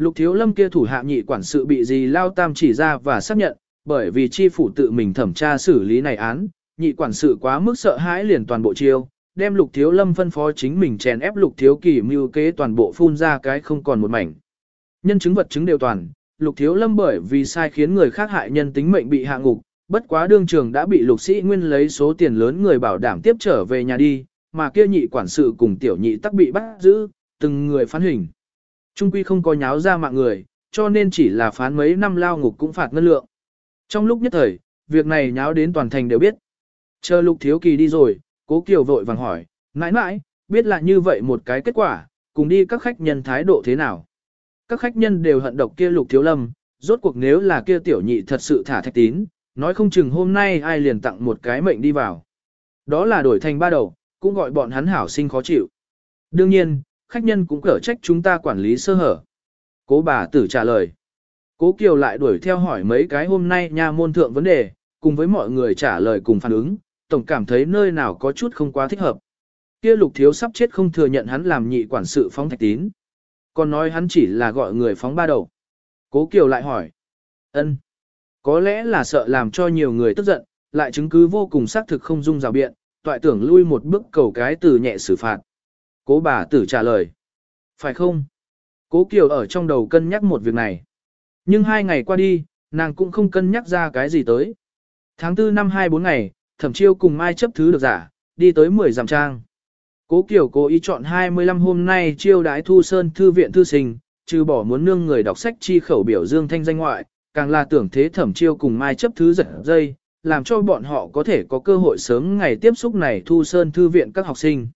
Lục thiếu lâm kia thủ hạ nhị quản sự bị gì lao tam chỉ ra và xác nhận, bởi vì chi phủ tự mình thẩm tra xử lý này án, nhị quản sự quá mức sợ hãi liền toàn bộ chiêu, đem lục thiếu lâm phân phó chính mình chèn ép lục thiếu kỳ mưu kế toàn bộ phun ra cái không còn một mảnh. Nhân chứng vật chứng đều toàn, lục thiếu lâm bởi vì sai khiến người khác hại nhân tính mệnh bị hạ ngục, bất quá đương trường đã bị lục sĩ nguyên lấy số tiền lớn người bảo đảm tiếp trở về nhà đi, mà kia nhị quản sự cùng tiểu nhị tắc bị bắt giữ, từng người phán hình. Trung quy không có nháo ra mạng người, cho nên chỉ là phán mấy năm lao ngục cũng phạt ngân lượng. Trong lúc nhất thời, việc này nháo đến toàn thành đều biết. Chờ lục thiếu kỳ đi rồi, cố kiều vội vàng hỏi, mãi mãi, biết là như vậy một cái kết quả, cùng đi các khách nhân thái độ thế nào. Các khách nhân đều hận độc kia lục thiếu lâm, rốt cuộc nếu là kia tiểu nhị thật sự thả thạch tín, nói không chừng hôm nay ai liền tặng một cái mệnh đi vào. Đó là đổi thành ba đầu, cũng gọi bọn hắn hảo sinh khó chịu. Đương nhiên, khách nhân cũng cở trách chúng ta quản lý sơ hở. Cố bà tử trả lời. Cố Kiều lại đuổi theo hỏi mấy cái hôm nay nha môn thượng vấn đề, cùng với mọi người trả lời cùng phản ứng, tổng cảm thấy nơi nào có chút không quá thích hợp. Kia lục thiếu sắp chết không thừa nhận hắn làm nhị quản sự phóng thạch tín. Còn nói hắn chỉ là gọi người phóng ba đầu. Cố Kiều lại hỏi. ân, Có lẽ là sợ làm cho nhiều người tức giận, lại chứng cứ vô cùng xác thực không dung rào biện, toại tưởng lui một bước cầu cái từ nhẹ xử phạt. Cố bà tử trả lời. Phải không? Cố Kiều ở trong đầu cân nhắc một việc này. Nhưng hai ngày qua đi, nàng cũng không cân nhắc ra cái gì tới. Tháng 4 năm 24 ngày, thẩm chiêu cùng Mai chấp thứ được giả, đi tới 10 giảm trang. Cố Kiều cố ý chọn 25 hôm nay chiêu đái thu sơn thư viện thư sinh, trừ bỏ muốn nương người đọc sách chi khẩu biểu dương thanh danh ngoại, càng là tưởng thế thẩm chiêu cùng Mai chấp thứ giật dây, làm cho bọn họ có thể có cơ hội sớm ngày tiếp xúc này thu sơn thư viện các học sinh.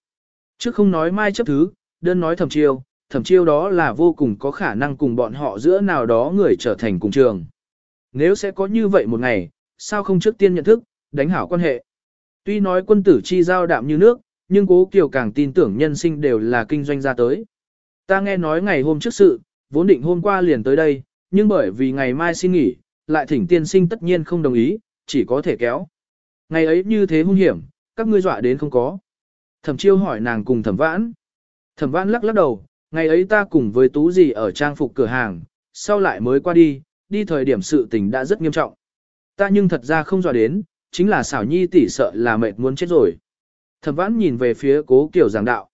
Trước không nói Mai chấp thứ, đơn nói thẩm chiêu, thẩm chiêu đó là vô cùng có khả năng cùng bọn họ giữa nào đó người trở thành cùng trường. Nếu sẽ có như vậy một ngày, sao không trước tiên nhận thức, đánh hảo quan hệ. Tuy nói quân tử chi giao đạm như nước, nhưng cố kiều càng tin tưởng nhân sinh đều là kinh doanh ra tới. Ta nghe nói ngày hôm trước sự, vốn định hôm qua liền tới đây, nhưng bởi vì ngày mai xin nghỉ, lại thỉnh tiên sinh tất nhiên không đồng ý, chỉ có thể kéo. Ngày ấy như thế hung hiểm, các ngươi dọa đến không có. Thẩm chiêu hỏi nàng cùng thẩm vãn. Thẩm vãn lắc lắc đầu, ngày ấy ta cùng với tú gì ở trang phục cửa hàng, sau lại mới qua đi, đi thời điểm sự tình đã rất nghiêm trọng. Ta nhưng thật ra không dọa đến, chính là xảo nhi tỷ sợ là mệt muốn chết rồi. Thẩm vãn nhìn về phía cố kiểu giảng đạo.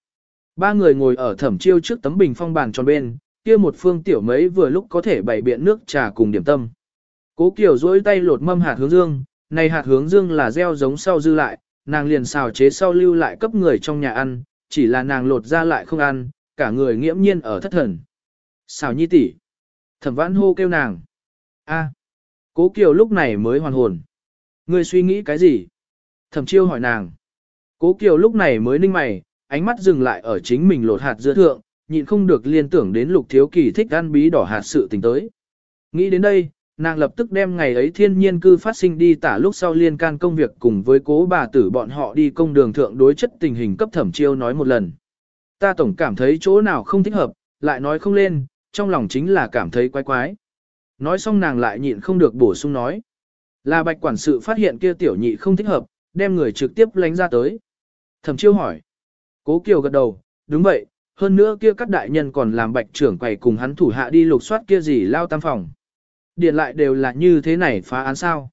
Ba người ngồi ở thẩm chiêu trước tấm bình phong bàn tròn bên, kia một phương tiểu mấy vừa lúc có thể bày biện nước trà cùng điểm tâm. Cố kiểu duỗi tay lột mâm hạt hướng dương, này hạt hướng dương là gieo giống sau dư lại, nàng liền xào chế sau lưu lại cấp người trong nhà ăn, chỉ là nàng lột ra lại không ăn, cả người nghiễm nhiên ở thất thần. Xào nhi tỷ, Thẩm vãn hô kêu nàng. a cố kiều lúc này mới hoàn hồn. Ngươi suy nghĩ cái gì? Thẩm chiêu hỏi nàng. Cố kiều lúc này mới ninh mày, ánh mắt dừng lại ở chính mình lột hạt dưa thượng, nhịn không được liên tưởng đến lục thiếu kỳ thích ăn bí đỏ hạt sự tình tới. Nghĩ đến đây, nàng lập tức đem ngày ấy thiên nhiên cư phát sinh đi tả lúc sau liên can công việc cùng với cố bà tử bọn họ đi công đường thượng đối chất tình hình cấp thẩm chiêu nói một lần. Ta tổng cảm thấy chỗ nào không thích hợp, lại nói không lên, trong lòng chính là cảm thấy quái quái. Nói xong nàng lại nhịn không được bổ sung nói. Là bạch quản sự phát hiện kia tiểu nhị không thích hợp, đem người trực tiếp lánh ra tới. Thẩm chiêu hỏi. Cố Kiều gật đầu, đúng vậy, hơn nữa kia các đại nhân còn làm bạch trưởng quầy cùng hắn thủ hạ đi lục soát kia gì lao tam phòng. Điện lại đều là như thế này phá án sao.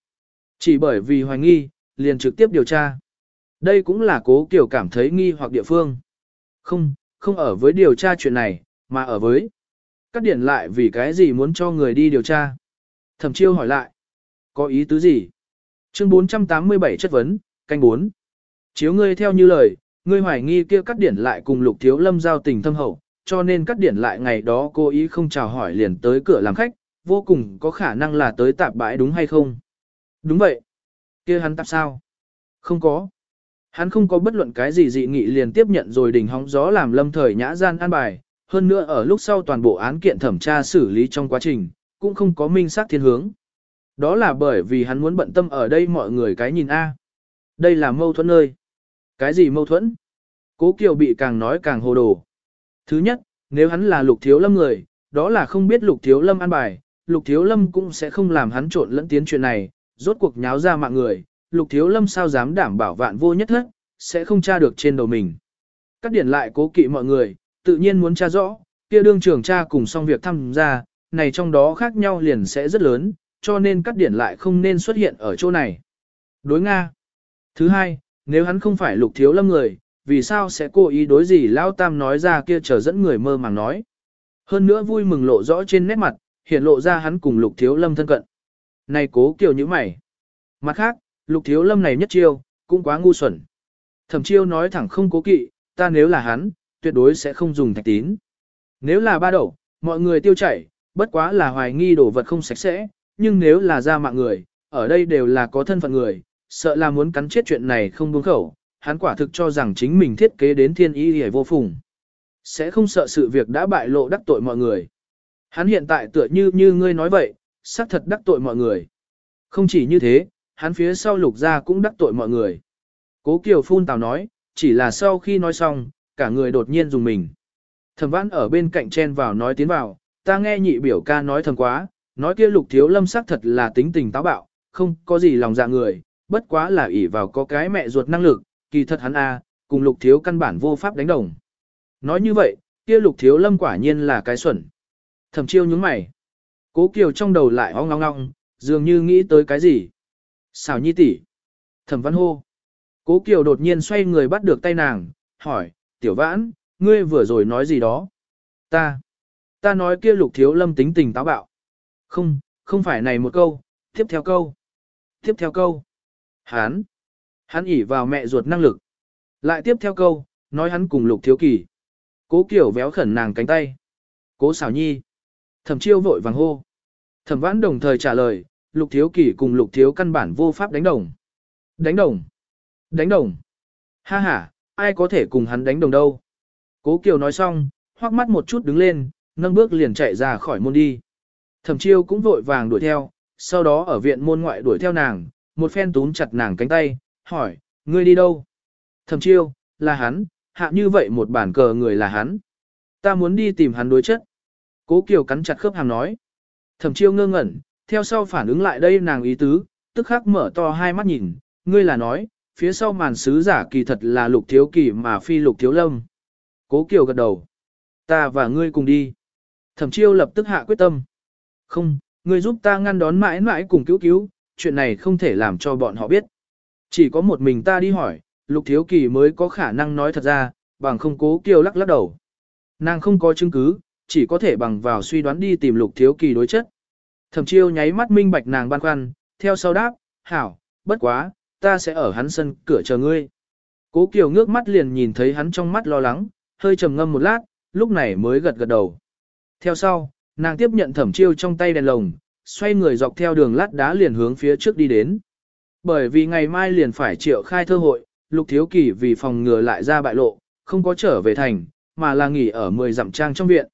Chỉ bởi vì hoài nghi, liền trực tiếp điều tra. Đây cũng là cố kiểu cảm thấy nghi hoặc địa phương. Không, không ở với điều tra chuyện này, mà ở với. Các điện lại vì cái gì muốn cho người đi điều tra. Thẩm chiêu hỏi lại. Có ý tứ gì? Chương 487 chất vấn, canh 4. Chiếu ngươi theo như lời, ngươi hoài nghi kia cắt điển lại cùng lục thiếu lâm giao tình thâm hậu, cho nên cắt điển lại ngày đó cô ý không chào hỏi liền tới cửa làm khách, vô cùng có khả năng là tới tạp bãi đúng hay không? Đúng vậy. kia hắn tạp sao? Không có. Hắn không có bất luận cái gì dị nghị liền tiếp nhận rồi đỉnh hóng gió làm lâm thời nhã gian an bài, hơn nữa ở lúc sau toàn bộ án kiện thẩm tra xử lý trong quá trình, cũng không có minh xác thiên hướng. Đó là bởi vì hắn muốn bận tâm ở đây mọi người cái nhìn A. Đây là mâu thuẫn nơi. Cái gì mâu thuẫn? Cố Kiều bị càng nói càng hồ đồ. Thứ nhất, nếu hắn là lục thiếu lâm người, đó là không biết lục thiếu lâm an bài, lục thiếu lâm cũng sẽ không làm hắn trộn lẫn tiến chuyện này, rốt cuộc nháo ra mạng người, lục thiếu lâm sao dám đảm bảo vạn vô nhất hết, sẽ không tra được trên đầu mình. Các điển lại cố kỵ mọi người, tự nhiên muốn tra rõ, kia đương trưởng tra cùng xong việc tham gia, này trong đó khác nhau liền sẽ rất lớn, cho nên cắt điển lại không nên xuất hiện ở chỗ này. Đối Nga. Thứ hai, nếu hắn không phải lục thiếu lâm người, vì sao sẽ cố ý đối gì Lao Tam nói ra kia chờ dẫn người mơ màng nói. Hơn nữa vui mừng lộ rõ trên nét mặt, hiện lộ ra hắn cùng lục thiếu lâm thân cận. Này cố kiều như mày. Mặt khác, lục thiếu lâm này nhất chiêu, cũng quá ngu xuẩn. Thẩm chiêu nói thẳng không cố kỵ, ta nếu là hắn, tuyệt đối sẽ không dùng thạch tín. Nếu là ba đậu, mọi người tiêu chảy, bất quá là hoài nghi đồ vật không sạch sẽ, nhưng nếu là ra mạng người, ở đây đều là có thân phận người, sợ là muốn cắn chết chuyện này không buông khẩu, hắn quả thực cho rằng chính mình thiết kế đến thiên ý hề vô phùng. Sẽ không sợ sự việc đã bại lộ đắc tội mọi người. Hắn hiện tại tựa như như ngươi nói vậy, xác thật đắc tội mọi người. Không chỉ như thế, hắn phía sau lục ra cũng đắc tội mọi người. Cố Kiều phun tào nói, chỉ là sau khi nói xong, cả người đột nhiên dùng mình. Thẩm vãn ở bên cạnh chen vào nói tiến vào, ta nghe nhị biểu ca nói thầm quá, nói kia lục thiếu lâm xác thật là tính tình táo bạo, không có gì lòng dạ người, bất quá là ỷ vào có cái mẹ ruột năng lực, kỳ thật hắn a, cùng lục thiếu căn bản vô pháp đánh đồng. Nói như vậy, kia lục thiếu lâm quả nhiên là cái xuẩn. Thẩm chiêu nhúng mày. Cố Kiều trong đầu lại ong ong ong, dường như nghĩ tới cái gì. Xảo nhi tỷ. Thẩm văn hô. Cố Kiều đột nhiên xoay người bắt được tay nàng, hỏi, tiểu vãn, ngươi vừa rồi nói gì đó? Ta. Ta nói kia lục thiếu lâm tính tình táo bạo. Không, không phải này một câu, tiếp theo câu. Tiếp theo câu. Hán. Hắn ỉ vào mẹ ruột năng lực. Lại tiếp theo câu, nói hắn cùng lục thiếu kỳ. Cố Kiều véo khẩn nàng cánh tay. Cố xảo nhi. Thẩm chiêu vội vàng hô. Thẩm vãn đồng thời trả lời, lục thiếu kỳ cùng lục thiếu căn bản vô pháp đánh đồng. Đánh đồng. Đánh đồng. Ha ha, ai có thể cùng hắn đánh đồng đâu. Cố Kiều nói xong, hoắc mắt một chút đứng lên, nâng bước liền chạy ra khỏi môn đi. Thẩm chiêu cũng vội vàng đuổi theo, sau đó ở viện môn ngoại đuổi theo nàng, một phen túm chặt nàng cánh tay, hỏi, ngươi đi đâu? Thẩm chiêu, là hắn, hạ như vậy một bản cờ người là hắn. Ta muốn đi tìm hắn đối chất. Cố Kiều cắn chặt khớp hàm nói. Thẩm chiêu ngơ ngẩn, theo sau phản ứng lại đây nàng ý tứ, tức khắc mở to hai mắt nhìn, ngươi là nói, phía sau màn sứ giả kỳ thật là lục thiếu kỳ mà phi lục thiếu lâm. Cố Kiều gật đầu. Ta và ngươi cùng đi. Thẩm chiêu lập tức hạ quyết tâm. Không, ngươi giúp ta ngăn đón mãi mãi cùng cứu cứu, chuyện này không thể làm cho bọn họ biết. Chỉ có một mình ta đi hỏi, lục thiếu kỳ mới có khả năng nói thật ra, bằng không cố Kiều lắc lắc đầu. Nàng không có chứng cứ, chỉ có thể bằng vào suy đoán đi tìm lục thiếu kỳ đối chất. Thẩm chiêu nháy mắt minh bạch nàng băn khoăn, theo sau đáp, hảo, bất quá, ta sẽ ở hắn sân cửa chờ ngươi. Cố Kiều ngước mắt liền nhìn thấy hắn trong mắt lo lắng, hơi trầm ngâm một lát, lúc này mới gật gật đầu. Theo sau, nàng tiếp nhận thẩm chiêu trong tay đèn lồng, xoay người dọc theo đường lát đá liền hướng phía trước đi đến. Bởi vì ngày mai liền phải triệu khai thơ hội, lục thiếu kỳ vì phòng ngừa lại ra bại lộ, không có trở về thành, mà là nghỉ ở 10 dặm trang trong viện.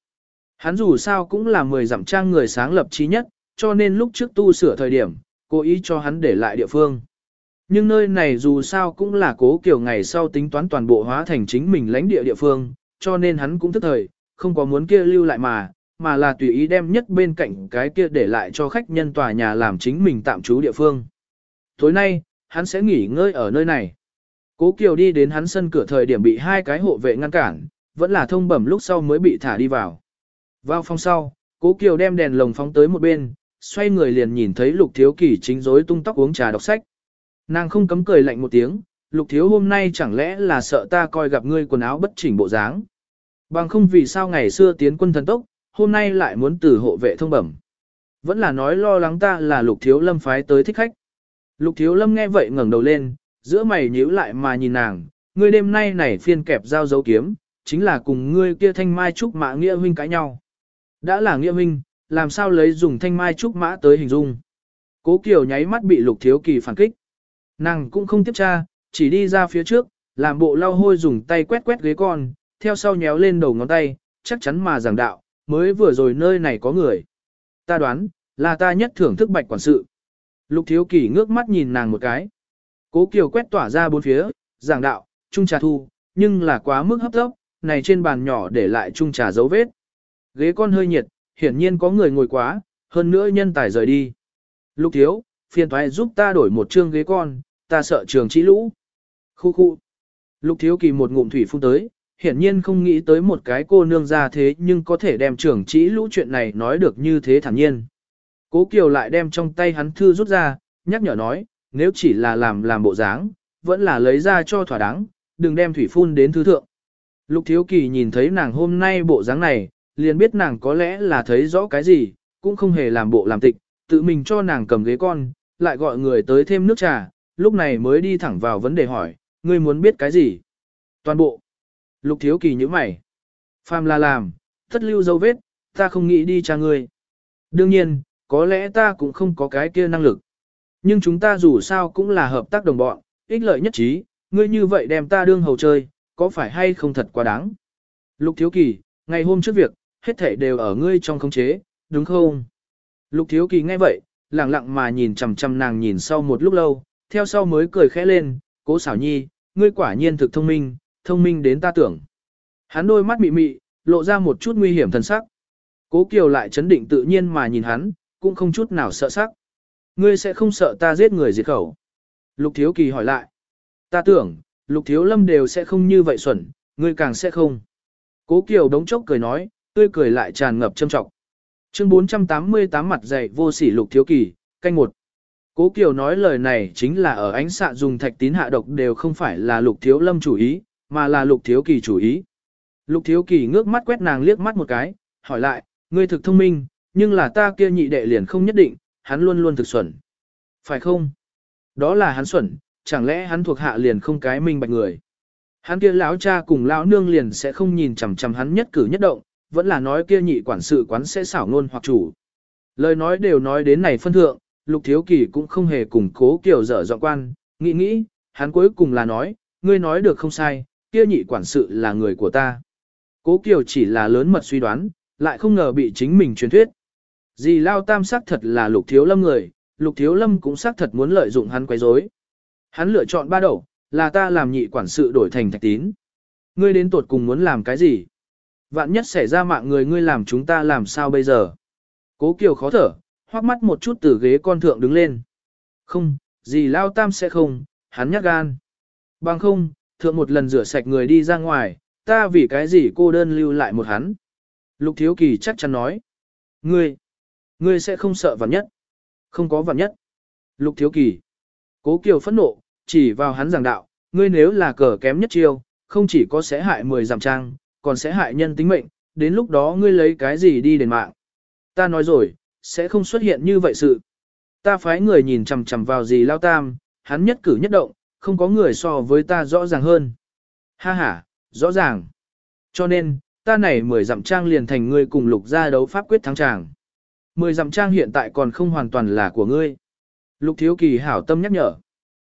Hắn dù sao cũng là 10 dặm trang người sáng lập trí nhất, cho nên lúc trước tu sửa thời điểm, cố ý cho hắn để lại địa phương. Nhưng nơi này dù sao cũng là cố kiểu ngày sau tính toán toàn bộ hóa thành chính mình lãnh địa địa phương, cho nên hắn cũng thức thời, không có muốn kia lưu lại mà, mà là tùy ý đem nhất bên cạnh cái kia để lại cho khách nhân tòa nhà làm chính mình tạm trú địa phương. Tối nay, hắn sẽ nghỉ ngơi ở nơi này. Cố Kiều đi đến hắn sân cửa thời điểm bị hai cái hộ vệ ngăn cản, vẫn là thông bẩm lúc sau mới bị thả đi vào. Vào phòng sau, Cố Kiều đem đèn lồng phóng tới một bên, xoay người liền nhìn thấy Lục Thiếu Kỳ chính rối tung tóc uống trà đọc sách. Nàng không cấm cười lạnh một tiếng, Lục Thiếu hôm nay chẳng lẽ là sợ ta coi gặp ngươi quần áo bất chỉnh bộ dáng. Bằng không vì sao ngày xưa tiến quân thần tốc, hôm nay lại muốn từ hộ vệ thông bẩm. Vẫn là nói lo lắng ta là Lục Thiếu Lâm phái tới thích khách. Lục Thiếu Lâm nghe vậy ngẩng đầu lên, giữa mày nhíu lại mà nhìn nàng, ngươi đêm nay này phiên kẹp dao dấu kiếm, chính là cùng ngươi kia thanh mai trúc mã nghĩa huynh cãi nhau. Đã là nghĩa minh làm sao lấy dùng thanh mai trúc mã tới hình dung. Cố Kiều nháy mắt bị Lục Thiếu Kỳ phản kích. Nàng cũng không tiếp tra, chỉ đi ra phía trước, làm bộ lau hôi dùng tay quét quét ghế con, theo sau nhéo lên đầu ngón tay, chắc chắn mà giảng đạo, mới vừa rồi nơi này có người. Ta đoán, là ta nhất thưởng thức bạch quản sự. Lục thiếu kỳ ngước mắt nhìn nàng một cái. Cố Kiều quét tỏa ra bốn phía, giảng đạo, trung trà thu, nhưng là quá mức hấp tốc, này trên bàn nhỏ để lại trung trà dấu vết. Ghế con hơi nhiệt, hiển nhiên có người ngồi quá, hơn nữa nhân tài rời đi. Lục thiếu, phiền thoái giúp ta đổi một chương ghế con, ta sợ trường trí lũ. Khu khu. Lục thiếu kỳ một ngụm thủy phun tới, hiển nhiên không nghĩ tới một cái cô nương ra thế nhưng có thể đem trưởng trĩ lũ chuyện này nói được như thế thản nhiên. Cố Kiều lại đem trong tay hắn thư rút ra, nhắc nhở nói, nếu chỉ là làm làm bộ dáng, vẫn là lấy ra cho thỏa đáng, đừng đem thủy phun đến thư thượng. Lục Thiếu Kỳ nhìn thấy nàng hôm nay bộ dáng này, liền biết nàng có lẽ là thấy rõ cái gì, cũng không hề làm bộ làm tịch, tự mình cho nàng cầm ghế con, lại gọi người tới thêm nước trà, lúc này mới đi thẳng vào vấn đề hỏi, ngươi muốn biết cái gì? Toàn bộ. Lục Thiếu Kỳ như mày. Phàm là làm, thất lưu dấu vết, ta không nghĩ đi tra ngươi. Đương nhiên, có lẽ ta cũng không có cái kia năng lực. Nhưng chúng ta dù sao cũng là hợp tác đồng bọn, ích lợi nhất trí, ngươi như vậy đem ta đương hầu chơi, có phải hay không thật quá đáng? Lục Thiếu Kỳ, ngày hôm trước việc, hết thảy đều ở ngươi trong khống chế, đúng không? Lục Thiếu Kỳ nghe vậy, lặng lặng mà nhìn chằm chằm nàng nhìn sau một lúc lâu, theo sau mới cười khẽ lên, cố xảo nhi, ngươi quả nhiên thực thông minh, thông minh đến ta tưởng. Hắn đôi mắt mị mị, lộ ra một chút nguy hiểm thần sắc. Cố Kiều lại chấn định tự nhiên mà nhìn hắn, cũng không chút nào sợ sắc. Ngươi sẽ không sợ ta giết người diệt khẩu. Lục Thiếu Kỳ hỏi lại. Ta tưởng, Lục Thiếu Lâm đều sẽ không như vậy xuẩn, ngươi càng sẽ không. Cố Kiều đống chốc cười nói, tươi cười lại tràn ngập châm trọng. Chương 488 mặt dày vô sỉ Lục Thiếu Kỳ, canh một. Cố Kiều nói lời này chính là ở ánh xạ dùng thạch tín hạ độc đều không phải là Lục Thiếu Lâm chủ ý, mà là Lục Thiếu Kỳ chủ ý. Lục Thiếu Kỳ ngước mắt quét nàng liếc mắt một cái, hỏi lại, ngươi thực thông minh, nhưng là ta kia nhị đệ liền không nhất định, hắn luôn luôn thực xuẩn. Phải không? Đó là hắn xuẩn, chẳng lẽ hắn thuộc hạ liền không cái minh bạch người. Hắn kia lão cha cùng lão nương liền sẽ không nhìn chằm chằm hắn nhất cử nhất động, vẫn là nói kia nhị quản sự quán sẽ xảo ngôn hoặc chủ. Lời nói đều nói đến này phân thượng, Lục Thiếu Kỳ cũng không hề củng cố kiểu dở dọn quan, nghĩ nghĩ, hắn cuối cùng là nói, ngươi nói được không sai, kia nhị quản sự là người của ta. Cố Kiều chỉ là lớn mật suy đoán, lại không ngờ bị chính mình truyền thuyết. Dì Lao Tam xác thật là Lục Thiếu Lâm người, Lục Thiếu Lâm cũng xác thật muốn lợi dụng hắn quấy rối. Hắn lựa chọn ba đầu, là ta làm nhị quản sự đổi thành thạch tín. Ngươi đến tuột cùng muốn làm cái gì? Vạn nhất xảy ra mạng người ngươi làm chúng ta làm sao bây giờ? Cố Kiều khó thở, hoắc mắt một chút từ ghế con thượng đứng lên. Không, gì lao tam sẽ không, hắn nhắc gan. Bằng không, thượng một lần rửa sạch người đi ra ngoài, ta vì cái gì cô đơn lưu lại một hắn. Lục Thiếu Kỳ chắc chắn nói. Ngươi, ngươi sẽ không sợ vạn nhất. Không có vạn nhất. Lục Thiếu Kỳ. Cố Kiều phẫn nộ, chỉ vào hắn giảng đạo, ngươi nếu là cờ kém nhất chiêu, không chỉ có sẽ hại 10 giảm trang, còn sẽ hại nhân tính mệnh, đến lúc đó ngươi lấy cái gì đi đền mạng. Ta nói rồi, sẽ không xuất hiện như vậy sự. Ta phái người nhìn chằm chằm vào gì lao tam, hắn nhất cử nhất động, không có người so với ta rõ ràng hơn. Ha ha, rõ ràng. Cho nên, ta này mười dặm trang liền thành ngươi cùng lục gia đấu pháp quyết thắng tràng. Mười dặm trang hiện tại còn không hoàn toàn là của ngươi. Lục thiếu kỳ hảo tâm nhắc nhở.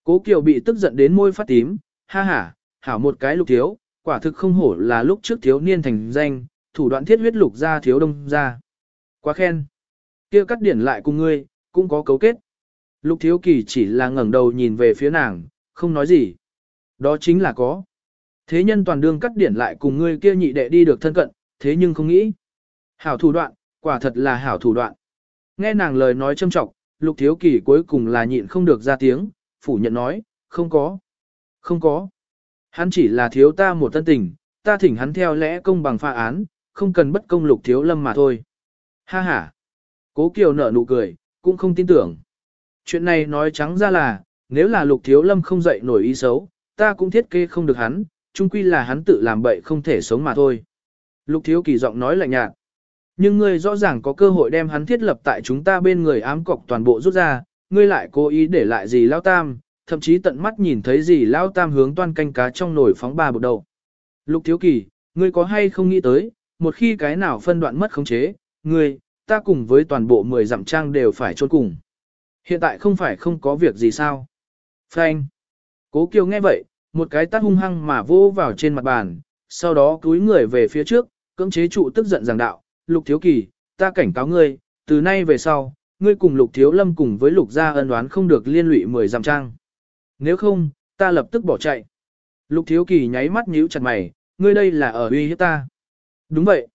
Cố Kiều bị tức giận đến môi phát tím, ha ha, hảo một cái lục thiếu, quả thực không hổ là lúc trước thiếu niên thành danh, thủ đoạn thiết huyết lục gia thiếu đông gia. Quá khen kia cắt điển lại cùng ngươi, cũng có cấu kết. Lục thiếu kỳ chỉ là ngẩng đầu nhìn về phía nàng, không nói gì. Đó chính là có. Thế nhân toàn đương cắt điển lại cùng ngươi kia nhị đệ đi được thân cận, thế nhưng không nghĩ. Hảo thủ đoạn, quả thật là hảo thủ đoạn. Nghe nàng lời nói châm trọng, lục thiếu kỳ cuối cùng là nhịn không được ra tiếng, phủ nhận nói, không có. Không có. Hắn chỉ là thiếu ta một tân tình, ta thỉnh hắn theo lẽ công bằng pha án, không cần bất công lục thiếu lâm mà thôi. Ha ha. Cố Kiều nở nụ cười, cũng không tin tưởng. Chuyện này nói trắng ra là, nếu là lục thiếu lâm không dậy nổi ý xấu, ta cũng thiết kế không được hắn, chung quy là hắn tự làm bậy không thể sống mà thôi. Lục thiếu kỳ giọng nói lạnh nhạt. Nhưng ngươi rõ ràng có cơ hội đem hắn thiết lập tại chúng ta bên người ám cọc toàn bộ rút ra, ngươi lại cố ý để lại gì lao tam, thậm chí tận mắt nhìn thấy gì lao tam hướng toan canh cá trong nồi phóng ba bột đầu. Lục thiếu kỳ, ngươi có hay không nghĩ tới, một khi cái nào phân đoạn mất khống chế, ngươi, ta cùng với toàn bộ 10 dặm trang đều phải trốn cùng. Hiện tại không phải không có việc gì sao. Phanh. Cố Kiều nghe vậy, một cái tát hung hăng mà vô vào trên mặt bàn, sau đó cúi người về phía trước, cưỡng chế trụ tức giận giảng đạo, lục thiếu kỳ, ta cảnh cáo ngươi, từ nay về sau, ngươi cùng lục thiếu lâm cùng với lục gia ân đoán không được liên lụy 10 dặm trang. Nếu không, ta lập tức bỏ chạy. Lục thiếu kỳ nháy mắt nhíu chặt mày, ngươi đây là ở uy hiếp ta. Đúng vậy.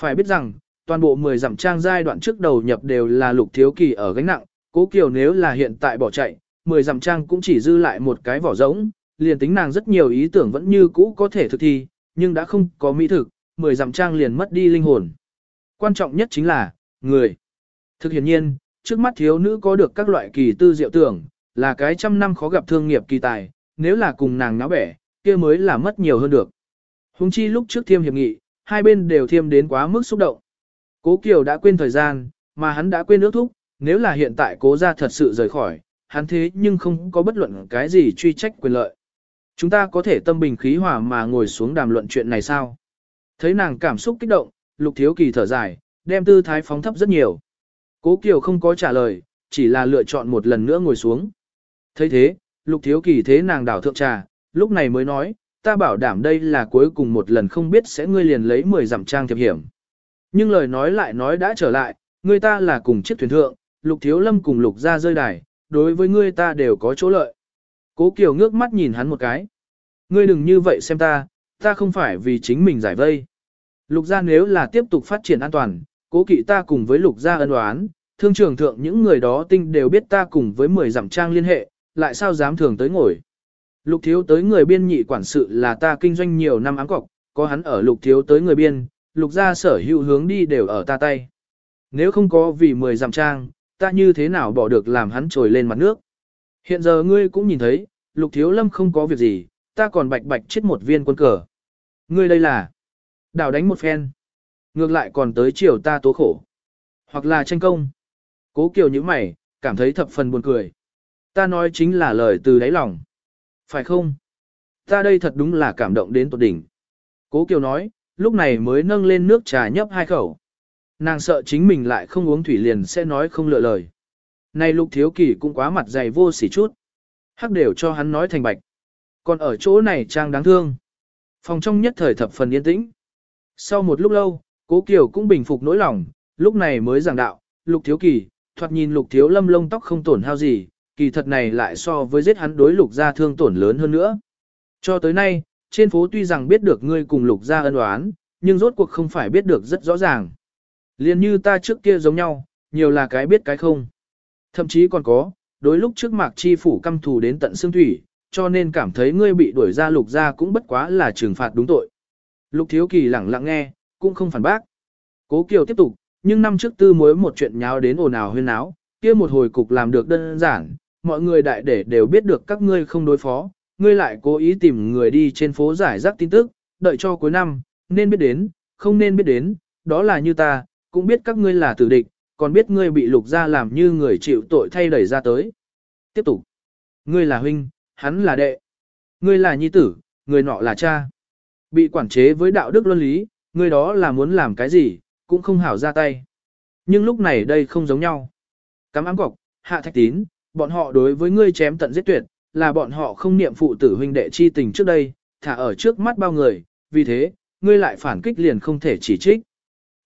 Phải biết rằng, toàn bộ 10 dặm trang giai đoạn trước đầu nhập đều là lục thiếu kỳ ở gánh nặng, cố kiều nếu là hiện tại bỏ chạy, 10 dặm trang cũng chỉ dư lại một cái vỏ rỗng, liền tính nàng rất nhiều ý tưởng vẫn như cũ có thể thực thi, nhưng đã không có mỹ thực, mười dặm trang liền mất đi linh hồn. Quan trọng nhất chính là, người. Thực hiện nhiên, trước mắt thiếu nữ có được các loại kỳ tư diệu tưởng, là cái trăm năm khó gặp thương nghiệp kỳ tài, nếu là cùng nàng náo bẻ, kia mới là mất nhiều hơn được. Hùng chi lúc trước thiêm hiệp nghị, hai bên đều thiêm đến quá mức xúc động. Cố Kiều đã quên thời gian, mà hắn đã quên nước thúc, nếu là hiện tại cố ra thật sự rời khỏi, hắn thế nhưng không có bất luận cái gì truy trách quyền lợi. Chúng ta có thể tâm bình khí hòa mà ngồi xuống đàm luận chuyện này sao? Thấy nàng cảm xúc kích động, lục thiếu kỳ thở dài, đem tư thái phóng thấp rất nhiều. Cố Kiều không có trả lời, chỉ là lựa chọn một lần nữa ngồi xuống thấy thế, lục thiếu kỳ thế nàng đảo thượng trà, lúc này mới nói, ta bảo đảm đây là cuối cùng một lần không biết sẽ ngươi liền lấy 10 dặm trang thiệp hiểm. Nhưng lời nói lại nói đã trở lại, người ta là cùng chiếc thuyền thượng, lục thiếu lâm cùng lục ra rơi đài, đối với ngươi ta đều có chỗ lợi. Cố Kiều ngước mắt nhìn hắn một cái. Ngươi đừng như vậy xem ta, ta không phải vì chính mình giải vây. Lục gia nếu là tiếp tục phát triển an toàn, cố kỵ ta cùng với lục gia ân oán, thương trường thượng những người đó tinh đều biết ta cùng với 10 giảm trang liên hệ, lại sao dám thường tới ngồi. Lục thiếu tới người biên nhị quản sự là ta kinh doanh nhiều năm áng cọc, có hắn ở lục thiếu tới người biên, lục gia sở hữu hướng đi đều ở ta tay. Nếu không có vì 10 giảm trang, ta như thế nào bỏ được làm hắn trồi lên mặt nước. Hiện giờ ngươi cũng nhìn thấy, lục thiếu lâm không có việc gì, ta còn bạch bạch chết một viên quân cờ. Ngươi đây là đảo đánh một phen. Ngược lại còn tới chiều ta tố khổ. Hoặc là tranh công. Cố kiều như mày, cảm thấy thập phần buồn cười. Ta nói chính là lời từ đáy lòng. Phải không? Ta đây thật đúng là cảm động đến tột đỉnh. Cố kiều nói, lúc này mới nâng lên nước trà nhấp hai khẩu. Nàng sợ chính mình lại không uống thủy liền sẽ nói không lựa lời. Này lục thiếu kỳ cũng quá mặt dày vô sỉ chút. Hắc đều cho hắn nói thành bạch. Còn ở chỗ này trang đáng thương. Phòng trong nhất thời thập phần yên tĩnh. Sau một lúc lâu, cố Kiều cũng bình phục nỗi lòng, lúc này mới giảng đạo, lục thiếu kỳ, thoạt nhìn lục thiếu lâm lông tóc không tổn hao gì, kỳ thật này lại so với giết hắn đối lục gia thương tổn lớn hơn nữa. Cho tới nay, trên phố tuy rằng biết được ngươi cùng lục gia ân oán, nhưng rốt cuộc không phải biết được rất rõ ràng. Liên như ta trước kia giống nhau, nhiều là cái biết cái không. Thậm chí còn có, đối lúc trước mạc chi phủ căm thù đến tận xương thủy, cho nên cảm thấy ngươi bị đuổi ra lục gia cũng bất quá là trừng phạt đúng tội. Lục thiếu kỳ lẳng lặng nghe, cũng không phản bác. Cố Kiều tiếp tục, nhưng năm trước tư mối một chuyện nháo đến ồn ào huyên náo, kia một hồi cục làm được đơn giản, mọi người đại để đều biết được các ngươi không đối phó, ngươi lại cố ý tìm người đi trên phố giải rác tin tức, đợi cho cuối năm, nên biết đến, không nên biết đến, đó là như ta, cũng biết các ngươi là tử địch, còn biết ngươi bị lục ra làm như người chịu tội thay đẩy ra tới. Tiếp tục. Ngươi là huynh, hắn là đệ. Ngươi là nhi tử, người nọ là cha. Bị quản chế với đạo đức luân lý, ngươi đó là muốn làm cái gì, cũng không hảo ra tay. Nhưng lúc này đây không giống nhau. Cắm ám cọc, hạ thạch tín, bọn họ đối với ngươi chém tận giết tuyệt, là bọn họ không niệm phụ tử huynh đệ chi tình trước đây, thả ở trước mắt bao người, vì thế, ngươi lại phản kích liền không thể chỉ trích.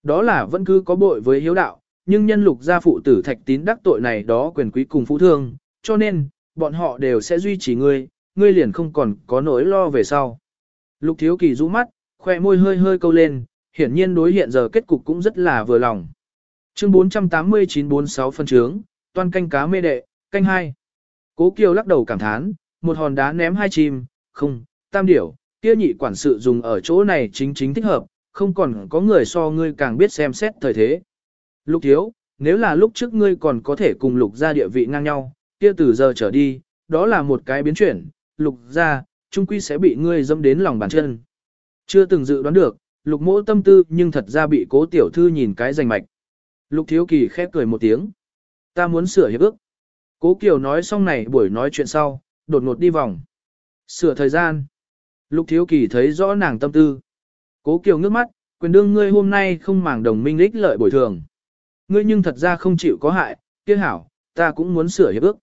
Đó là vẫn cứ có bội với hiếu đạo, nhưng nhân lục gia phụ tử thạch tín đắc tội này đó quyền quý cùng phụ thương, cho nên, bọn họ đều sẽ duy trì ngươi, ngươi liền không còn có nỗi lo về sau. Lục thiếu kỳ rũ mắt, khoe môi hơi hơi câu lên, hiển nhiên đối hiện giờ kết cục cũng rất là vừa lòng. Chương 489-46 phân trướng, toan canh cá mê đệ, canh hai. Cố Kiều lắc đầu cảm thán, một hòn đá ném hai chim, không, tam điểu, kia nhị quản sự dùng ở chỗ này chính chính thích hợp, không còn có người so ngươi càng biết xem xét thời thế. Lục thiếu, nếu là lúc trước ngươi còn có thể cùng lục ra địa vị ngang nhau, kia từ giờ trở đi, đó là một cái biến chuyển, lục ra, trung quy sẽ bị ngươi dâm đến lòng bàn chân. Chưa từng dự đoán được, lục mỗ tâm tư nhưng thật ra bị cố tiểu thư nhìn cái rành mạch. Lục thiếu kỳ khép cười một tiếng. Ta muốn sửa hiệp ước. Cố Kiều nói xong này buổi nói chuyện sau, đột ngột đi vòng. Sửa thời gian. Lục thiếu kỳ thấy rõ nàng tâm tư. Cố Kiều ngước mắt, quyền đương ngươi hôm nay không màng đồng minh lích lợi bồi thường. Ngươi nhưng thật ra không chịu có hại, kia hảo, ta cũng muốn sửa hiệp ước.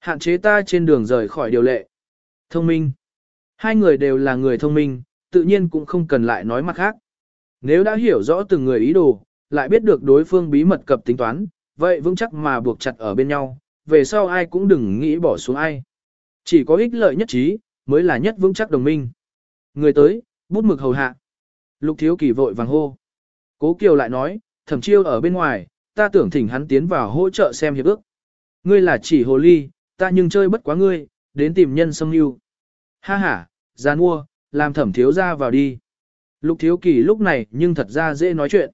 Hạn chế ta trên đường rời khỏi điều lệ. Thông minh. Hai người đều là người thông minh, tự nhiên cũng không cần lại nói mặt khác. Nếu đã hiểu rõ từng người ý đồ, lại biết được đối phương bí mật cập tính toán, vậy vững chắc mà buộc chặt ở bên nhau, về sau ai cũng đừng nghĩ bỏ xuống ai. Chỉ có ích lợi nhất trí, mới là nhất vững chắc đồng minh. Người tới, bút mực hầu hạ. Lục thiếu kỳ vội vàng hô. Cố Kiều lại nói, thẩm chiêu ở bên ngoài, ta tưởng thỉnh hắn tiến vào hỗ trợ xem hiệp ước. Ngươi là chỉ hồ ly, ta nhưng chơi bất quá ngươi, đến tìm nhân xâm yêu. Ha ha, ra mua, làm thẩm thiếu ra vào đi. Lục thiếu kỳ lúc này nhưng thật ra dễ nói chuyện.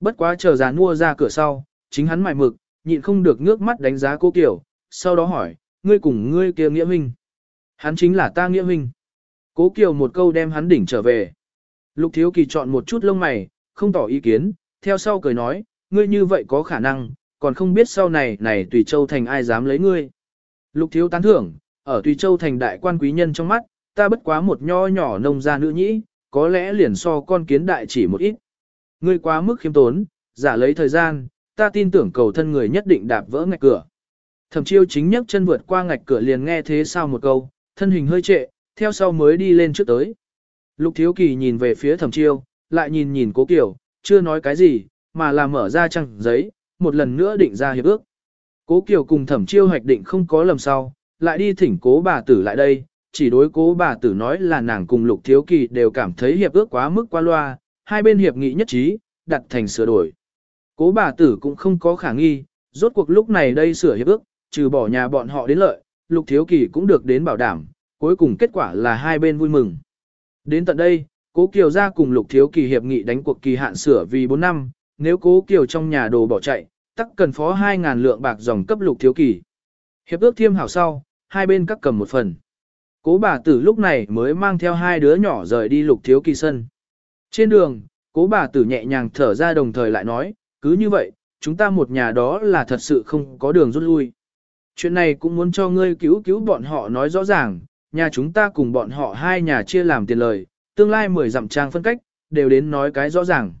Bất quá chờ gián mua ra cửa sau, chính hắn mải mực, nhịn không được ngước mắt đánh giá cô Kiều, sau đó hỏi, ngươi cùng ngươi kia nghĩa huynh. Hắn chính là ta nghĩa huynh. Cố Kiều một câu đem hắn đỉnh trở về. Lục thiếu kỳ chọn một chút lông mày, không tỏ ý kiến, theo sau cười nói, ngươi như vậy có khả năng, còn không biết sau này này Tùy Châu Thành ai dám lấy ngươi. Lục thiếu tán thưởng, ở Tùy Châu Thành đại quan quý nhân trong mắt, ta bất quá một nho nhỏ nông gia nữ nhĩ, có lẽ liền so con kiến đại chỉ một ít. Ngươi quá mức khiêm tốn, giả lấy thời gian, ta tin tưởng cầu thân người nhất định đạp vỡ ngạch cửa. Thẩm chiêu chính nhấc chân vượt qua ngạch cửa liền nghe thế sao một câu, thân hình hơi trệ, theo sau mới đi lên trước tới. Lục thiếu kỳ nhìn về phía thẩm chiêu, lại nhìn nhìn cố kiểu, chưa nói cái gì, mà là mở ra trang giấy, một lần nữa định ra hiệp ước. Cố Kiều cùng thẩm chiêu hoạch định không có lầm sau, lại đi thỉnh cố bà tử lại đây, chỉ đối cố bà tử nói là nàng cùng lục thiếu kỳ đều cảm thấy hiệp ước quá mức qua loa, hai bên hiệp nghị nhất trí, đặt thành sửa đổi. Cố bà tử cũng không có khả nghi, rốt cuộc lúc này đây sửa hiệp ước, trừ bỏ nhà bọn họ đến lợi, lục thiếu kỳ cũng được đến bảo đảm, cuối cùng kết quả là hai bên vui mừng. Đến tận đây, cố Kiều ra cùng lục thiếu kỳ hiệp nghị đánh cuộc kỳ hạn sửa vì 4 năm, nếu cố Kiều trong nhà đồ bỏ chạy, tắc cần phó 2.000 lượng bạc dòng cấp lục thiếu kỳ. Hiệp ước thiêm hảo sau, hai bên các cầm một phần. Cố bà tử lúc này mới mang theo hai đứa nhỏ rời đi lục thiếu kỳ sân. Trên đường, cố bà tử nhẹ nhàng thở ra đồng thời lại nói, cứ như vậy, chúng ta một nhà đó là thật sự không có đường rút lui. Chuyện này cũng muốn cho ngươi cứu cứu bọn họ nói rõ ràng, nhà chúng ta cùng bọn họ hai nhà chia làm tiền lời, tương lai mười dặm trang phân cách, đều đến nói cái rõ ràng.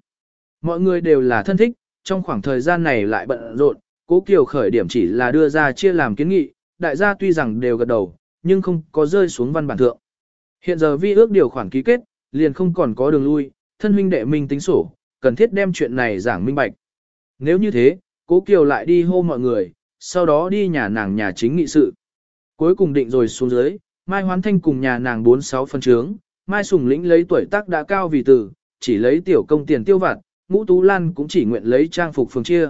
Mọi người đều là thân thích, trong khoảng thời gian này lại bận rộn, cố kiều khởi điểm chỉ là đưa ra chia làm kiến nghị, đại gia tuy rằng đều gật đầu, nhưng không có rơi xuống văn bản thượng. Hiện giờ vi ước điều khoản ký kết, liền không còn có đường lui, thân huynh đệ minh tính sổ, cần thiết đem chuyện này giảng minh bạch. Nếu như thế, cố kiều lại đi hô mọi người, sau đó đi nhà nàng nhà chính nghị sự. Cuối cùng định rồi xuống dưới, Mai Hoán Thanh cùng nhà nàng 46 phân trướng, Mai Sùng Lĩnh lấy tuổi tác đã cao vì tử, chỉ lấy tiểu công tiền tiêu vặt, Ngũ Tú Lan cũng chỉ nguyện lấy trang phục phường chia.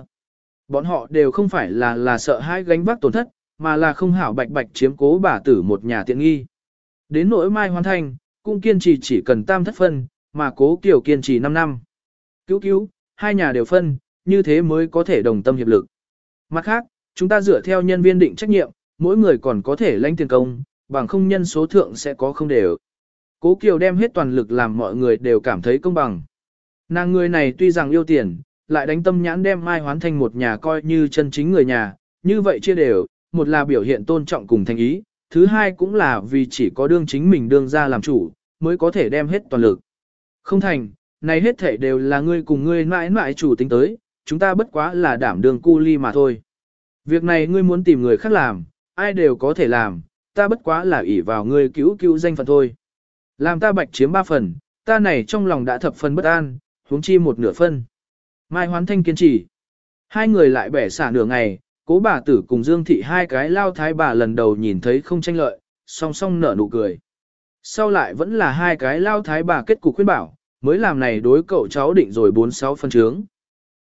Bọn họ đều không phải là là sợ hai gánh vác tổn thất, mà là không hảo bạch bạch chiếm cố bà tử một nhà tiện nghi. Đến nỗi Mai Hoán Thanh, cũng kiên trì chỉ cần tam thất phân, mà cố kiều kiên trì 5 năm. Cứu cứu, hai nhà đều phân, như thế mới có thể đồng tâm hiệp lực. Mặt khác, chúng ta dựa theo nhân viên định trách nhiệm, mỗi người còn có thể lãnh tiền công, bằng không nhân số thượng sẽ có không đều. Cố Kiều đem hết toàn lực làm mọi người đều cảm thấy công bằng. Nàng người này tuy rằng yêu tiền, lại đánh tâm nhãn đem Mai Hoán thành một nhà coi như chân chính người nhà, như vậy chia đều, một là biểu hiện tôn trọng cùng thành ý, thứ hai cũng là vì chỉ có đương chính mình đương ra làm chủ, mới có thể đem hết toàn lực. Không thành, này hết thể đều là ngươi cùng ngươi mãi mãi chủ tính tới, chúng ta bất quá là đảm đương cu ly mà thôi. Việc này ngươi muốn tìm người khác làm, ai đều có thể làm, ta bất quá là ỷ vào ngươi cứu cứu danh phận thôi. Làm ta bạch chiếm ba phần, ta này trong lòng đã thập phần bất an, huống chi một nửa phân. Mai Hoán Thanh kiên trì. Hai người lại bẻ xả nửa ngày, cố bà tử cùng Dương Thị hai cái lao thái bà lần đầu nhìn thấy không tranh lợi, song song nở nụ cười. Sau lại vẫn là hai cái lao thái bà kết cục khuyên bảo, mới làm này đối cậu cháu định rồi 4-6 phân trướng.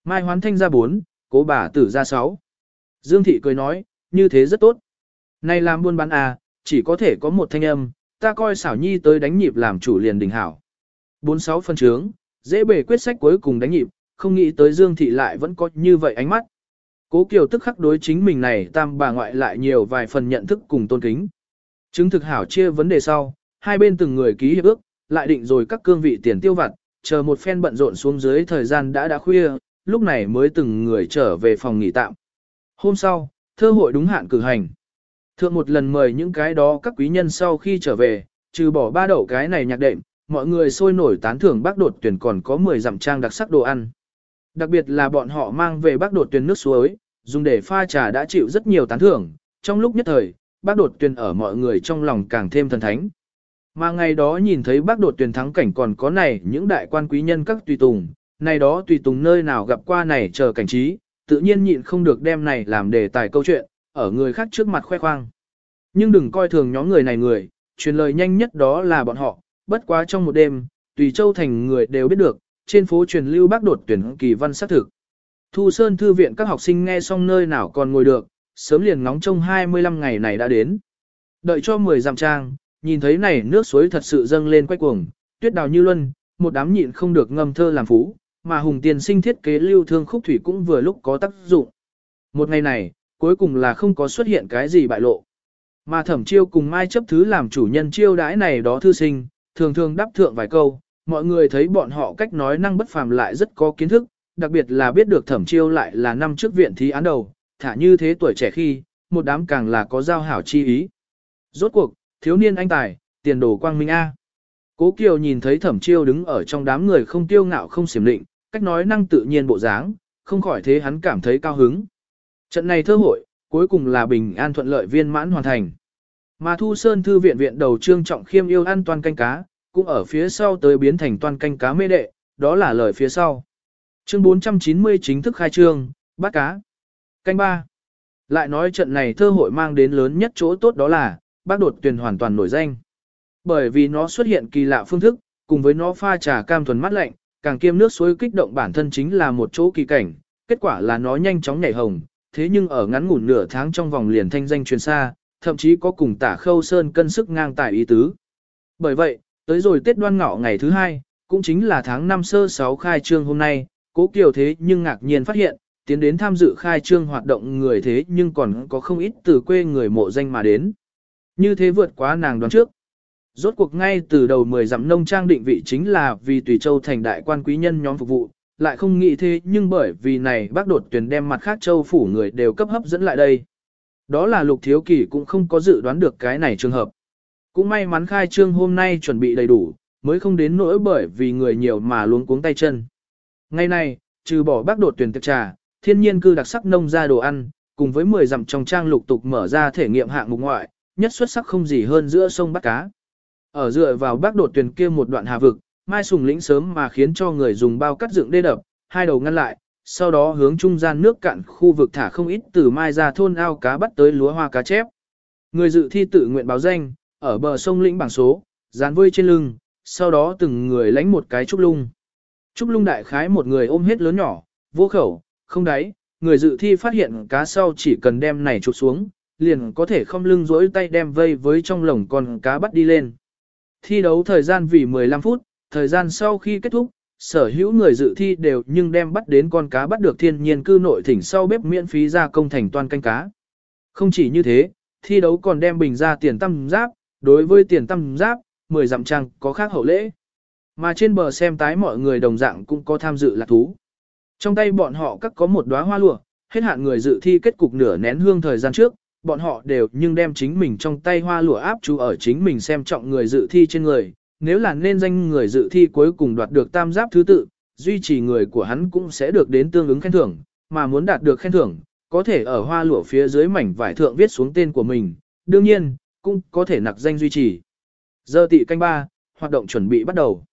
Mai Hoán Thanh ra 4, cố bà tử ra 6. Dương Thị cười nói, như thế rất tốt. Này làm buôn bán à, chỉ có thể có một thanh âm, ta coi xảo nhi tới đánh nhịp làm chủ liền đỉnh hảo. 46 phân trướng, dễ bề quyết sách cuối cùng đánh nhịp, không nghĩ tới Dương Thị lại vẫn có như vậy ánh mắt. Cố Kiều tức khắc đối chính mình này tam bà ngoại lại nhiều vài phần nhận thức cùng tôn kính. Chứng thực hảo chia vấn đề sau, hai bên từng người ký hiệp ước, lại định rồi các cương vị tiền tiêu vặt, chờ một phen bận rộn xuống dưới thời gian đã đã khuya, lúc này mới từng người trở về phòng nghỉ tạm. Hôm sau, thơ hội đúng hạn cử hành. Thượng một lần mời những cái đó các quý nhân sau khi trở về, trừ bỏ ba đậu cái này nhạc đệm, mọi người sôi nổi tán thưởng bác đột tuyển còn có 10 dặm trang đặc sắc đồ ăn. Đặc biệt là bọn họ mang về bác đột tuyển nước suối, dùng để pha trà đã chịu rất nhiều tán thưởng, trong lúc nhất thời, bác đột tuyển ở mọi người trong lòng càng thêm thần thánh. Mà ngày đó nhìn thấy bác đột tuyển thắng cảnh còn có này những đại quan quý nhân các tùy tùng, này đó tùy tùng nơi nào gặp qua này chờ cảnh trí, tự nhiên nhịn không được đem này làm đề tài câu chuyện, ở người khác trước mặt khoe khoang. Nhưng đừng coi thường nhóm người này người, truyền lời nhanh nhất đó là bọn họ, bất quá trong một đêm, tùy châu thành người đều biết được, trên phố truyền lưu bác đột tuyển kỳ văn xác thực. Thu Sơn Thư viện các học sinh nghe xong nơi nào còn ngồi được, sớm liền ngóng trông 25 ngày này đã đến. Đợi cho 10 dặm trang, nhìn thấy này nước suối thật sự dâng lên quay cuồng, tuyết đào như luân, một đám nhịn không được ngâm thơ làm phú, mà hùng tiên sinh thiết kế lưu thương khúc thủy cũng vừa lúc có tác dụng. Một ngày này, cuối cùng là không có xuất hiện cái gì bại lộ. Mà thẩm chiêu cùng mai chấp thứ làm chủ nhân chiêu đãi này đó thư sinh, thường thường đáp thượng vài câu, mọi người thấy bọn họ cách nói năng bất phàm lại rất có kiến thức, đặc biệt là biết được thẩm chiêu lại là năm trước viện thí án đầu, thả như thế tuổi trẻ khi, một đám càng là có giao hảo chi ý. Rốt cuộc, thiếu niên anh tài, tiền đồ quang minh A. Cố Kiều nhìn thấy thẩm chiêu đứng ở trong đám người không tiêu ngạo không xiểm định, cách nói năng tự nhiên bộ dáng, không khỏi thế hắn cảm thấy cao hứng. Trận này thơ hội, cuối cùng là bình an thuận lợi viên mãn hoàn thành. Mà Thu Sơn Thư viện viện đầu trương trọng khiêm yêu ăn toàn canh cá, cũng ở phía sau tới biến thành toàn canh cá mê đệ, đó là lời phía sau. Chương 490 chính thức khai trương, bắt cá. Canh ba. Lại nói trận này thơ hội mang đến lớn nhất chỗ tốt đó là, bác đột tuyển hoàn toàn nổi danh. Bởi vì nó xuất hiện kỳ lạ phương thức, cùng với nó pha trà cam thuần mát lạnh, càng kiêm nước suối kích động bản thân chính là một chỗ kỳ cảnh, kết quả là nó nhanh chóng nhảy hồng, thế nhưng ở ngắn ngủn nửa tháng trong vòng liền thanh danh truyền xa, thậm chí có cùng tả khâu sơn cân sức ngang tài ý tứ. Bởi vậy, tới rồi Tết đoan ngọ ngày thứ hai, cũng chính là tháng năm sơ sáu khai trương hôm nay, cố kiều thế nhưng ngạc nhiên phát hiện, tiến đến tham dự khai trương hoạt động người thế nhưng còn có không ít từ quê người mộ danh mà đến. Như thế vượt quá nàng đoán trước. Rốt cuộc ngay từ đầu 10 dặm nông trang định vị chính là vì Tùy Châu thành đại quan quý nhân nhóm phục vụ, lại không nghĩ thế nhưng bởi vì này bác đột tuyển đem mặt khác châu phủ người đều cấp hấp dẫn lại đây. Đó là lục thiếu kỳ cũng không có dự đoán được cái này trường hợp. Cũng may mắn khai trương hôm nay chuẩn bị đầy đủ, mới không đến nỗi bởi vì người nhiều mà luống cuống tay chân. Ngày nay, trừ bỏ bác đột tuyển tiệc trà, thiên nhiên cư đặc sắc nông ra đồ ăn, cùng với 10 dặm trong trang lục tục mở ra thể nghiệm hạng mục ngoại, nhất xuất sắc không gì hơn giữa sông bắt cá. Ở dựa vào bác đột tuyển kia một đoạn hà vực, Mai Sùng lĩnh sớm mà khiến cho người dùng bao cắt dựng đê đập, hai đầu ngăn lại, sau đó hướng trung gian nước cạn khu vực thả không ít từ Mai ra thôn ao cá bắt tới lúa hoa cá chép. Người dự thi tự nguyện báo danh, ở bờ sông lĩnh bảng số, dán vơi trên lưng, sau đó từng người lãnh một cái trúc lung. Trúc lung đại khái một người ôm hết lớn nhỏ, vô khẩu, không đáy, người dự thi phát hiện cá sau chỉ cần đem này trục xuống, liền có thể không lưng rỗi tay đem vây với trong lồng con cá bắt đi lên. Thi đấu thời gian vì 15 phút, thời gian sau khi kết thúc, sở hữu người dự thi đều nhưng đem bắt đến con cá bắt được thiên nhiên cư nội thỉnh sau bếp miễn phí ra công thành toàn canh cá. Không chỉ như thế, thi đấu còn đem bình ra tiền tăm giáp, đối với tiền tăm giáp, 10 dặm trăng có khác hậu lễ. Mà trên bờ xem tái mọi người đồng dạng cũng có tham dự lạc thú. Trong tay bọn họ các có một đóa hoa lụa, hết hạn người dự thi kết cục nửa nén hương thời gian trước, bọn họ đều nhưng đem chính mình trong tay hoa lụa áp chú ở chính mình xem trọng người dự thi trên người. Nếu là nên danh người dự thi cuối cùng đoạt được tam giáp thứ tự, duy trì người của hắn cũng sẽ được đến tương ứng khen thưởng, mà muốn đạt được khen thưởng, có thể ở hoa lụa phía dưới mảnh vải thượng viết xuống tên của mình, đương nhiên, cũng có thể nặc danh duy trì. Giờ tị canh ba, hoạt động chuẩn bị bắt đầu.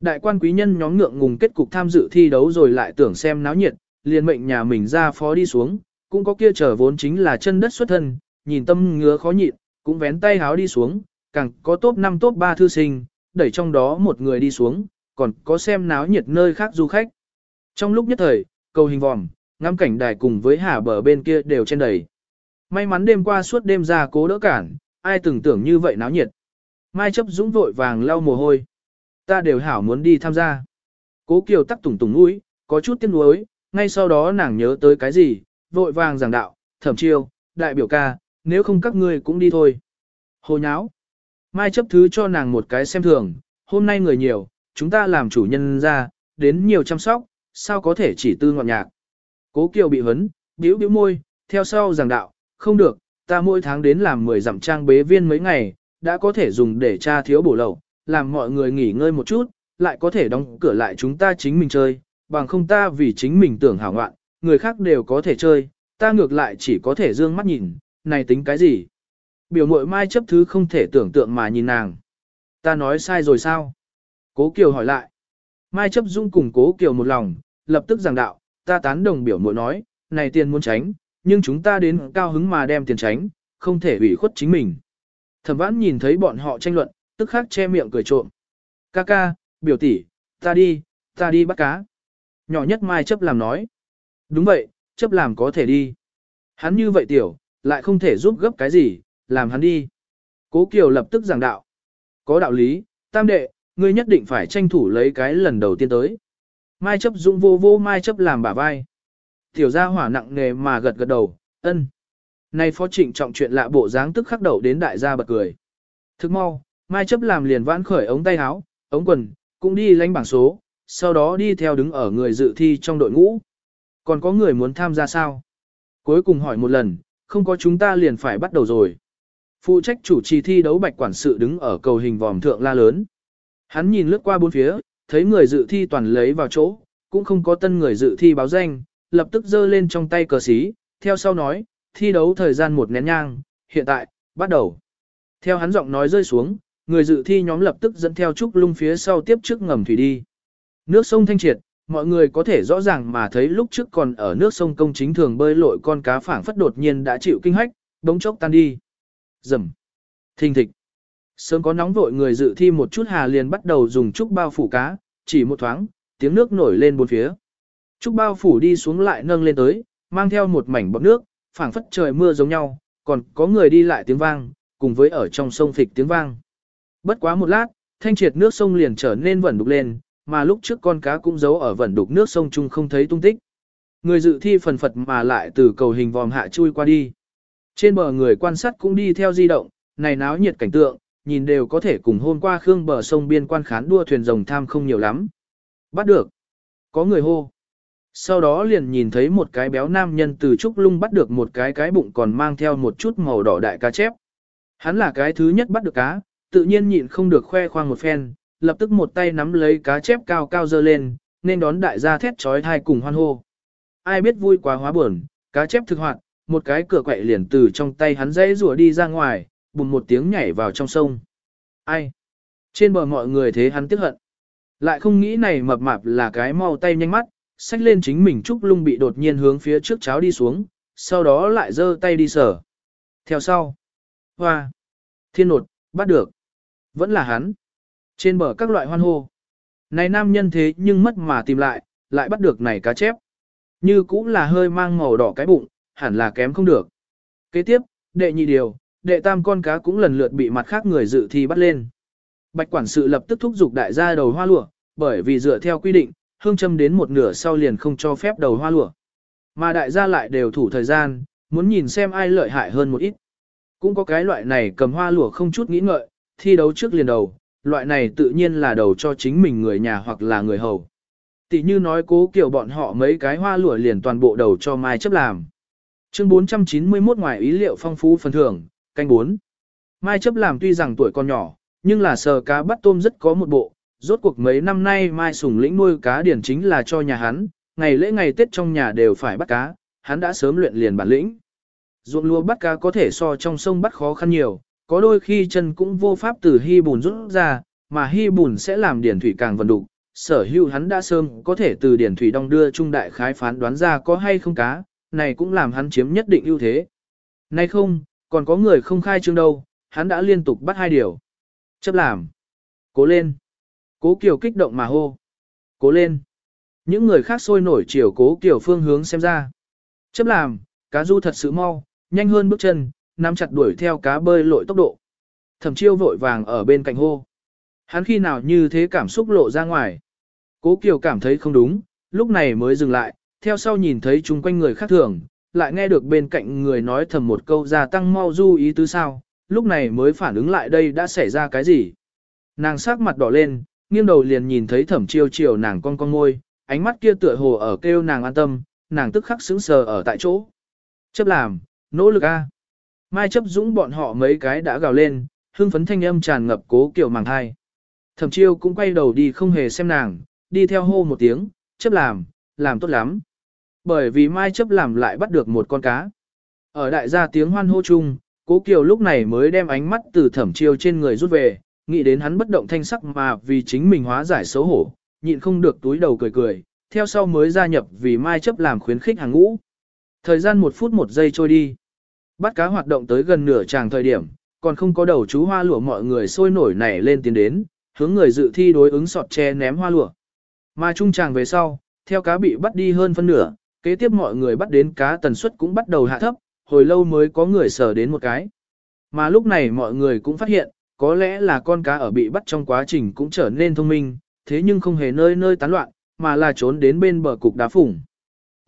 Đại quan quý nhân nhóm ngượng ngùng kết cục tham dự thi đấu rồi lại tưởng xem náo nhiệt, liền mệnh nhà mình ra phó đi xuống, cũng có kia trở vốn chính là chân đất xuất thân, nhìn tâm ngứa khó nhịn, cũng vén tay háo đi xuống, càng có top 5 top 3 thư sinh, đẩy trong đó một người đi xuống, còn có xem náo nhiệt nơi khác du khách. Trong lúc nhất thời, cầu hình vòm, ngắm cảnh đài cùng với hà bờ bên kia đều trên đầy. May mắn đêm qua suốt đêm ra cố đỡ cản, ai từng tưởng như vậy náo nhiệt. Mai chấp dũng vội vàng lau mồ hôi. Ta đều hảo muốn đi tham gia. Cố Kiều tắc tùng tùng mũi, có chút tiếc nuối, ngay sau đó nàng nhớ tới cái gì, vội vàng giảng đạo, thẩm chiêu, đại biểu ca, nếu không các ngươi cũng đi thôi. Hồ nháo. Mai chấp thứ cho nàng một cái xem thường, hôm nay người nhiều, chúng ta làm chủ nhân ra, đến nhiều chăm sóc, sao có thể chỉ tư ngọn nhạc. Cố Kiều bị vấn, biểu biểu môi, theo sau giảng đạo, không được, ta mỗi tháng đến làm 10 dặm trang bế viên mấy ngày, đã có thể dùng để tra thiếu bổ lậu, làm mọi người nghỉ ngơi một chút, lại có thể đóng cửa lại chúng ta chính mình chơi, bằng không ta vì chính mình tưởng hảo ngoạn, người khác đều có thể chơi, ta ngược lại chỉ có thể dương mắt nhìn, này tính cái gì? Biểu mội mai chấp thứ không thể tưởng tượng mà nhìn nàng. Ta nói sai rồi sao? Cố Kiều hỏi lại. Mai chấp dung cùng Cố Kiều một lòng, lập tức giảng đạo, ta tán đồng biểu mội nói, này tiền muốn tránh, nhưng chúng ta đến cao hứng mà đem tiền tránh, không thể ủy khuất chính mình. Thẩm vãn nhìn thấy bọn họ tranh luận, tức khắc che miệng cười trộm. Ca ca, biểu tỷ, ta đi, ta đi bắt cá. Nhỏ nhất Mai chấp làm nói. Đúng vậy, chấp làm có thể đi. Hắn như vậy tiểu, lại không thể giúp gấp cái gì, làm hắn đi. Cố Kiều lập tức giảng đạo. Có đạo lý, tam đệ, ngươi nhất định phải tranh thủ lấy cái lần đầu tiên tới. Mai chấp dũng vô vô mai chấp làm bả vai. Tiểu gia hỏa nặng nề mà gật gật đầu, ân. Nay phó trịnh trọng chuyện lạ bộ dáng tức khắc đầu đến đại gia bật cười. Thức mau, mai chấp làm liền vãn khởi ống tay áo, ống quần, cũng đi lánh bảng số, sau đó đi theo đứng ở người dự thi trong đội ngũ. Còn có người muốn tham gia sao? Cuối cùng hỏi một lần, không có chúng ta liền phải bắt đầu rồi. Phụ trách chủ trì thi đấu bạch quản sự đứng ở cầu hình vòm thượng la lớn. Hắn nhìn lướt qua bốn phía, thấy người dự thi toàn lấy vào chỗ, cũng không có tân người dự thi báo danh, lập tức giơ lên trong tay cờ xí, theo sau nói, thi đấu thời gian một nén nhang, hiện tại, bắt đầu. Theo hắn giọng nói rơi xuống, người dự thi nhóm lập tức dẫn theo trúc lung phía sau tiếp trước ngầm thủy đi. Nước sông thanh triệt, mọi người có thể rõ ràng mà thấy lúc trước còn ở nước sông công chính thường bơi lội con cá phảng phất đột nhiên đã chịu kinh hách, đống chốc tan đi. Rầm. Thình thịch. Sớm có nóng vội người dự thi một chút hà liền bắt đầu dùng trúc bao phủ cá, chỉ một thoáng, tiếng nước nổi lên bốn phía. Trúc bao phủ đi xuống lại nâng lên tới, mang theo một mảnh bọt nước, phảng phất trời mưa giống nhau, còn có người đi lại tiếng vang, cùng với ở trong sông phịch tiếng vang. Bất quá một lát, thanh triệt nước sông liền trở nên vẩn đục lên, mà lúc trước con cá cũng giấu ở vẩn đục nước sông chung không thấy tung tích. Người dự thi phần phật mà lại từ cầu hình vòm hạ chui qua đi. Trên bờ người quan sát cũng đi theo di động, này náo nhiệt cảnh tượng, nhìn đều có thể cùng hôm qua khương bờ sông biên quan khán đua thuyền rồng tham không nhiều lắm. Bắt được. Có người hô. Sau đó liền nhìn thấy một cái béo nam nhân từ trúc lung bắt được một cái cái bụng còn mang theo một chút màu đỏ đại cá chép. Hắn là cái thứ nhất bắt được cá, tự nhiên nhịn không được khoe khoang một phen, lập tức một tay nắm lấy cá chép cao cao dơ lên, nên đón đại gia thét trói thai cùng hoan hô. Ai biết vui quá hóa buồn, cá chép thực hoạt, một cái cửa quậy liền từ trong tay hắn dãy rùa đi ra ngoài, bùm một tiếng nhảy vào trong sông. Ai? Trên bờ mọi người thế hắn tiếc hận. Lại không nghĩ này mập mạp là cái mau tay nhanh mắt, xách lên chính mình trúc lung bị đột nhiên hướng phía trước cháo đi xuống, sau đó lại giơ tay đi sở. Theo sau. Hoa. Thiên nột, bắt được. Vẫn là hắn. Trên bờ các loại hoan hô. Này nam nhân thế nhưng mất mà tìm lại, lại bắt được này cá chép. Như cũng là hơi mang màu đỏ cái bụng, hẳn là kém không được. Kế tiếp, đệ nhị điều, đệ tam con cá cũng lần lượt bị mặt khác người dự thi bắt lên. Bạch quản sự lập tức thúc giục đại gia đầu hoa lụa, bởi vì dựa theo quy định, hương châm đến một nửa sau liền không cho phép đầu hoa lụa. Mà đại gia lại đều thủ thời gian, muốn nhìn xem ai lợi hại hơn một ít. Cũng có cái loại này cầm hoa lụa không chút nghĩ ngợi, thi đấu trước liền đầu, loại này tự nhiên là đầu cho chính mình người nhà hoặc là người hầu. Tỷ như nói cố kiểu bọn họ mấy cái hoa lụa liền toàn bộ đầu cho Mai chấp làm. Chương 491 ngoài ý liệu phong phú phần thưởng, canh 4. Mai chấp làm tuy rằng tuổi còn nhỏ, nhưng là sờ cá bắt tôm rất có một bộ, rốt cuộc mấy năm nay Mai Sùng lĩnh nuôi cá điển chính là cho nhà hắn, ngày lễ ngày Tết trong nhà đều phải bắt cá, hắn đã sớm luyện liền bản lĩnh. Ruộng lúa bắt cá có thể so trong sông bắt khó khăn nhiều, có đôi khi chân cũng vô pháp từ hy bùn rút ra, mà hy bùn sẽ làm điển thủy càng vận đục. Sở hữu hắn đã sớm có thể từ điển thủy đong đưa trung đại khái phán đoán ra có hay không cá, này cũng làm hắn chiếm nhất định ưu thế. Nay không, còn có người không khai trương đâu, hắn đã liên tục bắt hai điều. Chấp làm. Cố lên. Cố Kiều kích động mà hô. Cố lên. Những người khác sôi nổi chiều cố Kiều phương hướng xem ra. Chấp làm, cá du thật sự mau, nhanh hơn bước chân, nắm chặt đuổi theo cá bơi lội tốc độ. Thẩm chiêu vội vàng ở bên cạnh hô. Hắn khi nào như thế cảm xúc lộ ra ngoài. Cố Kiều cảm thấy không đúng, lúc này mới dừng lại, theo sau nhìn thấy chung quanh người khác thường, lại nghe được bên cạnh người nói thầm một câu gia tăng mau du ý tứ sao, lúc này mới phản ứng lại đây đã xảy ra cái gì. Nàng sắc mặt đỏ lên, nghiêng đầu liền nhìn thấy thẩm chiêu chiều nàng con con ngôi, ánh mắt kia tựa hồ ở kêu nàng an tâm, nàng tức khắc sững sờ ở tại chỗ. Chấp làm, nỗ lực a. Mai chấp dũng bọn họ mấy cái đã gào lên, hưng phấn thanh âm tràn ngập cố kiểu màng thai. Thẩm chiêu cũng quay đầu đi không hề xem nàng, đi theo hô một tiếng, chấp làm, làm tốt lắm. Bởi vì Mai chấp làm lại bắt được một con cá. Ở đại gia tiếng hoan hô chung, cố kiều lúc này mới đem ánh mắt từ thẩm chiêu trên người rút về, nghĩ đến hắn bất động thanh sắc mà vì chính mình hóa giải xấu hổ, nhịn không được túi đầu cười cười, theo sau mới gia nhập vì Mai chấp làm khuyến khích hàng ngũ. Thời gian một phút một giây trôi đi. Bắt cá hoạt động tới gần nửa tràng thời điểm, còn không có đầu chú hoa lụa mọi người sôi nổi nảy lên tiến đến, hướng người dự thi đối ứng sọt che ném hoa lụa. Mà trung tràng về sau, theo cá bị bắt đi hơn phân nửa, kế tiếp mọi người bắt đến cá tần suất cũng bắt đầu hạ thấp, hồi lâu mới có người sở đến một cái. Mà lúc này mọi người cũng phát hiện, có lẽ là con cá ở bị bắt trong quá trình cũng trở nên thông minh, thế nhưng không hề nơi nơi tán loạn, mà là trốn đến bên bờ cục đá phủng.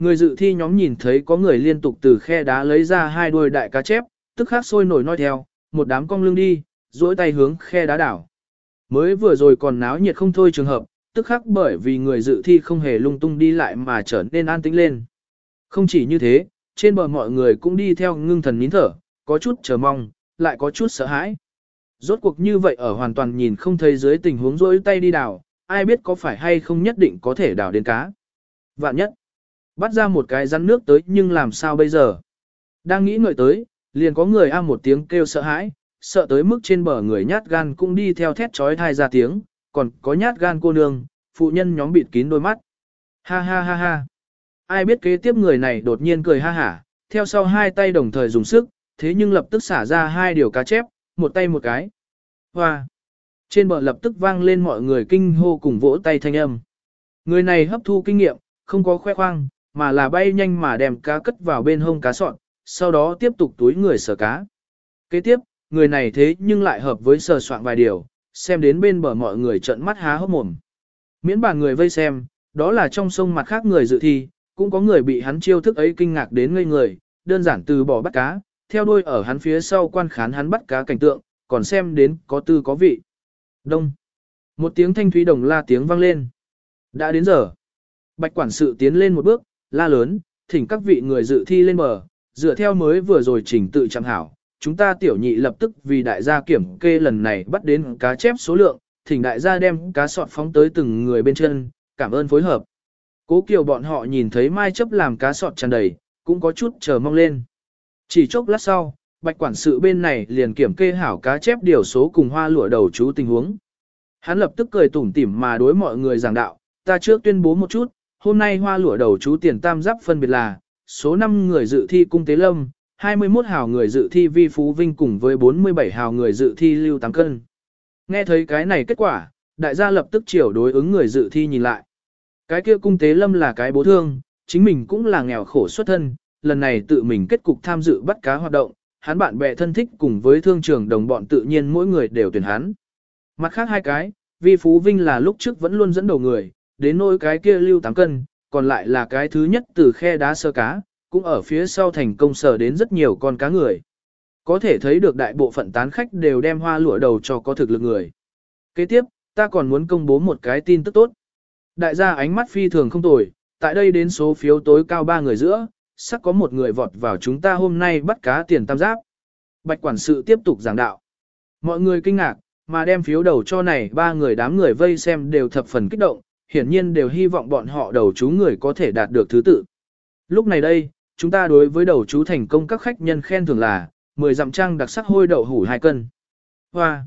Người dự thi nhóm nhìn thấy có người liên tục từ khe đá lấy ra hai đuôi đại cá chép, tức khắc sôi nổi nói theo, một đám cong lưng đi, duỗi tay hướng khe đá đảo. Mới vừa rồi còn náo nhiệt không thôi trường hợp, tức khắc bởi vì người dự thi không hề lung tung đi lại mà trở nên an tĩnh lên. Không chỉ như thế, trên bờ mọi người cũng đi theo ngưng thần nín thở, có chút chờ mong, lại có chút sợ hãi. Rốt cuộc như vậy ở hoàn toàn nhìn không thấy dưới tình huống rỗi tay đi đào, ai biết có phải hay không nhất định có thể đào đến cá. Vạn nhất, bắt ra một cái rắn nước tới nhưng làm sao bây giờ? Đang nghĩ ngợi tới, liền có người a một tiếng kêu sợ hãi, sợ tới mức trên bờ người nhát gan cũng đi theo thét trói thai ra tiếng, còn có nhát gan cô nương, phụ nhân nhóm bịt kín đôi mắt. Ha ha ha ha. Ai biết kế tiếp người này đột nhiên cười ha hả, theo sau hai tay đồng thời dùng sức, thế nhưng lập tức xả ra hai điều cá chép, một tay một cái. Hoa! Trên bờ lập tức vang lên mọi người kinh hô cùng vỗ tay thanh âm. Người này hấp thu kinh nghiệm, không có khoe khoang, mà là bay nhanh mà đem cá cất vào bên hông cá sọn, sau đó tiếp tục túi người sở cá. Kế tiếp, người này thế nhưng lại hợp với sờ soạn vài điều, xem đến bên bờ mọi người trợn mắt há hốc mồm. Miễn bà người vây xem, đó là trong sông mặt khác người dự thi, cũng có người bị hắn chiêu thức ấy kinh ngạc đến ngây người, đơn giản từ bỏ bắt cá, theo đuôi ở hắn phía sau quan khán hắn bắt cá cảnh tượng, còn xem đến có tư có vị. Đông. Một tiếng thanh thúy đồng la tiếng vang lên. Đã đến giờ. Bạch quản sự tiến lên một bước, la lớn, thỉnh các vị người dự thi lên bờ, dựa theo mới vừa rồi trình tự chẳng hảo. Chúng ta tiểu nhị lập tức vì đại gia kiểm kê lần này bắt đến cá chép số lượng, thỉnh đại gia đem cá sọt phóng tới từng người bên chân, cảm ơn phối hợp. Cố kiều bọn họ nhìn thấy mai chấp làm cá sọt tràn đầy, cũng có chút chờ mong lên. Chỉ chốc lát sau, bạch quản sự bên này liền kiểm kê hảo cá chép điều số cùng hoa lụa đầu chú tình huống. Hắn lập tức cười tủm tỉm mà đối mọi người giảng đạo, ta trước tuyên bố một chút, hôm nay hoa lụa đầu chú tiền tam giáp phân biệt là, số 5 người dự thi cung tế lâm, 21 hào người dự thi vi phú vinh cùng với 47 hào người dự thi lưu tăng cân. Nghe thấy cái này kết quả, đại gia lập tức chiều đối ứng người dự thi nhìn lại. Cái kia cung tế lâm là cái bố thương, chính mình cũng là nghèo khổ xuất thân, lần này tự mình kết cục tham dự bắt cá hoạt động, hắn bạn bè thân thích cùng với thương trường đồng bọn tự nhiên mỗi người đều tuyển hắn. Mặt khác hai cái, vi Phú Vinh là lúc trước vẫn luôn dẫn đầu người, đến nỗi cái kia lưu tám cân, còn lại là cái thứ nhất từ khe đá sơ cá, cũng ở phía sau thành công sở đến rất nhiều con cá người. Có thể thấy được đại bộ phận tán khách đều đem hoa lụa đầu cho có thực lực người. Kế tiếp, ta còn muốn công bố một cái tin tức tốt. Đại gia ánh mắt phi thường không tồi, tại đây đến số phiếu tối cao ba người giữa, sắc có một người vọt vào chúng ta hôm nay bắt cá tiền tam giáp. Bạch quản sự tiếp tục giảng đạo. Mọi người kinh ngạc, mà đem phiếu đầu cho này ba người đám người vây xem đều thập phần kích động, hiển nhiên đều hy vọng bọn họ đầu chú người có thể đạt được thứ tự. Lúc này đây, chúng ta đối với đầu chú thành công các khách nhân khen thưởng là 10 dặm trang đặc sắc hôi đậu hủ 2 cân. Hoa!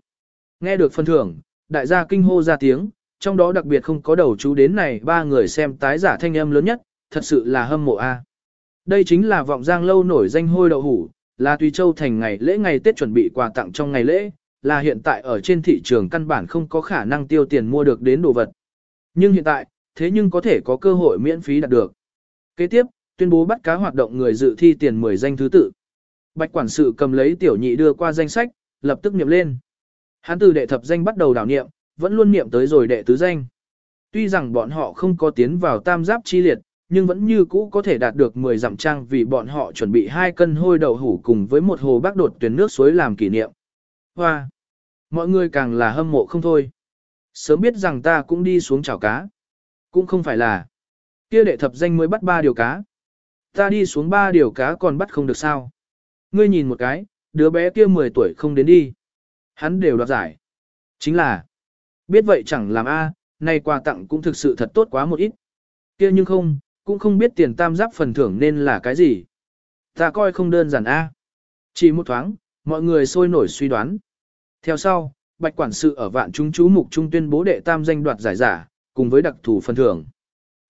Nghe được phần thưởng, đại gia kinh hô ra tiếng, trong đó đặc biệt không có đầu chú đến này ba người xem tái giả thanh âm lớn nhất, thật sự là hâm mộ a. Đây chính là vọng giang lâu nổi danh hôi đậu hủ, là Tùy Châu thành ngày lễ ngày Tết chuẩn bị quà tặng trong ngày lễ, là hiện tại ở trên thị trường căn bản không có khả năng tiêu tiền mua được đến đồ vật. Nhưng hiện tại, thế nhưng có thể có cơ hội miễn phí đạt được. Kế tiếp, tuyên bố bắt cá hoạt động người dự thi tiền 10 danh thứ tự. Bạch quản sự cầm lấy tiểu nhị đưa qua danh sách, lập tức niệm lên. Hắn từ đệ thập danh bắt đầu đảo niệm, vẫn luôn niệm tới rồi đệ tứ danh. Tuy rằng bọn họ không có tiến vào tam giáp chi liệt, nhưng vẫn như cũ có thể đạt được 10 dặm trang vì bọn họ chuẩn bị hai cân hôi đậu hủ cùng với một hồ bác đột tuyển nước suối làm kỷ niệm. Hoa! Mọi người càng là hâm mộ không thôi. Sớm biết rằng ta cũng đi xuống chảo cá. Cũng không phải là. Kia đệ thập danh mới bắt ba điều cá. Ta đi xuống ba điều cá còn bắt không được sao. Ngươi nhìn một cái, đứa bé kia 10 tuổi không đến đi. Hắn đều đoạt giải. Chính là, biết vậy chẳng làm a, nay quà tặng cũng thực sự thật tốt quá một ít. Kia nhưng không, cũng không biết tiền tam giáp phần thưởng nên là cái gì. Ta coi không đơn giản a. Chỉ một thoáng, mọi người sôi nổi suy đoán. Theo sau, bạch quản sự ở vạn chúng chú mục trung tuyên bố đệ tam danh đoạt giải giả, cùng với đặc thù phần thưởng.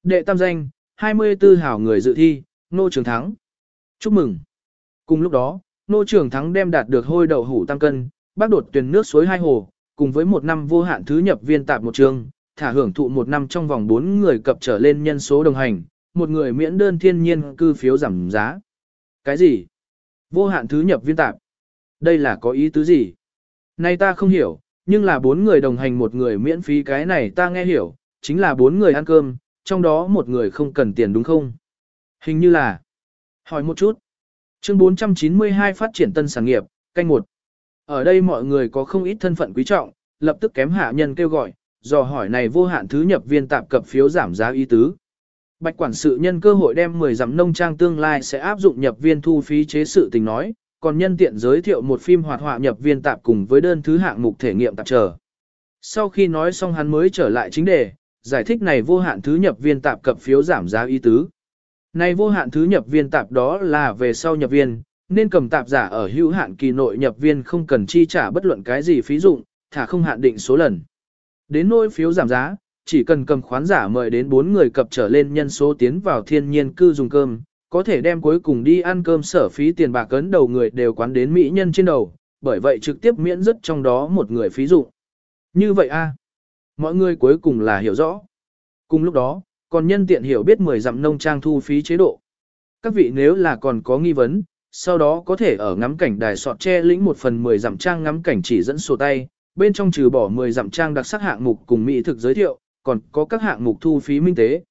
Đệ tam danh, 24 hảo người dự thi, nô trường thắng. Chúc mừng. Cùng lúc đó, nô trường thắng đem đạt được hôi đậu hủ tăng cân, bác đột tuyển nước suối hai hồ, cùng với một năm vô hạn thứ nhập viên tạp một trường, thả hưởng thụ một năm trong vòng bốn người cập trở lên nhân số đồng hành, một người miễn đơn thiên nhiên cư phiếu giảm giá. Cái gì? Vô hạn thứ nhập viên tạp. Đây là có ý tứ gì? Này ta không hiểu, nhưng là bốn người đồng hành một người miễn phí cái này ta nghe hiểu, chính là bốn người ăn cơm, trong đó một người không cần tiền đúng không? Hình như là. Hỏi một chút. Chương 492 phát triển tân sản nghiệp, canh một. Ở đây mọi người có không ít thân phận quý trọng, lập tức kém hạ nhân kêu gọi, dò hỏi này vô hạn thứ nhập viên tạp cập phiếu giảm giá y tứ. Bạch quản sự nhân cơ hội đem 10 giảm nông trang tương lai sẽ áp dụng nhập viên thu phí chế sự tình nói, còn nhân tiện giới thiệu một phim hoạt họa nhập viên tạp cùng với đơn thứ hạng mục thể nghiệm tạp trở. Sau khi nói xong hắn mới trở lại chính đề, giải thích này vô hạn thứ nhập viên tạp cập phiếu giảm giá y tứ. Này vô hạn thứ nhập viên tạp đó là về sau nhập viên, nên cầm tạp giả ở hữu hạn kỳ nội nhập viên không cần chi trả bất luận cái gì phí dụng, thả không hạn định số lần. Đến nỗi phiếu giảm giá, chỉ cần cầm khoán giả mời đến 4 người cập trở lên nhân số tiến vào thiên nhiên cư dùng cơm, có thể đem cuối cùng đi ăn cơm sở phí tiền bạc cấn đầu người đều quán đến mỹ nhân trên đầu, bởi vậy trực tiếp miễn rất trong đó một người phí dụng. Như vậy a mọi người cuối cùng là hiểu rõ. Cùng lúc đó, còn nhân tiện hiểu biết 10 dặm nông trang thu phí chế độ. Các vị nếu là còn có nghi vấn, sau đó có thể ở ngắm cảnh đài sọt che lĩnh một phần 10 dặm trang ngắm cảnh chỉ dẫn sổ tay, bên trong trừ bỏ 10 dặm trang đặc sắc hạng mục cùng mỹ thực giới thiệu, còn có các hạng mục thu phí minh tế.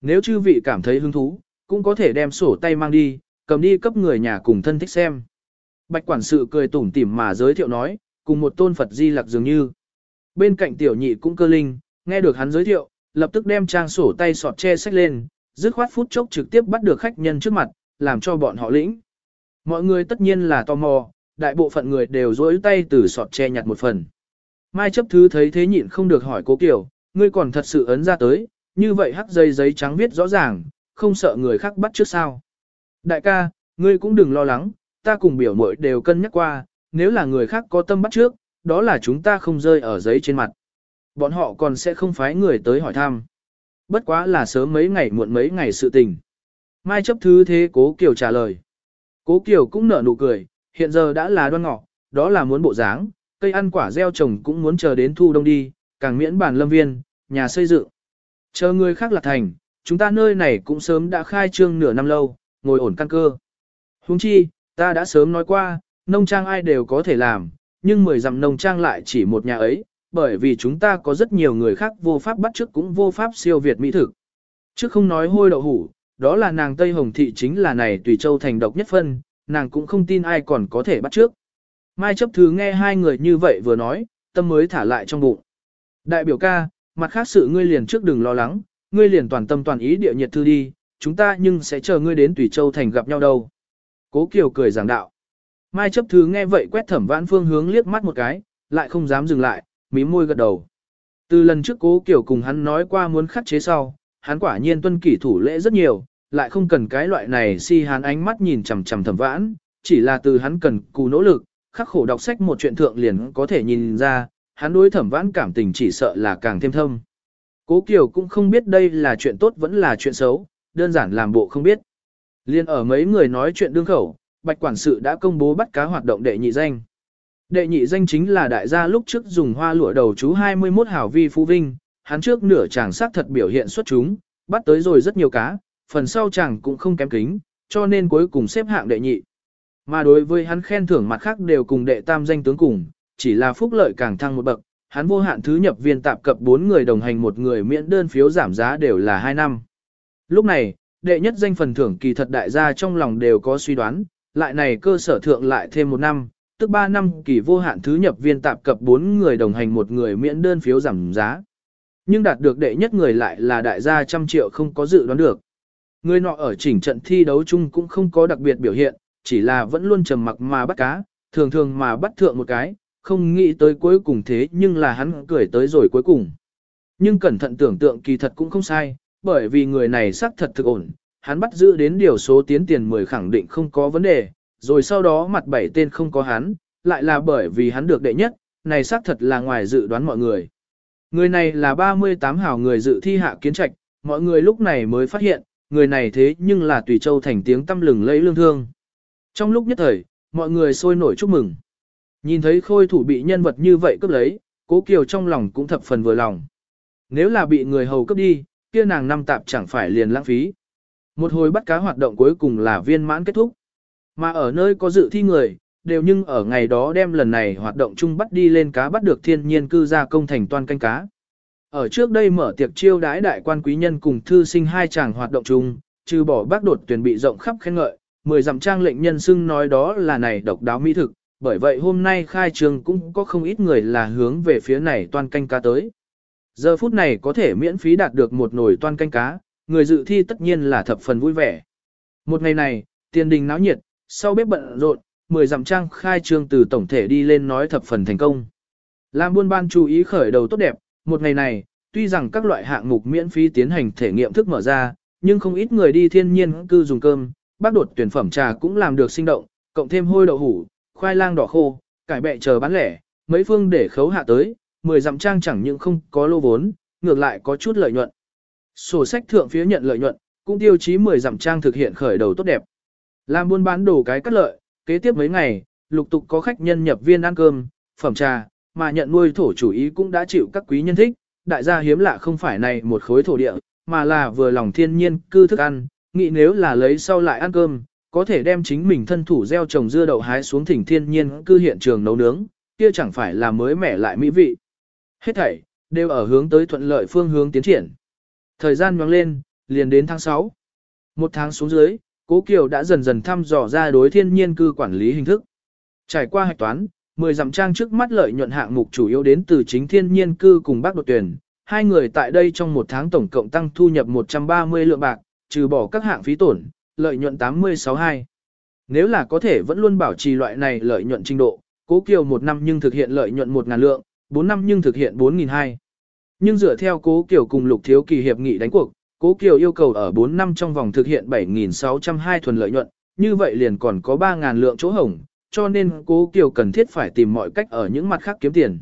Nếu chư vị cảm thấy hứng thú, cũng có thể đem sổ tay mang đi, cầm đi cấp người nhà cùng thân thích xem. Bạch quản sự cười tủm tỉm mà giới thiệu nói, cùng một tôn Phật di lặc dường như. Bên cạnh tiểu nhị cũng cơ linh, nghe được hắn giới thiệu, lập tức đem trang sổ tay sọt che sách lên, dứt khoát phút chốc trực tiếp bắt được khách nhân trước mặt, làm cho bọn họ lĩnh. Mọi người tất nhiên là tò mò, đại bộ phận người đều dối tay từ sọt che nhặt một phần. Mai chấp thứ thấy thế nhịn không được hỏi cố kiểu, ngươi còn thật sự ấn ra tới, như vậy hắc dây giấy trắng viết rõ ràng, không sợ người khác bắt trước sao. Đại ca, ngươi cũng đừng lo lắng, ta cùng biểu mội đều cân nhắc qua, nếu là người khác có tâm bắt trước, đó là chúng ta không rơi ở giấy trên mặt. Bọn họ còn sẽ không phái người tới hỏi thăm. Bất quá là sớm mấy ngày muộn mấy ngày sự tình. Mai chấp thứ thế cố Kiều trả lời. Cố Kiều cũng nở nụ cười, hiện giờ đã là đoan ngọ, đó là muốn bộ dáng, cây ăn quả gieo trồng cũng muốn chờ đến thu đông đi, càng miễn bản lâm viên, nhà xây dựng. Chờ người khác là thành, chúng ta nơi này cũng sớm đã khai trương nửa năm lâu, ngồi ổn căn cơ. Huống chi, ta đã sớm nói qua, nông trang ai đều có thể làm, nhưng mười dặm nông trang lại chỉ một nhà ấy, bởi vì chúng ta có rất nhiều người khác vô pháp bắt chước cũng vô pháp siêu việt mỹ thực. Chứ không nói hôi đậu hủ, đó là nàng Tây Hồng Thị chính là này tùy châu thành độc nhất phân, nàng cũng không tin ai còn có thể bắt trước. Mai chấp thứ nghe hai người như vậy vừa nói, tâm mới thả lại trong bụng. Đại biểu ca, mặt khác sự ngươi liền trước đừng lo lắng, ngươi liền toàn tâm toàn ý địa nhiệt thư đi, chúng ta nhưng sẽ chờ ngươi đến Tùy Châu Thành gặp nhau đâu. Cố Kiều cười giảng đạo. Mai chấp thứ nghe vậy quét thẩm vãn phương hướng liếc mắt một cái, lại không dám dừng lại, mím môi gật đầu. Từ lần trước cố Kiều cùng hắn nói qua muốn khắc chế sau, hắn quả nhiên tuân kỷ thủ lễ rất nhiều, lại không cần cái loại này si hắn ánh mắt nhìn chằm chằm thẩm vãn, chỉ là từ hắn cần cù nỗ lực, khắc khổ đọc sách một chuyện thượng liền có thể nhìn ra, hắn đối thẩm vãn cảm tình chỉ sợ là càng thêm thâm. Cố Kiều cũng không biết đây là chuyện tốt vẫn là chuyện xấu, đơn giản làm bộ không biết. Liên ở mấy người nói chuyện đương khẩu, Bạch Quản sự đã công bố bắt cá hoạt động đệ nhị danh. Đệ nhị danh chính là đại gia lúc trước dùng hoa lụa đầu chú 21 hảo vi phú vinh, hắn trước nửa chàng sát thật biểu hiện xuất chúng, bắt tới rồi rất nhiều cá, phần sau chàng cũng không kém kính, cho nên cuối cùng xếp hạng đệ nhị. Mà đối với hắn khen thưởng mặt khác đều cùng đệ tam danh tướng cùng, chỉ là phúc lợi càng thăng một bậc, hắn vô hạn thứ nhập viên tạp cập 4 người đồng hành một người miễn đơn phiếu giảm giá đều là 2 năm. Lúc này, đệ nhất danh phần thưởng kỳ thật đại gia trong lòng đều có suy đoán, lại này cơ sở thượng lại thêm một năm, tức 3 năm kỳ vô hạn thứ nhập viên tạp cập 4 người đồng hành một người miễn đơn phiếu giảm giá. Nhưng đạt được đệ nhất người lại là đại gia trăm triệu không có dự đoán được. Người nọ ở chỉnh trận thi đấu chung cũng không có đặc biệt biểu hiện, chỉ là vẫn luôn trầm mặc mà bắt cá, thường thường mà bắt thượng một cái, không nghĩ tới cuối cùng thế nhưng là hắn cười tới rồi cuối cùng. Nhưng cẩn thận tưởng tượng kỳ thật cũng không sai, bởi vì người này xác thật thực ổn, hắn bắt giữ đến điều số tiến tiền 10 khẳng định không có vấn đề, rồi sau đó mặt bảy tên không có hắn, lại là bởi vì hắn được đệ nhất, này xác thật là ngoài dự đoán mọi người. Người này là 38 hảo người dự thi hạ kiến trạch, mọi người lúc này mới phát hiện, người này thế nhưng là tùy châu thành tiếng tâm lừng lẫy lương thương. Trong lúc nhất thời, mọi người sôi nổi chúc mừng. Nhìn thấy khôi thủ bị nhân vật như vậy cướp lấy, cố kiều trong lòng cũng thập phần vừa lòng. Nếu là bị người hầu cướp đi, kia nàng năm tạp chẳng phải liền lãng phí. Một hồi bắt cá hoạt động cuối cùng là viên mãn kết thúc. Mà ở nơi có dự thi người, đều nhưng ở ngày đó đem lần này hoạt động chung bắt đi lên cá bắt được thiên nhiên cư gia công thành toàn canh cá. Ở trước đây mở tiệc chiêu đái đại quan quý nhân cùng thư sinh hai chàng hoạt động chung, trừ bỏ bác đột tuyển bị rộng khắp khen ngợi, mười dặm trang lệnh nhân xưng nói đó là này độc đáo mỹ thực, bởi vậy hôm nay khai trường cũng có không ít người là hướng về phía này toàn canh cá tới. Giờ phút này có thể miễn phí đạt được một nồi toàn canh cá, người dự thi tất nhiên là thập phần vui vẻ. Một ngày này, tiền đình náo nhiệt, sau bếp bận rộn, mười dặm trang khai trương từ tổng thể đi lên nói thập phần thành công. Làm buôn ban chú ý khởi đầu tốt đẹp, một ngày này, tuy rằng các loại hạng mục miễn phí tiến hành thể nghiệm thức mở ra, nhưng không ít người đi thiên nhiên cư dùng cơm, bác đột tuyển phẩm trà cũng làm được sinh động, cộng thêm hôi đậu hủ, khoai lang đỏ khô, cải bẹ chờ bán lẻ, mấy phương để khấu hạ tới, mười dặm trang chẳng những không có lô vốn, ngược lại có chút lợi nhuận. Sổ sách thượng phía nhận lợi nhuận, cũng tiêu chí 10 dặm trang thực hiện khởi đầu tốt đẹp. Làm buôn bán đồ cái cắt lợi, kế tiếp mấy ngày, lục tục có khách nhân nhập viên ăn cơm, phẩm trà, mà nhận nuôi thổ chủ ý cũng đã chịu các quý nhân thích, đại gia hiếm lạ không phải này một khối thổ địa, mà là vừa lòng thiên nhiên cư thức ăn, nghĩ nếu là lấy sau lại ăn cơm, có thể đem chính mình thân thủ gieo trồng dưa đậu hái xuống thỉnh thiên nhiên cư hiện trường nấu nướng, kia chẳng phải là mới mẻ lại mỹ vị. Hết thảy, đều ở hướng tới thuận lợi phương hướng tiến triển. Thời gian nhoáng lên, liền đến tháng 6. Một tháng xuống dưới, Cố Kiều đã dần dần thăm dò ra đối thiên nhiên cư quản lý hình thức. Trải qua hạch toán, 10 dặm trang trước mắt lợi nhuận hạng mục chủ yếu đến từ chính thiên nhiên cư cùng bác đột tuyển. Hai người tại đây trong một tháng tổng cộng tăng thu nhập 130 lượng bạc, trừ bỏ các hạng phí tổn, lợi nhuận 862. Nếu là có thể vẫn luôn bảo trì loại này lợi nhuận trình độ, Cố Kiều một năm nhưng thực hiện lợi nhuận 1.000 lượng, 4 năm nhưng thực hiện 4.200. Nhưng dựa theo Cố Kiều cùng Lục Thiếu Kỳ hiệp nghị đánh cuộc, Cố Kiều yêu cầu ở 4 năm trong vòng thực hiện 7.602 thuần lợi nhuận, như vậy liền còn có 3.000 lượng chỗ hổng, cho nên Cố Kiều cần thiết phải tìm mọi cách ở những mặt khác kiếm tiền.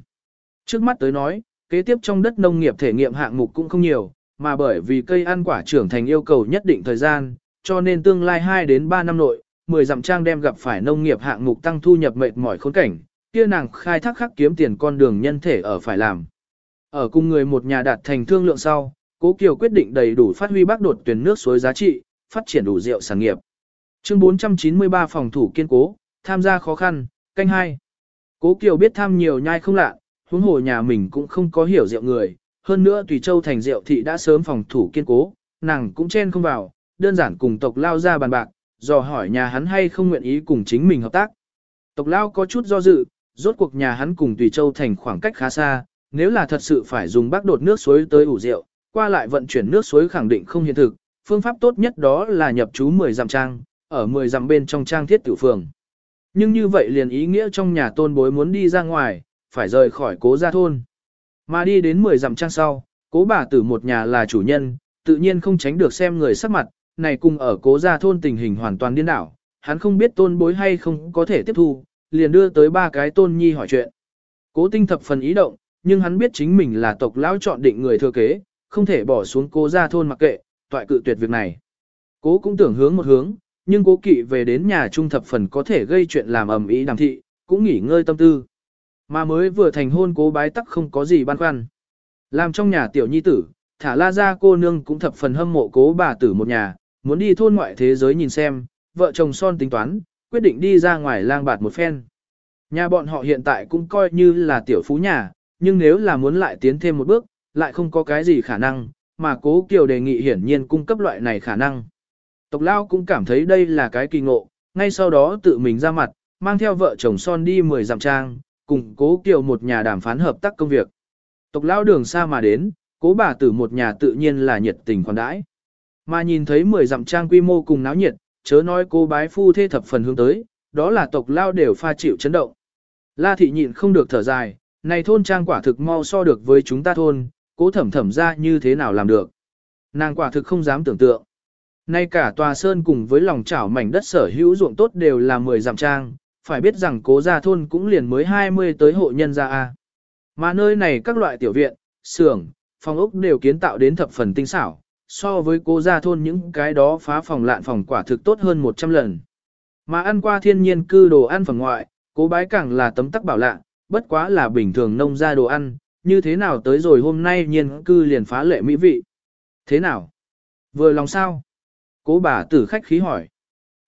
Trước mắt tới nói, kế tiếp trong đất nông nghiệp thể nghiệm hạng mục cũng không nhiều, mà bởi vì cây ăn quả trưởng thành yêu cầu nhất định thời gian, cho nên tương lai 2 đến 3 năm nội, 10 dặm trang đem gặp phải nông nghiệp hạng mục tăng thu nhập mệt mỏi khốn cảnh, kia nàng khai thác khắc kiếm tiền con đường nhân thể ở phải làm. Ở cùng người một nhà đạt thành thương lượng sau, Cố Kiều quyết định đầy đủ phát huy bác đột tuyển nước suối giá trị, phát triển đủ rượu sản nghiệp. Chương 493 phòng thủ kiên cố, tham gia khó khăn, canh hai. Cố Kiều biết tham nhiều nhai không lạ, huống hồ nhà mình cũng không có hiểu rượu người, hơn nữa Tùy Châu thành rượu thị đã sớm phòng thủ kiên cố, nàng cũng chen không vào, đơn giản cùng tộc lao ra bàn bạc, dò hỏi nhà hắn hay không nguyện ý cùng chính mình hợp tác. Tộc lao có chút do dự, rốt cuộc nhà hắn cùng Tùy Châu thành khoảng cách khá xa, nếu là thật sự phải dùng bác đột nước suối tới ủ rượu, qua lại vận chuyển nước suối khẳng định không hiện thực, phương pháp tốt nhất đó là nhập chú 10 dặm trang, ở 10 dặm bên trong trang thiết tử phường. Nhưng như vậy liền ý nghĩa trong nhà tôn bối muốn đi ra ngoài, phải rời khỏi cố gia thôn. Mà đi đến 10 dặm trang sau, cố bà tử một nhà là chủ nhân, tự nhiên không tránh được xem người sắc mặt, này cùng ở cố gia thôn tình hình hoàn toàn điên đảo, hắn không biết tôn bối hay không có thể tiếp thu, liền đưa tới ba cái tôn nhi hỏi chuyện. Cố tinh thập phần ý động, nhưng hắn biết chính mình là tộc lão chọn định người thừa kế, không thể bỏ xuống cố gia thôn mặc kệ, toại cự tuyệt việc này. Cố cũng tưởng hướng một hướng, nhưng cố kỵ về đến nhà trung thập phần có thể gây chuyện làm ầm ĩ đàm thị, cũng nghỉ ngơi tâm tư. Mà mới vừa thành hôn cố bái tắc không có gì băn khoăn. Làm trong nhà tiểu nhi tử, thả la ra cô nương cũng thập phần hâm mộ cố bà tử một nhà, muốn đi thôn ngoại thế giới nhìn xem, vợ chồng son tính toán, quyết định đi ra ngoài lang bạt một phen. Nhà bọn họ hiện tại cũng coi như là tiểu phú nhà, nhưng nếu là muốn lại tiến thêm một bước, lại không có cái gì khả năng, mà cố kiều đề nghị hiển nhiên cung cấp loại này khả năng. Tộc Lao cũng cảm thấy đây là cái kỳ ngộ, ngay sau đó tự mình ra mặt, mang theo vợ chồng son đi 10 dặm trang, cùng cố kiều một nhà đàm phán hợp tác công việc. Tộc Lao đường xa mà đến, cố bà tử một nhà tự nhiên là nhiệt tình khoản đãi. Mà nhìn thấy 10 dặm trang quy mô cùng náo nhiệt, chớ nói cô bái phu thê thập phần hướng tới, đó là tộc Lao đều pha chịu chấn động. La thị nhịn không được thở dài, này thôn trang quả thực mau so được với chúng ta thôn, cố thẩm thẩm ra như thế nào làm được. Nàng quả thực không dám tưởng tượng. Nay cả tòa sơn cùng với lòng chảo mảnh đất sở hữu ruộng tốt đều là 10 dặm trang, phải biết rằng cố gia thôn cũng liền mới 20 tới hộ nhân gia A. Mà nơi này các loại tiểu viện, xưởng, phòng ốc đều kiến tạo đến thập phần tinh xảo, so với cố gia thôn những cái đó phá phòng lạn phòng quả thực tốt hơn 100 lần. Mà ăn qua thiên nhiên cư đồ ăn phẩm ngoại, cố bái càng là tấm tắc bảo lạ, bất quá là bình thường nông gia đồ ăn, như thế nào tới rồi hôm nay nhiên cư liền phá lệ mỹ vị. Thế nào? Vừa lòng sao? Cố bà tử khách khí hỏi.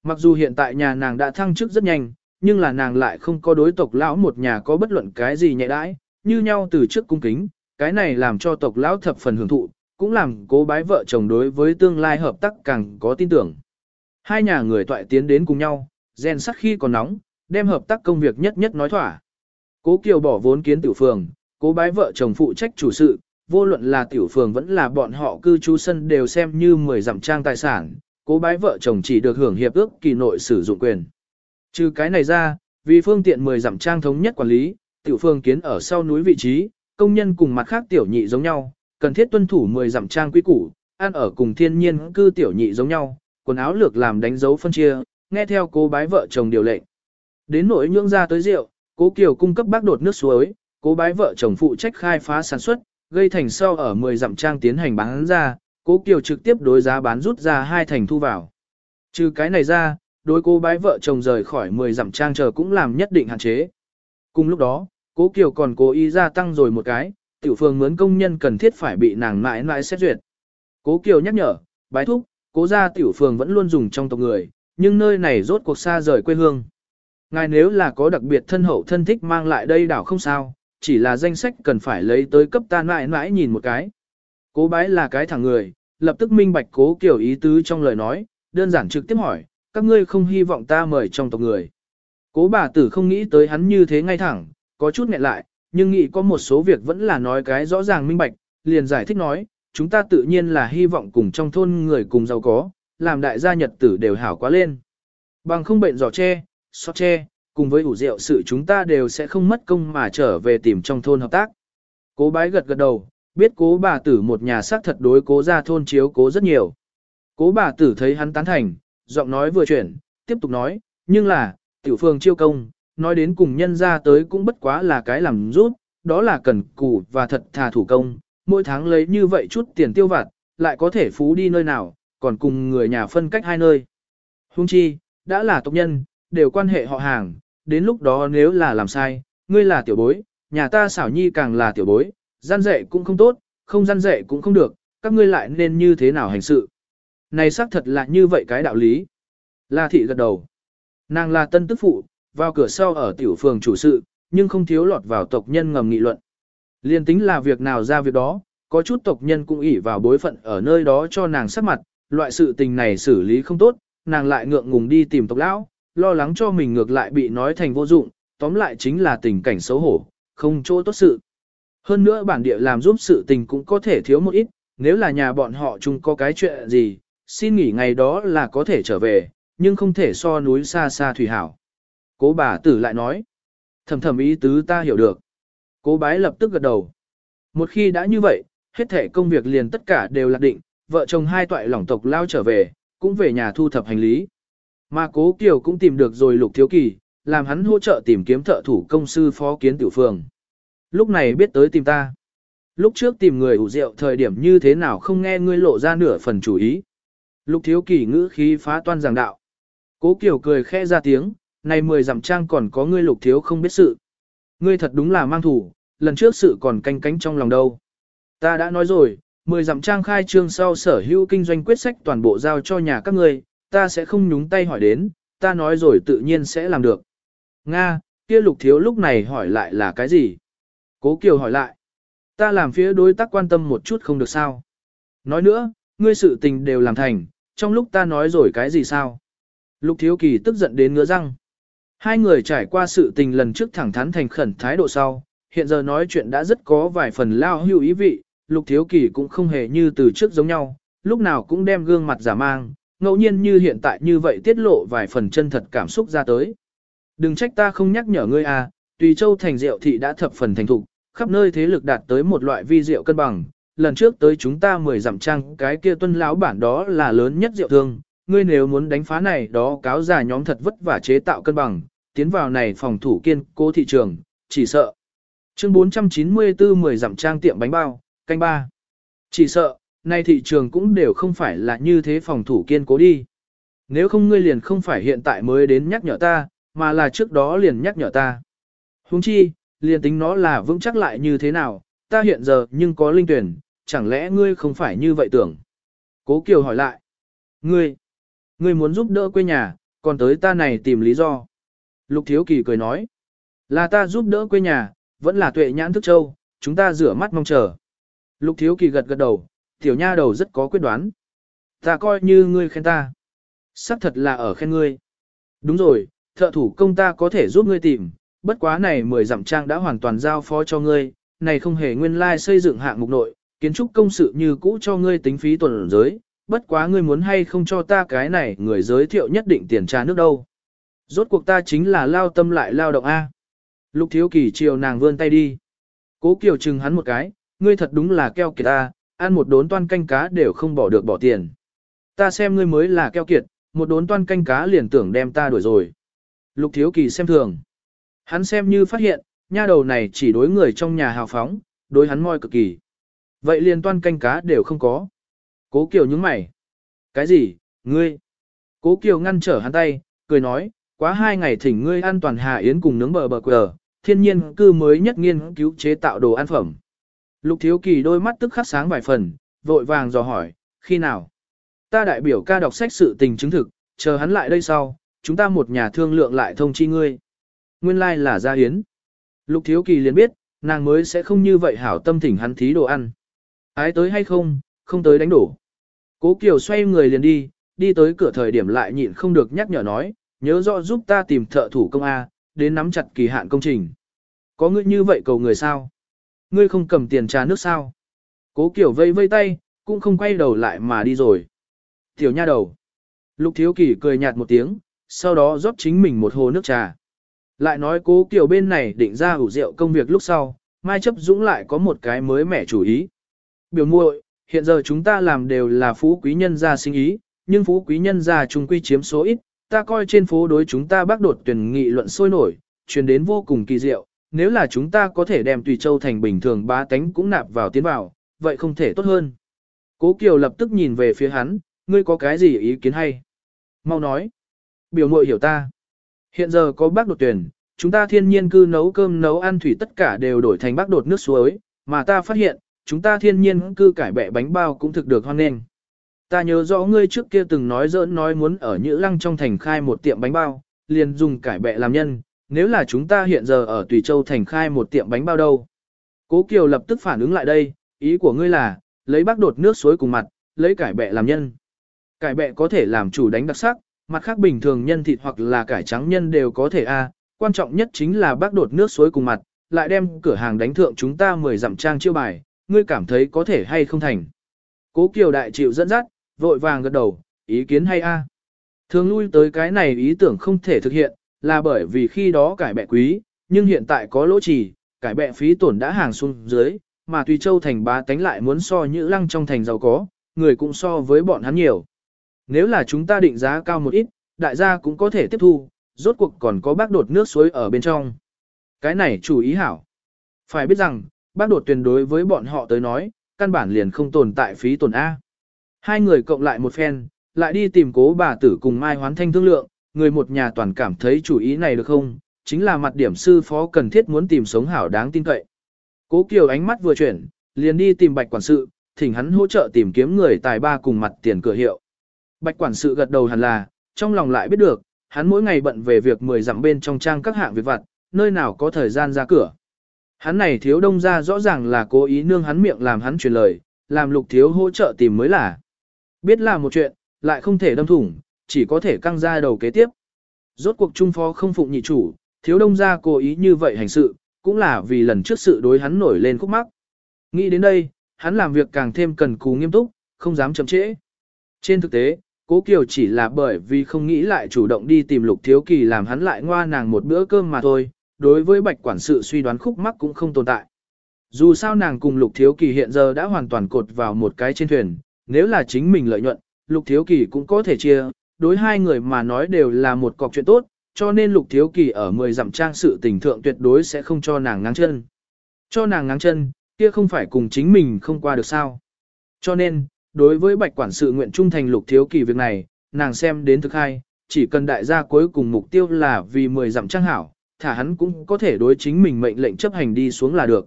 Mặc dù hiện tại nhà nàng đã thăng chức rất nhanh, nhưng là nàng lại không có đối tộc lão một nhà có bất luận cái gì nhẹ đãi, như nhau từ trước cung kính, cái này làm cho tộc lão thập phần hưởng thụ, cũng làm cố bái vợ chồng đối với tương lai hợp tác càng có tin tưởng. Hai nhà người toại tiến đến cùng nhau, rèn sắt khi còn nóng, đem hợp tác công việc nhất nhất nói thỏa. Cố Kiều bỏ vốn kiến tiểu phường, cố bái vợ chồng phụ trách chủ sự, vô luận là tiểu phường vẫn là bọn họ cư trú sân đều xem như 10 dặm trang tài sản, cố bái vợ chồng chỉ được hưởng hiệp ước kỳ nội sử dụng quyền. Trừ cái này ra, vì phương tiện 10 dặm trang thống nhất quản lý, tiểu phường kiến ở sau núi vị trí, công nhân cùng mặt khác tiểu nhị giống nhau, cần thiết tuân thủ 10 dặm trang quy củ, ăn ở cùng thiên nhiên cư tiểu nhị giống nhau, quần áo lược làm đánh dấu phân chia, nghe theo cô bái vợ chồng điều lệnh. Đến nỗi nhưỡng ra tới rượu, cố Kiều cung cấp bác đột nước suối, cố bái vợ chồng phụ trách khai phá sản xuất, gây thành sau ở 10 dặm trang tiến hành bán ra, cố Kiều trực tiếp đối giá bán rút ra hai thành thu vào. Trừ cái này ra, đối cô bái vợ chồng rời khỏi 10 dặm trang chờ cũng làm nhất định hạn chế. Cùng lúc đó, cố Kiều còn cố ý gia tăng rồi một cái, tiểu phường mướn công nhân cần thiết phải bị nàng mãi mãi xét duyệt. Cố Kiều nhắc nhở, bái thúc, cố gia tiểu phường vẫn luôn dùng trong tộc người, nhưng nơi này rốt cuộc xa rời quê hương. Ngài nếu là có đặc biệt thân hậu thân thích mang lại đây đảo không sao, chỉ là danh sách cần phải lấy tới cấp ta mãi mãi nhìn một cái. Cố bái là cái thằng người, lập tức minh bạch cố kiểu ý tứ trong lời nói, đơn giản trực tiếp hỏi, các ngươi không hy vọng ta mời trong tộc người. Cố bà tử không nghĩ tới hắn như thế ngay thẳng, có chút nghẹn lại, nhưng nghĩ có một số việc vẫn là nói cái rõ ràng minh bạch, liền giải thích nói, chúng ta tự nhiên là hy vọng cùng trong thôn người cùng giàu có, làm đại gia nhật tử đều hảo quá lên. Bằng không bệnh giỏ tre, xót tre, cùng với ủ rượu sự chúng ta đều sẽ không mất công mà trở về tìm trong thôn hợp tác. Cố bái gật gật đầu, biết cố bà tử một nhà xác thật đối cố ra thôn chiếu cố rất nhiều. Cố bà tử thấy hắn tán thành, giọng nói vừa chuyển, tiếp tục nói, nhưng là, tiểu phương chiêu công, nói đến cùng nhân ra tới cũng bất quá là cái làm rút, đó là cần cù và thật thà thủ công, mỗi tháng lấy như vậy chút tiền tiêu vặt, lại có thể phú đi nơi nào, còn cùng người nhà phân cách hai nơi. Hung chi, đã là tộc nhân, đều quan hệ họ hàng, đến lúc đó nếu là làm sai, ngươi là tiểu bối, nhà ta xảo nhi càng là tiểu bối, gian dạy cũng không tốt, không gian dạy cũng không được, các ngươi lại nên như thế nào hành sự. Này xác thật là như vậy cái đạo lý. La thị gật đầu. Nàng là tân tức phụ, vào cửa sau ở tiểu phường chủ sự, nhưng không thiếu lọt vào tộc nhân ngầm nghị luận. Liên tính là việc nào ra việc đó, có chút tộc nhân cũng ỉ vào bối phận ở nơi đó cho nàng sắc mặt, loại sự tình này xử lý không tốt, nàng lại ngượng ngùng đi tìm tộc lão, lo lắng cho mình ngược lại bị nói thành vô dụng, tóm lại chính là tình cảnh xấu hổ, không chỗ tốt sự. Hơn nữa bản địa làm giúp sự tình cũng có thể thiếu một ít, nếu là nhà bọn họ chung có cái chuyện gì, xin nghỉ ngày đó là có thể trở về, nhưng không thể so núi xa xa thủy hảo. Cố bà tử lại nói, thầm thầm ý tứ ta hiểu được. Cố bái lập tức gật đầu. Một khi đã như vậy, hết thể công việc liền tất cả đều lạc định, vợ chồng hai toại lỏng tộc lao trở về, cũng về nhà thu thập hành lý. Mà cố Kiều cũng tìm được rồi lục thiếu kỳ, làm hắn hỗ trợ tìm kiếm thợ thủ công sư phó kiến tiểu phường. Lúc này biết tới tìm ta. Lúc trước tìm người ủ rượu thời điểm như thế nào không nghe ngươi lộ ra nửa phần chủ ý. Lục thiếu kỳ ngữ khí phá toan giảng đạo. Cố Kiều cười khẽ ra tiếng, này mười dặm trang còn có ngươi lục thiếu không biết sự. Ngươi thật đúng là mang thủ, lần trước sự còn canh cánh trong lòng đâu. Ta đã nói rồi, mười dặm trang khai trương sau sở hữu kinh doanh quyết sách toàn bộ giao cho nhà các ngươi, ta sẽ không nhúng tay hỏi đến, ta nói rồi tự nhiên sẽ làm được. Nga, kia lục thiếu lúc này hỏi lại là cái gì? Cố Kiều hỏi lại. Ta làm phía đối tác quan tâm một chút không được sao? Nói nữa, ngươi sự tình đều làm thành, trong lúc ta nói rồi cái gì sao? Lục thiếu kỳ tức giận đến ngứa răng. Hai người trải qua sự tình lần trước thẳng thắn thành khẩn thái độ sau, hiện giờ nói chuyện đã rất có vài phần lao hưu ý vị, lục thiếu kỳ cũng không hề như từ trước giống nhau, lúc nào cũng đem gương mặt giả mang, ngẫu nhiên như hiện tại như vậy tiết lộ vài phần chân thật cảm xúc ra tới. Đừng trách ta không nhắc nhở ngươi à, tùy châu thành rượu thị đã thập phần thành thục, khắp nơi thế lực đạt tới một loại vi rượu cân bằng. Lần trước tới chúng ta mười dặm trang cái kia tuân lão bản đó là lớn nhất rượu thương, ngươi nếu muốn đánh phá này đó cáo già nhóm thật vất vả chế tạo cân bằng, tiến vào này phòng thủ kiên cố thị trường, chỉ sợ. Chương 494 mười dặm trang tiệm bánh bao, canh ba. Chỉ sợ, nay thị trường cũng đều không phải là như thế phòng thủ kiên cố đi. Nếu không ngươi liền không phải hiện tại mới đến nhắc nhở ta, mà là trước đó liền nhắc nhở ta. Huống chi, liền tính nó là vững chắc lại như thế nào, ta hiện giờ nhưng có linh tuyển, chẳng lẽ ngươi không phải như vậy tưởng. Cố Kiều hỏi lại. Ngươi, ngươi muốn giúp đỡ quê nhà, còn tới ta này tìm lý do. Lục Thiếu Kỳ cười nói. Là ta giúp đỡ quê nhà, vẫn là tuệ nhãn thức châu, chúng ta rửa mắt mong chờ. Lục Thiếu Kỳ gật gật đầu, tiểu nha đầu rất có quyết đoán. Ta coi như ngươi khen ta. Sắc thật là ở khen ngươi. Đúng rồi, thợ thủ công ta có thể giúp ngươi tìm, bất quá này mười dặm trang đã hoàn toàn giao phó cho ngươi, này không hề nguyên lai like xây dựng hạng mục nội, kiến trúc công sự như cũ cho ngươi tính phí tuần giới, bất quá ngươi muốn hay không cho ta cái này người giới thiệu nhất định tiền trà nước đâu. Rốt cuộc ta chính là lao tâm lại lao động A. Lục thiếu kỳ chiều nàng vươn tay đi. Cố kiều chừng hắn một cái, ngươi thật đúng là keo kiệt ta, ăn một đốn toan canh cá đều không bỏ được bỏ tiền. Ta xem ngươi mới là keo kiệt, một đốn toan canh cá liền tưởng đem ta đuổi rồi. Lục thiếu kỳ xem thường. Hắn xem như phát hiện, nha đầu này chỉ đối người trong nhà hào phóng, đối hắn moi cực kỳ. Vậy liền toan canh cá đều không có. Cố Kiều nhướng mày. Cái gì, ngươi? Cố Kiều ngăn trở hắn tay, cười nói, quá hai ngày thỉnh ngươi an toàn hà yến cùng nướng bờ bờ quờ, thiên nhiên cư mới nhất nghiên cứu chế tạo đồ ăn phẩm. Lục thiếu kỳ đôi mắt tức khắc sáng vài phần, vội vàng dò hỏi, khi nào? Ta đại biểu ca đọc sách sự tình chứng thực, chờ hắn lại đây sau, chúng ta một nhà thương lượng lại thông chi ngươi. Nguyên lai like là gia hiến. Lục thiếu kỳ liền biết, nàng mới sẽ không như vậy hảo tâm thỉnh hắn thí đồ ăn. Ái tới hay không, không tới đánh đổ. Cố Kiều xoay người liền đi, đi tới cửa thời điểm lại nhịn không được nhắc nhở nói, nhớ rõ giúp ta tìm thợ thủ công A, đến nắm chặt kỳ hạn công trình. Có ngươi như vậy cầu người sao? Ngươi không cầm tiền trà nước sao? Cố Kiều vây vây tay, cũng không quay đầu lại mà đi rồi. Tiểu nha đầu. Lục Thiếu Kỳ cười nhạt một tiếng, sau đó rót chính mình một hồ nước trà. Lại nói cố Kiều bên này định ra ủ rượu công việc lúc sau, Mai chấp dũng lại có một cái mới mẻ chủ ý. Biểu muội, hiện giờ chúng ta làm đều là phú quý nhân gia sinh ý, nhưng phú quý nhân gia trung quy chiếm số ít, ta coi trên phố đối chúng ta bác đột tuyển nghị luận sôi nổi, truyền đến vô cùng kỳ diệu, nếu là chúng ta có thể đem Tùy Châu thành bình thường bá tánh cũng nạp vào tiến vào, vậy không thể tốt hơn. Cố Kiều lập tức nhìn về phía hắn, ngươi có cái gì ý kiến hay? Mau nói. Biểu muội hiểu ta. Hiện giờ có bác đột tuyển, chúng ta thiên nhiên cư nấu cơm nấu ăn thủy tất cả đều đổi thành bác đột nước suối, mà ta phát hiện, chúng ta thiên nhiên cư cải bẹ bánh bao cũng thực được hoan nghênh. Ta nhớ rõ ngươi trước kia từng nói giỡn nói muốn ở Nhữ Lăng trong thành khai một tiệm bánh bao, liền dùng cải bẹ làm nhân, nếu là chúng ta hiện giờ ở Tùy Châu thành khai một tiệm bánh bao đâu. Cố Kiều lập tức phản ứng lại đây, ý của ngươi là, lấy bác đột nước suối cùng mặt, lấy cải bẹ làm nhân. Cải bẹ có thể làm chủ đánh đặc sắc, mặt khác bình thường nhân thịt hoặc là cải trắng nhân đều có thể a. quan trọng nhất chính là bác đột nước suối cùng mặt, lại đem cửa hàng đánh thượng chúng ta 10 dặm trang chiêu bài, ngươi cảm thấy có thể hay không thành. Cố Kiều đại chịu dẫn dắt, vội vàng gật đầu, ý kiến hay a. Thường lui tới cái này ý tưởng không thể thực hiện, là bởi vì khi đó cải bẹ quý, nhưng hiện tại có lỗ trì, cải bẹ phí tổn đã hàng xuống dưới, mà Tùy Châu thành bá tánh lại muốn so như lăng trong thành giàu có, người cũng so với bọn hắn nhiều. Nếu là chúng ta định giá cao một ít, đại gia cũng có thể tiếp thu, rốt cuộc còn có bác đột nước suối ở bên trong. Cái này chủ ý hảo. Phải biết rằng, bác đột tuyển đối với bọn họ tới nói, căn bản liền không tồn tại phí tổn A. Hai người cộng lại một phen, lại đi tìm cố bà tử cùng Mai Hoán Thanh thương lượng, người một nhà toàn cảm thấy chủ ý này được không, chính là mặt điểm sư phó cần thiết muốn tìm sống hảo đáng tin cậy. Cố Kiều ánh mắt vừa chuyển, liền đi tìm bạch quản sự, thỉnh hắn hỗ trợ tìm kiếm người tài ba cùng mặt tiền cửa hiệu. Bạch quản sự gật đầu hẳn là, trong lòng lại biết được, hắn mỗi ngày bận về việc mười dặm bên trong trang các hạng việc vặt, nơi nào có thời gian ra cửa. Hắn này thiếu đông ra rõ ràng là cố ý nương hắn miệng làm hắn truyền lời, làm lục thiếu hỗ trợ tìm mới là. Biết là một chuyện, lại không thể đâm thủng, chỉ có thể căng ra đầu kế tiếp. Rốt cuộc trung phó không phụng nhị chủ, thiếu đông gia cố ý như vậy hành sự, cũng là vì lần trước sự đối hắn nổi lên khúc mắc. Nghĩ đến đây, hắn làm việc càng thêm cần cù nghiêm túc, không dám chậm trễ. Trên thực tế, Cố Kiều chỉ là bởi vì không nghĩ lại chủ động đi tìm Lục Thiếu Kỳ làm hắn lại ngoa nàng một bữa cơm mà thôi, đối với bạch quản sự suy đoán khúc mắc cũng không tồn tại. Dù sao nàng cùng Lục Thiếu Kỳ hiện giờ đã hoàn toàn cột vào một cái trên thuyền, nếu là chính mình lợi nhuận, Lục Thiếu Kỳ cũng có thể chia, đối hai người mà nói đều là một cọc chuyện tốt, cho nên Lục Thiếu Kỳ ở 10 dặm trang sự tình thượng tuyệt đối sẽ không cho nàng ngáng chân. Cho nàng ngáng chân, kia không phải cùng chính mình không qua được sao. Cho nên, đối với bạch quản sự nguyện trung thành Lục Thiếu Kỳ việc này, nàng xem đến thực hai, chỉ cần đại gia cuối cùng mục tiêu là vì 10 dặm trang hảo, thả hắn cũng có thể đối chính mình mệnh lệnh chấp hành đi xuống là được.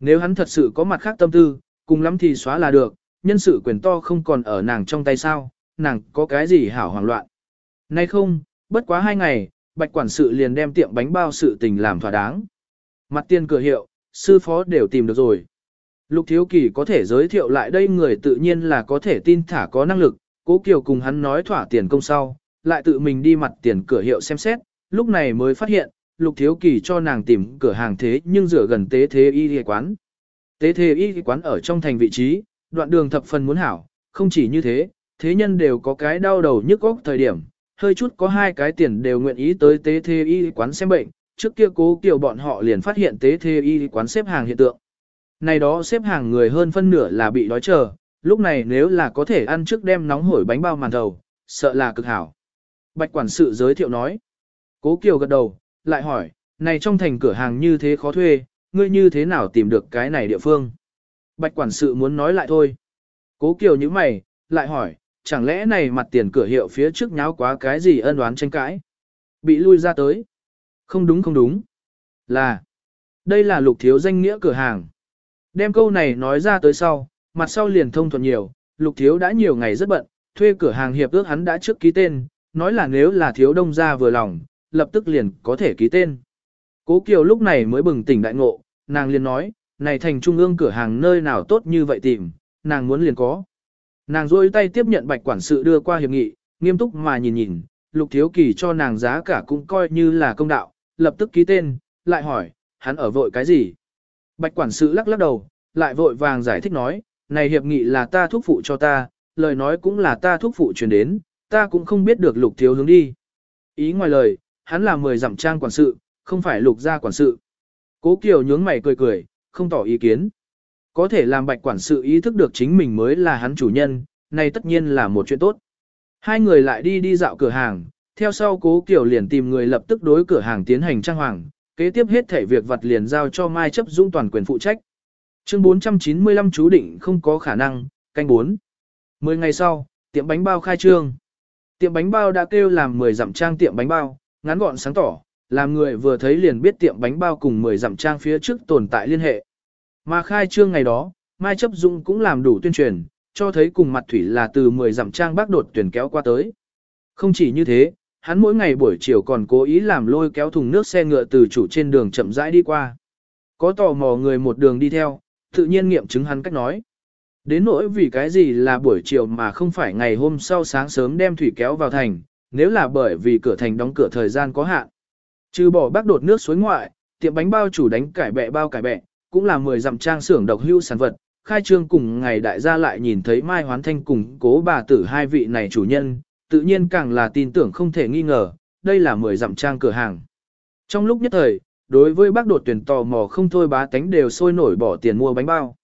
Nếu hắn thật sự có mặt khác tâm tư, cùng lắm thì xóa là được, nhân sự quyền to không còn ở nàng trong tay sao, nàng có cái gì hảo hoảng loạn. Nay không, bất quá hai ngày, bạch quản sự liền đem tiệm bánh bao sự tình làm thỏa đáng. Mặt tiền cửa hiệu, sư phó đều tìm được rồi. Lục Thiếu Kỳ có thể giới thiệu lại đây người tự nhiên là có thể tin thả có năng lực, Cố Kiều cùng hắn nói thỏa tiền công sau, lại tự mình đi mặt tiền cửa hiệu xem xét, lúc này mới phát hiện, Lục Thiếu Kỳ cho nàng tìm cửa hàng thế nhưng rửa gần tế thế y y quán. Tế thế y y quán ở trong thành vị trí, đoạn đường thập phần muốn hảo, không chỉ như thế, thế nhân đều có cái đau đầu nhức óc thời điểm, hơi chút có hai cái tiền đều nguyện ý tới tế thế y quán xem bệnh, trước kia cố Kiều bọn họ liền phát hiện tế thế y quán xếp hàng hiện tượng. Này đó xếp hàng người hơn phân nửa là bị đói chờ, lúc này nếu là có thể ăn trước đem nóng hổi bánh bao màn thầu, sợ là cực hảo. Bạch quản sự giới thiệu nói. Cố Kiều gật đầu, lại hỏi, này trong thành cửa hàng như thế khó thuê, ngươi như thế nào tìm được cái này địa phương? Bạch quản sự muốn nói lại thôi. Cố Kiều như mày, lại hỏi, chẳng lẽ này mặt tiền cửa hiệu phía trước nháo quá cái gì ân oán tranh cãi? Bị lui ra tới. Không đúng không đúng. Là, đây là lục thiếu danh nghĩa cửa hàng. Đem câu này nói ra tới sau, mặt sau liền thông thuận nhiều, lục thiếu đã nhiều ngày rất bận, thuê cửa hàng hiệp ước hắn đã trước ký tên, nói là nếu là thiếu đông ra vừa lòng, lập tức liền có thể ký tên. Cố Kiều lúc này mới bừng tỉnh đại ngộ, nàng liền nói, này thành trung ương cửa hàng nơi nào tốt như vậy tìm, nàng muốn liền có. Nàng rôi tay tiếp nhận bạch quản sự đưa qua hiệp nghị, nghiêm túc mà nhìn nhìn, lục thiếu kỳ cho nàng giá cả cũng coi như là công đạo, lập tức ký tên, lại hỏi, hắn ở vội cái gì? Bạch quản sự lắc lắc đầu, lại vội vàng giải thích nói, này hiệp nghị là ta thúc phụ cho ta, lời nói cũng là ta thúc phụ truyền đến, ta cũng không biết được lục thiếu hướng đi. Ý ngoài lời, hắn là mười dặm trang quản sự, không phải lục gia quản sự. Cố Kiều nhướng mày cười cười, không tỏ ý kiến. Có thể làm bạch quản sự ý thức được chính mình mới là hắn chủ nhân, này tất nhiên là một chuyện tốt. Hai người lại đi đi dạo cửa hàng, theo sau cố kiểu liền tìm người lập tức đối cửa hàng tiến hành trang hoàng, kế tiếp hết thể việc vật liền giao cho Mai chấp dung toàn quyền phụ trách. Chương 495 chú định không có khả năng, canh 4. Mười ngày sau, tiệm bánh bao khai trương. Tiệm bánh bao đã kêu làm 10 dặm trang tiệm bánh bao, ngắn gọn sáng tỏ, làm người vừa thấy liền biết tiệm bánh bao cùng 10 dặm trang phía trước tồn tại liên hệ. Mà khai trương ngày đó, Mai Chấp Dung cũng làm đủ tuyên truyền, cho thấy cùng mặt thủy là từ 10 dặm trang bác đột tuyển kéo qua tới. Không chỉ như thế, hắn mỗi ngày buổi chiều còn cố ý làm lôi kéo thùng nước xe ngựa từ chủ trên đường chậm rãi đi qua. Có tò mò người một đường đi theo, tự nhiên nghiệm chứng hắn cách nói. Đến nỗi vì cái gì là buổi chiều mà không phải ngày hôm sau sáng sớm đem thủy kéo vào thành, nếu là bởi vì cửa thành đóng cửa thời gian có hạn. Trừ bỏ bác đột nước suối ngoại, tiệm bánh bao chủ đánh cải bẹ bao cải bẹ, cũng là 10 dặm trang xưởng độc hưu sản vật. Khai trương cùng ngày đại gia lại nhìn thấy Mai Hoán Thanh cùng cố bà tử hai vị này chủ nhân, tự nhiên càng là tin tưởng không thể nghi ngờ, đây là 10 dặm trang cửa hàng. Trong lúc nhất thời, đối với bác đột tuyển tò mò không thôi bá tánh đều sôi nổi bỏ tiền mua bánh bao.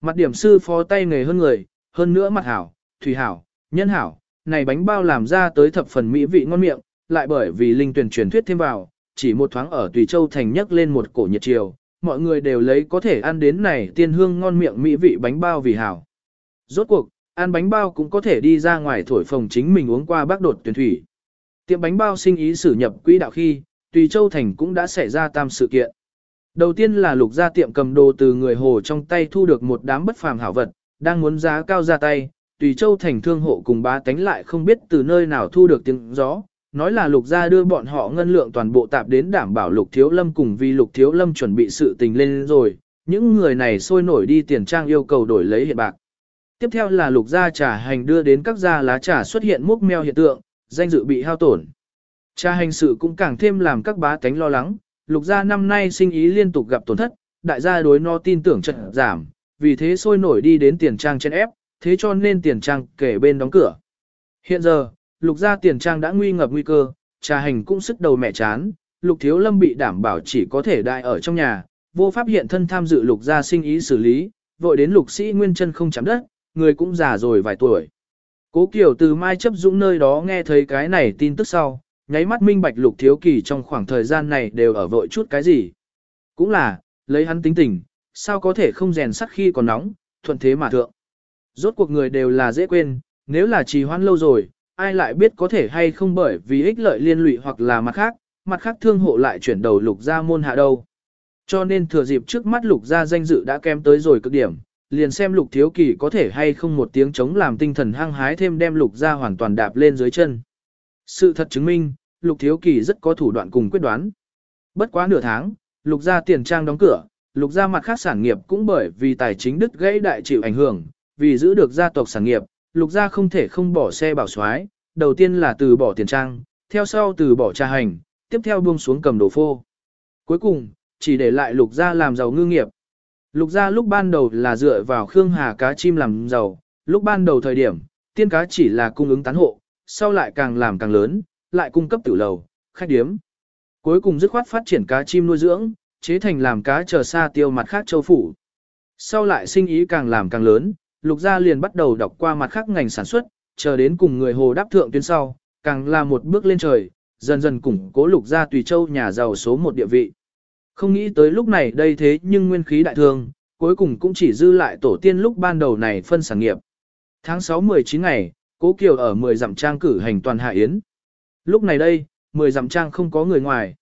Mặt điểm sư phó tay nghề hơn người, hơn nữa mặt hảo, thủy hảo, nhân hảo, này bánh bao làm ra tới thập phần mỹ vị ngon miệng, lại bởi vì linh tuyển truyền thuyết thêm vào, chỉ một thoáng ở Tùy Châu thành nhấc lên một cổ nhiệt chiều, mọi người đều lấy có thể ăn đến này tiên hương ngon miệng mỹ vị bánh bao vì hảo. Rốt cuộc, ăn bánh bao cũng có thể đi ra ngoài thổi phồng chính mình uống qua bác đột tuyển thủy. Tiệm bánh bao sinh ý sử nhập quỹ đạo khi, Tùy Châu thành cũng đã xảy ra tam sự kiện. Đầu tiên là lục gia tiệm cầm đồ từ người hồ trong tay thu được một đám bất phàm hảo vật, đang muốn giá cao ra tay, tùy châu thành thương hộ cùng bá tánh lại không biết từ nơi nào thu được tiếng gió, nói là lục gia đưa bọn họ ngân lượng toàn bộ tạp đến đảm bảo lục thiếu lâm cùng vì lục thiếu lâm chuẩn bị sự tình lên rồi, những người này sôi nổi đi tiền trang yêu cầu đổi lấy hiện bạc. Tiếp theo là lục gia trà hành đưa đến các gia lá trà xuất hiện múc meo hiện tượng, danh dự bị hao tổn. Trà hành sự cũng càng thêm làm các bá tánh lo lắng, lục gia năm nay sinh ý liên tục gặp tổn thất, đại gia đối no tin tưởng trận giảm, vì thế sôi nổi đi đến tiền trang chen ép, thế cho nên tiền trang kể bên đóng cửa. Hiện giờ, lục gia tiền trang đã nguy ngập nguy cơ, trà hành cũng sức đầu mẹ chán, lục thiếu lâm bị đảm bảo chỉ có thể đại ở trong nhà, vô pháp hiện thân tham dự lục gia sinh ý xử lý, vội đến lục sĩ nguyên chân không chạm đất, người cũng già rồi vài tuổi. Cố Kiều từ Mai chấp dũng nơi đó nghe thấy cái này tin tức sau, nháy mắt minh bạch lục thiếu kỳ trong khoảng thời gian này đều ở vội chút cái gì. Cũng là, lấy hắn tính tình, sao có thể không rèn sắt khi còn nóng, thuận thế mà thượng. Rốt cuộc người đều là dễ quên, nếu là trì hoãn lâu rồi, ai lại biết có thể hay không bởi vì ích lợi liên lụy hoặc là mặt khác, mặt khác thương hộ lại chuyển đầu lục gia môn hạ đâu. Cho nên thừa dịp trước mắt lục gia danh dự đã kém tới rồi cực điểm, liền xem lục thiếu kỳ có thể hay không một tiếng chống làm tinh thần hăng hái thêm đem lục gia hoàn toàn đạp lên dưới chân. Sự thật chứng minh, Lục Thiếu Kỳ rất có thủ đoạn cùng quyết đoán. Bất quá nửa tháng, Lục gia tiền trang đóng cửa, Lục gia mặt khác sản nghiệp cũng bởi vì tài chính đứt gãy đại chịu ảnh hưởng, vì giữ được gia tộc sản nghiệp, Lục gia không thể không bỏ xe bảo soái, đầu tiên là từ bỏ tiền trang, theo sau từ bỏ trà hành, tiếp theo buông xuống cầm đồ phô. Cuối cùng, chỉ để lại Lục gia làm giàu ngư nghiệp. Lục gia lúc ban đầu là dựa vào Khương Hà cá chim làm giàu, lúc ban đầu thời điểm, tiên cá chỉ là cung ứng tán hộ, sau lại càng làm càng lớn, lại cung cấp tử lầu, khách điếm. Cuối cùng dứt khoát phát triển cá chim nuôi dưỡng, chế thành làm cá chờ xa tiêu mặt khác châu phủ. Sau lại sinh ý càng làm càng lớn, lục gia liền bắt đầu đọc qua mặt khác ngành sản xuất, chờ đến cùng người hồ đáp thượng tuyến sau, càng là một bước lên trời, dần dần củng cố lục gia tùy châu nhà giàu số một địa vị. Không nghĩ tới lúc này đây thế nhưng nguyên khí đại thương, cuối cùng cũng chỉ dư lại tổ tiên lúc ban đầu này phân sản nghiệp. Tháng 6-19 ngày, Cố Kiều ở 10 dặm trang cử hành toàn hạ yến. Lúc này đây, 10 dặm trang không có người ngoài.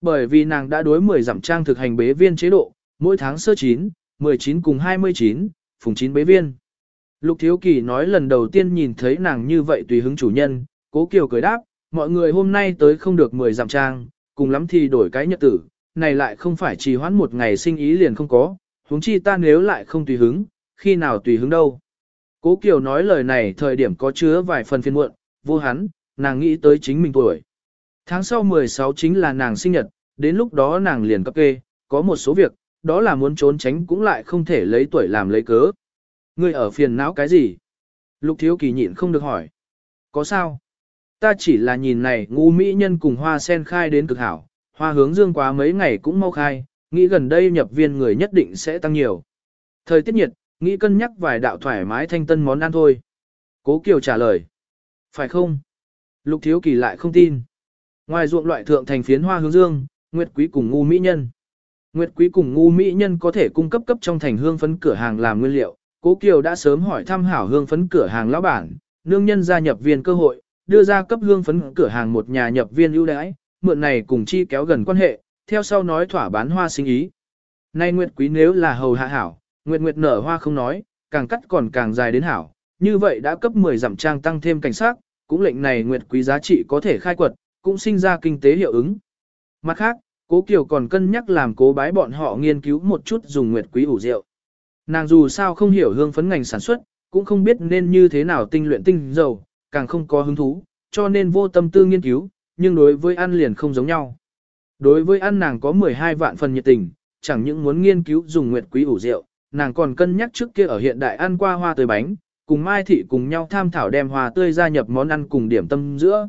Bởi vì nàng đã đối 10 dặm trang thực hành bế viên chế độ, mỗi tháng sơ 9, 19 cùng 29, phùng 9 bế viên. Lục Thiếu Kỳ nói lần đầu tiên nhìn thấy nàng như vậy tùy hứng chủ nhân, Cố Kiều cười đáp, mọi người hôm nay tới không được 10 dặm trang, cùng lắm thì đổi cái nhật tử, này lại không phải trì hoãn một ngày sinh ý liền không có, huống chi ta nếu lại không tùy hứng, khi nào tùy hứng đâu. Cố Kiều nói lời này thời điểm có chứa vài phần phiền muộn, vô hắn, nàng nghĩ tới chính mình tuổi. Tháng sau 16 chính là nàng sinh nhật, đến lúc đó nàng liền cấp kê, có một số việc, đó là muốn trốn tránh cũng lại không thể lấy tuổi làm lấy cớ. Ngươi ở phiền não cái gì? Lục thiếu kỳ nhịn không được hỏi. Có sao? Ta chỉ là nhìn này ngu mỹ nhân cùng hoa sen khai đến cực hảo, hoa hướng dương quá mấy ngày cũng mau khai, nghĩ gần đây nhập viên người nhất định sẽ tăng nhiều. Thời tiết nhiệt, nghĩ cân nhắc vài đạo thoải mái thanh tân món ăn thôi. Cố Kiều trả lời. Phải không? Lục Thiếu Kỳ lại không tin. Ngoài ruộng loại thượng thành phiến hoa hướng dương, Nguyệt Quý cùng ngu mỹ nhân. Nguyệt Quý cùng ngu mỹ nhân có thể cung cấp cấp trong thành hương phấn cửa hàng làm nguyên liệu. Cố Kiều đã sớm hỏi thăm hảo hương phấn cửa hàng lão bản, nương nhân gia nhập viên cơ hội, đưa ra cấp hương phấn cửa hàng một nhà nhập viên ưu đãi, mượn này cùng chi kéo gần quan hệ, theo sau nói thỏa bán hoa sinh ý. Nay Nguyệt Quý nếu là hầu hạ hảo, Nguyệt Nguyệt nở hoa không nói, càng cắt còn càng dài đến hảo, như vậy đã cấp 10 giảm trang tăng thêm cảnh sát, cũng lệnh này Nguyệt Quý giá trị có thể khai quật, cũng sinh ra kinh tế hiệu ứng. Mặt khác, Cố Kiều còn cân nhắc làm cố bái bọn họ nghiên cứu một chút dùng Nguyệt Quý ủ rượu. Nàng dù sao không hiểu hương phấn ngành sản xuất, cũng không biết nên như thế nào tinh luyện tinh dầu, càng không có hứng thú, cho nên vô tâm tư nghiên cứu, nhưng đối với ăn liền không giống nhau. Đối với ăn nàng có 12 vạn phần nhiệt tình, chẳng những muốn nghiên cứu dùng nguyệt quý ủ rượu, nàng còn cân nhắc trước kia ở hiện đại ăn qua hoa tươi bánh, cùng Mai Thị cùng nhau tham thảo đem hoa tươi gia nhập món ăn cùng điểm tâm giữa.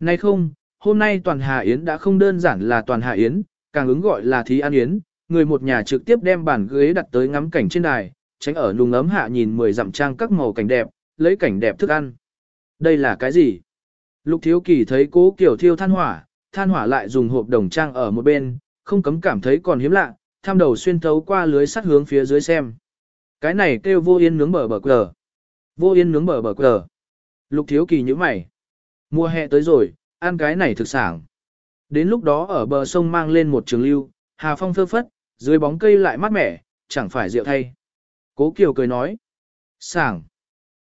Nay không, hôm nay toàn Hà Yến đã không đơn giản là toàn Hà Yến, càng ứng gọi là thí An Yến, người một nhà trực tiếp đem bàn ghế đặt tới ngắm cảnh trên đài, tránh ở nùng ấm hạ nhìn mười dặm trang các màu cảnh đẹp, lấy cảnh đẹp thức ăn. Đây là cái gì? Lục Thiếu Kỳ thấy cố kiểu thiêu than hỏa, than hỏa lại dùng hộp đồng trang ở một bên, không cấm cảm thấy còn hiếm lạ, tham đầu xuyên thấu qua lưới sắt hướng phía dưới xem. Cái này kêu vô yên nướng bờ bờ cờ. Vô yên nướng bờ bờ cờ. Lục thiếu kỳ như mày. Mùa hè tới rồi, ăn cái này thực sản. Đến lúc đó ở bờ sông mang lên một trường lưu, hà phong phơ phất, dưới bóng cây lại mát mẻ, chẳng phải rượu thay. Cố Kiều cười nói. Sảng.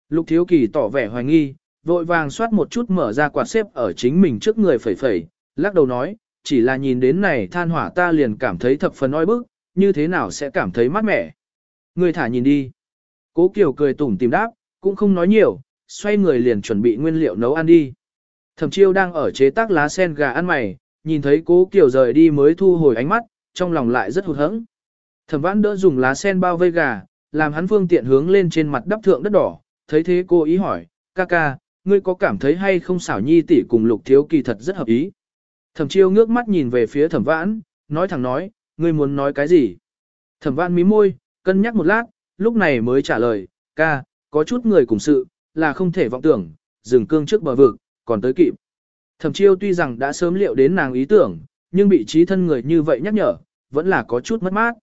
Lục thiếu kỳ tỏ vẻ hoài nghi, vội vàng soát một chút mở ra quạt xếp ở chính mình trước người phẩy phẩy, lắc đầu nói, chỉ là nhìn đến này than hỏa ta liền cảm thấy thập phần oi bức, như thế nào sẽ cảm thấy mát mẻ. Người thả nhìn đi. Cố Kiều cười tủm tìm đáp, cũng không nói nhiều, xoay người liền chuẩn bị nguyên liệu nấu ăn đi. Thẩm chiêu đang ở chế tác lá sen gà ăn mày, nhìn thấy cố Kiều rời đi mới thu hồi ánh mắt, trong lòng lại rất hụt hẫng. Thẩm vãn đỡ dùng lá sen bao vây gà, làm hắn phương tiện hướng lên trên mặt đắp thượng đất đỏ, thấy thế cô ý hỏi, ca ca, ngươi có cảm thấy hay không xảo nhi tỷ cùng lục thiếu kỳ thật rất hợp ý. Thẩm chiêu ngước mắt nhìn về phía thẩm vãn, nói thẳng nói, ngươi muốn nói cái gì? Thẩm vãn mí môi, cân nhắc một lát, lúc này mới trả lời, ca, có chút người cùng sự, là không thể vọng tưởng, dừng cương trước bờ vực, còn tới kịp. Thẩm chiêu tuy rằng đã sớm liệu đến nàng ý tưởng, nhưng bị trí thân người như vậy nhắc nhở, vẫn là có chút mất mát.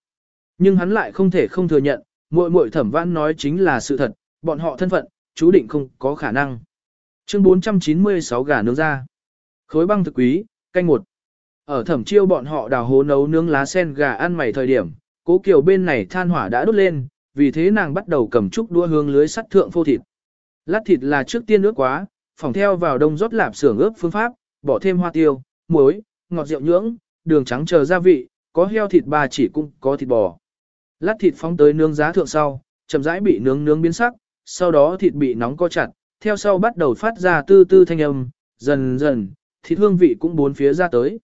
Nhưng hắn lại không thể không thừa nhận, muội muội thẩm vãn nói chính là sự thật, bọn họ thân phận, chú định không có khả năng. Chương 496 gà nướng ra. Khối băng thực quý, Canh một. Ở thẩm chiêu bọn họ đào hố nấu nướng lá sen gà ăn mày thời điểm, cố kiều bên này than hỏa đã đốt lên, vì thế nàng bắt đầu cầm trúc đua hương lưới sắt thượng phô thịt. Lát thịt là trước tiên nước quá, phòng theo vào đông rót lạp xưởng ướp phương pháp, bỏ thêm hoa tiêu, muối, ngọt rượu nhưỡng, đường trắng chờ gia vị, có heo thịt ba chỉ cũng có thịt bò. Lát thịt phóng tới nướng giá thượng sau, chậm rãi bị nướng nướng biến sắc, sau đó thịt bị nóng co chặt, theo sau bắt đầu phát ra tư tư thanh âm, dần dần, thịt hương vị cũng bốn phía ra tới.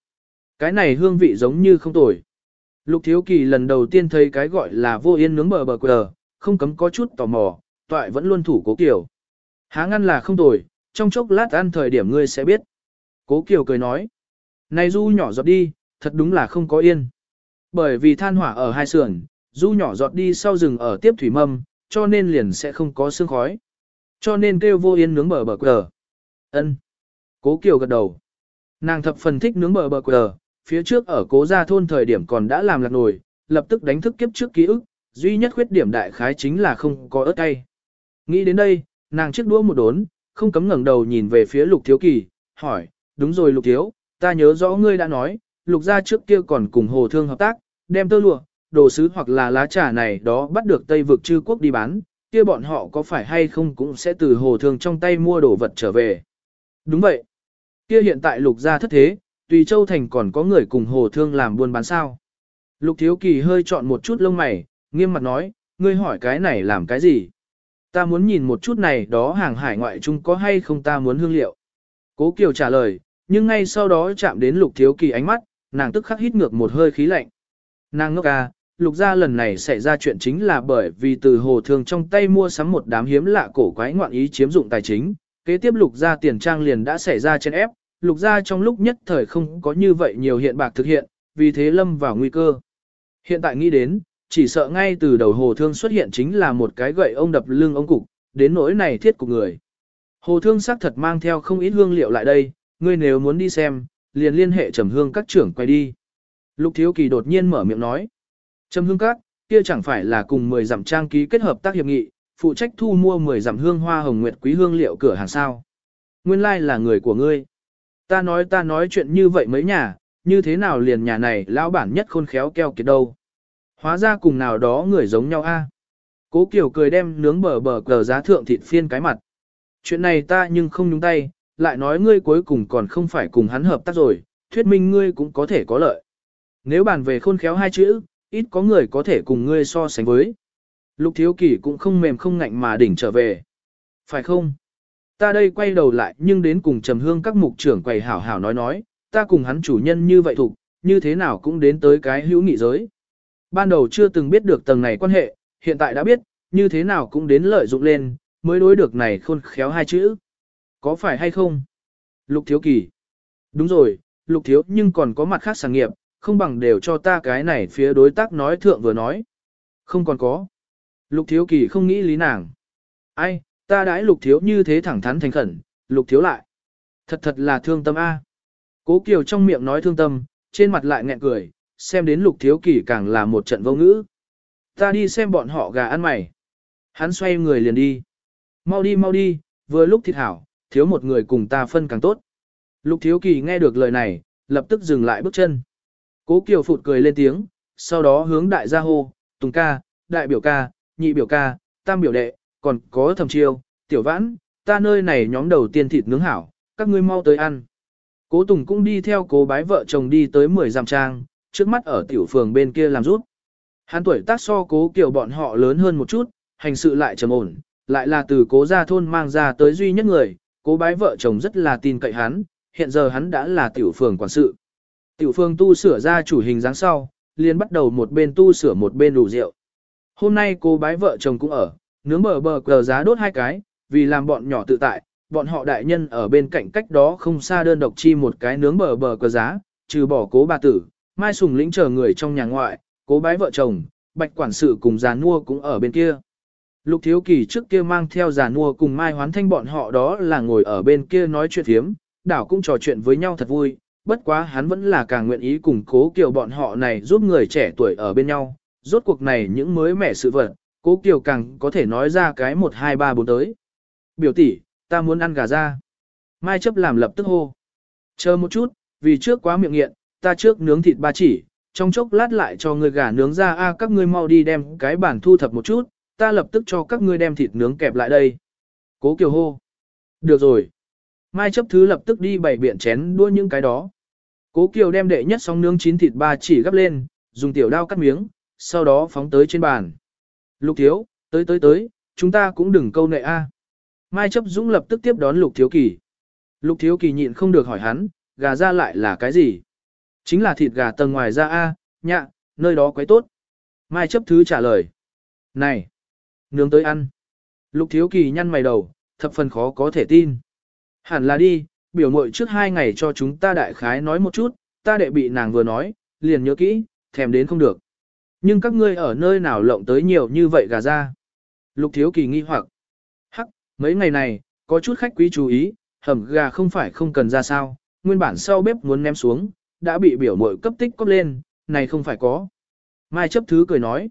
Cái này hương vị giống như không tồi. Lục Thiếu Kỳ lần đầu tiên thấy cái gọi là vô yên nướng bờ bờ quờ, không cấm có chút tò mò, toại vẫn luôn thủ cố kiểu. Há ngăn là không tồi, trong chốc lát ăn thời điểm ngươi sẽ biết. Cố Kiều cười nói. Này du nhỏ giọt đi, thật đúng là không có yên. Bởi vì than hỏa ở hai sườn, du nhỏ giọt đi sau rừng ở tiếp thủy mâm, cho nên liền sẽ không có sương khói. Cho nên kêu vô yên nướng bờ bờ quờ. Ân. Cố Kiều gật đầu. Nàng thập phần thích nướng bờ bờ quờ, phía trước ở cố gia thôn thời điểm còn đã làm lạc nổi, lập tức đánh thức kiếp trước ký ức, duy nhất khuyết điểm đại khái chính là không có ớt cay. Nghĩ đến đây, nàng chiếc đũa một đốn, không cấm ngẩng đầu nhìn về phía lục thiếu kỳ, hỏi, đúng rồi lục thiếu, ta nhớ rõ ngươi đã nói, lục gia trước kia còn cùng hồ thương hợp tác, đem tơ lụa, đồ sứ hoặc là lá trà này đó bắt được Tây vực chư quốc đi bán, kia bọn họ có phải hay không cũng sẽ từ hồ thương trong tay mua đồ vật trở về. Đúng vậy. Kia hiện tại lục gia thất thế, tùy châu thành còn có người cùng hồ thương làm buôn bán sao. Lục thiếu kỳ hơi chọn một chút lông mày, nghiêm mặt nói, ngươi hỏi cái này làm cái gì? Ta muốn nhìn một chút này đó hàng hải ngoại chung có hay không ta muốn hương liệu. Cố Kiều trả lời, nhưng ngay sau đó chạm đến lục thiếu kỳ ánh mắt, nàng tức khắc hít ngược một hơi khí lạnh. Nàng ngốc à, lục gia lần này xảy ra chuyện chính là bởi vì từ hồ thường trong tay mua sắm một đám hiếm lạ cổ quái ngoạn ý chiếm dụng tài chính, kế tiếp lục gia tiền trang liền đã xảy ra trên ép, lục gia trong lúc nhất thời không có như vậy nhiều hiện bạc thực hiện, vì thế lâm vào nguy cơ. Hiện tại nghĩ đến, chỉ sợ ngay từ đầu hồ thương xuất hiện chính là một cái gậy ông đập lưng ông cục, đến nỗi này thiết của người. Hồ thương xác thật mang theo không ít hương liệu lại đây, ngươi nếu muốn đi xem, liền liên hệ trầm hương các trưởng quay đi. Lục thiếu kỳ đột nhiên mở miệng nói. Trầm hương các, kia chẳng phải là cùng 10 dặm trang ký kết hợp tác hiệp nghị, phụ trách thu mua 10 dặm hương hoa hồng nguyệt quý hương liệu cửa hàng sao. Nguyên lai like là người của ngươi. Ta nói ta nói chuyện như vậy mấy nhà, như thế nào liền nhà này lão bản nhất khôn khéo keo kiệt đâu. Hóa ra cùng nào đó người giống nhau a. Cố Kiều cười đem nướng bờ bờ cờ giá thượng thịt phiên cái mặt. Chuyện này ta nhưng không nhúng tay, lại nói ngươi cuối cùng còn không phải cùng hắn hợp tác rồi, thuyết minh ngươi cũng có thể có lợi. Nếu bàn về khôn khéo hai chữ, ít có người có thể cùng ngươi so sánh với. Lục thiếu kỷ cũng không mềm không ngạnh mà đỉnh trở về. Phải không? Ta đây quay đầu lại nhưng đến cùng trầm hương các mục trưởng quầy hảo hảo nói nói, ta cùng hắn chủ nhân như vậy thục, như thế nào cũng đến tới cái hữu nghị giới. Ban đầu chưa từng biết được tầng này quan hệ, hiện tại đã biết, như thế nào cũng đến lợi dụng lên, mới đối được này khôn khéo hai chữ. Có phải hay không? Lục thiếu kỳ. Đúng rồi, lục thiếu nhưng còn có mặt khác sản nghiệp, không bằng đều cho ta cái này phía đối tác nói thượng vừa nói. Không còn có. Lục thiếu kỳ không nghĩ lý nàng. Ai, ta đãi lục thiếu như thế thẳng thắn thành khẩn, lục thiếu lại. Thật thật là thương tâm A. Cố Kiều trong miệng nói thương tâm, trên mặt lại nghẹn cười, xem đến lục thiếu kỳ càng là một trận vô ngữ. Ta đi xem bọn họ gà ăn mày. Hắn xoay người liền đi. Mau đi mau đi, vừa lúc thịt hảo, thiếu một người cùng ta phân càng tốt. Lục thiếu kỳ nghe được lời này, lập tức dừng lại bước chân. Cố Kiều phụt cười lên tiếng, sau đó hướng đại gia hô, Tùng ca, đại biểu ca, nhị biểu ca, tam biểu đệ, còn có thầm chiêu, tiểu vãn, ta nơi này nhóm đầu tiên thịt nướng hảo, các ngươi mau tới ăn. Cố Tùng cũng đi theo cố bái vợ chồng đi tới 10 dặm trang, trước mắt ở tiểu phường bên kia làm rút. Hắn tuổi tác so cố kiểu bọn họ lớn hơn một chút, hành sự lại trầm ổn, lại là từ cố gia thôn mang ra tới duy nhất người, cố bái vợ chồng rất là tin cậy hắn, hiện giờ hắn đã là tiểu phường quản sự. Tiểu phường tu sửa ra chủ hình dáng sau, liền bắt đầu một bên tu sửa một bên đủ rượu. Hôm nay cô bái vợ chồng cũng ở, nướng bờ bờ cờ giá đốt hai cái, vì làm bọn nhỏ tự tại, bọn họ đại nhân ở bên cạnh cách đó không xa đơn độc chi một cái nướng bờ bờ cờ giá, trừ bỏ cố bà tử, mai sùng lĩnh chờ người trong nhà ngoại, cố bái vợ chồng, bạch quản sự cùng già nua cũng ở bên kia. Lục thiếu kỳ trước kia mang theo giả nua cùng mai hoán thanh bọn họ đó là ngồi ở bên kia nói chuyện thiếm, đảo cũng trò chuyện với nhau thật vui, bất quá hắn vẫn là càng nguyện ý cùng cố kiều bọn họ này giúp người trẻ tuổi ở bên nhau, rốt cuộc này những mới mẻ sự vật, cố kiều càng có thể nói ra cái 1 2 3 4 tới. Biểu tỷ, ta muốn ăn gà ra. Mai chấp làm lập tức hô. Chờ một chút, vì trước quá miệng nghiện, ta trước nướng thịt ba chỉ, trong chốc lát lại cho người gà nướng ra a các ngươi mau đi đem cái bản thu thập một chút, ta lập tức cho các ngươi đem thịt nướng kẹp lại đây. Cố Kiều hô. Được rồi. Mai chấp thứ lập tức đi bày biện chén đua những cái đó. Cố Kiều đem đệ nhất sóng nướng chín thịt ba chỉ gấp lên, dùng tiểu đao cắt miếng, sau đó phóng tới trên bàn. Lục thiếu, tới tới tới, chúng ta cũng đừng câu nệ a. Mai chấp dũng lập tức tiếp đón lục thiếu kỳ. Lục thiếu kỳ nhịn không được hỏi hắn, gà ra lại là cái gì? Chính là thịt gà tầng ngoài ra a, nhạ, nơi đó quấy tốt. Mai chấp thứ trả lời. Này, nướng tới ăn. Lục thiếu kỳ nhăn mày đầu, thập phần khó có thể tin. Hẳn là đi, biểu mội trước hai ngày cho chúng ta đại khái nói một chút, ta đệ bị nàng vừa nói, liền nhớ kỹ, thèm đến không được. Nhưng các ngươi ở nơi nào lộng tới nhiều như vậy gà ra. Lục thiếu kỳ nghi hoặc. Hắc, mấy ngày này, có chút khách quý chú ý, hầm gà không phải không cần ra sao, nguyên bản sau bếp muốn ném xuống, đã bị biểu mội cấp tích cóp lên, này không phải có. Mai chấp thứ cười nói.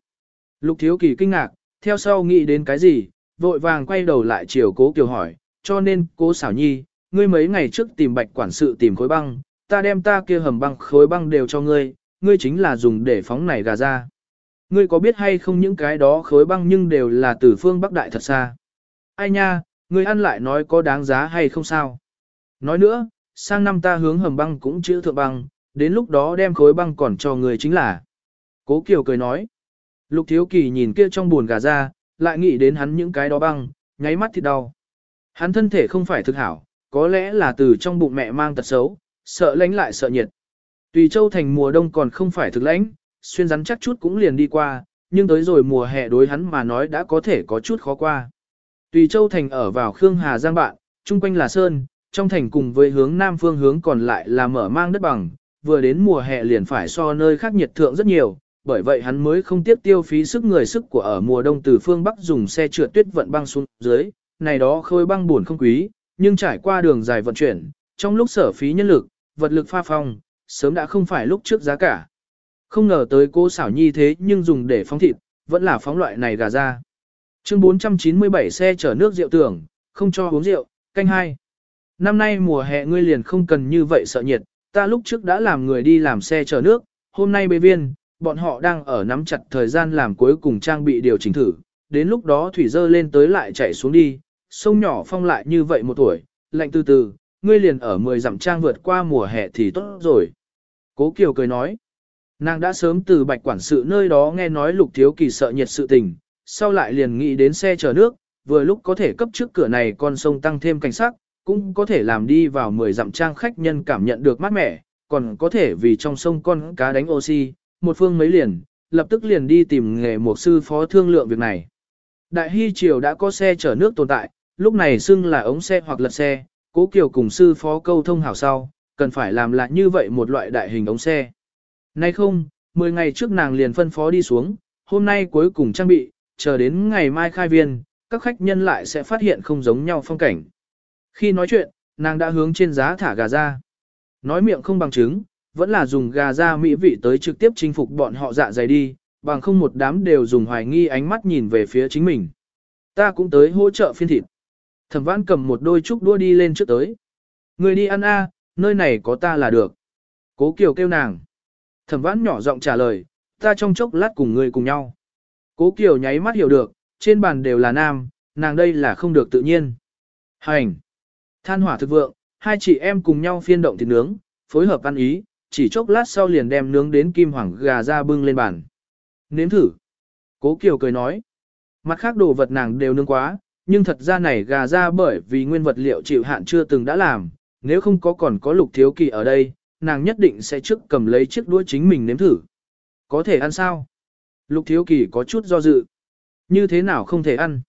Lục thiếu kỳ kinh ngạc, theo sau nghĩ đến cái gì, vội vàng quay đầu lại chiều cố kiều hỏi, cho nên cố xảo nhi, ngươi mấy ngày trước tìm bạch quản sự tìm khối băng, ta đem ta kia hầm băng khối băng đều cho ngươi, ngươi chính là dùng để phóng này gà ra. Ngươi có biết hay không những cái đó khối băng nhưng đều là từ phương Bắc Đại thật xa. Ai nha, ngươi ăn lại nói có đáng giá hay không sao. Nói nữa, sang năm ta hướng hầm băng cũng chữ thượng băng, đến lúc đó đem khối băng còn cho người chính là. Cố Kiều cười nói. Lục Thiếu Kỳ nhìn kia trong buồn gà ra, lại nghĩ đến hắn những cái đó băng, nháy mắt thì đau. Hắn thân thể không phải thực hảo, có lẽ là từ trong bụng mẹ mang tật xấu, sợ lánh lại sợ nhiệt. Tùy châu thành mùa đông còn không phải thực lãnh, xuyên rắn chắc chút cũng liền đi qua, nhưng tới rồi mùa hè đối hắn mà nói đã có thể có chút khó qua. Tùy châu thành ở vào Khương Hà Giang bạn, chung quanh là sơn, trong thành cùng với hướng nam phương hướng còn lại là mở mang đất bằng, vừa đến mùa hè liền phải so nơi khác nhiệt thượng rất nhiều, bởi vậy hắn mới không tiếc tiêu phí sức người sức của ở mùa đông từ phương Bắc dùng xe trượt tuyết vận băng xuống dưới, này đó khôi băng buồn không quý, nhưng trải qua đường dài vận chuyển, trong lúc sở phí nhân lực, vật lực pha phong, sớm đã không phải lúc trước giá cả. Không ngờ tới cô xảo nhi thế nhưng dùng để phóng thịt, vẫn là phóng loại này gà ra. Chương 497 xe chở nước rượu tưởng, không cho uống rượu, canh hai. Năm nay mùa hè ngươi liền không cần như vậy sợ nhiệt, ta lúc trước đã làm người đi làm xe chở nước, hôm nay bê viên, bọn họ đang ở nắm chặt thời gian làm cuối cùng trang bị điều chỉnh thử, đến lúc đó thủy dơ lên tới lại chạy xuống đi, sông nhỏ phong lại như vậy một tuổi, lạnh từ từ, ngươi liền ở 10 dặm trang vượt qua mùa hè thì tốt rồi. Cố Kiều cười nói, nàng đã sớm từ bạch quản sự nơi đó nghe nói lục thiếu kỳ sợ nhiệt sự tình, sau lại liền nghĩ đến xe chở nước, vừa lúc có thể cấp trước cửa này con sông tăng thêm cảnh sắc, cũng có thể làm đi vào 10 dặm trang khách nhân cảm nhận được mát mẻ, còn có thể vì trong sông con cá đánh oxy, một phương mấy liền, lập tức liền đi tìm nghề một sư phó thương lượng việc này. Đại Hy Triều đã có xe chở nước tồn tại, lúc này xưng là ống xe hoặc lật xe, cố kiều cùng sư phó câu thông hảo sau, cần phải làm lại như vậy một loại đại hình ống xe. Nay không, 10 ngày trước nàng liền phân phó đi xuống, hôm nay cuối cùng trang bị, chờ đến ngày mai khai viên, các khách nhân lại sẽ phát hiện không giống nhau phong cảnh. Khi nói chuyện, nàng đã hướng trên giá thả gà ra. Nói miệng không bằng chứng, vẫn là dùng gà ra mỹ vị tới trực tiếp chinh phục bọn họ dạ dày đi, bằng không một đám đều dùng hoài nghi ánh mắt nhìn về phía chính mình. Ta cũng tới hỗ trợ phiên thịt. Thẩm vãn cầm một đôi trúc đua đi lên trước tới. Người đi ăn a, nơi này có ta là được. Cố Kiều kêu nàng. Thẩm vãn nhỏ giọng trả lời, ta trong chốc lát cùng người cùng nhau. Cố Kiều nháy mắt hiểu được, trên bàn đều là nam, nàng đây là không được tự nhiên. Hành. Than hỏa thực vượng, hai chị em cùng nhau phiên động thịt nướng, phối hợp ăn ý, chỉ chốc lát sau liền đem nướng đến kim hoàng gà ra bưng lên bàn. Nếm thử. Cố Kiều cười nói. Mặt khác đồ vật nàng đều nướng quá, nhưng thật ra này gà ra bởi vì nguyên vật liệu chịu hạn chưa từng đã làm, nếu không có còn có lục thiếu kỳ ở đây, nàng nhất định sẽ trước cầm lấy chiếc đũa chính mình nếm thử. Có thể ăn sao? Lục thiếu kỳ có chút do dự. Như thế nào không thể ăn?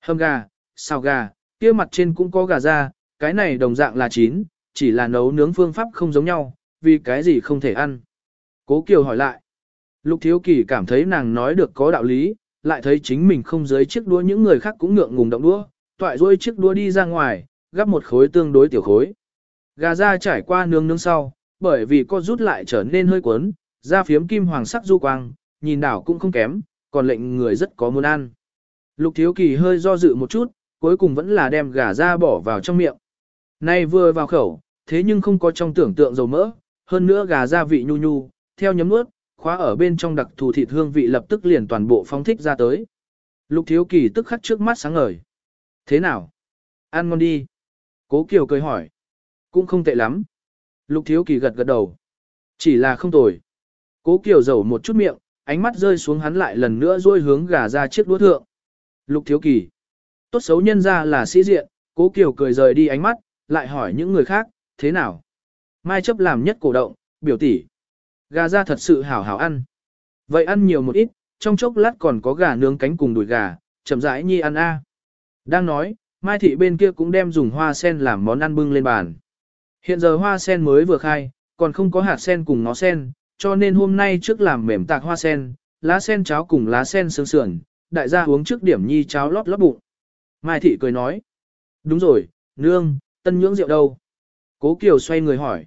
Hầm gà, xào gà, kia mặt trên cũng có gà ra, cái này đồng dạng là chín, chỉ là nấu nướng phương pháp không giống nhau, vì cái gì không thể ăn. Cố Kiều hỏi lại. Lục Thiếu Kỳ cảm thấy nàng nói được có đạo lý, lại thấy chính mình không dưới chiếc đũa những người khác cũng ngượng ngùng động đũa, toại rôi chiếc đũa đi ra ngoài, gắp một khối tương đối tiểu khối. Gà da trải qua nướng nướng sau, bởi vì có rút lại trở nên hơi cuốn, da phiếm kim hoàng sắc du quang, nhìn đảo cũng không kém, còn lệnh người rất có muốn ăn. Lục Thiếu Kỳ hơi do dự một chút, cuối cùng vẫn là đem gà da bỏ vào trong miệng. Nay vừa vào khẩu, thế nhưng không có trong tưởng tượng dầu mỡ, hơn nữa gà gia vị nhu nhu, theo nhấm nuốt, khóa ở bên trong đặc thù thịt hương vị lập tức liền toàn bộ phóng thích ra tới. Lục thiếu kỳ tức khắc trước mắt sáng ngời. Thế nào? Ăn ngon đi. Cố Kiều cười hỏi. Cũng không tệ lắm. Lục Thiếu Kỳ gật gật đầu. Chỉ là không tồi. Cố Kiều rầu một chút miệng, ánh mắt rơi xuống hắn lại lần nữa dôi hướng gà ra chiếc đũa thượng. Lục Thiếu Kỳ. Tốt xấu nhân ra là sĩ diện, Cố Kiều cười rời đi ánh mắt, lại hỏi những người khác, thế nào? Mai chấp làm nhất cổ động, biểu tỷ. Gà ra thật sự hảo hảo ăn. Vậy ăn nhiều một ít, trong chốc lát còn có gà nướng cánh cùng đùi gà, chậm rãi nhi ăn a. Đang nói, Mai thị bên kia cũng đem dùng hoa sen làm món ăn bưng lên bàn. Hiện giờ hoa sen mới vừa khai, còn không có hạt sen cùng nó sen, cho nên hôm nay trước làm mềm tạc hoa sen, lá sen cháo cùng lá sen sương sườn, đại gia uống trước điểm nhi cháo lót lót bụng. Mai thị cười nói, đúng rồi, nương, tân nhưỡng rượu đâu? Cố Kiều xoay người hỏi,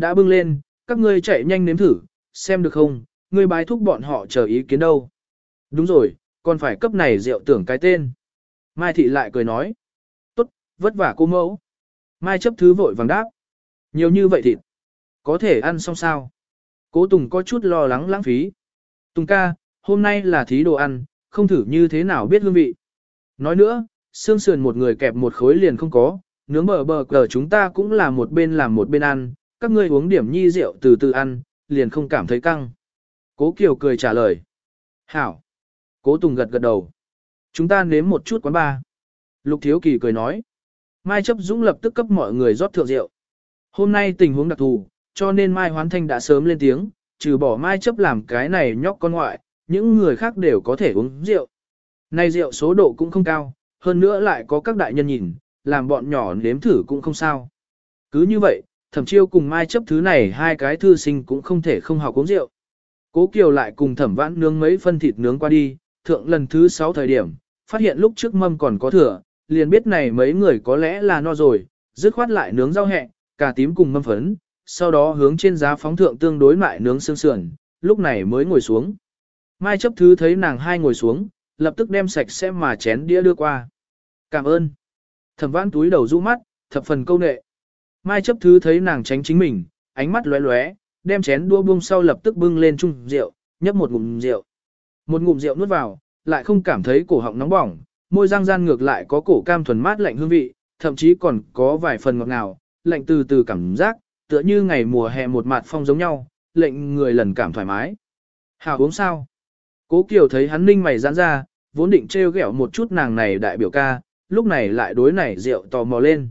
đã bưng lên, các ngươi chạy nhanh nếm thử, xem được không, ngươi bái thúc bọn họ chờ ý kiến đâu. Đúng rồi, còn phải cấp này rượu tưởng cái tên. Mai thị lại cười nói, tốt, vất vả cô mẫu. Mai chấp thứ vội vàng đáp, nhiều như vậy thịt, có thể ăn xong sao? Cố Tùng có chút lo lắng lãng phí. Tùng ca, hôm nay là thí đồ ăn, không thử như thế nào biết hương vị. Nói nữa, xương sườn một người kẹp một khối liền không có, nướng bờ bờ cờ chúng ta cũng là một bên làm một bên ăn, các ngươi uống điểm nhi rượu từ từ ăn, liền không cảm thấy căng. Cố Kiều cười trả lời. Hảo. Cố Tùng gật gật đầu. Chúng ta nếm một chút quán ba. Lục Thiếu Kỳ cười nói. Mai chấp dũng lập tức cấp mọi người rót thượng rượu. Hôm nay tình huống đặc thù, cho nên Mai Hoán Thanh đã sớm lên tiếng, trừ bỏ Mai chấp làm cái này nhóc con ngoại, những người khác đều có thể uống rượu. nay rượu số độ cũng không cao, hơn nữa lại có các đại nhân nhìn, làm bọn nhỏ nếm thử cũng không sao. Cứ như vậy, thẩm chiêu cùng Mai chấp thứ này hai cái thư sinh cũng không thể không học uống rượu. Cố Kiều lại cùng thẩm vãn nướng mấy phân thịt nướng qua đi, thượng lần thứ sáu thời điểm, phát hiện lúc trước mâm còn có thừa, liền biết này mấy người có lẽ là no rồi, dứt khoát lại nướng rau hẹ, cà tím cùng mâm phấn, sau đó hướng trên giá phóng thượng tương đối mại nướng xương sườn, lúc này mới ngồi xuống. Mai chấp thứ thấy nàng hai ngồi xuống, lập tức đem sạch sẽ mà chén đĩa đưa qua. Cảm ơn. Thẩm vãn túi đầu rũ mắt, thập phần câu nệ. Mai chấp thứ thấy nàng tránh chính mình, ánh mắt lóe lóe, đem chén đua buông sau lập tức bưng lên chung rượu, nhấp một ngụm rượu. Một ngụm rượu nuốt vào, lại không cảm thấy cổ họng nóng bỏng, môi răng gian ngược lại có cổ cam thuần mát lạnh hương vị, thậm chí còn có vài phần ngọt ngào, lạnh từ từ cảm giác, tựa như ngày mùa hè một mạt phong giống nhau, lệnh người lần cảm thoải mái. Hào uống sao? Cố Kiều thấy hắn ninh mày giãn ra, vốn định trêu ghẹo một chút nàng này đại biểu ca, lúc này lại đối này rượu tò mò lên.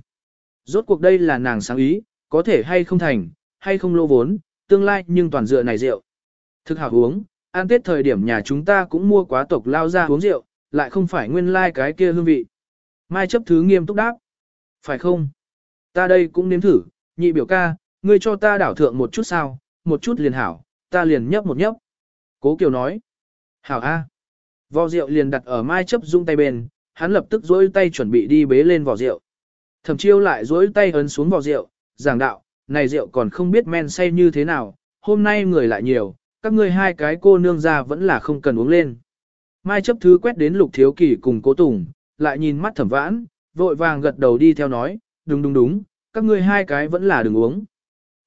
Rốt cuộc đây là nàng sáng ý, có thể hay không thành, hay không lô vốn, tương lai nhưng toàn dựa này rượu. Thực hảo uống, an tết thời điểm nhà chúng ta cũng mua quá tộc lao ra uống rượu, lại không phải nguyên lai like cái kia hương vị. Mai chấp thứ nghiêm túc đáp. Phải không? Ta đây cũng nếm thử, nhị biểu ca, ngươi cho ta đảo thượng một chút sao, một chút liền hảo, ta liền nhấp một nhấp. Cố Kiều nói. Hảo A. Vò rượu liền đặt ở mai chấp dung tay bên, hắn lập tức dối tay chuẩn bị đi bế lên vò rượu. Thẩm chiêu lại duỗi tay ấn xuống vào rượu, giảng đạo, này rượu còn không biết men say như thế nào, hôm nay người lại nhiều, các ngươi hai cái cô nương ra vẫn là không cần uống lên. Mai chấp thứ quét đến lục thiếu kỳ cùng cố tùng, lại nhìn mắt thẩm vãn, vội vàng gật đầu đi theo nói, đúng đúng đúng, các ngươi hai cái vẫn là đừng uống.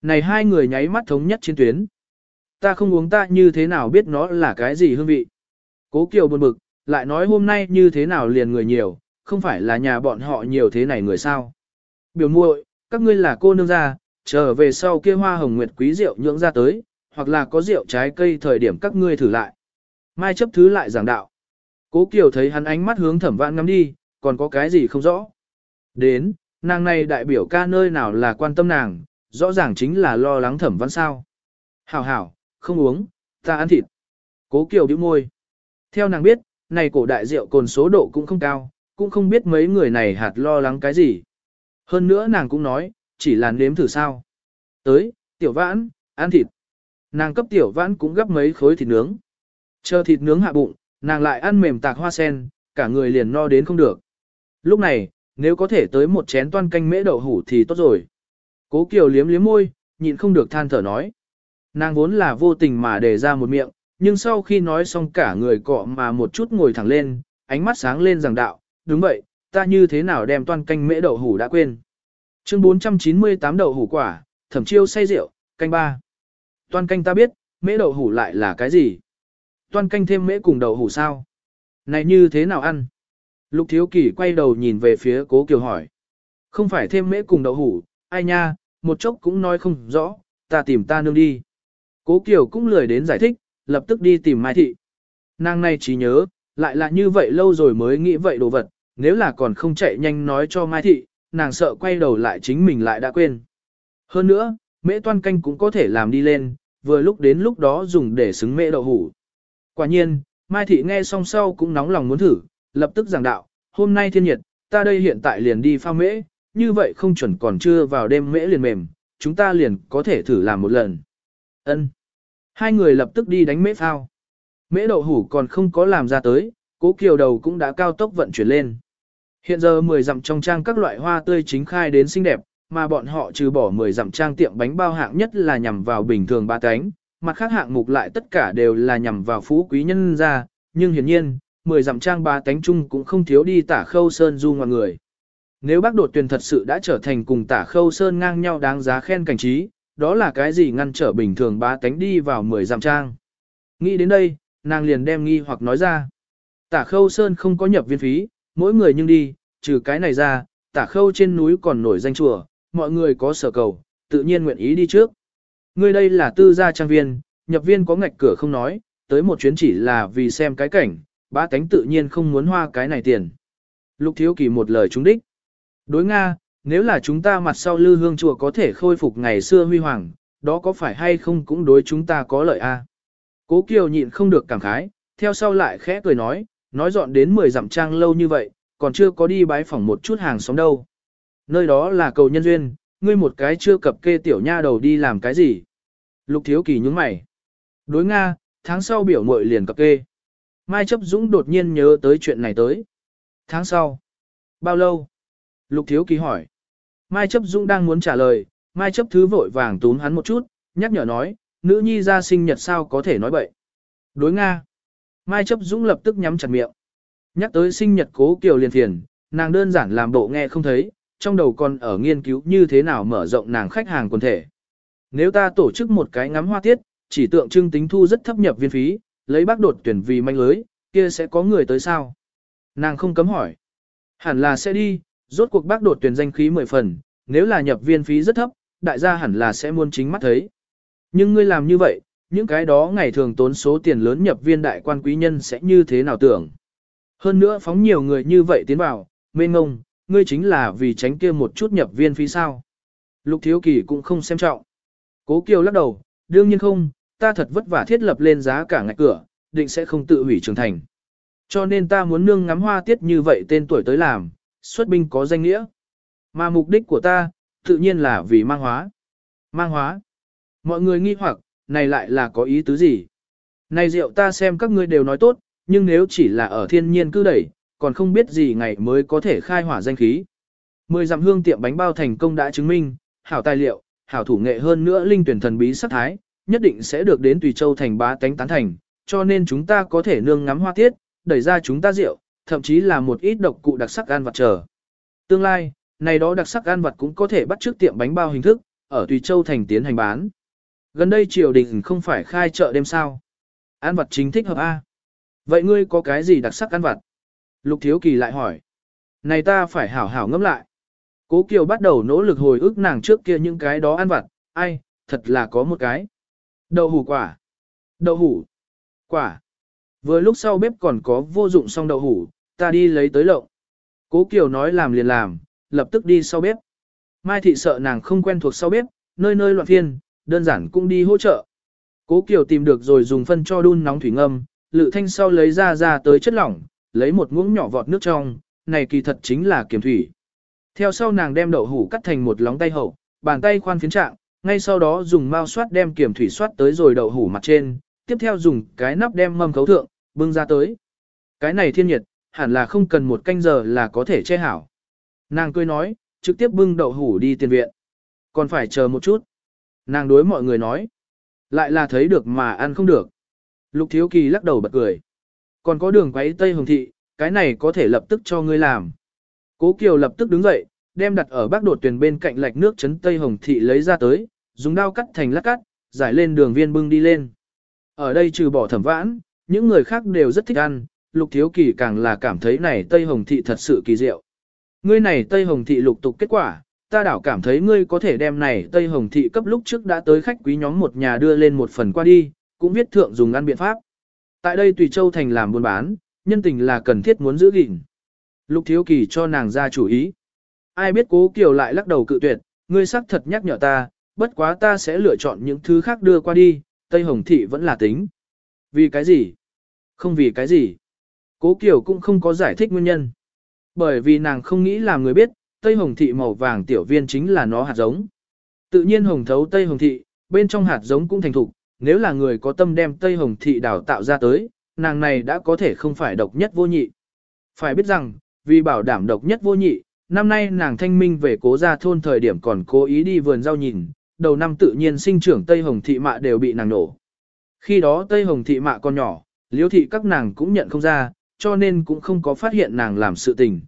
Này hai người nháy mắt thống nhất trên tuyến. Ta không uống ta như thế nào biết nó là cái gì hương vị. Cố Kiều buồn bực, lại nói hôm nay như thế nào liền người nhiều, không phải là nhà bọn họ nhiều thế này người sao. Biểu muội, các ngươi là cô nương gia, trở về sau kia hoa hồng nguyệt quý rượu nhưỡng ra tới, hoặc là có rượu trái cây thời điểm các ngươi thử lại. Mai chấp thứ lại giảng đạo. Cố Kiều thấy hắn ánh mắt hướng thẩm vãn ngắm đi, còn có cái gì không rõ. Đến, nàng này đại biểu ca nơi nào là quan tâm nàng, rõ ràng chính là lo lắng thẩm văn sao. Hảo hảo, không uống, ta ăn thịt. Cố Kiều bĩu môi. Theo nàng biết, này cổ đại rượu cồn số độ cũng không cao, cũng không biết mấy người này hạt lo lắng cái gì. Hơn nữa nàng cũng nói, chỉ là nếm thử sao. Tới, tiểu vãn, ăn thịt. Nàng cấp tiểu vãn cũng gấp mấy khối thịt nướng. Chờ thịt nướng hạ bụng, nàng lại ăn mềm tạc hoa sen, cả người liền no đến không được. Lúc này, nếu có thể tới một chén toan canh mễ đậu hủ thì tốt rồi. Cố Kiều liếm liếm môi, nhịn không được than thở nói. Nàng vốn là vô tình mà để ra một miệng, nhưng sau khi nói xong cả người cọ mà một chút ngồi thẳng lên, ánh mắt sáng lên rằng đạo, đúng vậy, ta như thế nào đem toan canh mễ đậu hủ đã quên. Chương 498 đậu hủ quả, thẩm chiêu say rượu, canh ba. Toan canh ta biết, mễ đậu hủ lại là cái gì? Toan canh thêm mễ cùng đậu hủ sao? Này như thế nào ăn? Lục Thiếu Kỳ quay đầu nhìn về phía Cố Kiều hỏi. Không phải thêm mễ cùng đậu hủ, ai nha, một chốc cũng nói không rõ, ta tìm ta nương đi. Cố Kiều cũng lười đến giải thích, lập tức đi tìm Mai Thị. Nàng này chỉ nhớ, lại là như vậy lâu rồi mới nghĩ vậy đồ vật, nếu là còn không chạy nhanh nói cho Mai Thị, nàng sợ quay đầu lại chính mình lại đã quên. Hơn nữa, mễ toan canh cũng có thể làm đi lên, vừa lúc đến lúc đó dùng để xứng mễ đậu hủ. Quả nhiên, Mai Thị nghe xong sau cũng nóng lòng muốn thử, lập tức giảng đạo, hôm nay thiên nhiệt, ta đây hiện tại liền đi pha mễ, như vậy không chuẩn còn chưa vào đêm mễ liền mềm, chúng ta liền có thể thử làm một lần. Ân. Hai người lập tức đi đánh mễ phao. Mễ đậu hủ còn không có làm ra tới, cố kiều đầu cũng đã cao tốc vận chuyển lên. Hiện giờ 10 dặm trong trang các loại hoa tươi chính khai đến xinh đẹp, mà bọn họ trừ bỏ 10 dặm trang tiệm bánh bao hạng nhất là nhằm vào bình thường ba cánh, mặt khác hạng mục lại tất cả đều là nhằm vào phú quý nhân gia, nhưng hiển nhiên, 10 dặm trang ba cánh chung cũng không thiếu đi tả khâu sơn du ngoạn người. Nếu bác đột tuyển thật sự đã trở thành cùng tả khâu sơn ngang nhau đáng giá khen cảnh trí, đó là cái gì ngăn trở bình thường ba cánh đi vào 10 dặm trang. Nghĩ đến đây, nàng liền đem nghi hoặc nói ra. Tả khâu sơn không có nhập viên phí, mỗi người nhưng đi, trừ cái này ra, tả khâu trên núi còn nổi danh chùa, mọi người có sở cầu, tự nhiên nguyện ý đi trước. Ngươi đây là tư gia trang viên, nhập viên có ngạch cửa không nói, tới một chuyến chỉ là vì xem cái cảnh, ba tánh tự nhiên không muốn hoa cái này tiền. Lục thiếu kỳ một lời trúng đích. Đối Nga, nếu là chúng ta mặt sau lư hương chùa có thể khôi phục ngày xưa huy hoàng, đó có phải hay không cũng đối chúng ta có lợi a? Cố Kiều nhịn không được cảm khái, theo sau lại khẽ cười nói, nói dọn đến 10 dặm trang lâu như vậy, còn chưa có đi bái phỏng một chút hàng xóm đâu. Nơi đó là cầu nhân duyên, ngươi một cái chưa cập kê tiểu nha đầu đi làm cái gì. Lục thiếu kỳ nhúng mày. Đối Nga, tháng sau biểu muội liền cập kê. Mai chấp dũng đột nhiên nhớ tới chuyện này tới. Tháng sau. Bao lâu? Lục thiếu kỳ hỏi. Mai chấp dũng đang muốn trả lời, Mai chấp thứ vội vàng túm hắn một chút, nhắc nhở nói, nữ nhi ra sinh nhật sao có thể nói bậy. Đối Nga. Mai chấp dũng lập tức nhắm chặt miệng. Nhắc tới sinh nhật cố kiều liền thiền, nàng đơn giản làm bộ nghe không thấy, trong đầu còn ở nghiên cứu như thế nào mở rộng nàng khách hàng quần thể. Nếu ta tổ chức một cái ngắm hoa tiết, chỉ tượng trưng tính thu rất thấp nhập viên phí, lấy bác đột tuyển vì manh lưới, kia sẽ có người tới sao? Nàng không cấm hỏi. Hẳn là sẽ đi, rốt cuộc bác đột tuyển danh khí 10 phần, nếu là nhập viên phí rất thấp, đại gia hẳn là sẽ muốn chính mắt thấy. Nhưng ngươi làm như vậy, những cái đó ngày thường tốn số tiền lớn nhập viên đại quan quý nhân sẽ như thế nào tưởng? Hơn nữa phóng nhiều người như vậy tiến vào, mê ngông, ngươi chính là vì tránh kia một chút nhập viên phí sao. Lục thiếu kỳ cũng không xem trọng. Cố Kiều lắc đầu, đương nhiên không, ta thật vất vả thiết lập lên giá cả ngạch cửa, định sẽ không tự hủy trưởng thành. Cho nên ta muốn nương ngắm hoa tiết như vậy tên tuổi tới làm, xuất binh có danh nghĩa. Mà mục đích của ta, tự nhiên là vì mang hóa. Mang hóa. Mọi người nghi hoặc, này lại là có ý tứ gì? Này rượu ta xem các ngươi đều nói tốt, nhưng nếu chỉ là ở thiên nhiên cứ đẩy, còn không biết gì ngày mới có thể khai hỏa danh khí. Mười dặm hương tiệm bánh bao thành công đã chứng minh, hảo tài liệu, hảo thủ nghệ hơn nữa linh tuyển thần bí sắc thái, nhất định sẽ được đến Tùy Châu thành bá tánh tán thành, cho nên chúng ta có thể nương ngắm hoa tiết, đẩy ra chúng ta rượu, thậm chí là một ít độc cụ đặc sắc ăn vặt trở. Tương lai, này đó đặc sắc ăn vặt cũng có thể bắt trước tiệm bánh bao hình thức, ở Tùy Châu thành tiến hành bán. Gần đây triều đình không phải khai chợ đêm sao. Ăn vặt chính thích hợp A. Vậy ngươi có cái gì đặc sắc ăn vặt? Lục Thiếu Kỳ lại hỏi. Này ta phải hảo hảo ngẫm lại. Cố Kiều bắt đầu nỗ lực hồi ức nàng trước kia những cái đó ăn vặt, ai, thật là có một cái. Đậu hủ quả. Đậu hủ. Quả. Vừa lúc sau bếp còn có vô dụng xong đậu hủ, ta đi lấy tới lộng. Cố Kiều nói làm liền làm, lập tức đi sau bếp. Mai thị sợ nàng không quen thuộc sau bếp, nơi nơi loạn phiên, đơn giản cũng đi hỗ trợ. Cố Kiều tìm được rồi dùng phân cho đun nóng thủy ngâm, Lự Thanh sau lấy ra ra tới chất lỏng, lấy một muỗng nhỏ vọt nước trong, này kỳ thật chính là kiểm thủy. Theo sau nàng đem đậu hủ cắt thành một lóng tay hậu, bàn tay khoan phiến trạng, ngay sau đó dùng mao xoát đem kiểm thủy xoát tới rồi đậu hủ mặt trên, tiếp theo dùng cái nắp đem mâm khấu thượng, bưng ra tới. Cái này thiên nhiệt, hẳn là không cần một canh giờ là có thể che hảo. Nàng cười nói, trực tiếp bưng đậu hủ đi tiền viện. Còn phải chờ một chút. Nàng đối mọi người nói. Lại là thấy được mà ăn không được. Lục thiếu kỳ lắc đầu bật cười. Còn có đường quấy tây hồng thị, cái này có thể lập tức cho ngươi làm. Cố Kiều lập tức đứng dậy, đem đặt ở bác đột tuyển bên cạnh lạch nước chấn tây hồng thị lấy ra tới, dùng dao cắt thành lát cắt, giải lên đường viên bưng đi lên. Ở đây trừ bỏ thẩm vãn, những người khác đều rất thích ăn, lục thiếu kỳ càng là cảm thấy này tây hồng thị thật sự kỳ diệu. Ngươi này Tây Hồng Thị lục tục kết quả, ta đảo cảm thấy ngươi có thể đem này Tây Hồng Thị cấp lúc trước đã tới khách quý nhóm một nhà đưa lên một phần qua đi, cũng viết thượng dùng ăn biện pháp. Tại đây Tùy Châu Thành làm buôn bán, nhân tình là cần thiết muốn giữ gìn. Lục Thiếu Kỳ cho nàng ra chủ ý. Ai biết cố Kiều lại lắc đầu cự tuyệt, ngươi xác thật nhắc nhở ta, bất quá ta sẽ lựa chọn những thứ khác đưa qua đi, Tây Hồng Thị vẫn là tính. Vì cái gì? Không vì cái gì. Cố Kiều cũng không có giải thích nguyên nhân. Bởi vì nàng không nghĩ làm người biết, Tây Hồng Thị màu vàng tiểu viên chính là nó hạt giống. Tự nhiên hồng thấu Tây Hồng Thị, bên trong hạt giống cũng thành thục, nếu là người có tâm đem Tây Hồng Thị đào tạo ra tới, nàng này đã có thể không phải độc nhất vô nhị. Phải biết rằng, vì bảo đảm độc nhất vô nhị, năm nay nàng thanh minh về cố gia thôn thời điểm còn cố ý đi vườn rau nhìn, đầu năm tự nhiên sinh trưởng Tây Hồng Thị mạ đều bị nàng nổ. Khi đó Tây Hồng Thị mạ còn nhỏ, Liễu thị các nàng cũng nhận không ra, cho nên cũng không có phát hiện nàng làm sự tình.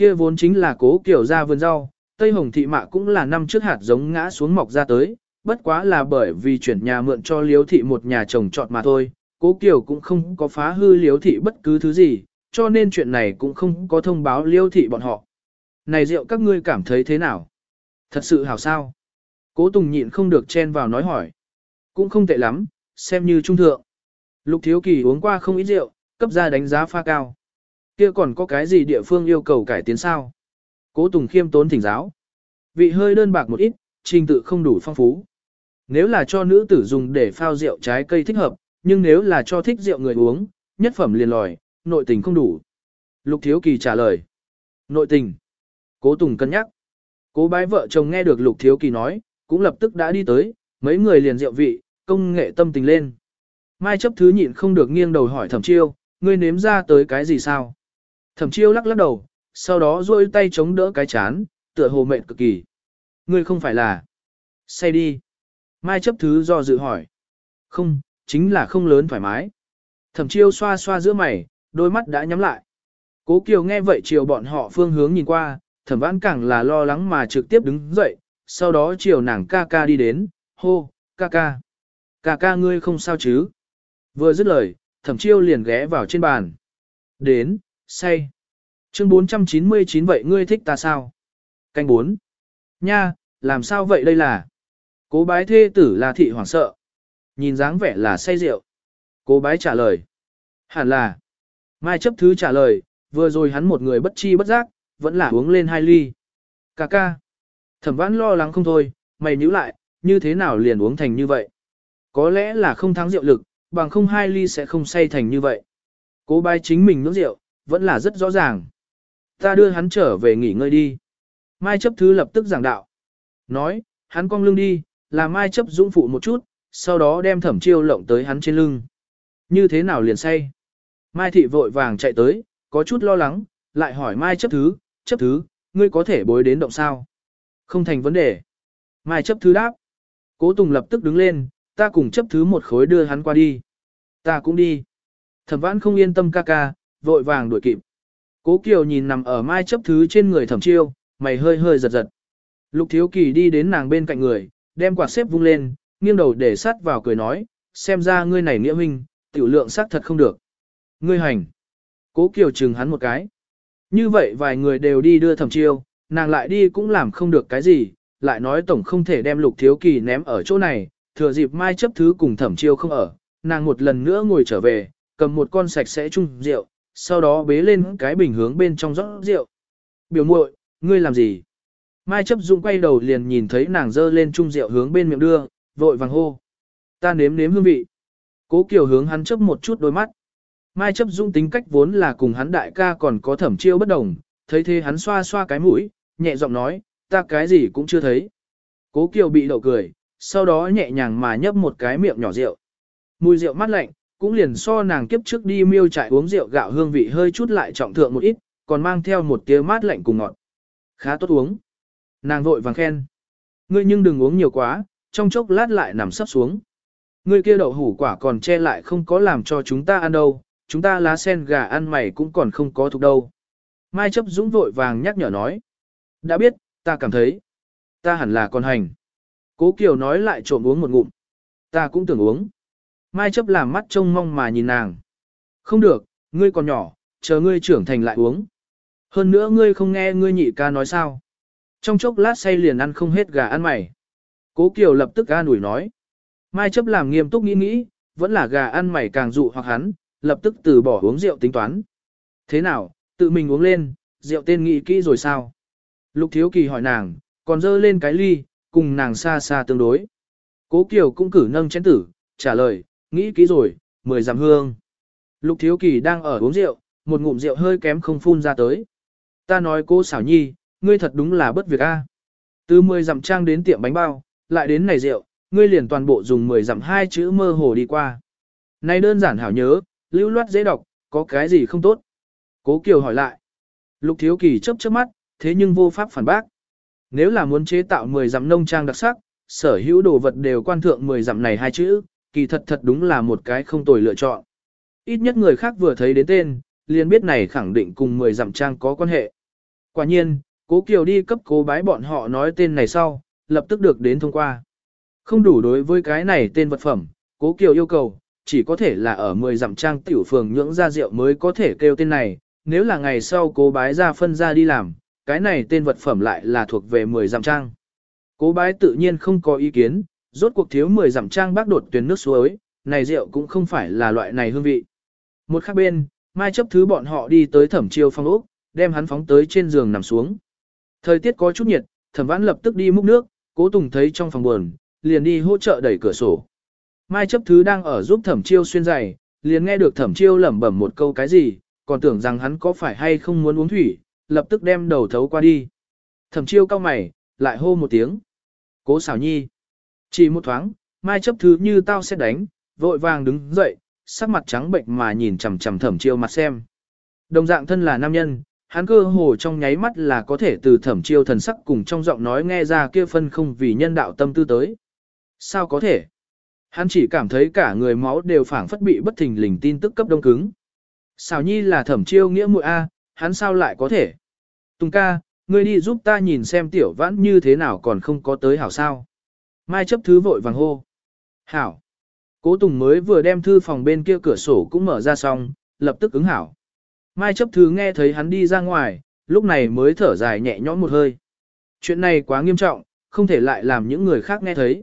Kia vốn chính là cố kiểu ra vườn rau, Tây Hồng Thị mạ cũng là năm trước hạt giống ngã xuống mọc ra tới, bất quá là bởi vì chuyển nhà mượn cho liếu thị một nhà chồng chọn mà thôi, cố kiểu cũng không có phá hư liếu thị bất cứ thứ gì, cho nên chuyện này cũng không có thông báo liêu thị bọn họ. Này rượu các ngươi cảm thấy thế nào? Thật sự hảo sao? Cố Tùng nhịn không được chen vào nói hỏi. Cũng không tệ lắm, xem như trung thượng. Lục Thiếu Kỳ uống qua không ít rượu, cấp ra đánh giá pha cao. Kia còn có cái gì địa phương yêu cầu cải tiến sao? Cố Tùng khiêm tốn thỉnh giáo. Vị hơi đơn bạc một ít, trình tự không đủ phong phú. Nếu là cho nữ tử dùng để phao rượu trái cây thích hợp, nhưng nếu là cho thích rượu người uống, nhất phẩm liền lòi, nội tình không đủ. Lục Thiếu Kỳ trả lời. Nội tình. Cố Tùng cân nhắc. Cố bái vợ chồng nghe được Lục Thiếu Kỳ nói, cũng lập tức đã đi tới, mấy người liền rượu vị, công nghệ tâm tình lên. Mai chấp thứ nhịn không được nghiêng đầu hỏi thẩm chiêu, ngươi nếm ra tới cái gì sao? Thẩm chiêu lắc lắc đầu, sau đó duỗi tay chống đỡ cái chán, tựa hồ mệt cực kỳ. Ngươi không phải là... Say đi. Mai chấp thứ do dự hỏi. Không, chính là không lớn thoải mái. Thẩm chiêu xoa xoa giữa mày, đôi mắt đã nhắm lại. Cố Kiều nghe vậy chiều bọn họ phương hướng nhìn qua, thẩm vãn càng là lo lắng mà trực tiếp đứng dậy, sau đó chiều nàng ca ca đi đến, hô, ca ca. Ca ca ngươi không sao chứ? Vừa dứt lời, thẩm chiêu liền ghé vào trên bàn. Đến, say. Chương 499 vậy ngươi thích ta sao? Canh 4. Nha, làm sao vậy đây là? Cố bái thê tử là thị hoảng sợ. Nhìn dáng vẻ là say rượu. Cố bái trả lời. Hẳn là. Mai chấp thứ trả lời, vừa rồi hắn một người bất chi bất giác, vẫn là uống lên hai ly. Cà ca. Thẩm vãn lo lắng không thôi, mày nhíu lại, như thế nào liền uống thành như vậy? Có lẽ là không thắng rượu lực, bằng không hai ly sẽ không say thành như vậy. Cố bái chính mình nước rượu, vẫn là rất rõ ràng. Ta đưa hắn trở về nghỉ ngơi đi. Mai chấp thứ lập tức giảng đạo. Nói, hắn cong lưng đi, là mai chấp dũng phụ một chút, sau đó đem thẩm chiêu lộng tới hắn trên lưng. Như thế nào liền say? Mai thị vội vàng chạy tới, có chút lo lắng, lại hỏi mai chấp thứ, chấp thứ, ngươi có thể bối đến động sao? Không thành vấn đề. Mai chấp thứ đáp. Cố Tùng lập tức đứng lên, ta cùng chấp thứ một khối đưa hắn qua đi. Ta cũng đi. Thẩm vãn không yên tâm ca ca, vội vàng đuổi kịp. Cố Kiều nhìn nằm ở mai chấp thứ trên người thẩm chiêu, mày hơi hơi giật giật. Lục Thiếu Kỳ đi đến nàng bên cạnh người, đem quạt xếp vung lên, nghiêng đầu để sát vào cười nói, xem ra ngươi này nghĩa minh, tiểu lượng xác thật không được. Ngươi hành. Cố Kiều chừng hắn một cái. Như vậy vài người đều đi đưa thẩm chiêu, nàng lại đi cũng làm không được cái gì, lại nói tổng không thể đem lục thiếu kỳ ném ở chỗ này, thừa dịp mai chấp thứ cùng thẩm chiêu không ở, nàng một lần nữa ngồi trở về, cầm một con sạch sẽ chung rượu, sau đó bế lên cái bình hướng bên trong rót rượu. Biểu muội, ngươi làm gì? Mai chấp dụng quay đầu liền nhìn thấy nàng dơ lên chung rượu hướng bên miệng đưa, vội vàng hô. Ta nếm nếm hương vị. Cố Kiều hướng hắn chấp một chút đôi mắt. Mai chấp dung tính cách vốn là cùng hắn đại ca còn có thẩm chiêu bất đồng, thấy thế hắn xoa xoa cái mũi, nhẹ giọng nói, ta cái gì cũng chưa thấy. Cố Kiều bị đậu cười, sau đó nhẹ nhàng mà nhấp một cái miệng nhỏ rượu. Mùi rượu mát lạnh, cũng liền so nàng kiếp trước đi miêu trại uống rượu gạo hương vị hơi chút lại trọng thượng một ít, còn mang theo một tia mát lạnh cùng ngọt. Khá tốt uống. Nàng vội vàng khen. Ngươi nhưng đừng uống nhiều quá, trong chốc lát lại nằm sắp xuống. Ngươi kia đậu hủ quả còn che lại không có làm cho chúng ta ăn đâu, chúng ta lá sen gà ăn mày cũng còn không có thuộc đâu. Mai chấp dũng vội vàng nhắc nhở nói. Đã biết, ta cảm thấy. Ta hẳn là con hành. Cố Kiều nói lại trộm uống một ngụm. Ta cũng tưởng uống. Mai chấp làm mắt trông mong mà nhìn nàng. Không được, ngươi còn nhỏ, chờ ngươi trưởng thành lại uống. Hơn nữa ngươi không nghe ngươi nhị ca nói sao. Trong chốc lát say liền ăn không hết gà ăn mày. Cố Kiều lập tức ga nủi nói. Mai chấp làm nghiêm túc nghĩ nghĩ, vẫn là gà ăn mày càng dụ hoặc hắn, lập tức từ bỏ uống rượu tính toán. Thế nào, tự mình uống lên, rượu tên nghĩ kỹ rồi sao? Lục Thiếu Kỳ hỏi nàng, còn dơ lên cái ly, cùng nàng xa xa tương đối. Cố Kiều cũng cử nâng chén tử, trả lời, nghĩ kỹ rồi, mười giảm hương. Lục Thiếu Kỳ đang ở uống rượu, một ngụm rượu hơi kém không phun ra tới. Ta nói cô xảo nhi, ngươi thật đúng là bất việc a. Từ mười dặm trang đến tiệm bánh bao, lại đến này rượu, ngươi liền toàn bộ dùng mười dặm hai chữ mơ hồ đi qua. Này đơn giản hảo nhớ, lưu loát dễ đọc, có cái gì không tốt? Cố Kiều hỏi lại. Lục Thiếu Kỳ chớp chớp mắt, thế nhưng vô pháp phản bác. Nếu là muốn chế tạo 10 dặm nông trang đặc sắc, sở hữu đồ vật đều quan thượng 10 dặm này hai chữ, kỳ thật thật đúng là một cái không tồi lựa chọn. Ít nhất người khác vừa thấy đến tên, liền biết này khẳng định cùng 10 dặm trang có quan hệ. Quả nhiên, cố Kiều đi cấp cố bái bọn họ nói tên này sau, lập tức được đến thông qua. Không đủ đối với cái này tên vật phẩm, cố Kiều yêu cầu, chỉ có thể là ở 10 dặm trang tiểu phường nhưỡng ra rượu mới có thể kêu tên này, nếu là ngày sau cố bái ra phân ra đi làm, cái này tên vật phẩm lại là thuộc về 10 dặm trang. Cố bái tự nhiên không có ý kiến, rốt cuộc thiếu 10 dặm trang bác đột tuyến nước suối, này rượu cũng không phải là loại này hương vị. Một khác bên, mai chấp thứ bọn họ đi tới thẩm chiêu phong ốc, đem hắn phóng tới trên giường nằm xuống. Thời tiết có chút nhiệt, thẩm vãn lập tức đi múc nước, cố tùng thấy trong phòng buồn, liền đi hỗ trợ đẩy cửa sổ. Mai chấp thứ đang ở giúp thẩm chiêu xuyên giày, liền nghe được thẩm chiêu lẩm bẩm một câu cái gì, còn tưởng rằng hắn có phải hay không muốn uống thủy, lập tức đem đầu thấu qua đi. Thẩm chiêu cao mày, lại hô một tiếng. Cố xảo nhi. Chỉ một thoáng, mai chấp thứ như tao sẽ đánh, vội vàng đứng dậy, sắc mặt trắng bệnh mà nhìn chằm chằm thẩm chiêu mặt xem. Đồng dạng thân là nam nhân, hắn cơ hồ trong nháy mắt là có thể từ thẩm chiêu thần sắc cùng trong giọng nói nghe ra kia phân không vì nhân đạo tâm tư tới. Sao có thể? Hắn chỉ cảm thấy cả người máu đều phảng phất bị bất thình lình tin tức cấp đông cứng. xào nhi là thẩm chiêu nghĩa muội A, hắn sao lại có thể? Tùng ca, ngươi đi giúp ta nhìn xem tiểu vãn như thế nào còn không có tới hảo sao. Mai chấp thứ vội vàng hô. Hảo. Cố Tùng mới vừa đem thư phòng bên kia cửa sổ cũng mở ra xong, lập tức ứng hảo. Mai chấp thứ nghe thấy hắn đi ra ngoài, lúc này mới thở dài nhẹ nhõm một hơi. Chuyện này quá nghiêm trọng, không thể lại làm những người khác nghe thấy.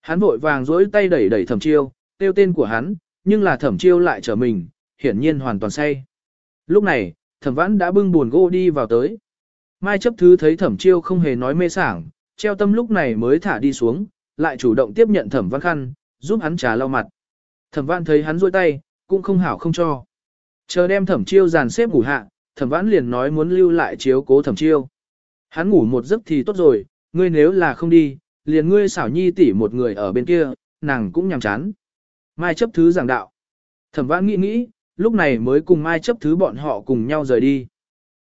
Hắn vội vàng dỗi tay đẩy đẩy thẩm chiêu, tiêu tên của hắn, nhưng là thẩm chiêu lại trở mình, hiển nhiên hoàn toàn say. Lúc này, thẩm vãn đã bưng buồn gỗ đi vào tới. Mai chấp thứ thấy thẩm chiêu không hề nói mê sảng, treo tâm lúc này mới thả đi xuống, lại chủ động tiếp nhận thẩm văn khăn, giúp hắn trà lau mặt. Thẩm văn thấy hắn rôi tay, cũng không hảo không cho. Chờ đem thẩm chiêu dàn xếp ngủ hạ, thẩm vãn liền nói muốn lưu lại chiếu cố thẩm chiêu. Hắn ngủ một giấc thì tốt rồi, ngươi nếu là không đi, liền ngươi xảo nhi tỷ một người ở bên kia, nàng cũng nhằm chán. Mai chấp thứ giảng đạo. Thẩm vãn nghĩ nghĩ, lúc này mới cùng Mai chấp thứ bọn họ cùng nhau rời đi.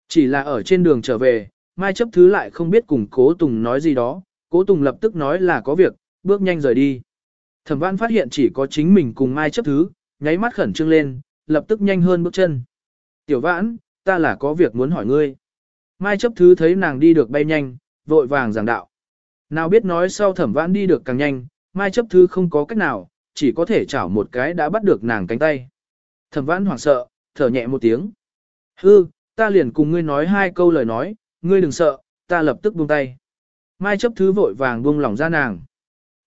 Chỉ là ở trên đường trở về, Mai chấp thứ lại không biết cùng Cố Tùng nói gì đó, Cố Tùng lập tức nói là có việc, bước nhanh rời đi. Thẩm Văn phát hiện chỉ có chính mình cùng Mai chấp thứ, nháy mắt khẩn trương lên, lập tức nhanh hơn bước chân. Tiểu vãn, ta là có việc muốn hỏi ngươi. Mai chấp thứ thấy nàng đi được bay nhanh, vội vàng giảng đạo. Nào biết nói sau thẩm vãn đi được càng nhanh, Mai chấp thứ không có cách nào, chỉ có thể chảo một cái đã bắt được nàng cánh tay. Thẩm vãn hoảng sợ, thở nhẹ một tiếng. Hư, ta liền cùng ngươi nói hai câu lời nói, ngươi đừng sợ, ta lập tức buông tay. Mai chấp thứ vội vàng buông lỏng ra nàng.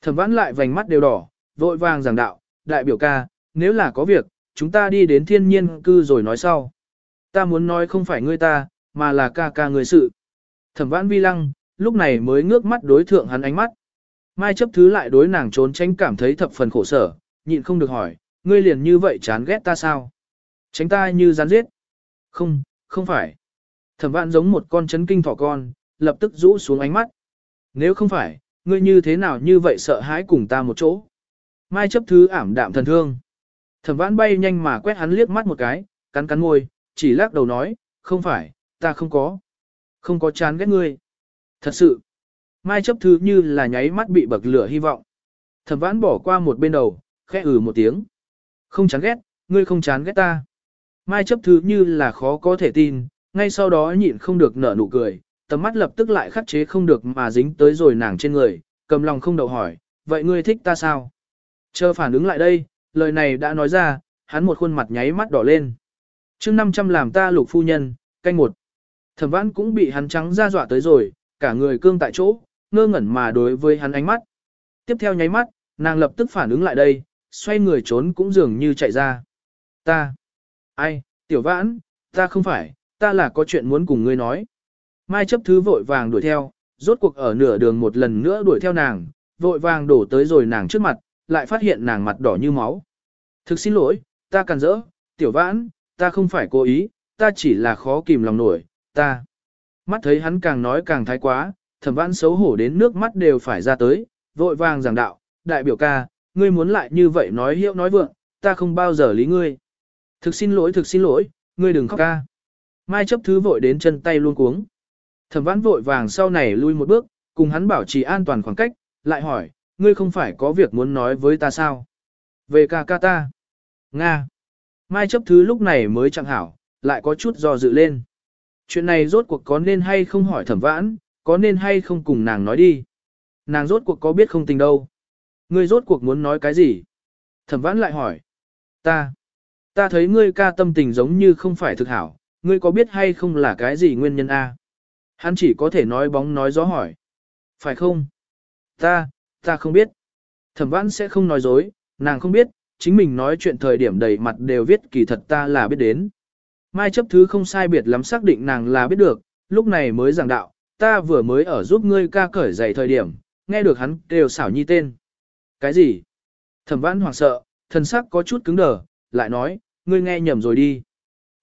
Thẩm vãn lại vành mắt đều đỏ, vội vàng giảng đạo, đại biểu ca, nếu là có việc, chúng ta đi đến thiên nhiên cư rồi nói sau. Ta muốn nói không phải ngươi ta, mà là ca ca người sự. Thẩm vãn vi lăng, lúc này mới ngước mắt đối thượng hắn ánh mắt. Mai chấp thứ lại đối nàng trốn tránh cảm thấy thập phần khổ sở, nhịn không được hỏi, ngươi liền như vậy chán ghét ta sao? Tránh ta như rắn giết. Không, không phải. Thẩm Vãn giống một con chấn kinh thỏ con, lập tức rũ xuống ánh mắt. Nếu không phải, ngươi như thế nào như vậy sợ hãi cùng ta một chỗ. Mai chấp thứ ảm đạm thần thương. Thẩm vãn bay nhanh mà quét hắn liếc mắt một cái, cắn cắn môi, chỉ lắc đầu nói, không phải, ta không có. Không có chán ghét ngươi. Thật sự. Mai chấp thứ như là nháy mắt bị bậc lửa hy vọng. Thẩm vãn bỏ qua một bên đầu, khẽ ừ một tiếng. Không chán ghét, ngươi không chán ghét ta. Mai chấp thứ như là khó có thể tin, ngay sau đó nhịn không được nở nụ cười, tầm mắt lập tức lại khắc chế không được mà dính tới rồi nàng trên người, cầm lòng không đậu hỏi, vậy ngươi thích ta sao? Chờ phản ứng lại đây, lời này đã nói ra, hắn một khuôn mặt nháy mắt đỏ lên. chương 500 làm ta lục phu nhân, canh một. Thẩm vãn cũng bị hắn trắng ra dọa tới rồi, cả người cương tại chỗ, ngơ ngẩn mà đối với hắn ánh mắt. Tiếp theo nháy mắt, nàng lập tức phản ứng lại đây, xoay người trốn cũng dường như chạy ra. Ta, ai, tiểu vãn, ta không phải, ta là có chuyện muốn cùng ngươi nói. Mai chấp thứ vội vàng đuổi theo, rốt cuộc ở nửa đường một lần nữa đuổi theo nàng, vội vàng đổ tới rồi nàng trước mặt, lại phát hiện nàng mặt đỏ như máu. Thực xin lỗi, ta cần rỡ, tiểu vãn, ta không phải cố ý, ta chỉ là khó kìm lòng nổi, ta. Mắt thấy hắn càng nói càng thái quá, thẩm vãn xấu hổ đến nước mắt đều phải ra tới, vội vàng giảng đạo, đại biểu ca, ngươi muốn lại như vậy nói hiệu nói vượng, ta không bao giờ lý ngươi. Thực xin lỗi thực xin lỗi, ngươi đừng khóc ca. Mai chấp thứ vội đến chân tay luôn cuống. Thẩm vãn vội vàng sau này lui một bước, cùng hắn bảo trì an toàn khoảng cách, lại hỏi, ngươi không phải có việc muốn nói với ta sao? Về ca ca ta. Nga. Mai chấp thứ lúc này mới chẳng hảo, lại có chút do dự lên. Chuyện này rốt cuộc có nên hay không hỏi thẩm vãn, có nên hay không cùng nàng nói đi. Nàng rốt cuộc có biết không tình đâu. Ngươi rốt cuộc muốn nói cái gì? Thẩm vãn lại hỏi. Ta. Ta thấy ngươi ca tâm tình giống như không phải thực hảo, ngươi có biết hay không là cái gì nguyên nhân a? Hắn chỉ có thể nói bóng nói gió hỏi. Phải không? Ta, ta không biết. Thẩm vãn sẽ không nói dối, nàng không biết, chính mình nói chuyện thời điểm đầy mặt đều viết kỳ thật ta là biết đến. Mai chấp thứ không sai biệt lắm xác định nàng là biết được, lúc này mới giảng đạo, ta vừa mới ở giúp ngươi ca cởi giày thời điểm, nghe được hắn đều xảo nhi tên. Cái gì? Thẩm vãn hoảng sợ, thần sắc có chút cứng đờ, lại nói, ngươi nghe nhầm rồi đi.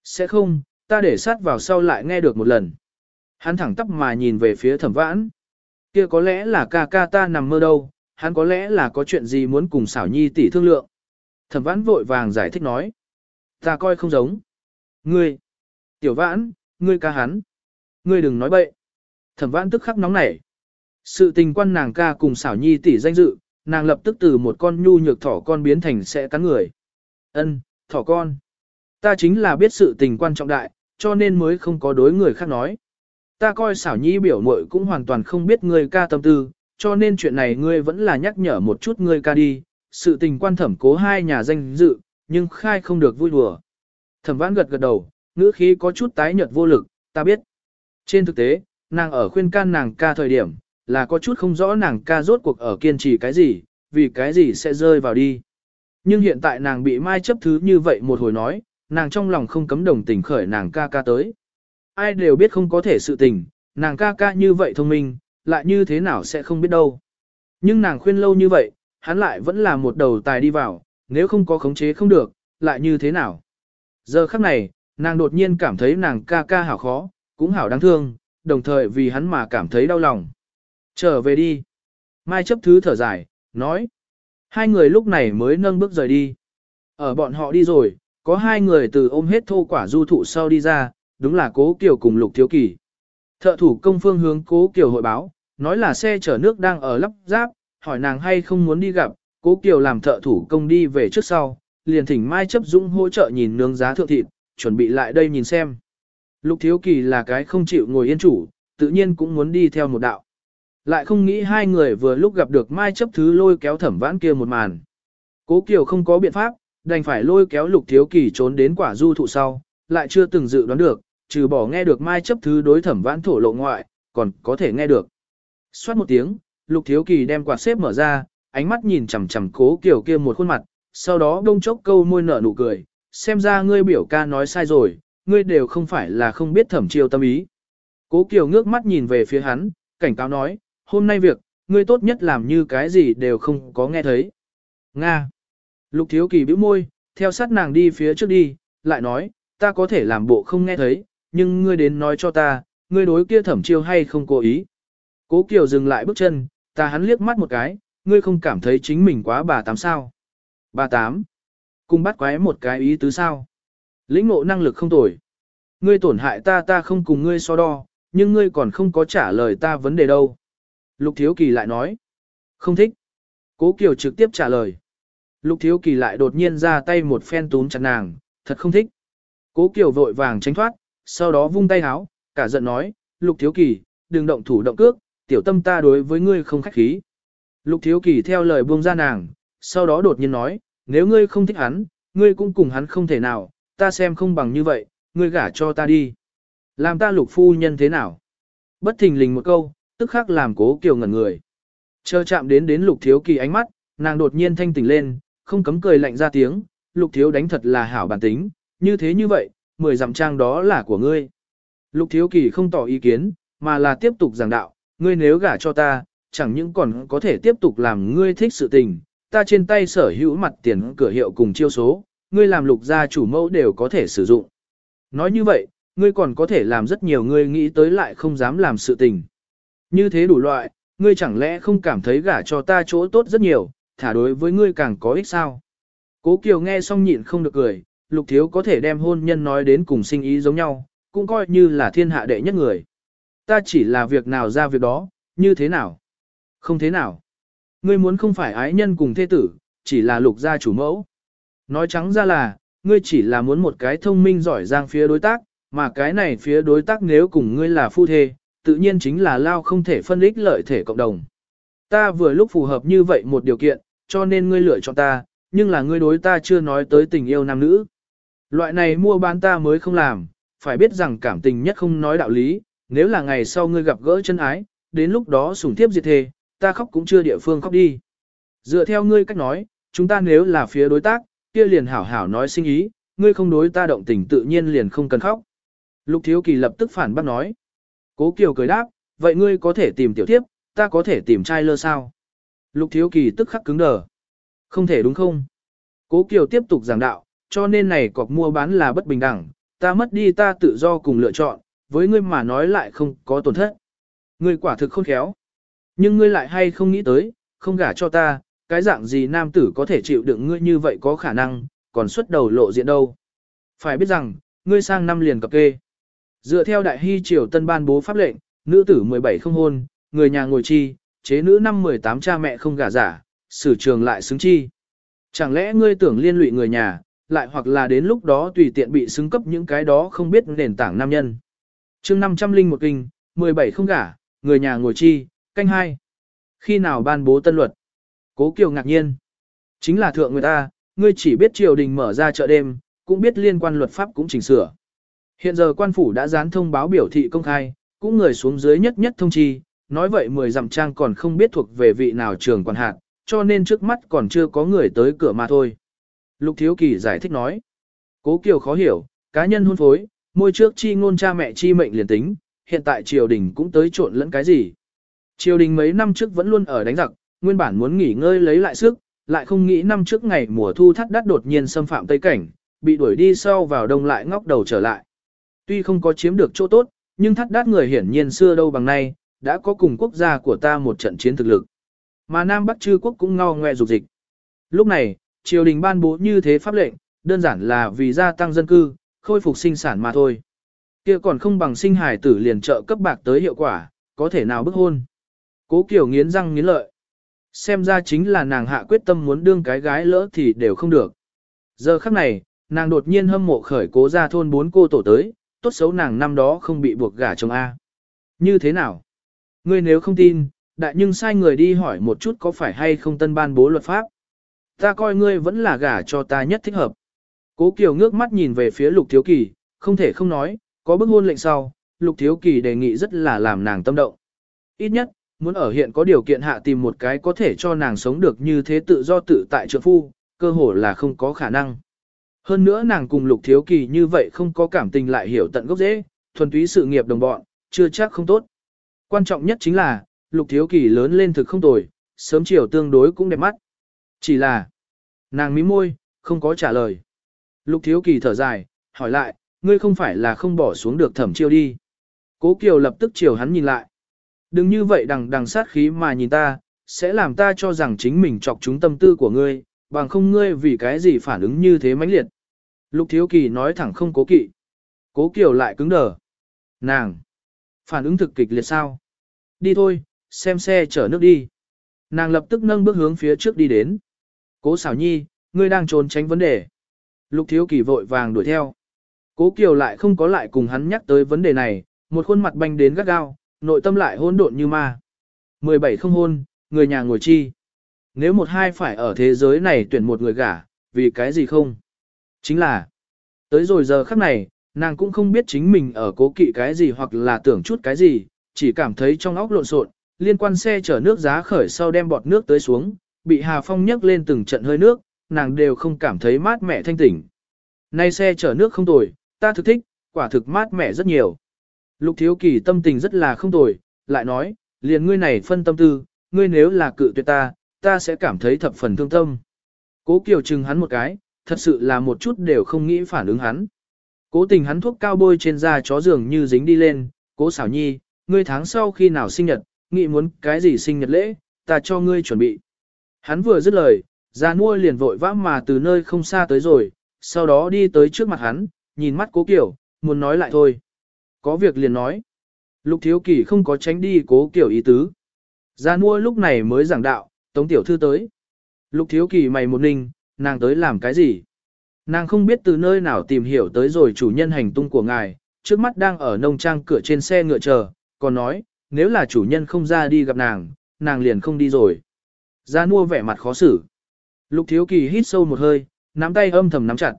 Sẽ không, ta để sát vào sau lại nghe được một lần. Hắn thẳng tắp mà nhìn về phía thẩm vãn. Kia có lẽ là ca ca ta nằm mơ đâu, hắn có lẽ là có chuyện gì muốn cùng xảo nhi tỷ thương lượng. Thẩm vãn vội vàng giải thích nói. Ta coi không giống. Ngươi. Tiểu vãn, ngươi ca hắn. Ngươi đừng nói bậy. Thẩm vãn tức khắc nóng nảy. Sự tình quan nàng ca cùng xảo nhi tỷ danh dự, nàng lập tức từ một con nhu nhược thỏ con biến thành sẽ cắn người. Ân, thỏ con. Ta chính là biết sự tình quan trọng đại, cho nên mới không có đối người khác nói. Ta coi xảo nhi biểu muội cũng hoàn toàn không biết ngươi ca tâm tư, cho nên chuyện này ngươi vẫn là nhắc nhở một chút ngươi ca đi, sự tình quan thẩm cố hai nhà danh dự, nhưng khai không được vui đùa. Thẩm vãn gật gật đầu, ngữ khí có chút tái nhợt vô lực, ta biết. Trên thực tế, nàng ở khuyên can nàng ca thời điểm, là có chút không rõ nàng ca rốt cuộc ở kiên trì cái gì, vì cái gì sẽ rơi vào đi. Nhưng hiện tại nàng bị mai chấp thứ như vậy một hồi nói, nàng trong lòng không cấm đồng tình khởi nàng ca ca tới. Ai đều biết không có thể sự tình, nàng ca ca như vậy thông minh, lại như thế nào sẽ không biết đâu. Nhưng nàng khuyên lâu như vậy, hắn lại vẫn là một đầu tài đi vào, nếu không có khống chế không được, lại như thế nào. Giờ khắc này, nàng đột nhiên cảm thấy nàng ca ca hảo khó, cũng hảo đáng thương, đồng thời vì hắn mà cảm thấy đau lòng. Trở về đi. Mai chấp thứ thở dài, nói. Hai người lúc này mới nâng bước rời đi. Ở bọn họ đi rồi, có hai người từ ôm hết thô quả du thụ sau đi ra, đúng là cố kiều cùng lục thiếu kỳ. Thợ thủ công phương hướng cố kiều hội báo, nói là xe chở nước đang ở lắp ráp, hỏi nàng hay không muốn đi gặp, cố kiều làm thợ thủ công đi về trước sau, liền thỉnh Mai chấp dũng hỗ trợ nhìn nướng giá thượng thịt, chuẩn bị lại đây nhìn xem. Lục thiếu kỳ là cái không chịu ngồi yên chủ, tự nhiên cũng muốn đi theo một đạo. Lại không nghĩ hai người vừa lúc gặp được Mai chấp thứ lôi kéo thẩm vãn kia một màn. Cố Kiều không có biện pháp, đành phải lôi kéo lục thiếu kỳ trốn đến quả du thụ sau, lại chưa từng dự đoán được, trừ bỏ nghe được Mai chấp thứ đối thẩm vãn thổ lộ ngoại, còn có thể nghe được. Xoát một tiếng, lục thiếu kỳ đem quạt xếp mở ra, ánh mắt nhìn chằm chằm cố Kiều kia một khuôn mặt, sau đó đông chốc câu môi nở nụ cười, xem ra ngươi biểu ca nói sai rồi, ngươi đều không phải là không biết thẩm chiêu tâm ý. Cố Kiều ngước mắt nhìn về phía hắn, cảnh cáo nói, hôm nay việc, ngươi tốt nhất làm như cái gì đều không có nghe thấy. Nga. Lục thiếu kỳ bĩu môi, theo sát nàng đi phía trước đi, lại nói, ta có thể làm bộ không nghe thấy, nhưng ngươi đến nói cho ta, ngươi đối kia thẩm chiêu hay không cố ý. Cố Kiều dừng lại bước chân, ta hắn liếc mắt một cái, ngươi không cảm thấy chính mình quá bà tám sao. Bà tám. Cùng bắt quái một cái ý tứ sao. Lĩnh ngộ năng lực không tồi. Ngươi tổn hại ta ta không cùng ngươi so đo, nhưng ngươi còn không có trả lời ta vấn đề đâu. Lục Thiếu Kỳ lại nói. Không thích. Cố Kiều trực tiếp trả lời. Lục Thiếu Kỳ lại đột nhiên ra tay một phen túm chặt nàng, thật không thích. Cố Kiều vội vàng tránh thoát, sau đó vung tay háo, cả giận nói, Lục Thiếu Kỳ, đừng động thủ động cước, tiểu tâm ta đối với ngươi không khách khí. Lục Thiếu Kỳ theo lời buông ra nàng, sau đó đột nhiên nói, nếu ngươi không thích hắn, ngươi cũng cùng hắn không thể nào, ta xem không bằng như vậy, ngươi gả cho ta đi. Làm ta lục phu nhân thế nào? Bất thình lình một câu, tức khắc làm cố kiều ngẩn người. Chờ chạm đến đến lục thiếu kỳ ánh mắt, nàng đột nhiên thanh tỉnh lên, không cấm cười lạnh ra tiếng, lục thiếu đánh thật là hảo bản tính, như thế như vậy, mười dặm trang đó là của ngươi. Lục thiếu kỳ không tỏ ý kiến, mà là tiếp tục giảng đạo, ngươi nếu gả cho ta, chẳng những còn có thể tiếp tục làm ngươi thích sự tình, ta trên tay sở hữu mặt tiền cửa hiệu cùng chiêu số, ngươi làm lục gia chủ mẫu đều có thể sử dụng. Nói như vậy, ngươi còn có thể làm rất nhiều ngươi nghĩ tới lại không dám làm sự tình. Như thế đủ loại, ngươi chẳng lẽ không cảm thấy gả cho ta chỗ tốt rất nhiều, thả đối với ngươi càng có ích sao? Cố Kiều nghe xong nhịn không được cười, lục thiếu có thể đem hôn nhân nói đến cùng sinh ý giống nhau, cũng coi như là thiên hạ đệ nhất người. Ta chỉ là việc nào ra việc đó, như thế nào? Không thế nào. Ngươi muốn không phải ái nhân cùng thế tử, chỉ là lục gia chủ mẫu. Nói trắng ra là, ngươi chỉ là muốn một cái thông minh giỏi giang phía đối tác, mà cái này phía đối tác nếu cùng ngươi là phu thê, tự nhiên chính là lao không thể phân ích lợi thể cộng đồng. Ta vừa lúc phù hợp như vậy một điều kiện, cho nên ngươi lựa chọn ta, nhưng là ngươi đối ta chưa nói tới tình yêu nam nữ. Loại này mua bán ta mới không làm, phải biết rằng cảm tình nhất không nói đạo lý, nếu là ngày sau ngươi gặp gỡ chân ái, đến lúc đó sủng thiếp diệt thề, ta khóc cũng chưa địa phương khóc đi. Dựa theo ngươi cách nói, chúng ta nếu là phía đối tác, kia liền hảo hảo nói sinh ý, ngươi không đối ta động tình tự nhiên liền không cần khóc. Lục Thiếu Kỳ lập tức phản bác nói. Cố Kiều cười đáp, vậy ngươi có thể tìm tiểu thiếp, ta có thể tìm trai lơ sao? Lục Thiếu Kỳ tức khắc cứng đờ. Không thể đúng không? Cố Kiều tiếp tục giảng đạo, cho nên này cọc mua bán là bất bình đẳng, ta mất đi ta tự do cùng lựa chọn, với ngươi mà nói lại không có tổn thất. Ngươi quả thực khôn khéo. Nhưng ngươi lại hay không nghĩ tới, không gả cho ta, cái dạng gì nam tử có thể chịu đựng ngươi như vậy có khả năng, còn xuất đầu lộ diện đâu. Phải biết rằng, ngươi sang năm liền cập kê. Dựa theo đại hy triều tân ban bố pháp lệnh, nữ tử 17 không hôn, người nhà ngồi chi, chế nữ năm 18 cha mẹ không gả giả, xử trường lại xứng chi. Chẳng lẽ ngươi tưởng liên lụy người nhà, lại hoặc là đến lúc đó tùy tiện bị xứng cấp những cái đó không biết nền tảng nam nhân. chương 500 linh một kinh, 17 không gả, người nhà ngồi chi, canh hai. Khi nào ban bố tân luật? Cố Kiều ngạc nhiên. Chính là thượng người ta, ngươi chỉ biết triều đình mở ra chợ đêm, cũng biết liên quan luật pháp cũng chỉnh sửa. Hiện giờ quan phủ đã dán thông báo biểu thị công khai, cũng người xuống dưới nhất nhất thông chi, nói vậy mười dặm trang còn không biết thuộc về vị nào trường quản hạt, cho nên trước mắt còn chưa có người tới cửa mà thôi. Lục Thiếu Kỳ giải thích nói. Cố Kiều khó hiểu, cá nhân hôn phối, môi trước chi ngôn cha mẹ chi mệnh liền tính, hiện tại triều đình cũng tới trộn lẫn cái gì. Triều đình mấy năm trước vẫn luôn ở đánh giặc, nguyên bản muốn nghỉ ngơi lấy lại sức, lại không nghĩ năm trước ngày mùa thu thắt đắt đột nhiên xâm phạm Tây Cảnh, bị đuổi đi sau vào đông lại ngóc đầu trở lại. Tuy không có chiếm được chỗ tốt, nhưng thắt đắt người hiển nhiên xưa đâu bằng nay, đã có cùng quốc gia của ta một trận chiến thực lực. Mà Nam Bắc chư quốc cũng ngao ngoe dục dịch. Lúc này, triều đình ban bố như thế pháp lệnh, đơn giản là vì gia tăng dân cư, khôi phục sinh sản mà thôi. Kia còn không bằng sinh hải tử liền trợ cấp bạc tới hiệu quả, có thể nào bức hôn. Cố Kiều nghiến răng nghiến lợi. Xem ra chính là nàng hạ quyết tâm muốn đương cái gái lỡ thì đều không được. Giờ khắc này, nàng đột nhiên hâm mộ khởi cố ra thôn bốn cô tổ tới, tốt xấu nàng năm đó không bị buộc gả chồng A. Như thế nào? Ngươi nếu không tin, đại nhưng sai người đi hỏi một chút có phải hay không tân ban bố luật pháp. Ta coi ngươi vẫn là gả cho ta nhất thích hợp. Cố Kiều ngước mắt nhìn về phía Lục Thiếu Kỳ, không thể không nói, có bức hôn lệnh sau, Lục Thiếu Kỳ đề nghị rất là làm nàng tâm động. Ít nhất, muốn ở hiện có điều kiện hạ tìm một cái có thể cho nàng sống được như thế tự do tự tại trượng phu, cơ hồ là không có khả năng. Hơn nữa nàng cùng Lục Thiếu Kỳ như vậy không có cảm tình lại hiểu tận gốc dễ, thuần túy sự nghiệp đồng bọn, chưa chắc không tốt. Quan trọng nhất chính là, Lục Thiếu Kỳ lớn lên thực không tồi, sớm chiều tương đối cũng đẹp mắt. Chỉ là, nàng mí môi, không có trả lời. Lục Thiếu Kỳ thở dài, hỏi lại, ngươi không phải là không bỏ xuống được thẩm chiêu đi. Cố Kiều lập tức chiều hắn nhìn lại. Đừng như vậy đằng đằng sát khí mà nhìn ta, sẽ làm ta cho rằng chính mình chọc chúng tâm tư của ngươi, bằng không ngươi vì cái gì phản ứng như thế mãnh liệt. Lục Thiếu Kỳ nói thẳng không cố kỵ. Cố Kiều lại cứng đờ. Nàng! Phản ứng thực kịch liệt sao? Đi thôi, xem xe chở nước đi. Nàng lập tức nâng bước hướng phía trước đi đến. Cố xảo nhi, ngươi đang trốn tránh vấn đề. Lục Thiếu Kỳ vội vàng đuổi theo. Cố Kiều lại không có lại cùng hắn nhắc tới vấn đề này, một khuôn mặt banh đến gắt gao, nội tâm lại hỗn độn như ma. 17 không hôn, người nhà ngồi chi. Nếu một hai phải ở thế giới này tuyển một người gả, vì cái gì không? Chính là, tới rồi giờ khắc này, Nàng cũng không biết chính mình ở cố kỵ cái gì hoặc là tưởng chút cái gì, chỉ cảm thấy trong óc lộn xộn, liên quan xe chở nước giá khởi sau đem bọt nước tới xuống, bị Hà Phong nhấc lên từng trận hơi nước, nàng đều không cảm thấy mát mẻ thanh tỉnh. Nay xe chở nước không tồi, ta thực thích, quả thực mát mẻ rất nhiều. Lục thiếu kỳ tâm tình rất là không tồi, lại nói, liền ngươi này phân tâm tư, ngươi nếu là cự tuyệt ta, ta sẽ cảm thấy thập phần thương tâm. Cố Kiều chừng hắn một cái, thật sự là một chút đều không nghĩ phản ứng hắn. Cố tình hắn thuốc cao bôi trên da chó giường như dính đi lên, cố xảo nhi, ngươi tháng sau khi nào sinh nhật, nghĩ muốn cái gì sinh nhật lễ, ta cho ngươi chuẩn bị. Hắn vừa dứt lời, ra mua liền vội vã mà từ nơi không xa tới rồi, sau đó đi tới trước mặt hắn, nhìn mắt cố kiểu, muốn nói lại thôi. Có việc liền nói. Lục thiếu kỷ không có tránh đi cố kiểu ý tứ. Ra mua lúc này mới giảng đạo, tống tiểu thư tới. Lục thiếu kỳ mày một ninh, nàng tới làm cái gì? Nàng không biết từ nơi nào tìm hiểu tới rồi chủ nhân hành tung của ngài, trước mắt đang ở nông trang cửa trên xe ngựa chờ, còn nói, nếu là chủ nhân không ra đi gặp nàng, nàng liền không đi rồi. Gia nua vẻ mặt khó xử. Lục thiếu kỳ hít sâu một hơi, nắm tay âm thầm nắm chặt.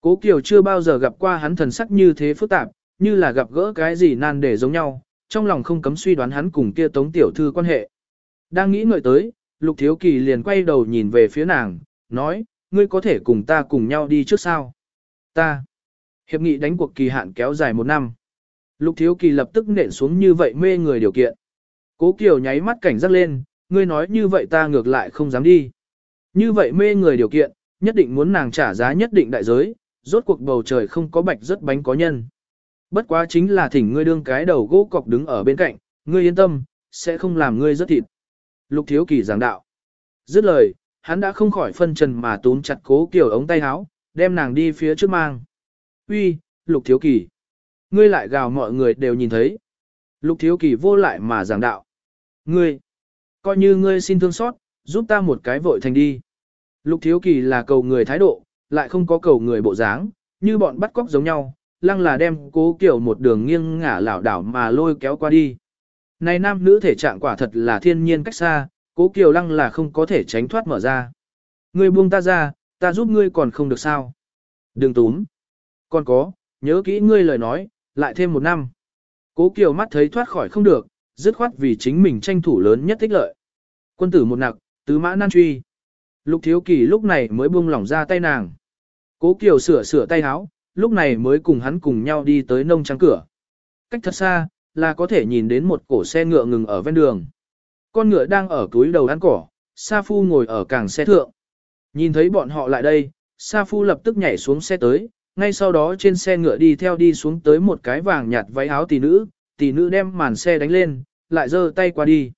Cố Kiều chưa bao giờ gặp qua hắn thần sắc như thế phức tạp, như là gặp gỡ cái gì nan để giống nhau, trong lòng không cấm suy đoán hắn cùng kia tống tiểu thư quan hệ. Đang nghĩ ngợi tới, Lục Thiếu Kỳ liền quay đầu nhìn về phía nàng, nói, ngươi có thể cùng ta cùng nhau đi trước sao? Ta. Hiệp nghị đánh cuộc kỳ hạn kéo dài một năm. Lục Thiếu Kỳ lập tức nện xuống như vậy mê người điều kiện. Cố Kiều nháy mắt cảnh giác lên, ngươi nói như vậy ta ngược lại không dám đi. Như vậy mê người điều kiện, nhất định muốn nàng trả giá nhất định đại giới, rốt cuộc bầu trời không có bạch rất bánh có nhân. Bất quá chính là thỉnh ngươi đương cái đầu gỗ cọc đứng ở bên cạnh, ngươi yên tâm, sẽ không làm ngươi rất thịt. Lục Thiếu Kỳ giảng đạo. Dứt lời, hắn đã không khỏi phân trần mà túm chặt cố kiểu ống tay áo, đem nàng đi phía trước mang. Uy, Lục Thiếu Kỳ. Ngươi lại gào mọi người đều nhìn thấy. Lục Thiếu Kỳ vô lại mà giảng đạo. Ngươi, coi như ngươi xin thương xót, giúp ta một cái vội thành đi. Lục Thiếu Kỳ là cầu người thái độ, lại không có cầu người bộ dáng, như bọn bắt cóc giống nhau, lăng là đem cố kiểu một đường nghiêng ngả lảo đảo mà lôi kéo qua đi. Này nam nữ thể trạng quả thật là thiên nhiên cách xa, cố kiều lăng là không có thể tránh thoát mở ra. Ngươi buông ta ra, ta giúp ngươi còn không được sao. Đừng túm. Còn có, nhớ kỹ ngươi lời nói, lại thêm một năm. Cố kiều mắt thấy thoát khỏi không được, dứt khoát vì chính mình tranh thủ lớn nhất thích lợi. Quân tử một nặc, tứ mã nan truy. Lục thiếu kỳ lúc này mới buông lỏng ra tay nàng. Cố kiều sửa sửa tay áo, lúc này mới cùng hắn cùng nhau đi tới nông trắng cửa. Cách thật xa, là có thể nhìn đến một cổ xe ngựa ngừng ở ven đường. Con ngựa đang ở túi đầu ăn cỏ, Sa Phu ngồi ở càng xe thượng. Nhìn thấy bọn họ lại đây, Sa Phu lập tức nhảy xuống xe tới, ngay sau đó trên xe ngựa đi theo đi xuống tới một cái vàng nhạt váy áo tỷ nữ, tỷ nữ đem màn xe đánh lên, lại giơ tay qua đi.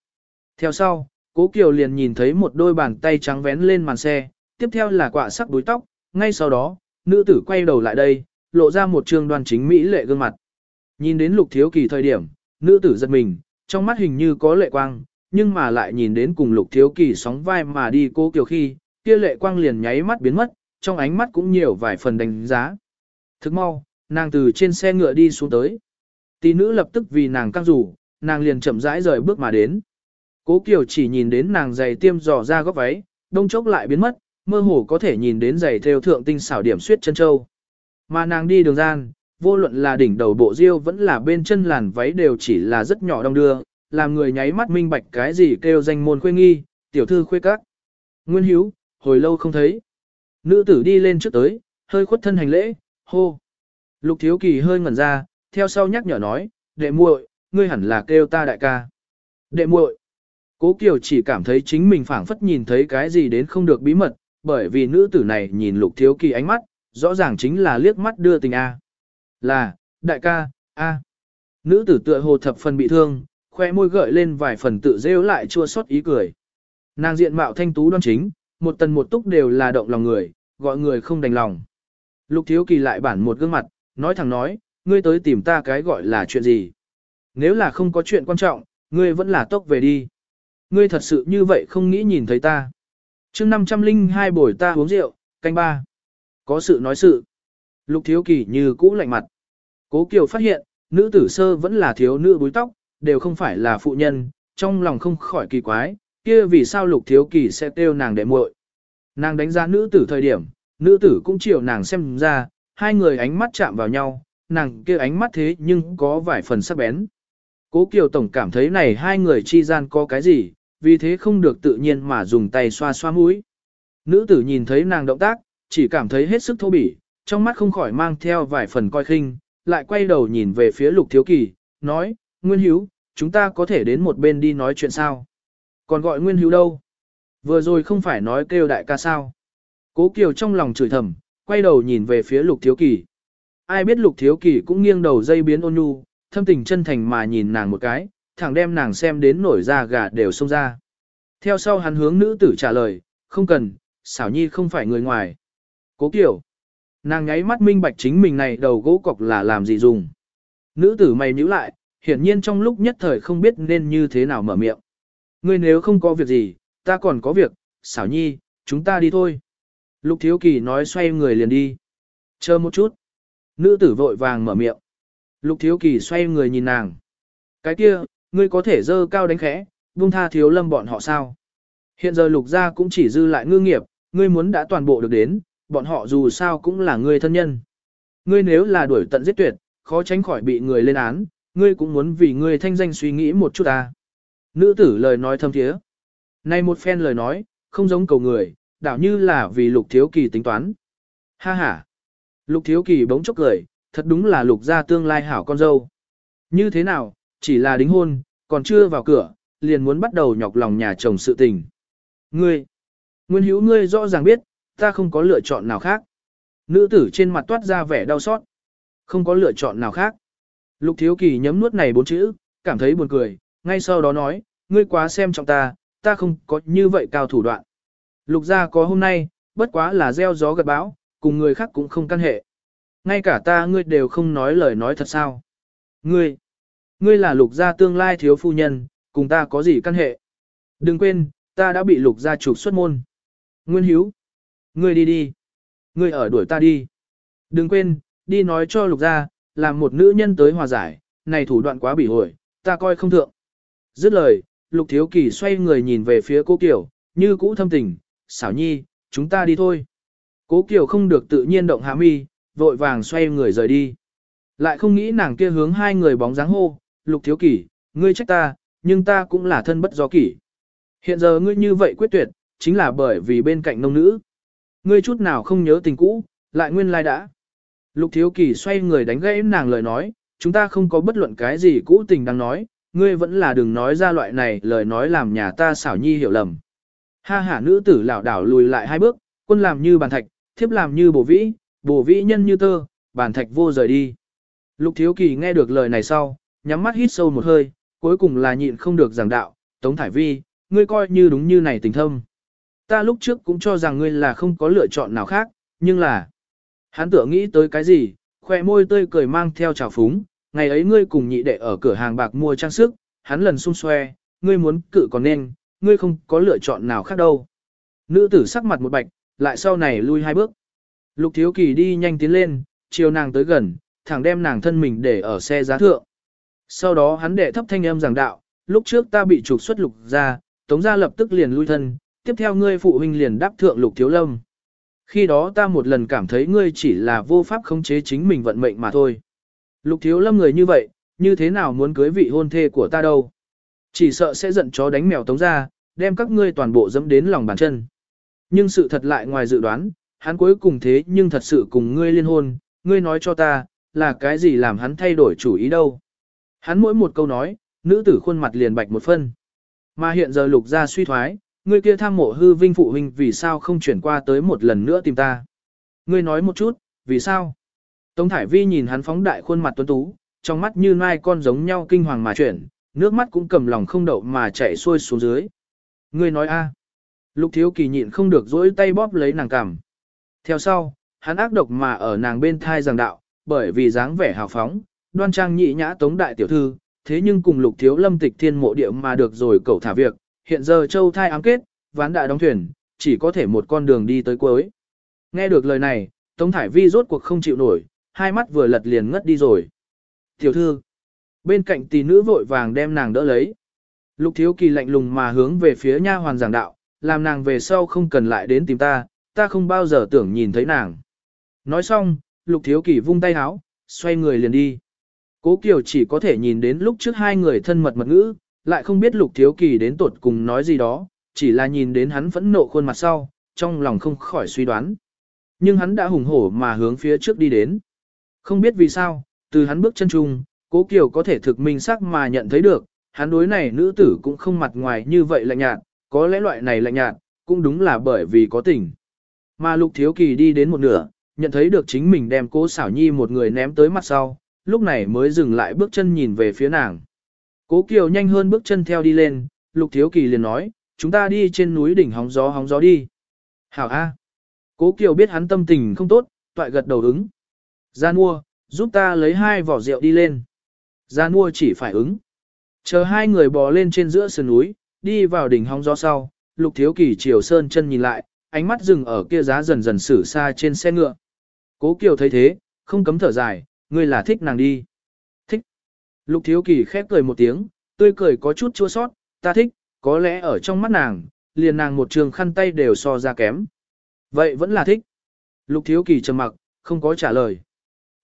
Theo sau, Cố Kiều liền nhìn thấy một đôi bàn tay trắng vén lên màn xe, tiếp theo là quạ sắc đuôi tóc, ngay sau đó, nữ tử quay đầu lại đây, lộ ra một trường đoan chính mỹ lệ gương mặt. Nhìn đến lục thiếu kỳ thời điểm, nữ tử giật mình, trong mắt hình như có lệ quang, nhưng mà lại nhìn đến cùng lục thiếu kỳ sóng vai mà đi cố kiều khi, kia lệ quang liền nháy mắt biến mất, trong ánh mắt cũng nhiều vài phần đánh giá. Thức mau, nàng từ trên xe ngựa đi xuống tới. Tỷ nữ lập tức vì nàng căng rủ, nàng liền chậm rãi rời bước mà đến. Cố Kiều chỉ nhìn đến nàng giày tiêm dò ra góc váy, đông chốc lại biến mất, mơ hồ có thể nhìn đến giày theo thượng tinh xảo điểm suyết chân châu. Mà nàng đi đường gian, vô luận là đỉnh đầu bộ diêu vẫn là bên chân làn váy đều chỉ là rất nhỏ đong đưa, làm người nháy mắt minh bạch cái gì kêu danh môn khuê nghi, tiểu thư khuê các. Nguyên Hiếu, hồi lâu không thấy. Nữ tử đi lên trước tới, hơi khuất thân hành lễ, hô. Lục thiếu kỳ hơi ngẩn ra, theo sau nhắc nhở nói, đệ muội, ngươi hẳn là kêu ta đại ca. Đệ muội. Cố Kiều chỉ cảm thấy chính mình phảng phất nhìn thấy cái gì đến không được bí mật, bởi vì nữ tử này nhìn lục thiếu kỳ ánh mắt, rõ ràng chính là liếc mắt đưa tình A. Là, đại ca, A. Nữ tử tựa hồ thập phần bị thương, khoe môi gợi lên vài phần tự rêu lại chua xót ý cười. Nàng diện mạo thanh tú đoan chính, một tần một túc đều là động lòng người, gọi người không đành lòng. Lục thiếu kỳ lại bản một gương mặt, nói thẳng nói, ngươi tới tìm ta cái gọi là chuyện gì. Nếu là không có chuyện quan trọng, ngươi vẫn là tốc về đi. Ngươi thật sự như vậy không nghĩ nhìn thấy ta. chương 502 bồi ta uống rượu, canh ba. Có sự nói sự. Lục thiếu kỳ như cũ lạnh mặt. Cố Kiều phát hiện, nữ tử sơ vẫn là thiếu nữ búi tóc, đều không phải là phụ nhân, trong lòng không khỏi kỳ quái, kia vì sao lục thiếu kỳ sẽ kêu nàng đệ muội. Nàng đánh giá nữ tử thời điểm, nữ tử cũng chiều nàng xem ra, hai người ánh mắt chạm vào nhau, nàng kia ánh mắt thế nhưng có vài phần sắc bén. Cố Kiều Tổng cảm thấy này hai người chi gian có cái gì, vì thế không được tự nhiên mà dùng tay xoa xoa mũi. Nữ tử nhìn thấy nàng động tác, chỉ cảm thấy hết sức thô bỉ, trong mắt không khỏi mang theo vài phần coi khinh, lại quay đầu nhìn về phía lục thiếu kỳ, nói, Nguyên Hiếu, chúng ta có thể đến một bên đi nói chuyện sao? Còn gọi Nguyên Hiếu đâu? Vừa rồi không phải nói kêu đại ca sao? Cố Kiều trong lòng chửi thầm, quay đầu nhìn về phía lục thiếu kỳ. Ai biết lục thiếu kỳ cũng nghiêng đầu dây biến ôn nhu, thâm tình chân thành mà nhìn nàng một cái, thẳng đem nàng xem đến nổi da gà đều xông ra. Theo sau hắn hướng nữ tử trả lời, không cần, xảo nhi không phải người ngoài. Cố kiểu, Nàng nháy mắt minh bạch chính mình này đầu gỗ cọc là làm gì dùng. Nữ tử mày nhíu lại, hiển nhiên trong lúc nhất thời không biết nên như thế nào mở miệng. Ngươi nếu không có việc gì, ta còn có việc, xảo nhi, chúng ta đi thôi. Lục thiếu kỳ nói xoay người liền đi. Chờ một chút. Nữ tử vội vàng mở miệng. Lục thiếu kỳ xoay người nhìn nàng. Cái kia, ngươi có thể dơ cao đánh khẽ, buông tha thiếu lâm bọn họ sao? Hiện giờ lục gia cũng chỉ dư lại ngư nghiệp, ngươi muốn đã toàn bộ được đến, bọn họ dù sao cũng là ngươi thân nhân. Ngươi nếu là đuổi tận giết tuyệt, khó tránh khỏi bị người lên án, ngươi cũng muốn vì ngươi thanh danh suy nghĩ một chút à? Nữ tử lời nói thâm thiế. Này một phen lời nói, không giống cầu người, đảo như là vì lục thiếu kỳ tính toán. Ha ha. Lục thiếu kỳ bỗng chốc cười, thật đúng là lục gia tương lai hảo con dâu. Như thế nào, chỉ là đính hôn, còn chưa vào cửa, liền muốn bắt đầu nhọc lòng nhà chồng sự tình. Ngươi, nguyên hữu ngươi rõ ràng biết, ta không có lựa chọn nào khác. Nữ tử trên mặt toát ra vẻ đau xót. Không có lựa chọn nào khác. Lục thiếu kỳ nhấm nuốt này bốn chữ, cảm thấy buồn cười, ngay sau đó nói, ngươi quá xem trọng ta, ta không có như vậy cao thủ đoạn. Lục gia có hôm nay, bất quá là gieo gió gặt bão, cùng người khác cũng không căn hệ. Ngay cả ta ngươi đều không nói lời nói thật sao. Ngươi, ngươi là lục gia tương lai thiếu phu nhân, cùng ta có gì căn hệ. Đừng quên, ta đã bị lục gia trục xuất môn. Nguyên Hiếu, ngươi đi đi. Ngươi ở đuổi ta đi. Đừng quên, đi nói cho lục gia, làm một nữ nhân tới hòa giải, này thủ đoạn quá bỉ ổi, ta coi không thượng. Dứt lời, lục thiếu kỳ xoay người nhìn về phía cô Kiều, như cũ thâm tình, xảo nhi, chúng ta đi thôi. Cố Kiều không được tự nhiên động hạ mi, vội vàng xoay người rời đi. Lại không nghĩ nàng kia hướng hai người bóng dáng hô, lục thiếu kỷ, ngươi trách ta, nhưng ta cũng là thân bất do kỷ. Hiện giờ ngươi như vậy quyết tuyệt, chính là bởi vì bên cạnh nông nữ. Ngươi chút nào không nhớ tình cũ, lại nguyên lai đã. Lục thiếu kỷ xoay người đánh gãy nàng lời nói, chúng ta không có bất luận cái gì cũ tình đang nói, ngươi vẫn là đừng nói ra loại này lời nói làm nhà ta xảo nhi hiểu lầm. Ha hả nữ tử lảo đảo lùi lại hai bước, quân làm như bàn thạch, thiếp làm như bổ vĩ, bổ vĩ nhân như tơ, bản thạch vô rời đi. Lục thiếu kỳ nghe được lời này sau, nhắm mắt hít sâu một hơi, cuối cùng là nhịn không được giảng đạo, Tống Thải Vi, ngươi coi như đúng như này tình thâm. Ta lúc trước cũng cho rằng ngươi là không có lựa chọn nào khác, nhưng là... Hắn tựa nghĩ tới cái gì, khoe môi tươi cười mang theo trào phúng, ngày ấy ngươi cùng nhị đệ ở cửa hàng bạc mua trang sức, hắn lần xung xoe, ngươi muốn cự còn nên, ngươi không có lựa chọn nào khác đâu. Nữ tử sắc mặt một bạch, lại sau này lui hai bước. Lục thiếu kỳ đi nhanh tiến lên, chiều nàng tới gần, thẳng đem nàng thân mình để ở xe giá thượng. Sau đó hắn đệ thấp thanh âm giảng đạo, lúc trước ta bị trục xuất lục ra, tống ra lập tức liền lui thân, tiếp theo ngươi phụ huynh liền đáp thượng lục thiếu lâm. Khi đó ta một lần cảm thấy ngươi chỉ là vô pháp khống chế chính mình vận mệnh mà thôi. Lục thiếu lâm người như vậy, như thế nào muốn cưới vị hôn thê của ta đâu. Chỉ sợ sẽ giận chó đánh mèo tống ra, đem các ngươi toàn bộ dẫm đến lòng bàn chân. Nhưng sự thật lại ngoài dự đoán, hắn cuối cùng thế nhưng thật sự cùng ngươi liên hôn, ngươi nói cho ta, là cái gì làm hắn thay đổi chủ ý đâu. Hắn mỗi một câu nói, nữ tử khuôn mặt liền bạch một phân. Mà hiện giờ lục ra suy thoái, ngươi kia tham mộ hư vinh phụ huynh vì sao không chuyển qua tới một lần nữa tìm ta. Ngươi nói một chút, vì sao? Tống Thải Vi nhìn hắn phóng đại khuôn mặt tuấn tú, trong mắt như mai con giống nhau kinh hoàng mà chuyển, nước mắt cũng cầm lòng không đậu mà chảy xuôi xuống dưới. Ngươi nói a? Lục thiếu kỳ nhịn không được dỗi tay bóp lấy nàng cằm. Theo sau, hắn ác độc mà ở nàng bên thai giảng đạo, bởi vì dáng vẻ hào phóng, đoan trang nhị nhã tống đại tiểu thư, thế nhưng cùng lục thiếu lâm tịch thiên mộ địa mà được rồi cầu thả việc, hiện giờ châu thai ám kết, ván đại đóng thuyền, chỉ có thể một con đường đi tới cuối. Nghe được lời này, Tống Thải Vi rốt cuộc không chịu nổi, hai mắt vừa lật liền ngất đi rồi. Tiểu thư, bên cạnh tỷ nữ vội vàng đem nàng đỡ lấy. Lục thiếu kỳ lạnh lùng mà hướng về phía nha hoàn giảng đạo, làm nàng về sau không cần lại đến tìm ta, ta không bao giờ tưởng nhìn thấy nàng. Nói xong, lục thiếu kỳ vung tay háo, xoay người liền đi. Cố Kiều chỉ có thể nhìn đến lúc trước hai người thân mật mật ngữ, lại không biết Lục Thiếu Kỳ đến tột cùng nói gì đó, chỉ là nhìn đến hắn phẫn nộ khuôn mặt sau, trong lòng không khỏi suy đoán. Nhưng hắn đã hùng hổ mà hướng phía trước đi đến. Không biết vì sao, từ hắn bước chân trung, Cố Kiều có thể thực minh sắc mà nhận thấy được, hắn đối này nữ tử cũng không mặt ngoài như vậy lạnh nhạt, có lẽ loại này lạnh nhạt, cũng đúng là bởi vì có tình. Mà Lục Thiếu Kỳ đi đến một nửa, nhận thấy được chính mình đem cố xảo nhi một người ném tới mặt sau, lúc này mới dừng lại bước chân nhìn về phía nàng. Cố Kiều nhanh hơn bước chân theo đi lên, Lục Thiếu Kỳ liền nói, chúng ta đi trên núi đỉnh hóng gió hóng gió đi. Hảo A. Cố Kiều biết hắn tâm tình không tốt, toại gật đầu ứng. gia mua, giúp ta lấy hai vỏ rượu đi lên. gia mua chỉ phải ứng. Chờ hai người bò lên trên giữa sườn núi, đi vào đỉnh hóng gió sau, Lục Thiếu Kỳ chiều sơn chân nhìn lại, ánh mắt dừng ở kia giá dần dần xử xa trên xe ngựa. Cố Kiều thấy thế, không cấm thở dài, ngươi là thích nàng đi. Thích. Lục Thiếu Kỳ khép cười một tiếng, tươi cười có chút chua sót, ta thích, có lẽ ở trong mắt nàng, liền nàng một trường khăn tay đều so ra kém. Vậy vẫn là thích. Lục Thiếu Kỳ trầm mặc, không có trả lời.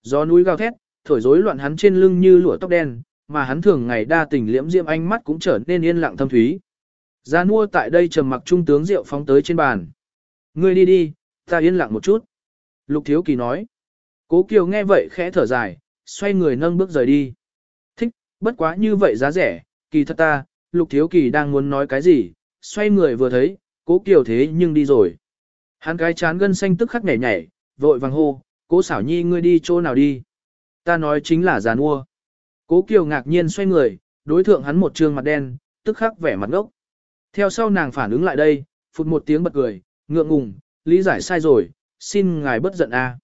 Gió núi gào thét, thổi rối loạn hắn trên lưng như lụa tóc đen, mà hắn thường ngày đa tình liễm diễm ánh mắt cũng trở nên yên lặng thâm thúy. Gia mua tại đây trầm mặc trung tướng rượu phóng tới trên bàn. Ngươi đi đi, ta yên lặng một chút. Lục Thiếu Kỳ nói. Cố Kiều nghe vậy khẽ thở dài, xoay người nâng bước rời đi. Thích, bất quá như vậy giá rẻ, kỳ thật ta, Lục Thiếu Kỳ đang muốn nói cái gì, xoay người vừa thấy, Cố Kiều thế nhưng đi rồi. Hắn cái chán gân xanh tức khắc nhảy nhảy, vội vàng hô, Cố xảo nhi ngươi đi chỗ nào đi. Ta nói chính là giàn mua. Cố Kiều ngạc nhiên xoay người, đối thượng hắn một trương mặt đen, tức khắc vẻ mặt ngốc. Theo sau nàng phản ứng lại đây, phụt một tiếng bật cười, ngượng ngùng, lý giải sai rồi, xin ngài bất giận a.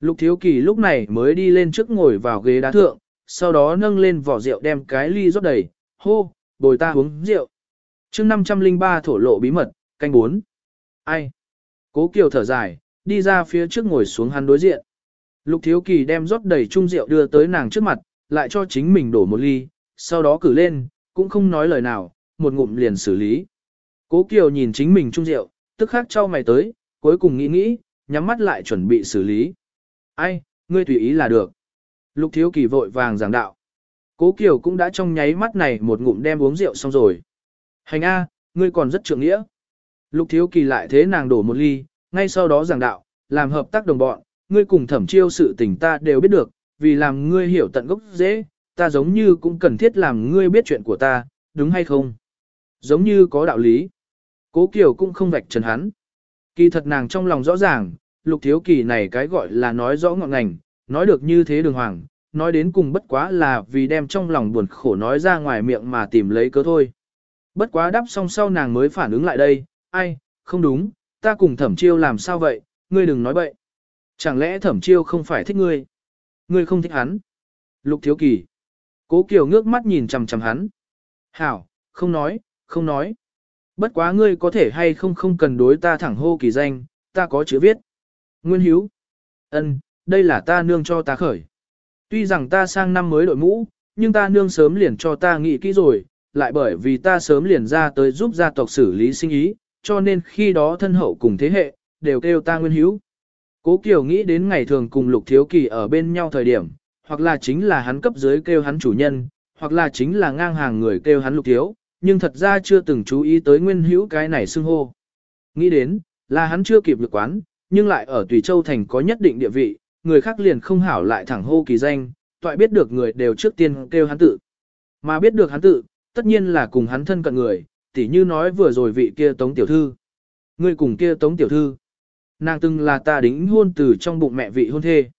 Lục Thiếu Kỳ lúc này mới đi lên trước ngồi vào ghế đá thượng, sau đó nâng lên vỏ rượu đem cái ly rót đầy, hô, bồi ta uống rượu. chương 503 thổ lộ bí mật, canh 4. Ai? Cố Kiều thở dài, đi ra phía trước ngồi xuống hắn đối diện. Lục Thiếu Kỳ đem rót đầy chung rượu đưa tới nàng trước mặt, lại cho chính mình đổ một ly, sau đó cử lên, cũng không nói lời nào, một ngụm liền xử lý. Cố Kiều nhìn chính mình chung rượu, tức khắc cho mày tới, cuối cùng nghĩ nghĩ, nhắm mắt lại chuẩn bị xử lý. Ai, ngươi tùy ý là được. Lục Thiếu Kỳ vội vàng giảng đạo. Cố Kiều cũng đã trong nháy mắt này một ngụm đem uống rượu xong rồi. Hành A, ngươi còn rất trượng nghĩa. Lục Thiếu Kỳ lại thế nàng đổ một ly, ngay sau đó giảng đạo, làm hợp tác đồng bọn, ngươi cùng thẩm chiêu sự tình ta đều biết được, vì làm ngươi hiểu tận gốc dễ, ta giống như cũng cần thiết làm ngươi biết chuyện của ta, đúng hay không? Giống như có đạo lý. Cố Kiều cũng không vạch trần hắn. Kỳ thật nàng trong lòng rõ ràng, lục thiếu kỳ này cái gọi là nói rõ ngọn ngành, nói được như thế đường hoàng, nói đến cùng bất quá là vì đem trong lòng buồn khổ nói ra ngoài miệng mà tìm lấy cớ thôi. Bất quá đáp xong sau nàng mới phản ứng lại đây, ai, không đúng, ta cùng thẩm chiêu làm sao vậy, ngươi đừng nói bậy. Chẳng lẽ thẩm chiêu không phải thích ngươi? Ngươi không thích hắn. Lục thiếu kỳ. Cố Kiều ngước mắt nhìn chằm chằm hắn. Hảo, không nói, không nói. Bất quá ngươi có thể hay không không cần đối ta thẳng hô kỳ danh, ta có chữ viết. Nguyên Hiếu. ân, đây là ta nương cho ta khởi. Tuy rằng ta sang năm mới đội mũ, nhưng ta nương sớm liền cho ta nghĩ kỹ rồi, lại bởi vì ta sớm liền ra tới giúp gia tộc xử lý sinh ý, cho nên khi đó thân hậu cùng thế hệ, đều kêu ta Nguyên Hiếu. Cố Kiều nghĩ đến ngày thường cùng Lục Thiếu Kỳ ở bên nhau thời điểm, hoặc là chính là hắn cấp dưới kêu hắn chủ nhân, hoặc là chính là ngang hàng người kêu hắn Lục Thiếu, nhưng thật ra chưa từng chú ý tới Nguyên Hữu cái này xưng hô. Nghĩ đến, là hắn chưa kịp lực quán, nhưng lại ở Tùy Châu Thành có nhất định địa vị, người khác liền không hảo lại thẳng hô kỳ danh, toại biết được người đều trước tiên kêu hắn tự. Mà biết được hắn tự, tất nhiên là cùng hắn thân cận người, tỉ như nói vừa rồi vị kia tống tiểu thư. Người cùng kia tống tiểu thư. Nàng từng là ta đính hôn từ trong bụng mẹ vị hôn thê.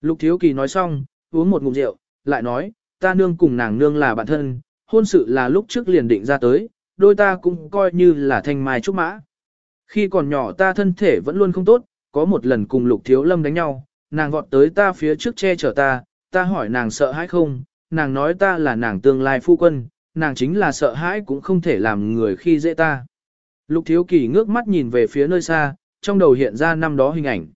Lục Thiếu Kỳ nói xong, uống một ngụm rượu, lại nói, ta nương cùng nàng nương là bạn thân, hôn sự là lúc trước liền định ra tới, đôi ta cũng coi như là thanh mai trúc mã. Khi còn nhỏ ta thân thể vẫn luôn không tốt, có một lần cùng Lục Thiếu Lâm đánh nhau, nàng vọt tới ta phía trước che chở ta, ta hỏi nàng sợ hãi không, nàng nói ta là nàng tương lai phu quân, nàng chính là sợ hãi cũng không thể làm người khi dễ ta. Lục Thiếu Kỳ ngước mắt nhìn về phía nơi xa, trong đầu hiện ra năm đó hình ảnh.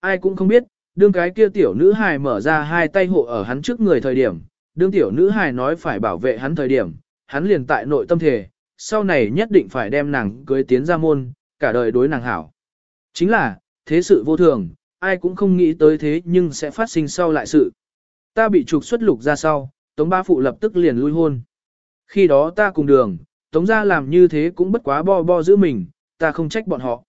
Ai cũng không biết, đương cái kia tiểu nữ hài mở ra hai tay hộ ở hắn trước người thời điểm, đương tiểu nữ hài nói phải bảo vệ hắn thời điểm, hắn liền tại nội tâm thể, sau này nhất định phải đem nàng cưới tiến ra môn, cả đời đối nàng hảo. Chính là, thế sự vô thường, ai cũng không nghĩ tới thế nhưng sẽ phát sinh sau lại sự. ta bị trục xuất lục ra sau, Tống Ba Phụ lập tức liền lui hôn. Khi đó ta cùng đường, Tống gia làm như thế cũng bất quá bo bo giữ mình, ta không trách bọn họ.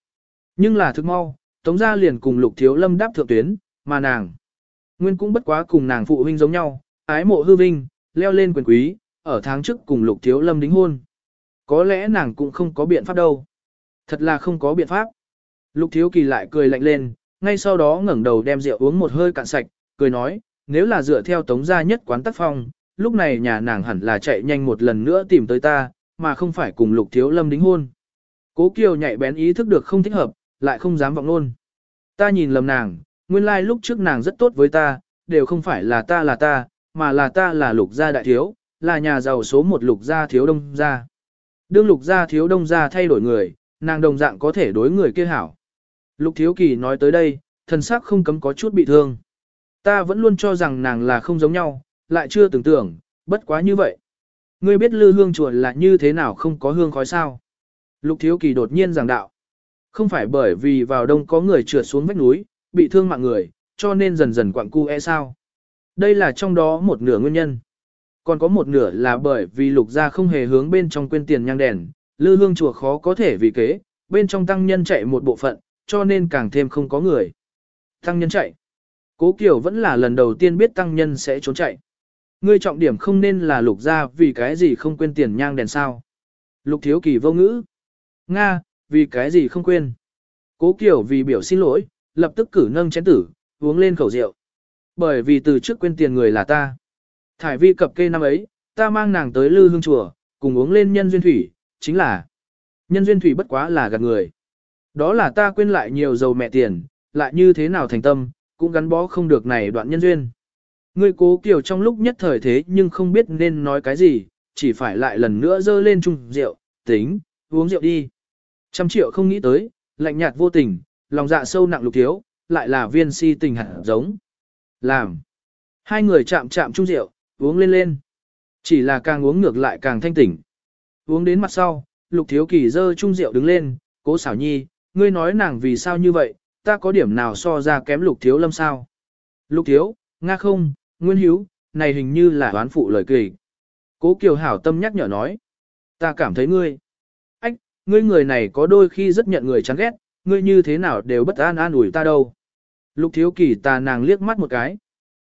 Nhưng là thực mau, Tống gia liền cùng Lục Thiếu Lâm đáp thượng tuyến, mà nàng. Nguyên cũng bất quá cùng nàng phụ huynh giống nhau, ái mộ hư vinh, leo lên quyền quý, ở tháng trước cùng Lục Thiếu Lâm đính hôn. Có lẽ nàng cũng không có biện pháp đâu. Thật là không có biện pháp. Lục Thiếu Kỳ lại cười lạnh lên, ngay sau đó ngẩng đầu đem rượu uống một hơi cạn sạch, cười nói, nếu là dựa theo Tống gia nhất quán tác phong, lúc này nhà nàng hẳn là chạy nhanh một lần nữa tìm tới ta, mà không phải cùng Lục Thiếu Lâm đính hôn. Cố Kiều nhạy bén ý thức được không thích hợp, lại không dám vọng luôn. Ta nhìn lầm nàng, nguyên lai like lúc trước nàng rất tốt với ta, đều không phải là ta là ta, mà là ta là lục gia đại thiếu, là nhà giàu số một lục gia thiếu đông gia. Đương lục gia thiếu đông gia thay đổi người, nàng đồng dạng có thể đối người kia hảo. Lục thiếu kỳ nói tới đây, thần sắc không cấm có chút bị thương. Ta vẫn luôn cho rằng nàng là không giống nhau, lại chưa tưởng tưởng, bất quá như vậy. Ngươi biết lư hương chùa là như thế nào không có hương khói sao? Lục thiếu kỳ đột nhiên giảng đạo. Không phải bởi vì vào đông có người trượt xuống vách núi, bị thương mạng người, cho nên dần dần quặng cu e sao. Đây là trong đó một nửa nguyên nhân. Còn có một nửa là bởi vì lục gia không hề hướng bên trong quên tiền nhang đèn, lư hương chùa khó có thể vì kế, bên trong tăng nhân chạy một bộ phận, cho nên càng thêm không có người. Tăng nhân chạy. Cố Kiều vẫn là lần đầu tiên biết tăng nhân sẽ trốn chạy. Ngươi trọng điểm không nên là lục gia vì cái gì không quên tiền nhang đèn sao. Lục thiếu kỳ vô ngữ. Nga, vì cái gì không quên. Cố Kiều vì biểu xin lỗi, lập tức cử nâng chén tử, uống lên khẩu rượu. Bởi vì từ trước quên tiền người là ta. Thải vi cập kê năm ấy, ta mang nàng tới lư hương chùa, cùng uống lên nhân duyên thủy, chính là nhân duyên thủy bất quá là gạt người. Đó là ta quên lại nhiều dầu mẹ tiền, lại như thế nào thành tâm, cũng gắn bó không được này đoạn nhân duyên. Ngươi cố kiều trong lúc nhất thời thế nhưng không biết nên nói cái gì, chỉ phải lại lần nữa dơ lên chung rượu, tính, uống rượu đi. Trăm triệu không nghĩ tới, lạnh nhạt vô tình, lòng dạ sâu nặng lục thiếu, lại là viên si tình hẳn giống. Làm. Hai người chạm chạm chung rượu, uống lên lên. Chỉ là càng uống ngược lại càng thanh tỉnh. Uống đến mặt sau, lục thiếu kỳ dơ chung rượu đứng lên, cố xảo nhi, ngươi nói nàng vì sao như vậy, ta có điểm nào so ra kém lục thiếu lâm sao. Lục thiếu, nga không, nguyên hiếu, này hình như là đoán phụ lời kỳ. Cố kiều hảo tâm nhắc nhở nói. Ta cảm thấy ngươi. Ngươi người này có đôi khi rất nhận người chán ghét, ngươi như thế nào đều bất an an ủi ta đâu. Lục thiếu kỳ ta nàng liếc mắt một cái.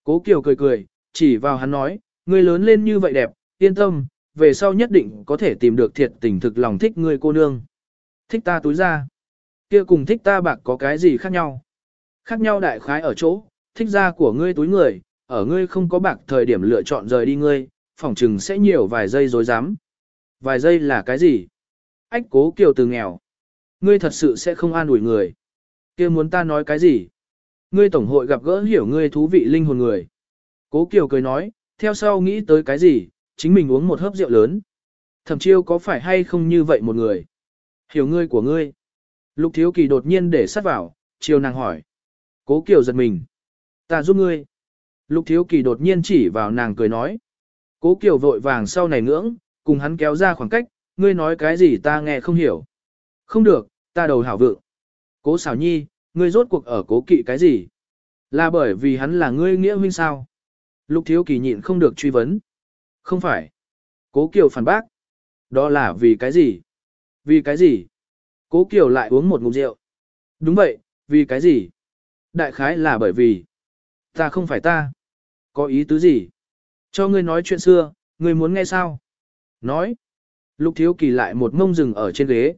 Cố Kiều cười cười, chỉ vào hắn nói, ngươi lớn lên như vậy đẹp, yên tâm, về sau nhất định có thể tìm được thiệt tình thực lòng thích ngươi cô nương. Thích ta túi ra. kia cùng thích ta bạc có cái gì khác nhau? Khác nhau đại khái ở chỗ, thích ra của ngươi túi người, ở ngươi không có bạc thời điểm lựa chọn rời đi ngươi, phỏng chừng sẽ nhiều vài giây dối dám. Vài giây là cái gì? Ách cố kiều từ nghèo. Ngươi thật sự sẽ không an ủi người. kia muốn ta nói cái gì? Ngươi tổng hội gặp gỡ hiểu ngươi thú vị linh hồn người. Cố Kiều cười nói, theo sau nghĩ tới cái gì, chính mình uống một hớp rượu lớn. Thẩm chiêu có phải hay không như vậy một người? Hiểu ngươi của ngươi. Lục thiếu kỳ đột nhiên để sát vào, chiều nàng hỏi. Cố Kiều giật mình. Ta giúp ngươi. Lục thiếu kỳ đột nhiên chỉ vào nàng cười nói. Cố Kiều vội vàng sau này ngưỡng, cùng hắn kéo ra khoảng cách, ngươi nói cái gì ta nghe không hiểu. Không được, ta đầu hảo vượng. Cố xảo nhi, ngươi rốt cuộc ở cố kỵ cái gì? Là bởi vì hắn là ngươi nghĩa huynh sao? Lục thiếu kỳ nhịn không được truy vấn. Không phải. Cố Kiều phản bác. Đó là vì cái gì? Vì cái gì? Cố Kiều lại uống một ngụm rượu. Đúng vậy, vì cái gì? Đại khái là bởi vì. Ta không phải ta. Có ý tứ gì? Cho ngươi nói chuyện xưa, ngươi muốn nghe sao? Nói. Lục thiếu kỳ lại một mông rừng ở trên ghế.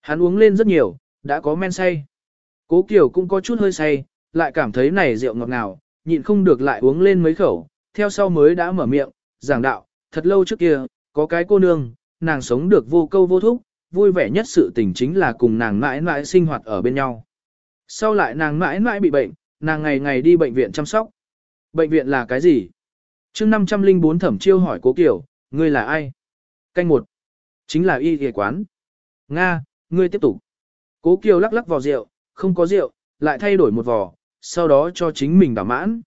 Hắn uống lên rất nhiều, đã có men say. Cố Kiều cũng có chút hơi say, lại cảm thấy này rượu ngọt ngào, nhịn không được lại uống lên mấy khẩu, theo sau mới đã mở miệng, giảng đạo, thật lâu trước kia, có cái cô nương, nàng sống được vô câu vô thúc, vui vẻ nhất sự tình chính là cùng nàng mãi mãi sinh hoạt ở bên nhau. Sau lại nàng mãi mãi bị bệnh, nàng ngày ngày đi bệnh viện chăm sóc. Bệnh viện là cái gì? chương 504 thẩm chiêu hỏi cố Kiều, ngươi là ai? Canh một. Chính là y y quán. Nga, ngươi tiếp tục. Cố Kiều lắc lắc vào rượu, không có rượu, lại thay đổi một vò, sau đó cho chính mình đảo mãn.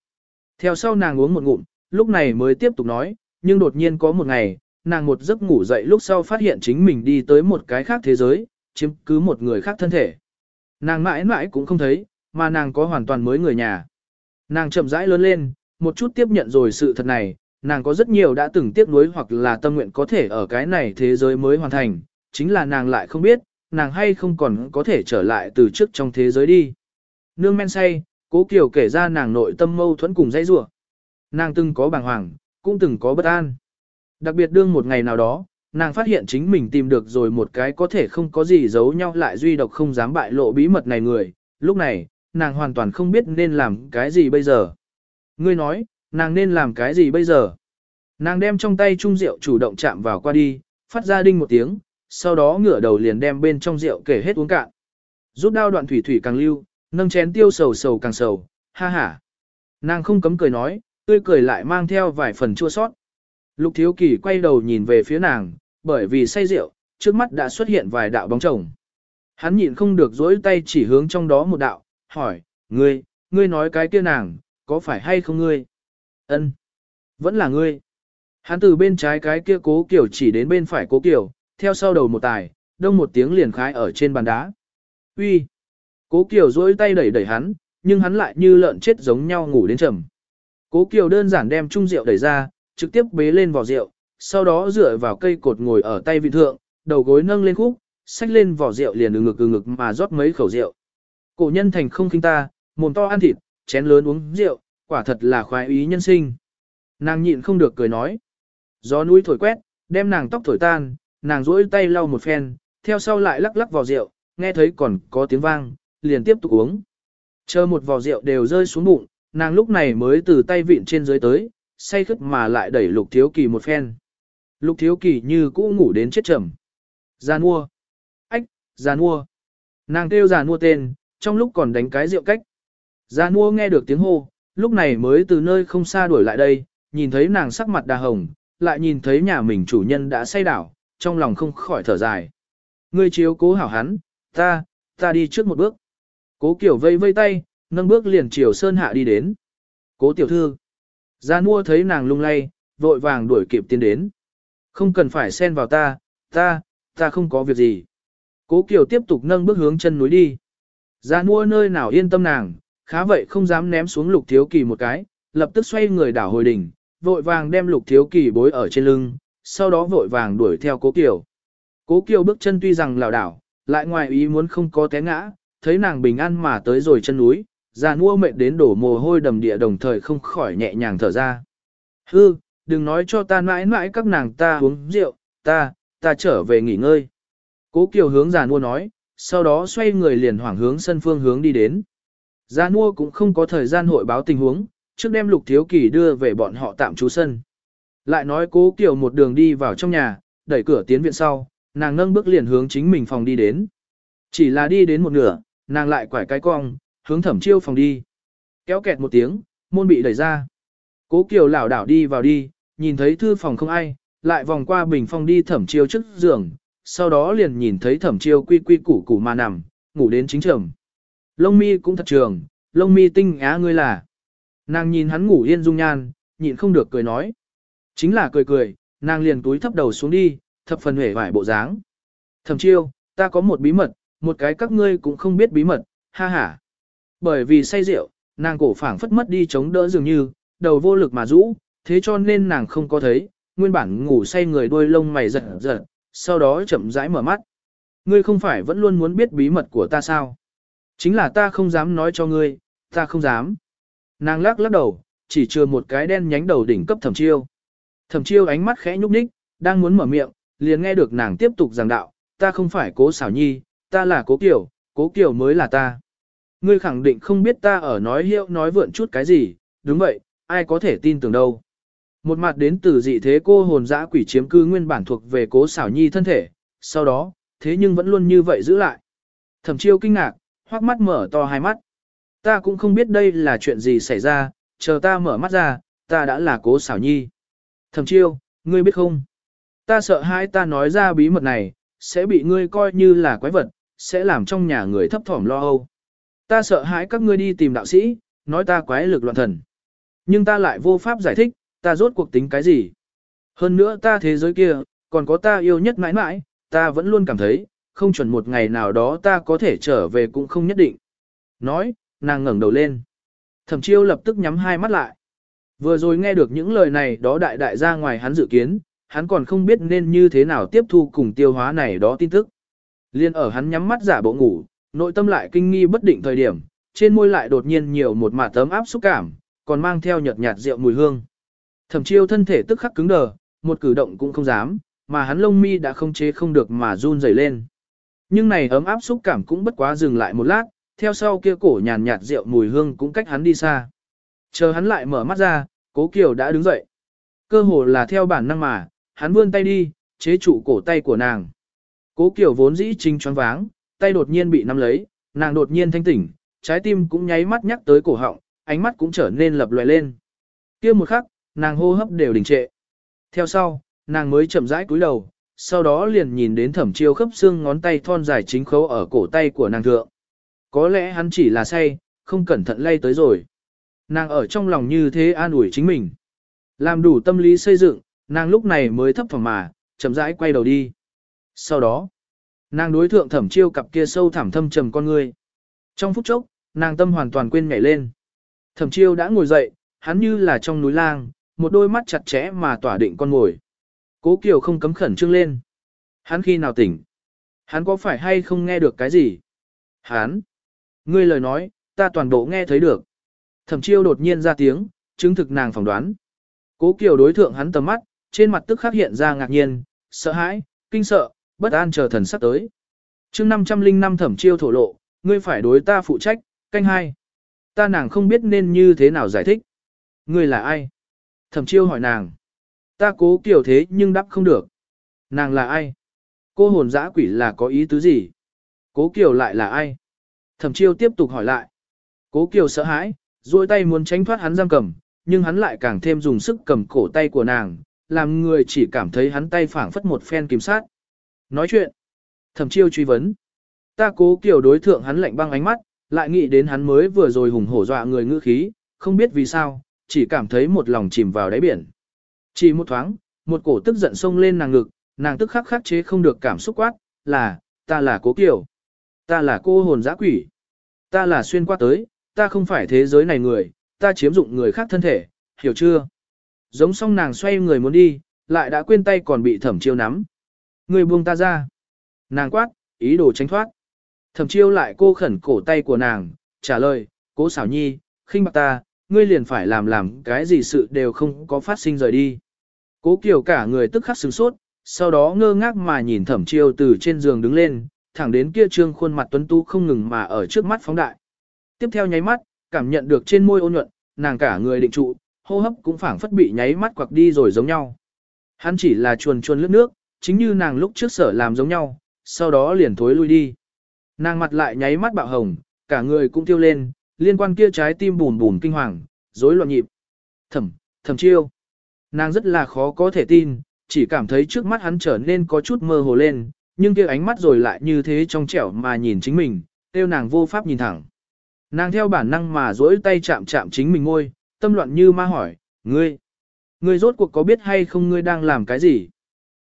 Theo sau nàng uống một ngụm, lúc này mới tiếp tục nói, nhưng đột nhiên có một ngày, nàng một giấc ngủ dậy lúc sau phát hiện chính mình đi tới một cái khác thế giới, chiếm cứ một người khác thân thể. Nàng mãi mãi cũng không thấy, mà nàng có hoàn toàn mới người nhà. Nàng chậm rãi lớn lên, một chút tiếp nhận rồi sự thật này, nàng có rất nhiều đã từng tiếc nuối hoặc là tâm nguyện có thể ở cái này thế giới mới hoàn thành, chính là nàng lại không biết, nàng hay không còn có thể trở lại từ trước trong thế giới đi. Nương men say, cố kiều kể ra nàng nội tâm mâu thuẫn cùng dãy rủa Nàng từng có bàng hoàng, cũng từng có bất an. Đặc biệt đương một ngày nào đó, nàng phát hiện chính mình tìm được rồi một cái có thể không có gì giấu nhau lại duy độc không dám bại lộ bí mật này người. Lúc này, nàng hoàn toàn không biết nên làm cái gì bây giờ. Ngươi nói, nàng nên làm cái gì bây giờ? Nàng đem trong tay chung rượu chủ động chạm vào qua đi, phát ra đinh một tiếng, sau đó ngửa đầu liền đem bên trong rượu kể hết uống cạn. Rút đao đoạn thủy thủy càng lưu, nâng chén tiêu sầu sầu càng sầu, ha ha. Nàng không cấm cười nói, tươi cười lại mang theo vài phần chua sót. Lục thiếu kỳ quay đầu nhìn về phía nàng, bởi vì say rượu, trước mắt đã xuất hiện vài đạo bóng chồng. Hắn nhịn không được dỗi tay chỉ hướng trong đó một đạo, hỏi, ngươi, ngươi nói cái kia nàng, có phải hay không ngươi? Ân, Vẫn là ngươi. Hắn từ bên trái cái kia cố kiểu chỉ đến bên phải cố kiểu, theo sau đầu một tài, đông một tiếng liền khái ở trên bàn đá. Uy. Cố Kiều duỗi tay đẩy đẩy hắn, nhưng hắn lại như lợn chết giống nhau ngủ đến trầm. Cố Kiều đơn giản đem chung rượu đẩy ra, trực tiếp bế lên vỏ rượu, sau đó dựa vào cây cột ngồi ở tay vị thượng, đầu gối nâng lên khúc, xách lên vỏ rượu liền ừ ngực ừ ngực mà rót mấy khẩu rượu. Cổ nhân thành không khinh ta, mồm to ăn thịt, chén lớn uống rượu, quả thật là khoái ý nhân sinh. Nàng nhịn không được cười nói. Gió núi thổi quét, đem nàng tóc thổi tan, nàng duỗi tay lau một phen, theo sau lại lắc lắc vào rượu, nghe thấy còn có tiếng vang, liền tiếp tục uống. Chờ một vò rượu đều rơi xuống bụng, nàng lúc này mới từ tay vịn trên dưới tới, say khức mà lại đẩy lục thiếu kỳ một phen. Lục thiếu kỳ như cũ ngủ đến chết trầm. Giàn mua. Ách, giàn mua. Nàng kêu giàn mua tên, trong lúc còn đánh cái rượu cách. Giàn mua nghe được tiếng hô, lúc này mới từ nơi không xa đuổi lại đây, nhìn thấy nàng sắc mặt đà hồng, lại nhìn thấy nhà mình chủ nhân đã say đảo, trong lòng không khỏi thở dài. Ngươi chiếu cố hảo hắn, ta, ta đi trước một bước. Cố Kiều vây vây tay, nâng bước liền chiều Sơn Hạ đi đến. Cố tiểu thư. Gia mua thấy nàng lung lay, vội vàng đuổi kịp tiến đến. Không cần phải xen vào ta, ta, ta không có việc gì. Cố Kiều tiếp tục nâng bước hướng chân núi đi. Gia mua nơi nào yên tâm nàng, khá vậy không dám ném xuống lục thiếu kỳ một cái, lập tức xoay người đảo hồi đỉnh, vội vàng đem lục thiếu kỳ bối ở trên lưng, sau đó vội vàng đuổi theo cố Kiều. Cố Kiều bước chân tuy rằng lảo đảo, lại ngoài ý muốn không có té ngã, thấy nàng bình an mà tới rồi chân núi, già nua mệt đến đổ mồ hôi đầm địa đồng thời không khỏi nhẹ nhàng thở ra. Hư, đừng nói cho ta mãi mãi các nàng ta uống rượu, ta, ta trở về nghỉ ngơi. Cố Kiều hướng già nua nói, sau đó xoay người liền hoảng hướng sân phương hướng đi đến gia nua cũng không có thời gian hội báo tình huống, trước đem lục thiếu kỳ đưa về bọn họ tạm trú sân. Lại nói cố Kiều một đường đi vào trong nhà, đẩy cửa tiến viện sau, nàng nâng bước liền hướng chính mình phòng đi đến. Chỉ là đi đến một nửa, nàng lại quải cái cong, hướng thẩm chiêu phòng đi. Kéo kẹt một tiếng, môn bị đẩy ra. Cố Kiều lảo đảo đi vào đi, nhìn thấy thư phòng không ai, lại vòng qua bình phong đi thẩm chiêu trước giường, sau đó liền nhìn thấy thẩm chiêu quy quy củ củ mà nằm, ngủ đến chính trường. Lông mi cũng thật trường, lông mi tinh á ngươi là. Nàng nhìn hắn ngủ yên dung nhan, nhịn không được cười nói. Chính là cười cười, nàng liền túi thấp đầu xuống đi, thập phần hể vải bộ dáng. Thẩm chiêu, ta có một bí mật, một cái các ngươi cũng không biết bí mật, ha ha. Bởi vì say rượu, nàng cổ phảng phất mất đi chống đỡ dường như, đầu vô lực mà rũ, thế cho nên nàng không có thấy, nguyên bản ngủ say người đuôi lông mày giật giật, sau đó chậm rãi mở mắt. Ngươi không phải vẫn luôn muốn biết bí mật của ta sao? Chính là ta không dám nói cho ngươi, ta không dám. Nàng lắc lắc đầu, chỉ chừa một cái đen nhánh đầu đỉnh cấp thẩm chiêu. Thẩm chiêu ánh mắt khẽ nhúc nhích, đang muốn mở miệng, liền nghe được nàng tiếp tục giảng đạo, ta không phải cố xảo nhi, ta là cố kiểu, cố kiểu mới là ta. Ngươi khẳng định không biết ta ở nói hiệu nói vượn chút cái gì, đúng vậy, ai có thể tin tưởng đâu. Một mặt đến từ dị thế cô hồn dã quỷ chiếm cư nguyên bản thuộc về cố xảo nhi thân thể, sau đó, thế nhưng vẫn luôn như vậy giữ lại. Thẩm chiêu kinh ngạc, hoắc mắt mở to hai mắt. Ta cũng không biết đây là chuyện gì xảy ra, chờ ta mở mắt ra, ta đã là cố xảo nhi. Thẩm chiêu, ngươi biết không? Ta sợ hai ta nói ra bí mật này, sẽ bị ngươi coi như là quái vật, sẽ làm trong nhà người thấp thỏm lo âu. Ta sợ hãi các ngươi đi tìm đạo sĩ, nói ta quái lực loạn thần. Nhưng ta lại vô pháp giải thích, ta rốt cuộc tính cái gì. Hơn nữa ta thế giới kia, còn có ta yêu nhất mãi mãi, ta vẫn luôn cảm thấy, không chuẩn một ngày nào đó ta có thể trở về cũng không nhất định. Nói, nàng ngẩng đầu lên. Thẩm chiêu lập tức nhắm hai mắt lại. Vừa rồi nghe được những lời này đó đại đại ra ngoài hắn dự kiến, hắn còn không biết nên như thế nào tiếp thu cùng tiêu hóa này đó tin tức. Liên ở hắn nhắm mắt giả bộ ngủ, nội tâm lại kinh nghi bất định thời điểm, trên môi lại đột nhiên nhiều một mạt tấm áp xúc cảm, còn mang theo nhợt nhạt rượu mùi hương. Thẩm chiêu thân thể tức khắc cứng đờ, một cử động cũng không dám, mà hắn lông mi đã không chế không được mà run rẩy lên. Nhưng này ấm áp xúc cảm cũng bất quá dừng lại một lát, theo sau kia cổ nhàn nhạt rượu mùi hương cũng cách hắn đi xa. Chờ hắn lại mở mắt ra, cố kiều đã đứng dậy. Cơ hồ là theo bản năng mà, hắn vươn tay đi, chế trụ cổ tay của nàng. Cố kiều vốn dĩ chính choáng váng, tay đột nhiên bị nắm lấy, nàng đột nhiên thanh tỉnh, trái tim cũng nháy mắt nhắc tới cổ họng, ánh mắt cũng trở nên lập lòe lên. Kia một khắc, nàng hô hấp đều đình trệ. Theo sau, nàng mới chậm rãi cúi đầu, sau đó liền nhìn đến thẩm chiêu khớp xương ngón tay thon dài chính khấu ở cổ tay của nàng thượng. Có lẽ hắn chỉ là say, không cẩn thận lay tới rồi. Nàng ở trong lòng như thế an ủi chính mình. Làm đủ tâm lý xây dựng, nàng lúc này mới thấp phòng mà, chậm rãi quay đầu đi. Sau đó, nàng đối thượng thẩm chiêu cặp kia sâu thẳm thâm trầm con người. Trong phút chốc, nàng tâm hoàn toàn quên nhảy lên. Thẩm chiêu đã ngồi dậy, hắn như là trong núi lang, một đôi mắt chặt chẽ mà tỏa định con ngồi. Cố Kiều không cấm khẩn trương lên. Hắn khi nào tỉnh? Hắn có phải hay không nghe được cái gì? Hắn! Ngươi lời nói, ta toàn bộ nghe thấy được. Thẩm chiêu đột nhiên ra tiếng, chứng thực nàng phỏng đoán. Cố Kiều đối thượng hắn tầm mắt, trên mặt tức khắc hiện ra ngạc nhiên, sợ hãi, kinh sợ, bất an chờ thần sắp tới. chương 505 thẩm chiêu thổ lộ, ngươi phải đối ta phụ trách, canh hai. Ta nàng không biết nên như thế nào giải thích. Ngươi là ai? Thẩm chiêu hỏi nàng. Ta cố kiểu thế nhưng đáp không được. Nàng là ai? Cô hồn dã quỷ là có ý tứ gì? Cố Kiều lại là ai? Thẩm chiêu tiếp tục hỏi lại. Cố Kiều sợ hãi, duỗi tay muốn tránh thoát hắn giam cầm, nhưng hắn lại càng thêm dùng sức cầm cổ tay của nàng, làm người chỉ cảm thấy hắn tay phảng phất một phen kiểm sát. Nói chuyện. Thẩm chiêu truy vấn. Ta cố Kiều đối thượng hắn lạnh băng ánh mắt, lại nghĩ đến hắn mới vừa rồi hùng hổ dọa người ngữ khí, không biết vì sao, chỉ cảm thấy một lòng chìm vào đáy biển. Chỉ một thoáng, một cổ tức giận xông lên nàng ngực, nàng tức khắc khắc chế không được cảm xúc quát, là, ta là cố kiểu. Ta là cô hồn giã quỷ. Ta là xuyên qua tới, ta không phải thế giới này người, ta chiếm dụng người khác thân thể, hiểu chưa? Giống xong nàng xoay người muốn đi, lại đã quên tay còn bị thẩm chiêu nắm. Người buông ta ra. Nàng quát, ý đồ tránh thoát. Thẩm chiêu lại cô khẩn cổ tay của nàng, trả lời, cố xảo nhi, khinh bạc ta, ngươi liền phải làm làm cái gì sự đều không có phát sinh rời đi. Cố Kiều cả người tức khắc sửng sốt, sau đó ngơ ngác mà nhìn thẩm chiêu từ trên giường đứng lên, thẳng đến kia trương khuôn mặt tuấn tú không ngừng mà ở trước mắt phóng đại. Tiếp theo nháy mắt, cảm nhận được trên môi ôn nhuận, nàng cả người định trụ, hô hấp cũng phảng phất bị nháy mắt quặc đi rồi giống nhau. Hắn chỉ là chuồn chuồn lướt nước, chính như nàng lúc trước sở làm giống nhau, sau đó liền thối lui đi. Nàng mặt lại nháy mắt bạo hồng, cả người cũng tiêu lên, liên quan kia trái tim bùn bùn kinh hoàng, rối loạn nhịp. Thẩm, thẩm chiêu. Nàng rất là khó có thể tin, chỉ cảm thấy trước mắt hắn trở nên có chút mơ hồ lên, nhưng kia ánh mắt rồi lại như thế trong trẻo mà nhìn chính mình, tiêu nàng vô pháp nhìn thẳng. Nàng theo bản năng mà duỗi tay chạm chạm chính mình ngôi, tâm loạn như ma hỏi, ngươi, ngươi rốt cuộc có biết hay không ngươi đang làm cái gì?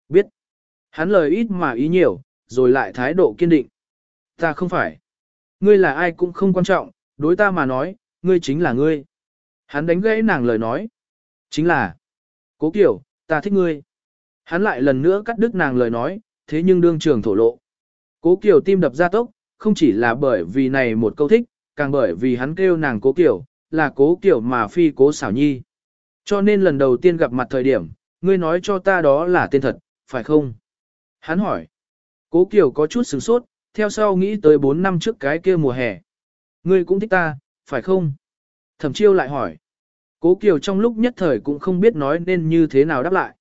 Biết. Hắn lời ít mà ý nhiều, rồi lại thái độ kiên định. Ta không phải. Ngươi là ai cũng không quan trọng, đối ta mà nói, ngươi chính là ngươi. Hắn đánh gãy nàng lời nói. Chính là, cố kiểu, ta thích ngươi. Hắn lại lần nữa cắt đứt nàng lời nói, thế nhưng đương trường thổ lộ. Cố Kiều tim đập ra tốc, không chỉ là bởi vì này một câu thích, càng bởi vì hắn kêu nàng Cố Kiều, là Cố Kiều mà phi Cố xảo nhi. Cho nên lần đầu tiên gặp mặt thời điểm, ngươi nói cho ta đó là tên thật, phải không? Hắn hỏi. Cố Kiều có chút sửng sốt, theo sau nghĩ tới 4 năm trước cái kia mùa hè. Ngươi cũng thích ta, phải không? Thẩm chiêu lại hỏi. Cố Kiều trong lúc nhất thời cũng không biết nói nên như thế nào đáp lại.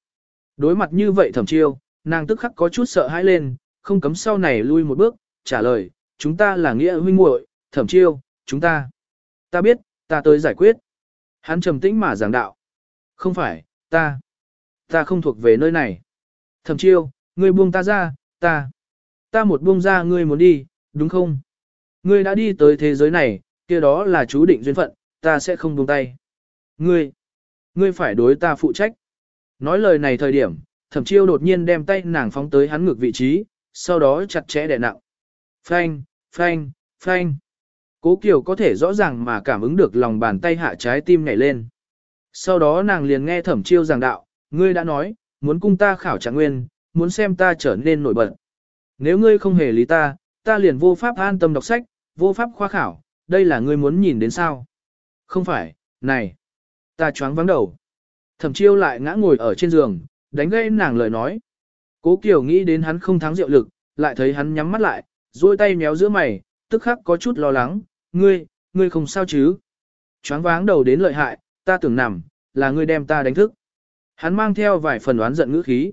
Đối mặt như vậy thẩm chiêu, nàng tức khắc có chút sợ hãi lên, không cấm sau này lui một bước, trả lời, chúng ta là nghĩa huynh muội, thẩm chiêu, chúng ta. Ta biết, ta tới giải quyết. Hắn trầm tĩnh mà giảng đạo. Không phải, ta. Ta không thuộc về nơi này. Thẩm chiêu, ngươi buông ta ra, ta. Ta một buông ra ngươi muốn đi, đúng không? Ngươi đã đi tới thế giới này, kia đó là chú định duyên phận, ta sẽ không buông tay. Ngươi, ngươi phải đối ta phụ trách. Nói lời này thời điểm, thẩm chiêu đột nhiên đem tay nàng phóng tới hắn ngược vị trí, sau đó chặt chẽ đè nặng. Phanh, phanh, phanh. Cố Kiều có thể rõ ràng mà cảm ứng được lòng bàn tay hạ trái tim nhảy lên. Sau đó nàng liền nghe thẩm chiêu giảng đạo, ngươi đã nói, muốn cung ta khảo trạng nguyên, muốn xem ta trở nên nổi bật. Nếu ngươi không hề lý ta, ta liền vô pháp an tâm đọc sách, vô pháp khoa khảo, đây là ngươi muốn nhìn đến sao? Không phải, này, ta choáng vắng đầu. Thẩm chiêu lại ngã ngồi ở trên giường, đánh gây nàng lời nói. Cố Kiều nghĩ đến hắn không thắng rượu lực, lại thấy hắn nhắm mắt lại, duỗi tay méo giữa mày, tức khắc có chút lo lắng, ngươi, ngươi không sao chứ? Choáng váng đầu đến lợi hại, ta tưởng nằm, là ngươi đem ta đánh thức. Hắn mang theo vài phần oán giận ngữ khí.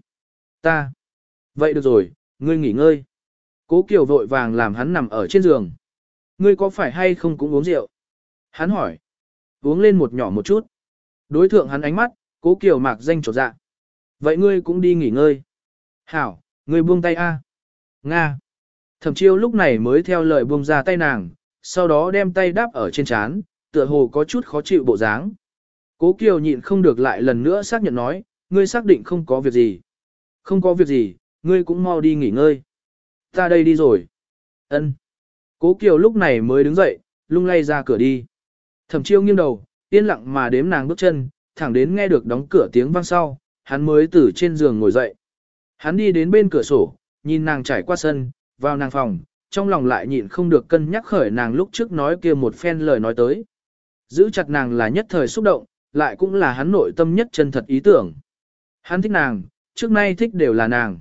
Ta. Vậy được rồi, ngươi nghỉ ngơi. Cố Kiều vội vàng làm hắn nằm ở trên giường. Ngươi có phải hay không cũng uống rượu? Hắn hỏi. Uống lên một nhỏ một chút. Đối thượng hắn ánh mắt, cố Kiều mạc danh trột dạ. Vậy ngươi cũng đi nghỉ ngơi. Hảo, ngươi buông tay a. Nga. Thẩm chiêu lúc này mới theo lời buông ra tay nàng, sau đó đem tay đáp ở trên chán, tựa hồ có chút khó chịu bộ dáng. Cố Kiều nhịn không được lại lần nữa xác nhận nói, ngươi xác định không có việc gì. Không có việc gì, ngươi cũng mau đi nghỉ ngơi. Ta đây đi rồi. Ân. Cố Kiều lúc này mới đứng dậy, lung lay ra cửa đi. Thẩm chiêu nghiêng đầu, yên lặng mà đếm nàng bước chân, thẳng đến nghe được đóng cửa tiếng vang sau, hắn mới từ trên giường ngồi dậy. Hắn đi đến bên cửa sổ, nhìn nàng trải qua sân, vào nàng phòng, trong lòng lại nhịn không được cân nhắc khởi nàng lúc trước nói kia một phen lời nói tới. Giữ chặt nàng là nhất thời xúc động, lại cũng là hắn nội tâm nhất chân thật ý tưởng. Hắn thích nàng, trước nay thích đều là nàng.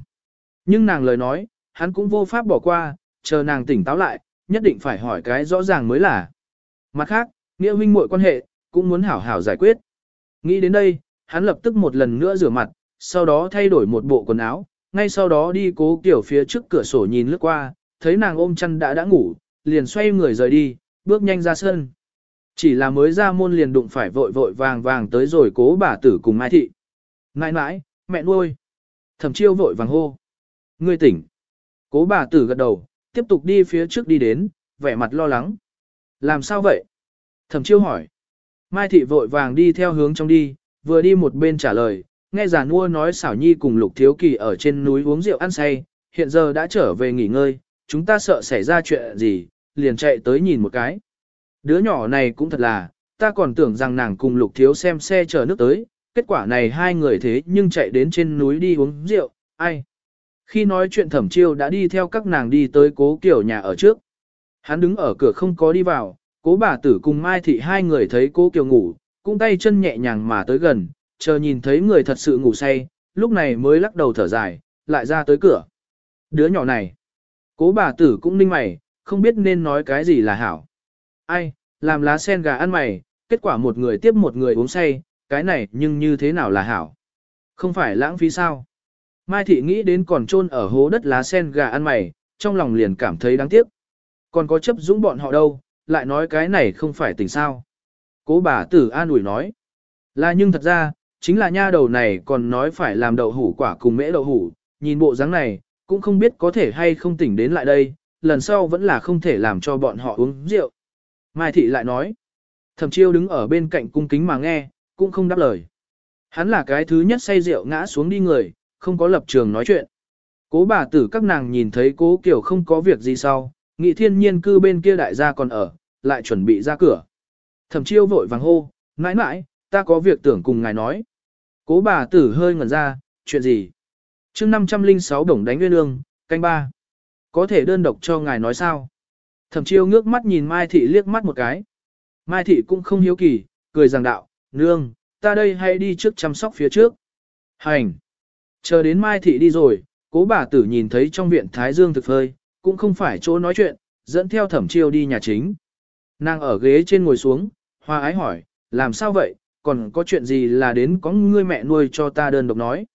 Nhưng nàng lời nói, hắn cũng vô pháp bỏ qua, chờ nàng tỉnh táo lại, nhất định phải hỏi cái rõ ràng mới là. Mặt khác, nghĩa huynh muội quan hệ, cũng muốn hảo hảo giải quyết. Nghĩ đến đây, hắn lập tức một lần nữa rửa mặt, sau đó thay đổi một bộ quần áo, ngay sau đó đi cố kiểu phía trước cửa sổ nhìn lướt qua, thấy nàng ôm chăn đã đã ngủ, liền xoay người rời đi, bước nhanh ra sân. Chỉ là mới ra môn liền đụng phải vội vội vàng vàng tới rồi cố bà tử cùng Mai Thị. Nãi nãi, mẹ nuôi. Thẩm chiêu vội vàng hô. Ngươi tỉnh. Cố bà tử gật đầu, tiếp tục đi phía trước đi đến, vẻ mặt lo lắng. Làm sao vậy? Thẩm chiêu hỏi. Mai Thị vội vàng đi theo hướng trong đi, vừa đi một bên trả lời, nghe già nua nói xảo nhi cùng lục thiếu kỳ ở trên núi uống rượu ăn say, hiện giờ đã trở về nghỉ ngơi, chúng ta sợ xảy ra chuyện gì, liền chạy tới nhìn một cái. Đứa nhỏ này cũng thật là, ta còn tưởng rằng nàng cùng lục thiếu xem xe chở nước tới, kết quả này hai người thế nhưng chạy đến trên núi đi uống rượu, ai. Khi nói chuyện thẩm chiêu đã đi theo các nàng đi tới cố kiểu nhà ở trước. Hắn đứng ở cửa không có đi vào, cố bà tử cùng Mai Thị hai người thấy cố kiều ngủ, cũng tay chân nhẹ nhàng mà tới gần, chờ nhìn thấy người thật sự ngủ say, lúc này mới lắc đầu thở dài, lại ra tới cửa. Đứa nhỏ này, cố bà tử cũng ninh mày, không biết nên nói cái gì là hảo. Ai, làm lá sen gà ăn mày, kết quả một người tiếp một người uống say, cái này nhưng như thế nào là hảo? Không phải lãng phí sao? Mai thị nghĩ đến còn chôn ở hố đất lá sen gà ăn mày, trong lòng liền cảm thấy đáng tiếc. Còn có chấp dũng bọn họ đâu, lại nói cái này không phải tình sao. Cố bà tử an ủi nói. Là nhưng thật ra, chính là nha đầu này còn nói phải làm đậu hủ quả cùng mễ đậu hủ, nhìn bộ dáng này, cũng không biết có thể hay không tỉnh đến lại đây, lần sau vẫn là không thể làm cho bọn họ uống rượu. Mai thị lại nói. Thẩm chiêu đứng ở bên cạnh cung kính mà nghe, cũng không đáp lời. Hắn là cái thứ nhất say rượu ngã xuống đi người, không có lập trường nói chuyện. Cố bà tử các nàng nhìn thấy cố kiểu không có việc gì sau, nghị thiên nhiên cư bên kia đại gia còn ở, lại chuẩn bị ra cửa. Thẩm chiêu vội vàng hô, mãi mãi, ta có việc tưởng cùng ngài nói. Cố bà tử hơi ngẩn ra, chuyện gì? chương 506 đồng đánh nguyên ương, canh ba. Có thể đơn độc cho ngài nói sao? Thẩm chiêu ngước mắt nhìn Mai Thị liếc mắt một cái. Mai Thị cũng không hiếu kỳ, cười rằng đạo, nương, ta đây hay đi trước chăm sóc phía trước. Hành! Chờ đến Mai Thị đi rồi, cố bà tử nhìn thấy trong viện Thái Dương thực phơi, cũng không phải chỗ nói chuyện, dẫn theo thẩm chiêu đi nhà chính. Nàng ở ghế trên ngồi xuống, hoa ái hỏi, làm sao vậy, còn có chuyện gì là đến có ngươi mẹ nuôi cho ta đơn độc nói.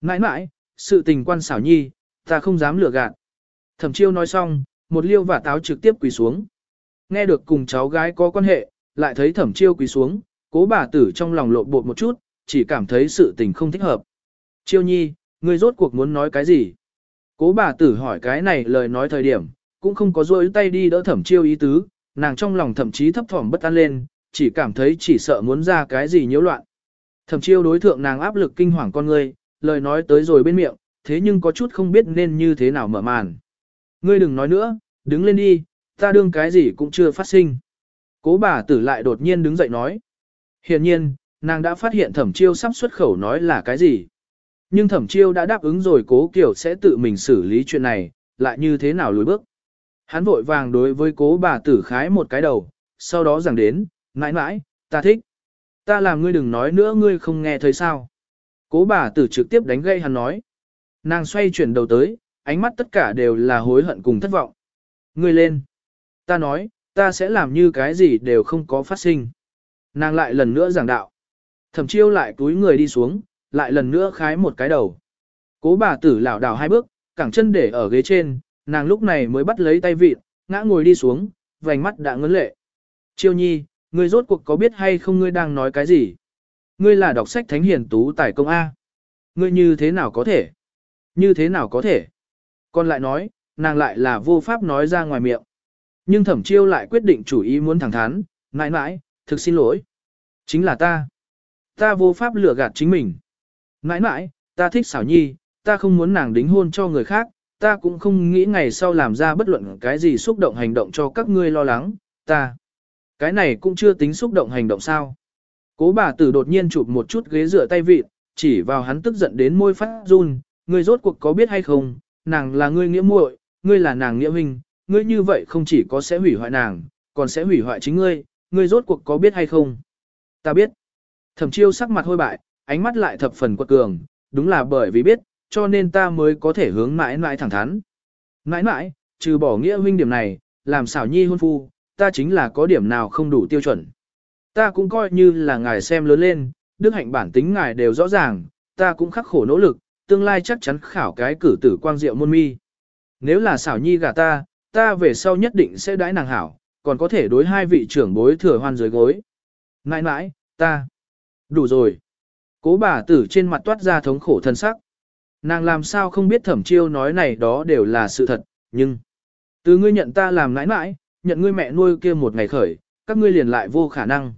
Nãi nãi, sự tình quan xảo nhi, ta không dám lừa gạt. Thẩm chiêu nói xong, một liêu và táo trực tiếp quỳ xuống. Nghe được cùng cháu gái có quan hệ, lại thấy thẩm chiêu quỳ xuống, cố bà tử trong lòng lộn bột một chút, chỉ cảm thấy sự tình không thích hợp. Chiêu nhi, ngươi rốt cuộc muốn nói cái gì? Cố bà tử hỏi cái này lời nói thời điểm, cũng không có rôi tay đi đỡ thẩm chiêu ý tứ, nàng trong lòng thậm chí thấp thỏm bất an lên, chỉ cảm thấy chỉ sợ muốn ra cái gì nhiễu loạn. Thẩm chiêu đối thượng nàng áp lực kinh hoàng con ngươi, lời nói tới rồi bên miệng, thế nhưng có chút không biết nên như thế nào mở màn. Ngươi đừng nói nữa, đứng lên đi, ta đương cái gì cũng chưa phát sinh. Cố bà tử lại đột nhiên đứng dậy nói. Hiện nhiên, Nàng đã phát hiện thẩm chiêu sắp xuất khẩu nói là cái gì. Nhưng thẩm chiêu đã đáp ứng rồi cố kiểu sẽ tự mình xử lý chuyện này, lại như thế nào lùi bước. Hắn vội vàng đối với cố bà tử khái một cái đầu, sau đó rằng đến, mãi mãi, ta thích. Ta làm ngươi đừng nói nữa ngươi không nghe thấy sao. Cố bà tử trực tiếp đánh gây hắn nói. Nàng xoay chuyển đầu tới, ánh mắt tất cả đều là hối hận cùng thất vọng. Ngươi lên. Ta nói, ta sẽ làm như cái gì đều không có phát sinh. Nàng lại lần nữa giảng đạo. Thẩm chiêu lại túi người đi xuống, lại lần nữa khái một cái đầu. Cố bà tử lảo đảo hai bước, cẳng chân để ở ghế trên, nàng lúc này mới bắt lấy tay vịt, ngã ngồi đi xuống, vành mắt đã ngấn lệ. Chiêu nhi, ngươi rốt cuộc có biết hay không ngươi đang nói cái gì? Ngươi là đọc sách thánh hiền tú tài công A. Ngươi như thế nào có thể? Như thế nào có thể? Còn lại nói, nàng lại là vô pháp nói ra ngoài miệng. Nhưng thẩm chiêu lại quyết định chủ ý muốn thẳng thắn, mãi mãi, thực xin lỗi. Chính là ta. Ta vô pháp lừa gạt chính mình. Mãi mãi, ta thích xảo nhi, ta không muốn nàng đính hôn cho người khác, ta cũng không nghĩ ngày sau làm ra bất luận cái gì xúc động hành động cho các ngươi lo lắng, ta. Cái này cũng chưa tính xúc động hành động sao. Cố bà tử đột nhiên chụp một chút ghế dựa tay vịt, chỉ vào hắn tức giận đến môi phát run, ngươi rốt cuộc có biết hay không, nàng là ngươi nghĩa muội, ngươi là nàng nghĩa huynh, ngươi như vậy không chỉ có sẽ hủy hoại nàng, còn sẽ hủy hoại chính ngươi, ngươi rốt cuộc có biết hay không? Ta biết. Thẩm chiêu sắc mặt hôi bại, ánh mắt lại thập phần quật cường, đúng là bởi vì biết, cho nên ta mới có thể hướng mãi mãi thẳng thắn. Mãi mãi, trừ bỏ nghĩa huynh điểm này, làm xảo nhi hôn phu, ta chính là có điểm nào không đủ tiêu chuẩn. Ta cũng coi như là ngài xem lớn lên, đức hạnh bản tính ngài đều rõ ràng, ta cũng khắc khổ nỗ lực, tương lai chắc chắn khảo cái cử tử quang diệu môn mi. Nếu là xảo nhi gả ta, ta về sau nhất định sẽ đãi nàng hảo, còn có thể đối hai vị trưởng bối thừa hoan dưới gối. Nãi nãi, ta. Đủ rồi. Cố bà tử trên mặt toát ra thống khổ thân sắc. Nàng làm sao không biết thẩm chiêu nói này đó đều là sự thật, nhưng... Từ ngươi nhận ta làm nãi nãi, nhận ngươi mẹ nuôi kia một ngày khởi, các ngươi liền lại vô khả năng.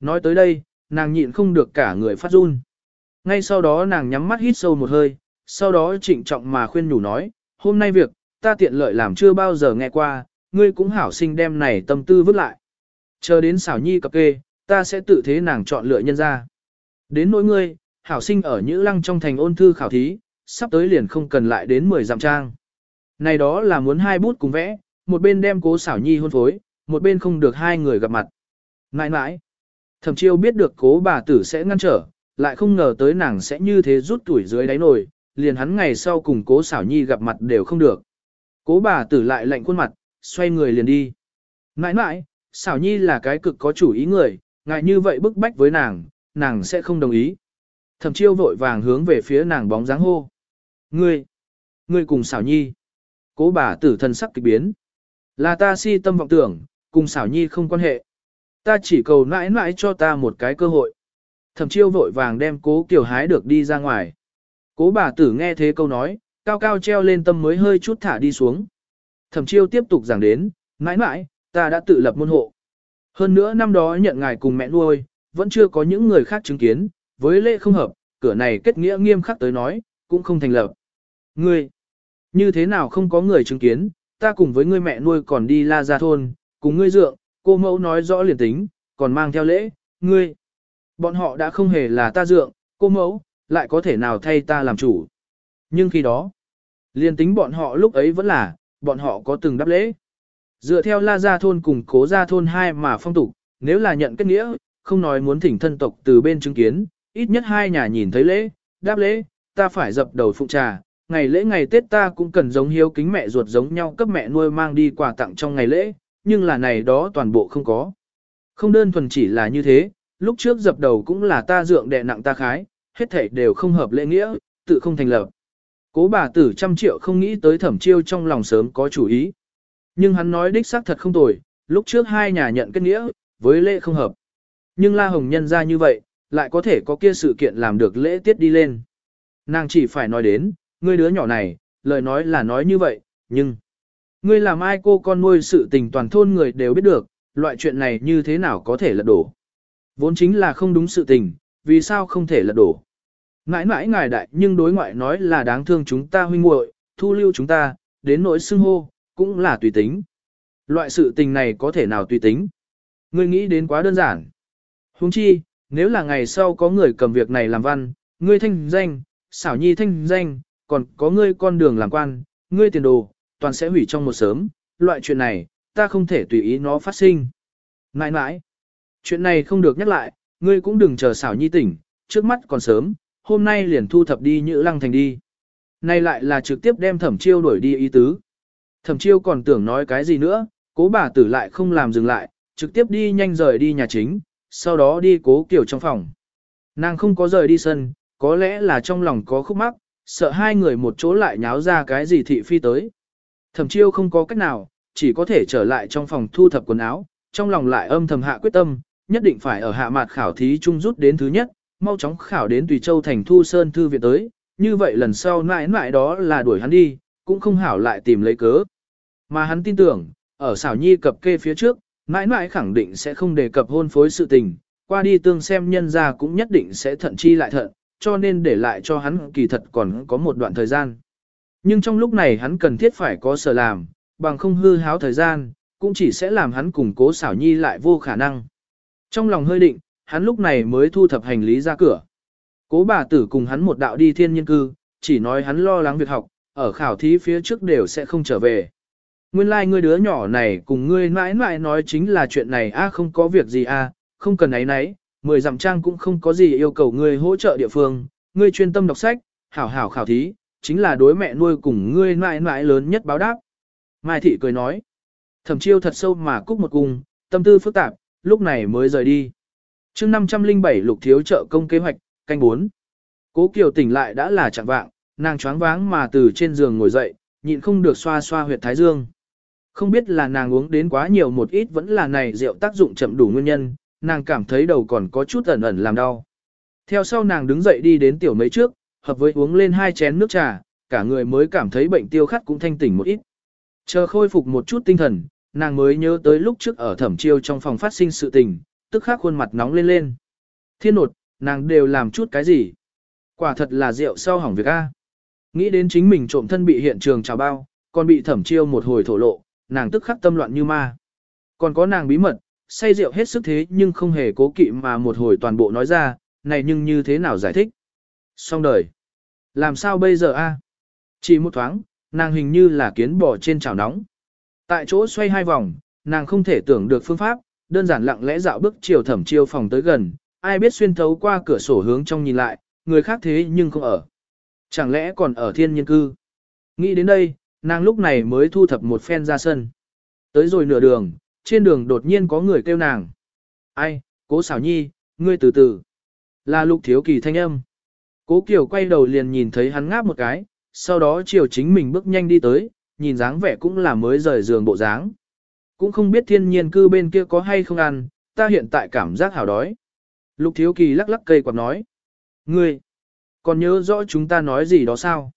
Nói tới đây, nàng nhịn không được cả người phát run. Ngay sau đó nàng nhắm mắt hít sâu một hơi, sau đó trịnh trọng mà khuyên nhủ nói, hôm nay việc, ta tiện lợi làm chưa bao giờ nghe qua, ngươi cũng hảo sinh đem này tâm tư vứt lại. Chờ đến xảo nhi cập kê, ta sẽ tự thế nàng chọn lựa nhân ra. Đến nỗi ngươi, hảo sinh ở Nhữ Lăng trong thành ôn thư khảo thí, sắp tới liền không cần lại đến 10 dặm trang. Này đó là muốn hai bút cùng vẽ, một bên đem cố xảo nhi hôn phối, một bên không được hai người gặp mặt. Nãi nãi, thẩm chiêu biết được cố bà tử sẽ ngăn trở, lại không ngờ tới nàng sẽ như thế rút tuổi dưới đáy nồi, liền hắn ngày sau cùng cố xảo nhi gặp mặt đều không được. Cố bà tử lại lạnh khuôn mặt, xoay người liền đi. Nãi nãi, xảo nhi là cái cực có chủ ý người, ngại như vậy bức bách với nàng, nàng sẽ không đồng ý. Thẩm chiêu vội vàng hướng về phía nàng bóng dáng hô. Ngươi, ngươi cùng xảo nhi. Cố bà tử thần sắc kịch biến. Là ta si tâm vọng tưởng, cùng xảo nhi không quan hệ. Ta chỉ cầu nãi nãi cho ta một cái cơ hội. Thẩm chiêu vội vàng đem cố kiểu hái được đi ra ngoài. Cố bà tử nghe thế câu nói, cao cao treo lên tâm mới hơi chút thả đi xuống. Thẩm chiêu tiếp tục giảng đến, nãi nãi, ta đã tự lập môn hộ. Hơn nữa năm đó nhận ngài cùng mẹ nuôi, vẫn chưa có những người khác chứng kiến, với lễ không hợp, cửa này kết nghĩa nghiêm khắc tới nói, cũng không thành lập. Ngươi, như thế nào không có người chứng kiến, ta cùng với ngươi mẹ nuôi còn đi la ra thôn, cùng ngươi dượng, cô mẫu nói rõ liền tính, còn mang theo lễ, ngươi. Bọn họ đã không hề là ta dượng, cô mẫu, lại có thể nào thay ta làm chủ. Nhưng khi đó, liền tính bọn họ lúc ấy vẫn là, bọn họ có từng đáp lễ. Dựa theo la gia thôn cùng cố gia thôn hai mà phong tục, nếu là nhận kết nghĩa, không nói muốn thỉnh thân tộc từ bên chứng kiến, ít nhất hai nhà nhìn thấy lễ, đáp lễ, ta phải dập đầu phụng trà, ngày lễ ngày Tết ta cũng cần giống hiếu kính mẹ ruột giống nhau cấp mẹ nuôi mang đi quà tặng trong ngày lễ, nhưng là này đó toàn bộ không có. Không đơn thuần chỉ là như thế, lúc trước dập đầu cũng là ta dượng đè nặng ta khái, hết thảy đều không hợp lễ nghĩa, tự không thành lập. Cố bà tử trăm triệu không nghĩ tới thẩm chiêu trong lòng sớm có chủ ý. Nhưng hắn nói đích xác thật không tồi, lúc trước hai nhà nhận kết nghĩa, với lễ không hợp. Nhưng La Hồng nhân ra như vậy, lại có thể có kia sự kiện làm được lễ tiết đi lên. Nàng chỉ phải nói đến, ngươi đứa nhỏ này, lời nói là nói như vậy, nhưng... Ngươi làm ai cô con nuôi sự tình toàn thôn người đều biết được, loại chuyện này như thế nào có thể lật đổ. Vốn chính là không đúng sự tình, vì sao không thể lật đổ. Ngãi mãi ngài đại nhưng đối ngoại nói là đáng thương chúng ta huynh muội, thu lưu chúng ta, đến nỗi xưng hô, cũng là tùy tính. Loại sự tình này có thể nào tùy tính. Ngươi nghĩ đến quá đơn giản. Huống chi, nếu là ngày sau có người cầm việc này làm văn, ngươi thanh danh, xảo nhi thanh danh, còn có ngươi con đường làm quan, ngươi tiền đồ, toàn sẽ hủy trong một sớm, loại chuyện này, ta không thể tùy ý nó phát sinh. Nãi nãi, chuyện này không được nhắc lại, ngươi cũng đừng chờ xảo nhi tỉnh, trước mắt còn sớm, hôm nay liền thu thập đi như lăng thành đi. Nay lại là trực tiếp đem thẩm chiêu đuổi đi ý tứ. Thẩm chiêu còn tưởng nói cái gì nữa, cố bà tử lại không làm dừng lại, trực tiếp đi nhanh rời đi nhà chính, sau đó đi cố kiểu trong phòng. Nàng không có rời đi sân, có lẽ là trong lòng có khúc mắc, sợ hai người một chỗ lại nháo ra cái gì thị phi tới. Thẩm chiêu không có cách nào, chỉ có thể trở lại trong phòng thu thập quần áo, trong lòng lại âm thầm hạ quyết tâm, nhất định phải ở hạ mạt khảo thí trung rút đến thứ nhất, mau chóng khảo đến Tùy Châu thành Thu Sơn Thư viện tới, như vậy lần sau mãi mãi đó là đuổi hắn đi, cũng không hảo lại tìm lấy cớ. Mà hắn tin tưởng, ở xảo nhi cập kê phía trước, mãi mãi khẳng định sẽ không đề cập hôn phối sự tình, qua đi tương xem nhân ra cũng nhất định sẽ thận chi lại thận, cho nên để lại cho hắn kỳ thật còn có một đoạn thời gian. Nhưng trong lúc này hắn cần thiết phải có sở làm, bằng không hư háo thời gian, cũng chỉ sẽ làm hắn củng cố xảo nhi lại vô khả năng. Trong lòng hơi định, hắn lúc này mới thu thập hành lý ra cửa. Cố bà tử cùng hắn một đạo đi thiên nhân cư, chỉ nói hắn lo lắng việc học, ở khảo thí phía trước đều sẽ không trở về. Nguyên lai like ngươi đứa nhỏ này cùng ngươi mãi mãi nói chính là chuyện này a không có việc gì a, không cần ấy nấy, mười dặm trang cũng không có gì yêu cầu ngươi hỗ trợ địa phương, ngươi chuyên tâm đọc sách, hảo hảo khảo thí, chính là đối mẹ nuôi cùng ngươi mãi mãi lớn nhất báo đáp. Mai thị cười nói, thẩm chiêu thật sâu mà cúc một cung, tâm tư phức tạp, lúc này mới rời đi. chương 507 lục thiếu trợ công kế hoạch, canh 4. Cố Kiều tỉnh lại đã là chẳng vạng, nàng choáng váng mà từ trên giường ngồi dậy, nhịn không được xoa xoa huyệt thái dương. Không biết là nàng uống đến quá nhiều một ít vẫn là này rượu tác dụng chậm đủ nguyên nhân, nàng cảm thấy đầu còn có chút ẩn ẩn làm đau. Theo sau nàng đứng dậy đi đến tiểu mấy trước, hợp với uống lên hai chén nước trà, cả người mới cảm thấy bệnh tiêu khát cũng thanh tỉnh một ít. Chờ khôi phục một chút tinh thần, nàng mới nhớ tới lúc trước ở thẩm chiêu trong phòng phát sinh sự tình, tức khắc khuôn mặt nóng lên lên. Thiên nột, nàng đều làm chút cái gì? Quả thật là rượu sau hỏng việc A. Nghĩ đến chính mình trộm thân bị hiện trường trào bao, còn bị thẩm chiêu một hồi thổ lộ, nàng tức khắc tâm loạn như ma. Còn có nàng bí mật, say rượu hết sức thế nhưng không hề cố kỵ mà một hồi toàn bộ nói ra, này nhưng như thế nào giải thích? Xong đời. Làm sao bây giờ a? Chỉ một thoáng, nàng hình như là kiến bò trên chảo nóng. Tại chỗ xoay hai vòng, nàng không thể tưởng được phương pháp, đơn giản lặng lẽ dạo bước chiều thẩm chiêu phòng tới gần, ai biết xuyên thấu qua cửa sổ hướng trong nhìn lại, người khác thế nhưng không ở. Chẳng lẽ còn ở thiên nhân cư? Nghĩ đến đây, nàng lúc này mới thu thập một phen ra sân. Tới rồi nửa đường, trên đường đột nhiên có người kêu nàng. Ai, cố xảo nhi, ngươi từ từ. Là lục thiếu kỳ thanh âm. Cố Kiều quay đầu liền nhìn thấy hắn ngáp một cái, sau đó chiều chính mình bước nhanh đi tới, nhìn dáng vẻ cũng là mới rời giường bộ dáng. Cũng không biết thiên nhiên cư bên kia có hay không ăn, ta hiện tại cảm giác hào đói. Lục thiếu kỳ lắc lắc cây quạt nói. Ngươi, còn nhớ rõ chúng ta nói gì đó sao?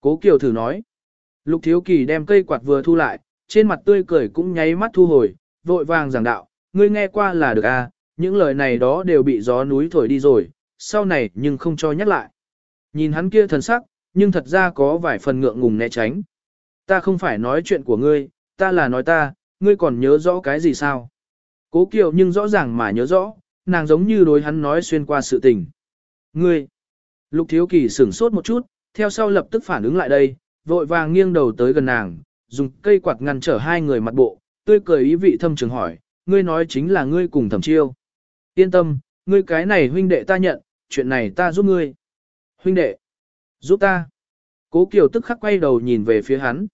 Cố Kiều thử nói. Lục thiếu kỳ đem cây quạt vừa thu lại, trên mặt tươi cười cũng nháy mắt thu hồi, vội vàng giảng đạo, ngươi nghe qua là được à, những lời này đó đều bị gió núi thổi đi rồi, sau này nhưng không cho nhắc lại. Nhìn hắn kia thần sắc, nhưng thật ra có vài phần ngượng ngùng né tránh. Ta không phải nói chuyện của ngươi, ta là nói ta, ngươi còn nhớ rõ cái gì sao? Cố Kiều nhưng rõ ràng mà nhớ rõ, nàng giống như đối hắn nói xuyên qua sự tình. Ngươi! Lục Thiếu Kỳ sửng sốt một chút, theo sau lập tức phản ứng lại đây, vội vàng nghiêng đầu tới gần nàng, dùng cây quạt ngăn trở hai người mặt bộ, tươi cười ý vị thâm trường hỏi, ngươi nói chính là ngươi cùng thẩm chiêu. Yên tâm, ngươi cái này huynh đệ ta nhận, chuyện này ta giúp ngươi. Huynh đệ, giúp ta. Cố Kiều tức khắc quay đầu nhìn về phía hắn.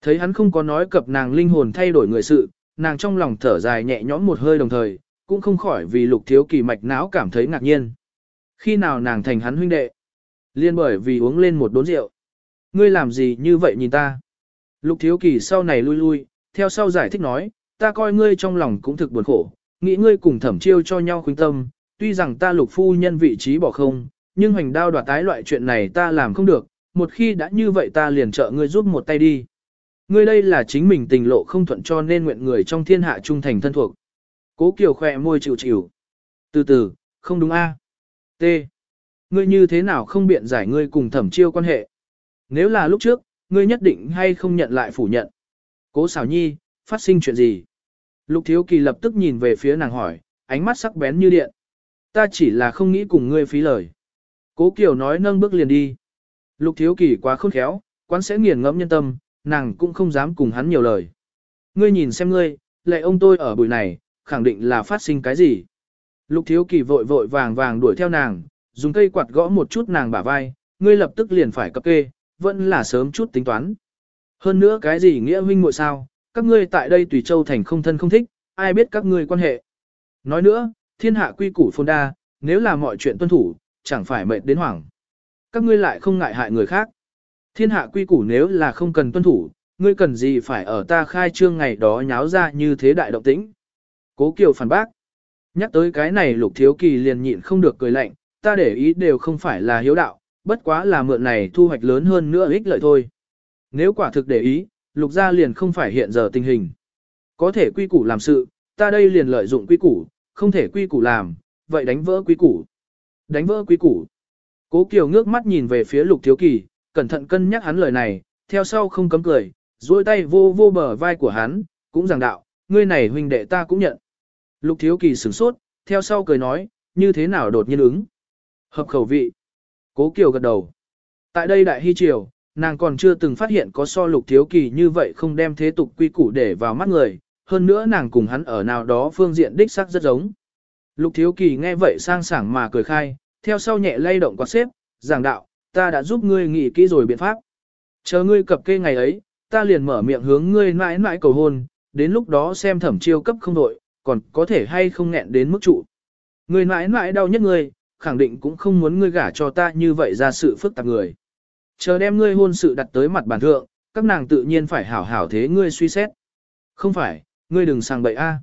Thấy hắn không có nói cập nàng linh hồn thay đổi người sự, nàng trong lòng thở dài nhẹ nhõm một hơi đồng thời, cũng không khỏi vì lục thiếu kỳ mạch não cảm thấy ngạc nhiên. Khi nào nàng thành hắn huynh đệ? Liên bởi vì uống lên một đốn rượu. Ngươi làm gì như vậy nhìn ta? Lục thiếu kỳ sau này lui lui, theo sau giải thích nói, ta coi ngươi trong lòng cũng thực buồn khổ, nghĩ ngươi cùng thẩm chiêu cho nhau khuyên tâm, tuy rằng ta lục phu nhân vị trí bỏ không, nhưng hoành đao đoạt tái loại chuyện này ta làm không được, một khi đã như vậy ta liền trợ ngươi giúp một tay đi. Ngươi đây là chính mình tình lộ không thuận cho nên nguyện người trong thiên hạ trung thành thân thuộc. Cố Kiều khỏe môi chịu chịu. Từ từ, không đúng a. T. Ngươi như thế nào không biện giải ngươi cùng thẩm chiêu quan hệ? Nếu là lúc trước, ngươi nhất định hay không nhận lại phủ nhận. Cố xảo nhi, phát sinh chuyện gì? Lục thiếu kỳ lập tức nhìn về phía nàng hỏi, ánh mắt sắc bén như điện. Ta chỉ là không nghĩ cùng ngươi phí lời. Cố Kiều nói nâng bước liền đi. Lục thiếu kỳ quá khôn khéo, quán sẽ nghiền ngẫm nhân tâm, nàng cũng không dám cùng hắn nhiều lời. Ngươi nhìn xem ngươi, lệ ông tôi ở buổi này, khẳng định là phát sinh cái gì. Lục thiếu kỳ vội vội vàng vàng đuổi theo nàng, dùng cây quạt gõ một chút nàng bả vai, ngươi lập tức liền phải cập kê, vẫn là sớm chút tính toán. Hơn nữa cái gì nghĩa huynh muội sao, các ngươi tại đây tùy châu thành không thân không thích, ai biết các ngươi quan hệ. Nói nữa, thiên hạ quy củ phồn đa, nếu là mọi chuyện tuân thủ, chẳng phải mệt đến hoảng. Các ngươi lại không ngại hại người khác. Thiên hạ quy củ nếu là không cần tuân thủ, ngươi cần gì phải ở ta khai trương ngày đó nháo ra như thế đại động tĩnh. Cố Kiều phản bác. Nhắc tới cái này lục thiếu kỳ liền nhịn không được cười lạnh, ta để ý đều không phải là hiếu đạo, bất quá là mượn này thu hoạch lớn hơn nữa ích lợi thôi. Nếu quả thực để ý, lục gia liền không phải hiện giờ tình hình. Có thể quy củ làm sự, ta đây liền lợi dụng quy củ, không thể quy củ làm, vậy đánh vỡ quy củ. Đánh vỡ quy củ. Cố Kiều ngước mắt nhìn về phía lục thiếu kỳ, cẩn thận cân nhắc hắn lời này, theo sau không cấm cười, duỗi tay vô vô bờ vai của hắn, cũng giảng đạo, ngươi này huynh đệ ta cũng nhận. Lục thiếu kỳ sửng sốt, theo sau cười nói, như thế nào đột nhiên ứng. Hợp khẩu vị. Cố Kiều gật đầu. Tại đây đại hy triều, nàng còn chưa từng phát hiện có so lục thiếu kỳ như vậy không đem thế tục quy củ để vào mắt người, hơn nữa nàng cùng hắn ở nào đó phương diện đích sắc rất giống. Lục thiếu kỳ nghe vậy sang sảng mà cười khai, theo sau nhẹ lay động quạt xếp, giảng đạo, ta đã giúp ngươi nghĩ kỹ rồi biện pháp. Chờ ngươi cập kê ngày ấy, ta liền mở miệng hướng ngươi mãi mãi cầu hôn, đến lúc đó xem thẩm chiêu cấp không đội, còn có thể hay không nghẹn đến mức trụ. Ngươi mãi mãi đau nhất ngươi, khẳng định cũng không muốn ngươi gả cho ta như vậy ra sự phức tạp người. Chờ đem ngươi hôn sự đặt tới mặt bản thượng, các nàng tự nhiên phải hảo hảo thế ngươi suy xét. Không phải, ngươi đừng sang bậy a.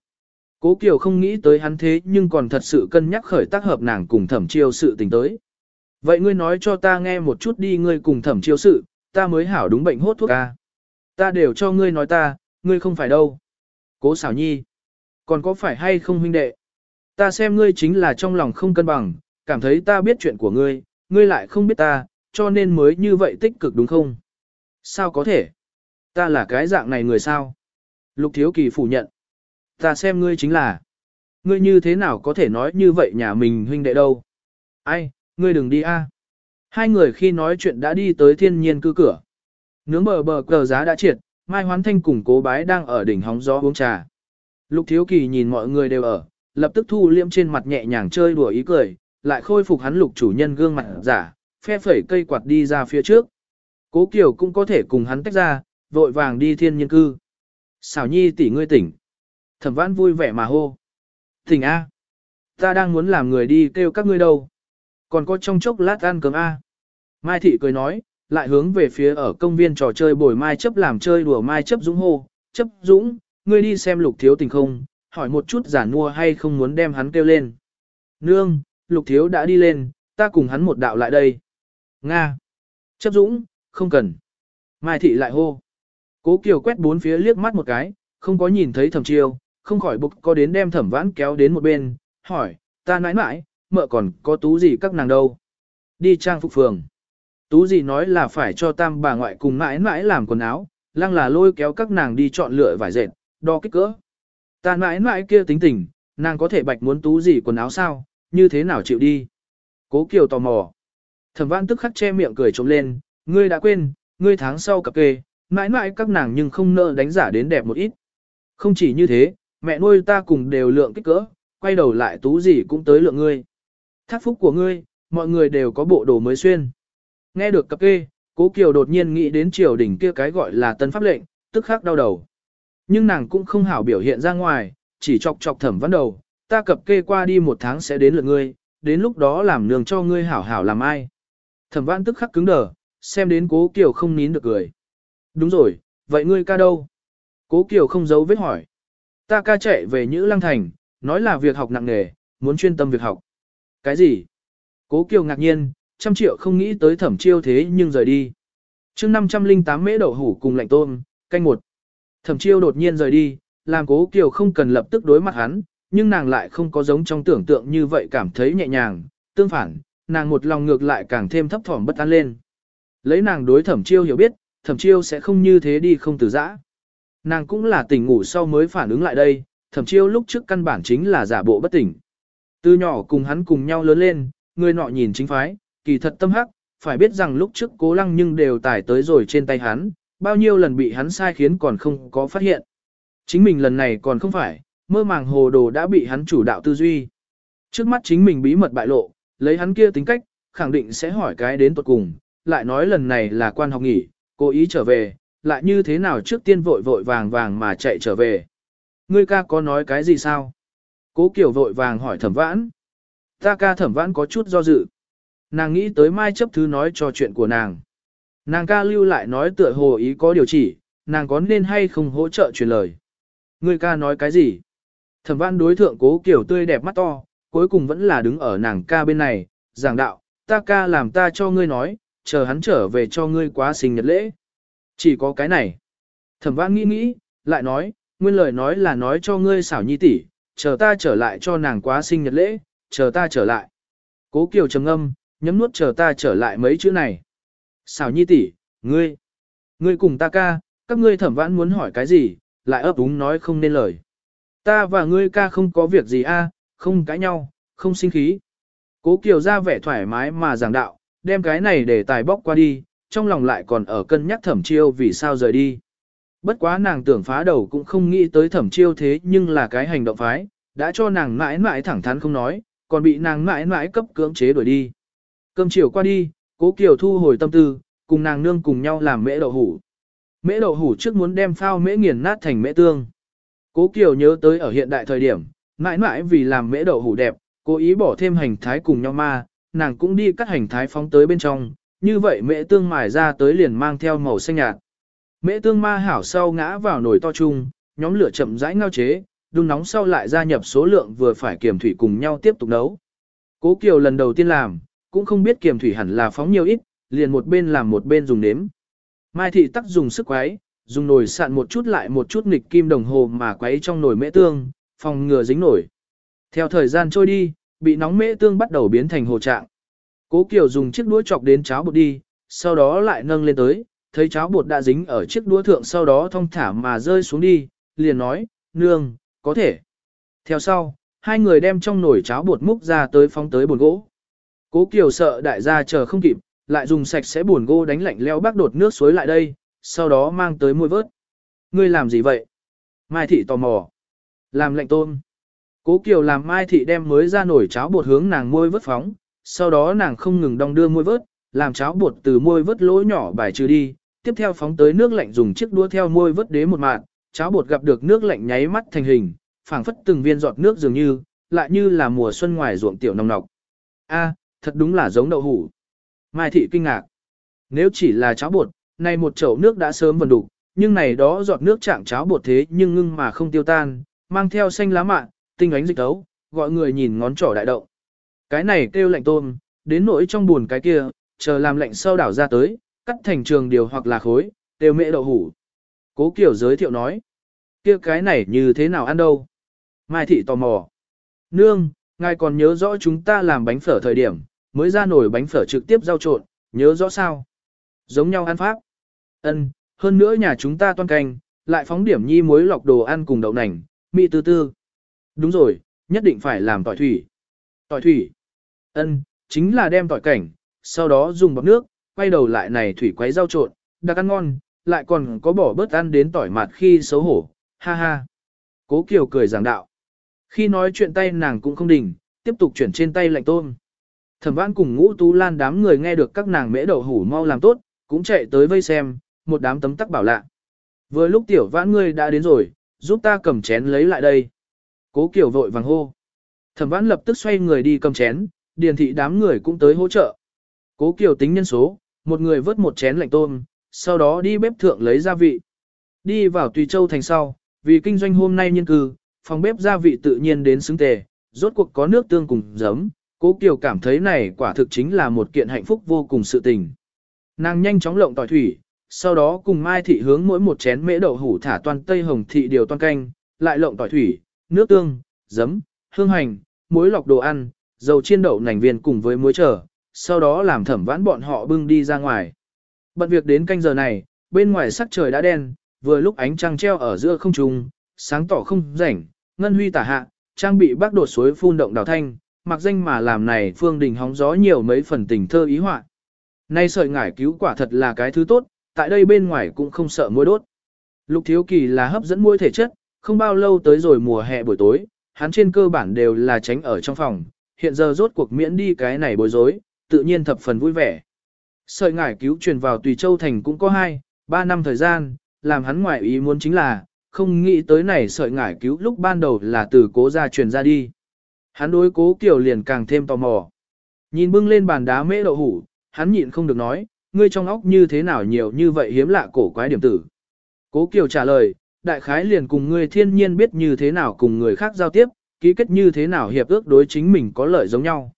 Cố Kiều không nghĩ tới hắn thế nhưng còn thật sự cân nhắc khởi tác hợp nàng cùng thẩm chiêu sự tình tới. Vậy ngươi nói cho ta nghe một chút đi ngươi cùng thẩm chiêu sự, ta mới hảo đúng bệnh hốt thuốc a. Ta đều cho ngươi nói ta, ngươi không phải đâu. Cố xảo nhi. Còn có phải hay không huynh đệ? Ta xem ngươi chính là trong lòng không cân bằng, cảm thấy ta biết chuyện của ngươi, ngươi lại không biết ta, cho nên mới như vậy tích cực đúng không? Sao có thể? Ta là cái dạng này người sao? Lục Thiếu Kỳ phủ nhận. Ta xem ngươi chính là. Ngươi như thế nào có thể nói như vậy nhà mình huynh đệ đâu? Ai, ngươi đừng đi a. Hai người khi nói chuyện đã đi tới thiên nhiên cư cửa. Nướng bờ bờ cờ giá đã triệt, Mai Hoán Thanh cùng cố bái đang ở đỉnh hóng gió uống trà. Lục Thiếu Kỳ nhìn mọi người đều ở, lập tức thu liễm trên mặt nhẹ nhàng chơi đùa ý cười, lại khôi phục hắn lục chủ nhân gương mặt giả, phe phẩy cây quạt đi ra phía trước. Cố Kiều cũng có thể cùng hắn tách ra, vội vàng đi thiên nhiên cư. Xảo nhi tỷ ngươi tỉnh. Thẩm vãn vui vẻ mà hô. Tỉnh A. Ta đang muốn làm người đi kêu các ngươi đâu. Còn có trong chốc lát ăn cơm A. Mai thị cười nói, lại hướng về phía ở công viên trò chơi bồi mai chấp làm chơi đùa mai chấp dũng hô. Chấp dũng, ngươi đi xem lục thiếu tình không, hỏi một chút giả nua hay không muốn đem hắn kêu lên. Nương, lục thiếu đã đi lên, ta cùng hắn một đạo lại đây. Nga. Chấp dũng, không cần. Mai thị lại hô. Cố Kiều quét bốn phía liếc mắt một cái, không có nhìn thấy thẩm chiêu, không khỏi bục có đến đem thẩm vãn kéo đến một bên, hỏi, ta nãi nãi, mợ còn có tú gì các nàng đâu. Đi trang phục phường. Tú gì nói là phải cho tam bà ngoại cùng mãi mãi làm quần áo, lăng là lôi kéo các nàng đi chọn lựa vải dệt, đo kích cỡ. Ta mãi mãi kia tính tình, nàng có thể bạch muốn tú gì quần áo sao, như thế nào chịu đi. Cố Kiều tò mò. Thẩm vãn tức khắc che miệng cười trống lên, ngươi đã quên, ngươi tháng sau cặp kê, mãi mãi các nàng nhưng không nợ đánh giả đến đẹp một ít. Không chỉ như thế, mẹ nuôi ta cùng đều lượng kích cỡ, quay đầu lại tú gì cũng tới lượng ngươi. Thác phúc của ngươi, mọi người đều có bộ đồ mới xuyên. Nghe được cặp kê, cố Kiều đột nhiên nghĩ đến triều đỉnh kia cái gọi là tân pháp lệnh, tức khắc đau đầu. Nhưng nàng cũng không hảo biểu hiện ra ngoài, chỉ chọc chọc thẩm văn đầu, ta cập kê qua đi một tháng sẽ đến lượt ngươi, đến lúc đó làm nương cho ngươi hảo hảo làm ai. Thẩm văn tức khắc cứng đờ, xem đến cố Kiều không nín được cười. Đúng rồi, vậy ngươi ca đâu? Cố Kiều không giấu vết hỏi. Ta ca chạy về Nhữ Lăng Thành, nói là việc học nặng nghề, muốn chuyên tâm việc học. Cái gì? Cố Kiều ngạc nhiên, trăm triệu không nghĩ tới thẩm chiêu thế nhưng rời đi. chương 508 mễ đậu hủ cùng lạnh tôm, canh một. Thẩm chiêu đột nhiên rời đi, làm cố Kiều không cần lập tức đối mặt hắn, nhưng nàng lại không có giống trong tưởng tượng như vậy cảm thấy nhẹ nhàng, tương phản, nàng một lòng ngược lại càng thêm thấp thỏm bất an lên. Lấy nàng đối thẩm chiêu hiểu biết, thẩm chiêu sẽ không như thế đi không từ giã. Nàng cũng là tỉnh ngủ sau mới phản ứng lại đây, thẩm chiêu lúc trước căn bản chính là giả bộ bất tỉnh. Từ nhỏ cùng hắn cùng nhau lớn lên, người nọ nhìn chính phái, kỳ thật tâm hắc, phải biết rằng lúc trước cố lăng nhưng đều tải tới rồi trên tay hắn, bao nhiêu lần bị hắn sai khiến còn không có phát hiện. Chính mình lần này còn không phải, mơ màng hồ đồ đã bị hắn chủ đạo tư duy. Trước mắt chính mình bí mật bại lộ, lấy hắn kia tính cách, khẳng định sẽ hỏi cái đến tuột cùng, lại nói lần này là quan học nghỉ, cố ý trở về, lại như thế nào trước tiên vội vội vàng vàng mà chạy trở về. Ngươi ca có nói cái gì sao? Cố Kiều vội vàng hỏi thẩm vãn. Ta ca thẩm vãn có chút do dự. Nàng nghĩ tới mai chấp thứ nói cho chuyện của nàng. Nàng ca lưu lại nói tựa hồ ý có điều chỉ, nàng có nên hay không hỗ trợ truyền lời. Ngươi ca nói cái gì? Thẩm vãn đối thượng cố Kiều tươi đẹp mắt to, cuối cùng vẫn là đứng ở nàng ca bên này, giảng đạo, ta ca làm ta cho ngươi nói, chờ hắn trở về cho ngươi quá sinh nhật lễ. Chỉ có cái này. Thẩm vãn nghĩ nghĩ, lại nói, nguyên lời nói là nói cho ngươi xảo nhi tỷ, chờ ta trở lại cho nàng quá sinh nhật lễ, chờ ta trở lại. Cố Kiều trầm âm, nhấm nuốt chờ ta trở lại mấy chữ này. Xảo nhi tỷ, ngươi, ngươi cùng ta ca, các ngươi thẩm vãn muốn hỏi cái gì, lại ấp úng nói không nên lời. Ta và ngươi ca không có việc gì a, không cãi nhau, không sinh khí. Cố Kiều ra vẻ thoải mái mà giảng đạo, đem cái này để tài bóc qua đi, trong lòng lại còn ở cân nhắc thẩm chiêu vì sao rời đi. Bất quá nàng tưởng phá đầu cũng không nghĩ tới thẩm chiêu thế nhưng là cái hành động phái, đã cho nàng mãi mãi thẳng thắn không nói, còn bị nàng mãi mãi cấp cưỡng chế đuổi đi. Cơm chiều qua đi, cố Kiều thu hồi tâm tư, cùng nàng nương cùng nhau làm mễ đậu hủ. Mễ đậu hủ trước muốn đem phao mễ nghiền nát thành mễ tương. Cố Kiều nhớ tới ở hiện đại thời điểm, mãi mãi vì làm mễ đậu hủ đẹp, cố ý bỏ thêm hành thái cùng nhau ma, nàng cũng đi cắt hành thái phóng tới bên trong, như vậy mễ tương mài ra tới liền mang theo màu xanh nhạt. Mễ tương ma hảo sau ngã vào nồi to chung, nhóm lửa chậm rãi ngao chế, đun nóng sau lại gia nhập số lượng vừa phải kiềm thủy cùng nhau tiếp tục nấu. Cố Kiều lần đầu tiên làm, cũng không biết kiềm thủy hẳn là phóng nhiều ít, liền một bên làm một bên dùng nếm. Mai thị tắc dùng sức quấy, dùng nồi sạn một chút lại một chút nghịch kim đồng hồ mà quấy trong nồi mễ tương, phòng ngừa dính nổi. Theo thời gian trôi đi, bị nóng mễ tương bắt đầu biến thành hồ trạng. Cố Kiều dùng chiếc đũa chọc đến cháo bột đi, sau đó lại nâng lên tới, thấy cháo bột đã dính ở chiếc đũa thượng sau đó thông thả mà rơi xuống đi, liền nói, nương, có thể. Theo sau, hai người đem trong nồi cháo bột múc ra tới phóng tới bồn gỗ. Cố Kiều sợ đại gia chờ không kịp, lại dùng sạch sẽ bồn gỗ đánh lạnh leo bác đột nước suối lại đây, sau đó mang tới môi vớt. Ngươi làm gì vậy? Mai thị tò mò. Làm lạnh tôm. Cố Kiều làm Mai thị đem mới ra nổi cháo bột hướng nàng môi vớt phóng, sau đó nàng không ngừng đong đưa môi vớt, làm cháo bột từ môi vớt lỗ nhỏ bài trừ đi, tiếp theo phóng tới nước lạnh dùng chiếc đũa theo môi vớt đế một mạng, cháo bột gặp được nước lạnh nháy mắt thành hình, phảng phất từng viên giọt nước dường như, lại như là mùa xuân ngoài ruộng tiểu nồng nọc. A, thật đúng là giống đậu hủ. Mai thị kinh ngạc. Nếu chỉ là cháo bột, này một chậu nước đã sớm vần đủ, nhưng này đó giọt nước trạng cháo bột thế nhưng ngưng mà không tiêu tan, mang theo xanh lá mạ, tinh ánh dịch tấu, gọi người nhìn ngón trỏ đại động. Cái này kêu lạnh tôm, đến nỗi trong buồn cái kia, chờ làm lạnh sâu đảo ra tới, cắt thành trường điều hoặc là khối, đều mẹ đậu hủ. Cố Kiều giới thiệu nói, kia cái này như thế nào ăn đâu? Mai thị tò mò. Nương, ngài còn nhớ rõ chúng ta làm bánh phở thời điểm, mới ra nổi bánh phở trực tiếp rau trộn, nhớ rõ sao? Giống nhau ăn pháp. Ân, hơn nữa nhà chúng ta toan canh, lại phóng điểm nhi muối lọc đồ ăn cùng đậu nành, mị tư tư. Đúng rồi, nhất định phải làm tỏi thủy. Tỏi thủy. Ân, chính là đem tỏi cảnh, sau đó dùng bọc nước, quay đầu lại này thủy quấy rau trộn, đặc ăn ngon, lại còn có bỏ bớt ăn đến tỏi mạt khi xấu hổ, ha ha. Cố Kiều cười giảng đạo. Khi nói chuyện tay nàng cũng không đình, tiếp tục chuyển trên tay lạnh tôm. Thẩm Vãn cùng Ngũ Tú Lan đám người nghe được các nàng mễ đậu hủ mau làm tốt, cũng chạy tới vây xem, một đám tấm tắc bảo lạ. Vừa lúc tiểu vãn ngươi đã đến rồi, giúp ta cầm chén lấy lại đây. Cố Kiều vội vàng hô. Thẩm Vãn lập tức xoay người đi cầm chén, điền thị đám người cũng tới hỗ trợ. Cố Kiều tính nhân số, một người vớt một chén lạnh tôm, sau đó đi bếp thượng lấy gia vị. Đi vào Tùy Châu thành sau, vì kinh doanh hôm nay nhân cư, phòng bếp gia vị tự nhiên đến xứng tề, rốt cuộc có nước tương cùng giấm, Cố Kiều cảm thấy này quả thực chính là một kiện hạnh phúc vô cùng sự tình. Nàng nhanh chóng lộng tỏi thủy, sau đó cùng Mai Thị hướng mỗi một chén mễ đậu hủ thả toàn tây hồng thị điều toàn canh, lại lộng tỏi thủy, nước tương, giấm, hương hành, muối lọc đồ ăn, dầu chiên đậu nành viên cùng với muối trở, sau đó làm thẩm vãn bọn họ bưng đi ra ngoài. Bận việc đến canh giờ này, bên ngoài sắc trời đã đen, vừa lúc ánh trăng treo ở giữa không trung, sáng tỏ không rảnh, ngân huy tả hạ, trang bị bác đột suối phun động đào thanh, mặc danh mà làm này Phương Đình hóng gió nhiều mấy phần tình thơ ý họa. Nay sợi ngải cứu quả thật là cái thứ tốt, tại đây bên ngoài cũng không sợ muối đốt. Lục Thiếu Kỳ là hấp dẫn muối thể chất, không bao lâu tới rồi mùa hè buổi tối, hắn trên cơ bản đều là tránh ở trong phòng, hiện giờ rốt cuộc miễn đi cái này bối rối, tự nhiên thập phần vui vẻ. Sợi ngải cứu truyền vào Tùy Châu Thành cũng có 2, 3 năm thời gian, làm hắn ngoại ý muốn chính là, không nghĩ tới này sợi ngải cứu lúc ban đầu là từ cố gia truyền ra đi. Hắn đối cố kiểu liền càng thêm tò mò. Nhìn bưng lên bàn đá mễ đậu hủ, hắn nhịn không được nói, ngươi trong óc như thế nào nhiều như vậy hiếm lạ cổ quái điểm tử. Cố Kiều trả lời, đại khái liền cùng ngươi thiên nhiên biết như thế nào cùng người khác giao tiếp, ký kết như thế nào hiệp ước đối chính mình có lợi giống nhau.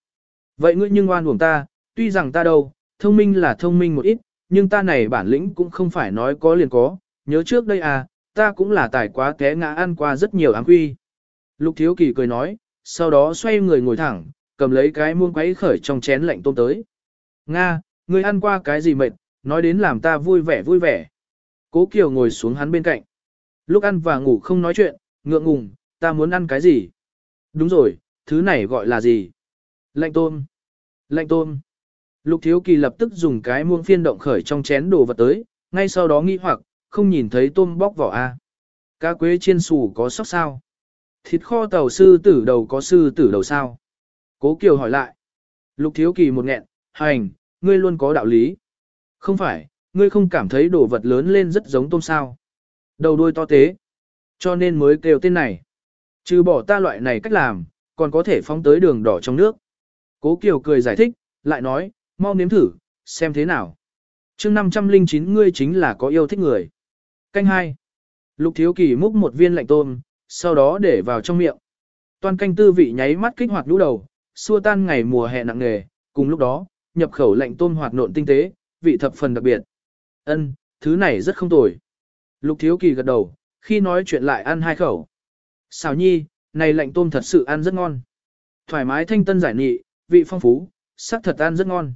Vậy ngươi nhưng oan uổng ta, tuy rằng ta đâu, thông minh là thông minh một ít, nhưng ta này bản lĩnh cũng không phải nói có liền có, nhớ trước đây à, ta cũng là tài quá té ngã ăn qua rất nhiều áng quy. Lục Thiếu Kỳ cười nói, sau đó xoay người ngồi thẳng, cầm lấy cái muông quấy khởi trong chén lạnh tôm tới. Nga, ngươi ăn qua cái gì mệt, nói đến làm ta vui vẻ vui vẻ. Cố Kiều ngồi xuống hắn bên cạnh. Lúc ăn và ngủ không nói chuyện, ngượng ngùng, ta muốn ăn cái gì? Đúng rồi, thứ này gọi là gì? Lạnh tôm. Lạnh tôm. Lục Thiếu Kỳ lập tức dùng cái muông phiên động khởi trong chén đồ vật tới, ngay sau đó nghi hoặc, không nhìn thấy tôm bóc vỏ a. Cá quế chiên xù có sóc sao? Thịt kho tàu sư tử đầu có sư tử đầu sao? Cố Kiều hỏi lại. Lục Thiếu Kỳ một nghẹn, hành, ngươi luôn có đạo lý. Không phải, ngươi không cảm thấy đồ vật lớn lên rất giống tôm sao. Đầu đuôi to tế. Cho nên mới kêu tên này. Trừ bỏ ta loại này cách làm, còn có thể phóng tới đường đỏ trong nước. Cố Kiều cười giải thích, lại nói, mau nếm thử, xem thế nào. chương 509 ngươi chính là có yêu thích người. Canh hai. Lục Thiếu Kỳ múc một viên lạnh tôm, sau đó để vào trong miệng. Toàn canh tư vị nháy mắt kích hoạt lũ đầu, xua tan ngày mùa hè nặng nề, cùng lúc đó, nhập khẩu lạnh tôm hoạt nộn tinh tế, vị thập phần đặc biệt. Ân, thứ này rất không tồi. Lục Thiếu Kỳ gật đầu, khi nói chuyện lại ăn hai khẩu. Xào nhi, này lạnh tôm thật sự ăn rất ngon. Thoải mái thanh tân giải nghị, vị phong phú, sắc thật ăn rất ngon.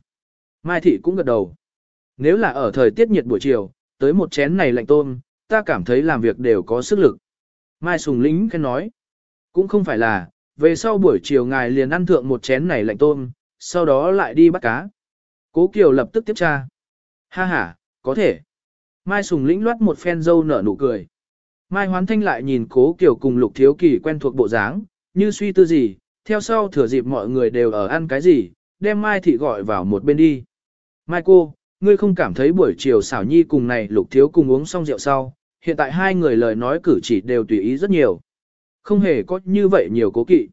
Mai Thị cũng gật đầu. Nếu là ở thời tiết nhiệt buổi chiều, tới một chén này lạnh tôm, ta cảm thấy làm việc đều có sức lực. Mai Sùng lĩnh khen nói. Cũng không phải là, về sau buổi chiều ngài liền ăn thượng một chén này lạnh tôm, sau đó lại đi bắt cá. Cố Kiều lập tức tiếp tra. Ha ha, có thể. Mai Sùng lĩnh loát một phen dâu nở nụ cười. Mai Hoán Thanh lại nhìn Cố Kiều cùng Lục Thiếu Kỳ quen thuộc bộ dáng, như suy tư gì, theo sau thừa dịp mọi người đều ở ăn cái gì, đem Mai Thị gọi vào một bên đi. Mai cô, ngươi không cảm thấy buổi chiều xảo nhi cùng này Lục Thiếu cùng uống xong rượu sau, hiện tại hai người lời nói cử chỉ đều tùy ý rất nhiều. Không hề có như vậy nhiều cố kỵ.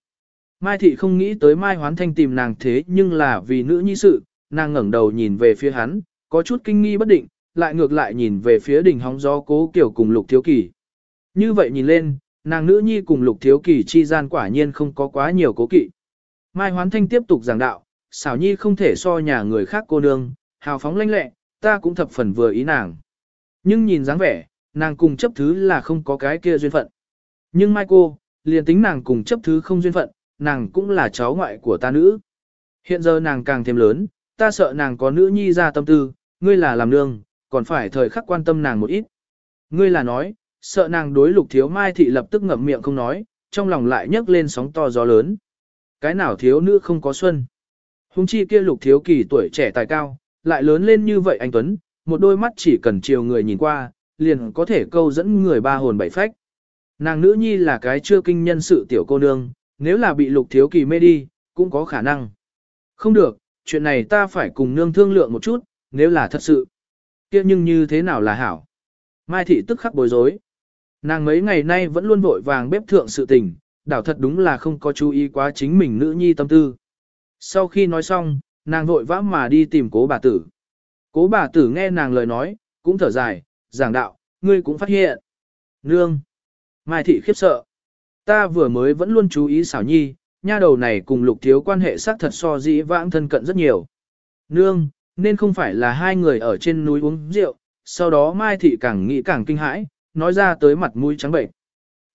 Mai Thị không nghĩ tới Mai Hoán Thanh tìm nàng thế nhưng là vì nữ nhi sự, nàng ngẩng đầu nhìn về phía hắn, có chút kinh nghi bất định, lại ngược lại nhìn về phía đỉnh hóng gió cố kiểu cùng lục thiếu kỳ. Như vậy nhìn lên, nàng nữ nhi cùng lục thiếu kỳ chi gian quả nhiên không có quá nhiều cố kỵ. Mai Hoán Thanh tiếp tục giảng đạo, xảo nhi không thể so nhà người khác cô nương, hào phóng lanh lẹ, ta cũng thập phần vừa ý nàng. Nhưng nhìn dáng vẻ, nàng cùng chấp thứ là không có cái kia duyên phận. Nhưng Mai cô, liền tính nàng cùng chấp thứ không duyên phận, nàng cũng là cháu ngoại của ta nữ. Hiện giờ nàng càng thêm lớn, ta sợ nàng có nữ nhi ra tâm tư, ngươi là làm nương, còn phải thời khắc quan tâm nàng một ít. Ngươi là nói, sợ nàng đối lục thiếu mai thị lập tức ngậm miệng không nói, trong lòng lại nhấc lên sóng to gió lớn. Cái nào thiếu nữ không có xuân. Hùng chi kia lục thiếu kỳ tuổi trẻ tài cao, lại lớn lên như vậy anh Tuấn, một đôi mắt chỉ cần chiều người nhìn qua, liền có thể câu dẫn người ba hồn bảy phách. Nàng nữ nhi là cái chưa kinh nhân sự tiểu cô nương, nếu là bị lục thiếu kỳ mê đi, cũng có khả năng. Không được, chuyện này ta phải cùng nương thương lượng một chút, nếu là thật sự. kia nhưng như thế nào là hảo? Mai thị tức khắc bối rối. Nàng mấy ngày nay vẫn luôn vội vàng bếp thượng sự tình, đảo thật đúng là không có chú ý quá chính mình nữ nhi tâm tư. Sau khi nói xong, nàng vội vã mà đi tìm cố bà tử. Cố bà tử nghe nàng lời nói, cũng thở dài, giảng đạo, ngươi cũng phát hiện. Nương! Mai thị khiếp sợ. Ta vừa mới vẫn luôn chú ý xảo nhi, nha đầu này cùng lục thiếu quan hệ xác thật so dĩ vãng thân cận rất nhiều. Nương, nên không phải là hai người ở trên núi uống rượu, sau đó Mai Thị càng nghĩ càng kinh hãi, nói ra tới mặt mũi trắng bệnh.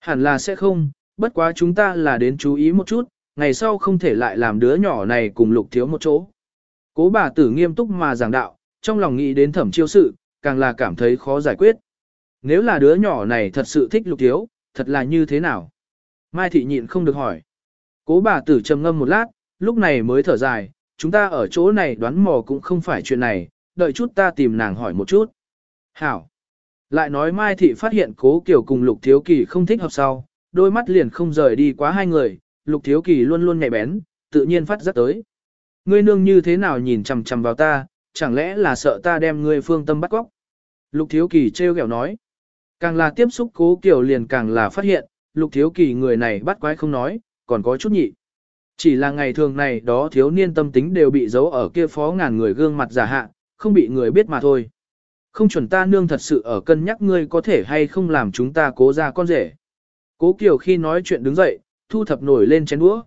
Hẳn là sẽ không, bất quá chúng ta là đến chú ý một chút, ngày sau không thể lại làm đứa nhỏ này cùng lục thiếu một chỗ. Cố bà tử nghiêm túc mà giảng đạo, trong lòng nghĩ đến thẩm chiêu sự, càng là cảm thấy khó giải quyết. Nếu là đứa nhỏ này thật sự thích lục thiếu, thật là như thế nào? Mai Thị nhịn không được hỏi. Cố bà tử trầm ngâm một lát, lúc này mới thở dài, chúng ta ở chỗ này đoán mò cũng không phải chuyện này, đợi chút ta tìm nàng hỏi một chút. Hảo. Lại nói Mai Thị phát hiện cố kiểu cùng Lục Thiếu Kỳ không thích hợp sau, đôi mắt liền không rời đi quá hai người, Lục Thiếu Kỳ luôn luôn nhạy bén, tự nhiên phát rất tới. Ngươi nương như thế nào nhìn chằm chằm vào ta, chẳng lẽ là sợ ta đem ngươi phương tâm bắt góc? Lục Thiếu Kỳ trêu ghẹo nói. Càng là tiếp xúc cố kiểu liền càng là phát hiện, Lục Thiếu Kỳ người này bắt quái không nói, còn có chút nhị. Chỉ là ngày thường này đó thiếu niên tâm tính đều bị giấu ở kia phó ngàn người gương mặt giả hạ, không bị người biết mà thôi. Không chuẩn ta nương thật sự ở cân nhắc ngươi có thể hay không làm chúng ta cố ra con rể. Cố Kiều khi nói chuyện đứng dậy, thu thập nổi lên chén đũa.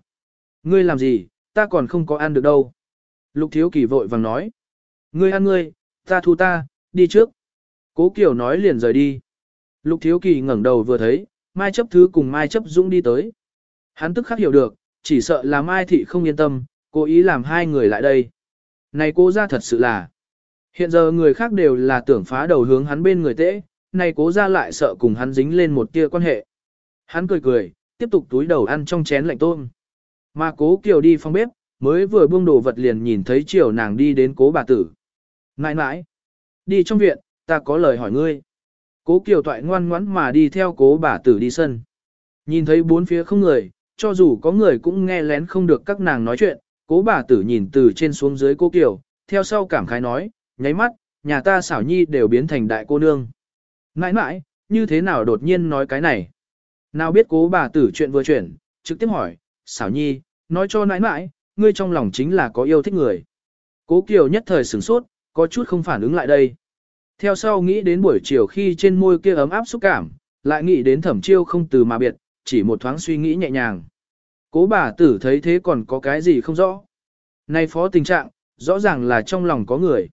Ngươi làm gì, ta còn không có ăn được đâu. Lục Thiếu Kỳ vội vàng nói. Ngươi ăn ngươi, ta thu ta, đi trước. Cố Kiều nói liền rời đi. Lục Thiếu Kỳ ngẩng đầu vừa thấy, Mai chấp thứ cùng Mai chấp dũng đi tới. Hắn tức khắc hiểu được, chỉ sợ là Mai Thị không yên tâm, cố ý làm hai người lại đây. Này cố ra thật sự là. Hiện giờ người khác đều là tưởng phá đầu hướng hắn bên người tễ, này cố ra lại sợ cùng hắn dính lên một tia quan hệ. Hắn cười cười, tiếp tục túi đầu ăn trong chén lạnh tôm. Mà cố Kiều đi phòng bếp, mới vừa buông đồ vật liền nhìn thấy chiều nàng đi đến cố bà tử. Nãi nãi, đi trong viện, ta có lời hỏi ngươi. Cố Kiều toại ngoan ngoãn mà đi theo cố bà tử đi sân. Nhìn thấy bốn phía không người, cho dù có người cũng nghe lén không được các nàng nói chuyện, cố bà tử nhìn từ trên xuống dưới cố Kiều, theo sau cảm khái nói, nháy mắt, nhà ta xảo nhi đều biến thành đại cô nương. Nãi nãi, như thế nào đột nhiên nói cái này? Nào biết cố bà tử chuyện vừa chuyển, trực tiếp hỏi, xảo nhi, nói cho nãi nãi, ngươi trong lòng chính là có yêu thích người. Cố Kiều nhất thời sửng sốt, có chút không phản ứng lại đây. Theo sau nghĩ đến buổi chiều khi trên môi kia ấm áp xúc cảm, lại nghĩ đến thẩm chiêu không từ mà biệt, chỉ một thoáng suy nghĩ nhẹ nhàng. Cố bà tử thấy thế còn có cái gì không rõ. Nay phó tình trạng, rõ ràng là trong lòng có người.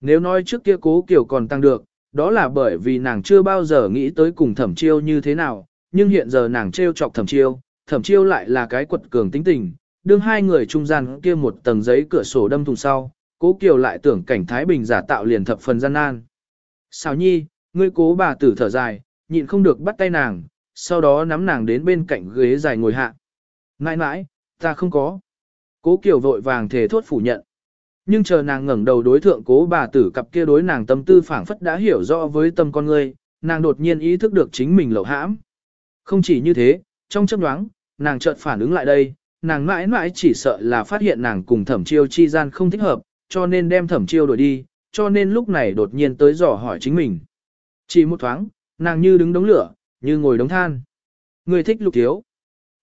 Nếu nói trước kia cố kiểu còn tăng được, đó là bởi vì nàng chưa bao giờ nghĩ tới cùng thẩm chiêu như thế nào, nhưng hiện giờ nàng trêu chọc thẩm chiêu, thẩm chiêu lại là cái quật cường tính tình, đương hai người trung gian kia một tầng giấy cửa sổ đâm thùng sau, cố kiều lại tưởng cảnh Thái Bình giả tạo liền thập phần gian nan. Xào nhi, ngươi cố bà tử thở dài, nhịn không được bắt tay nàng, sau đó nắm nàng đến bên cạnh ghế dài ngồi hạ. Nãi nãi, ta không có. Cố Kiều vội vàng thể thốt phủ nhận. Nhưng chờ nàng ngẩng đầu đối thượng cố bà tử cặp kia đối nàng tâm tư phảng phất đã hiểu rõ với tâm con người, nàng đột nhiên ý thức được chính mình lậu hãm. Không chỉ như thế, trong chấp đoáng, nàng chợt phản ứng lại đây, nàng mãi mãi chỉ sợ là phát hiện nàng cùng thẩm chiêu chi gian không thích hợp, cho nên đem thẩm chiêu đổi đi, cho nên lúc này đột nhiên tới dò hỏi chính mình. Chỉ một thoáng, nàng như đứng đống lửa, như ngồi đống than. Người thích lục thiếu.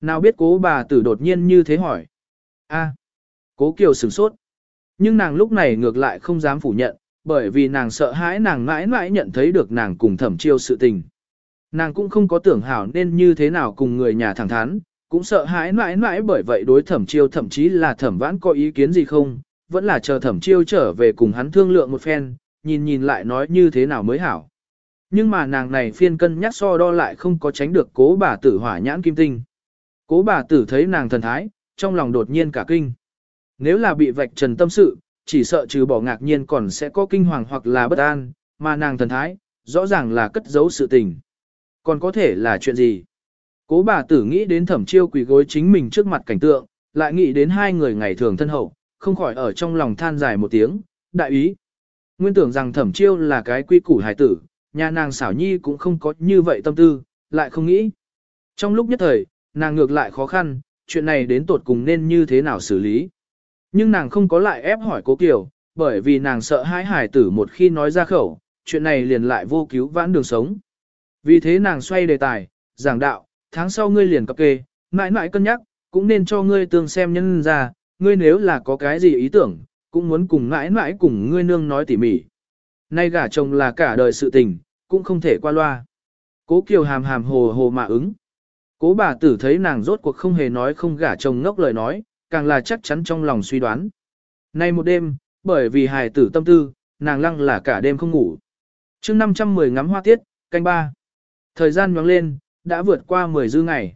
Nào biết cố bà tử đột nhiên như thế hỏi. a cố kiều sửng sốt. Nhưng nàng lúc này ngược lại không dám phủ nhận, bởi vì nàng sợ hãi nàng mãi mãi nhận thấy được nàng cùng thẩm chiêu sự tình. Nàng cũng không có tưởng hảo nên như thế nào cùng người nhà thẳng thắn, cũng sợ hãi mãi mãi bởi vậy đối thẩm chiêu thậm chí là thẩm vãn có ý kiến gì không, vẫn là chờ thẩm chiêu trở về cùng hắn thương lượng một phen, nhìn nhìn lại nói như thế nào mới hảo. Nhưng mà nàng này phiên cân nhắc so đo lại không có tránh được cố bà tử hỏa nhãn kim tinh. Cố bà tử thấy nàng thần thái, trong lòng đột nhiên cả kinh. Nếu là bị vạch trần tâm sự, chỉ sợ trừ bỏ ngạc nhiên còn sẽ có kinh hoàng hoặc là bất an, mà nàng thần thái, rõ ràng là cất giấu sự tình. Còn có thể là chuyện gì? Cố bà tử nghĩ đến thẩm chiêu quỳ gối chính mình trước mặt cảnh tượng, lại nghĩ đến hai người ngày thường thân hậu, không khỏi ở trong lòng than dài một tiếng, đại ý. Nguyên tưởng rằng thẩm chiêu là cái quy củ hài tử, nhà nàng xảo nhi cũng không có như vậy tâm tư, lại không nghĩ. Trong lúc nhất thời, nàng ngược lại khó khăn, chuyện này đến tột cùng nên như thế nào xử lý. Nhưng nàng không có lại ép hỏi cố Kiều, bởi vì nàng sợ hãi hải tử một khi nói ra khẩu, chuyện này liền lại vô cứu vãn đường sống. Vì thế nàng xoay đề tài, giảng đạo, tháng sau ngươi liền cập kê, mãi mãi cân nhắc, cũng nên cho ngươi tương xem nhân ra, ngươi nếu là có cái gì ý tưởng, cũng muốn cùng mãi mãi cùng ngươi nương nói tỉ mỉ. Nay gả chồng là cả đời sự tình, cũng không thể qua loa. Cố Kiều hàm hàm hồ hồ mà ứng. Cố bà tử thấy nàng rốt cuộc không hề nói không gả chồng ngốc lời nói, càng là chắc chắn trong lòng suy đoán. Nay một đêm, bởi vì hài tử tâm tư, nàng lăng là cả đêm không ngủ. chương 510 ngắm hoa tiết, canh ba. Thời gian nhoáng lên, đã vượt qua 10 dư ngày.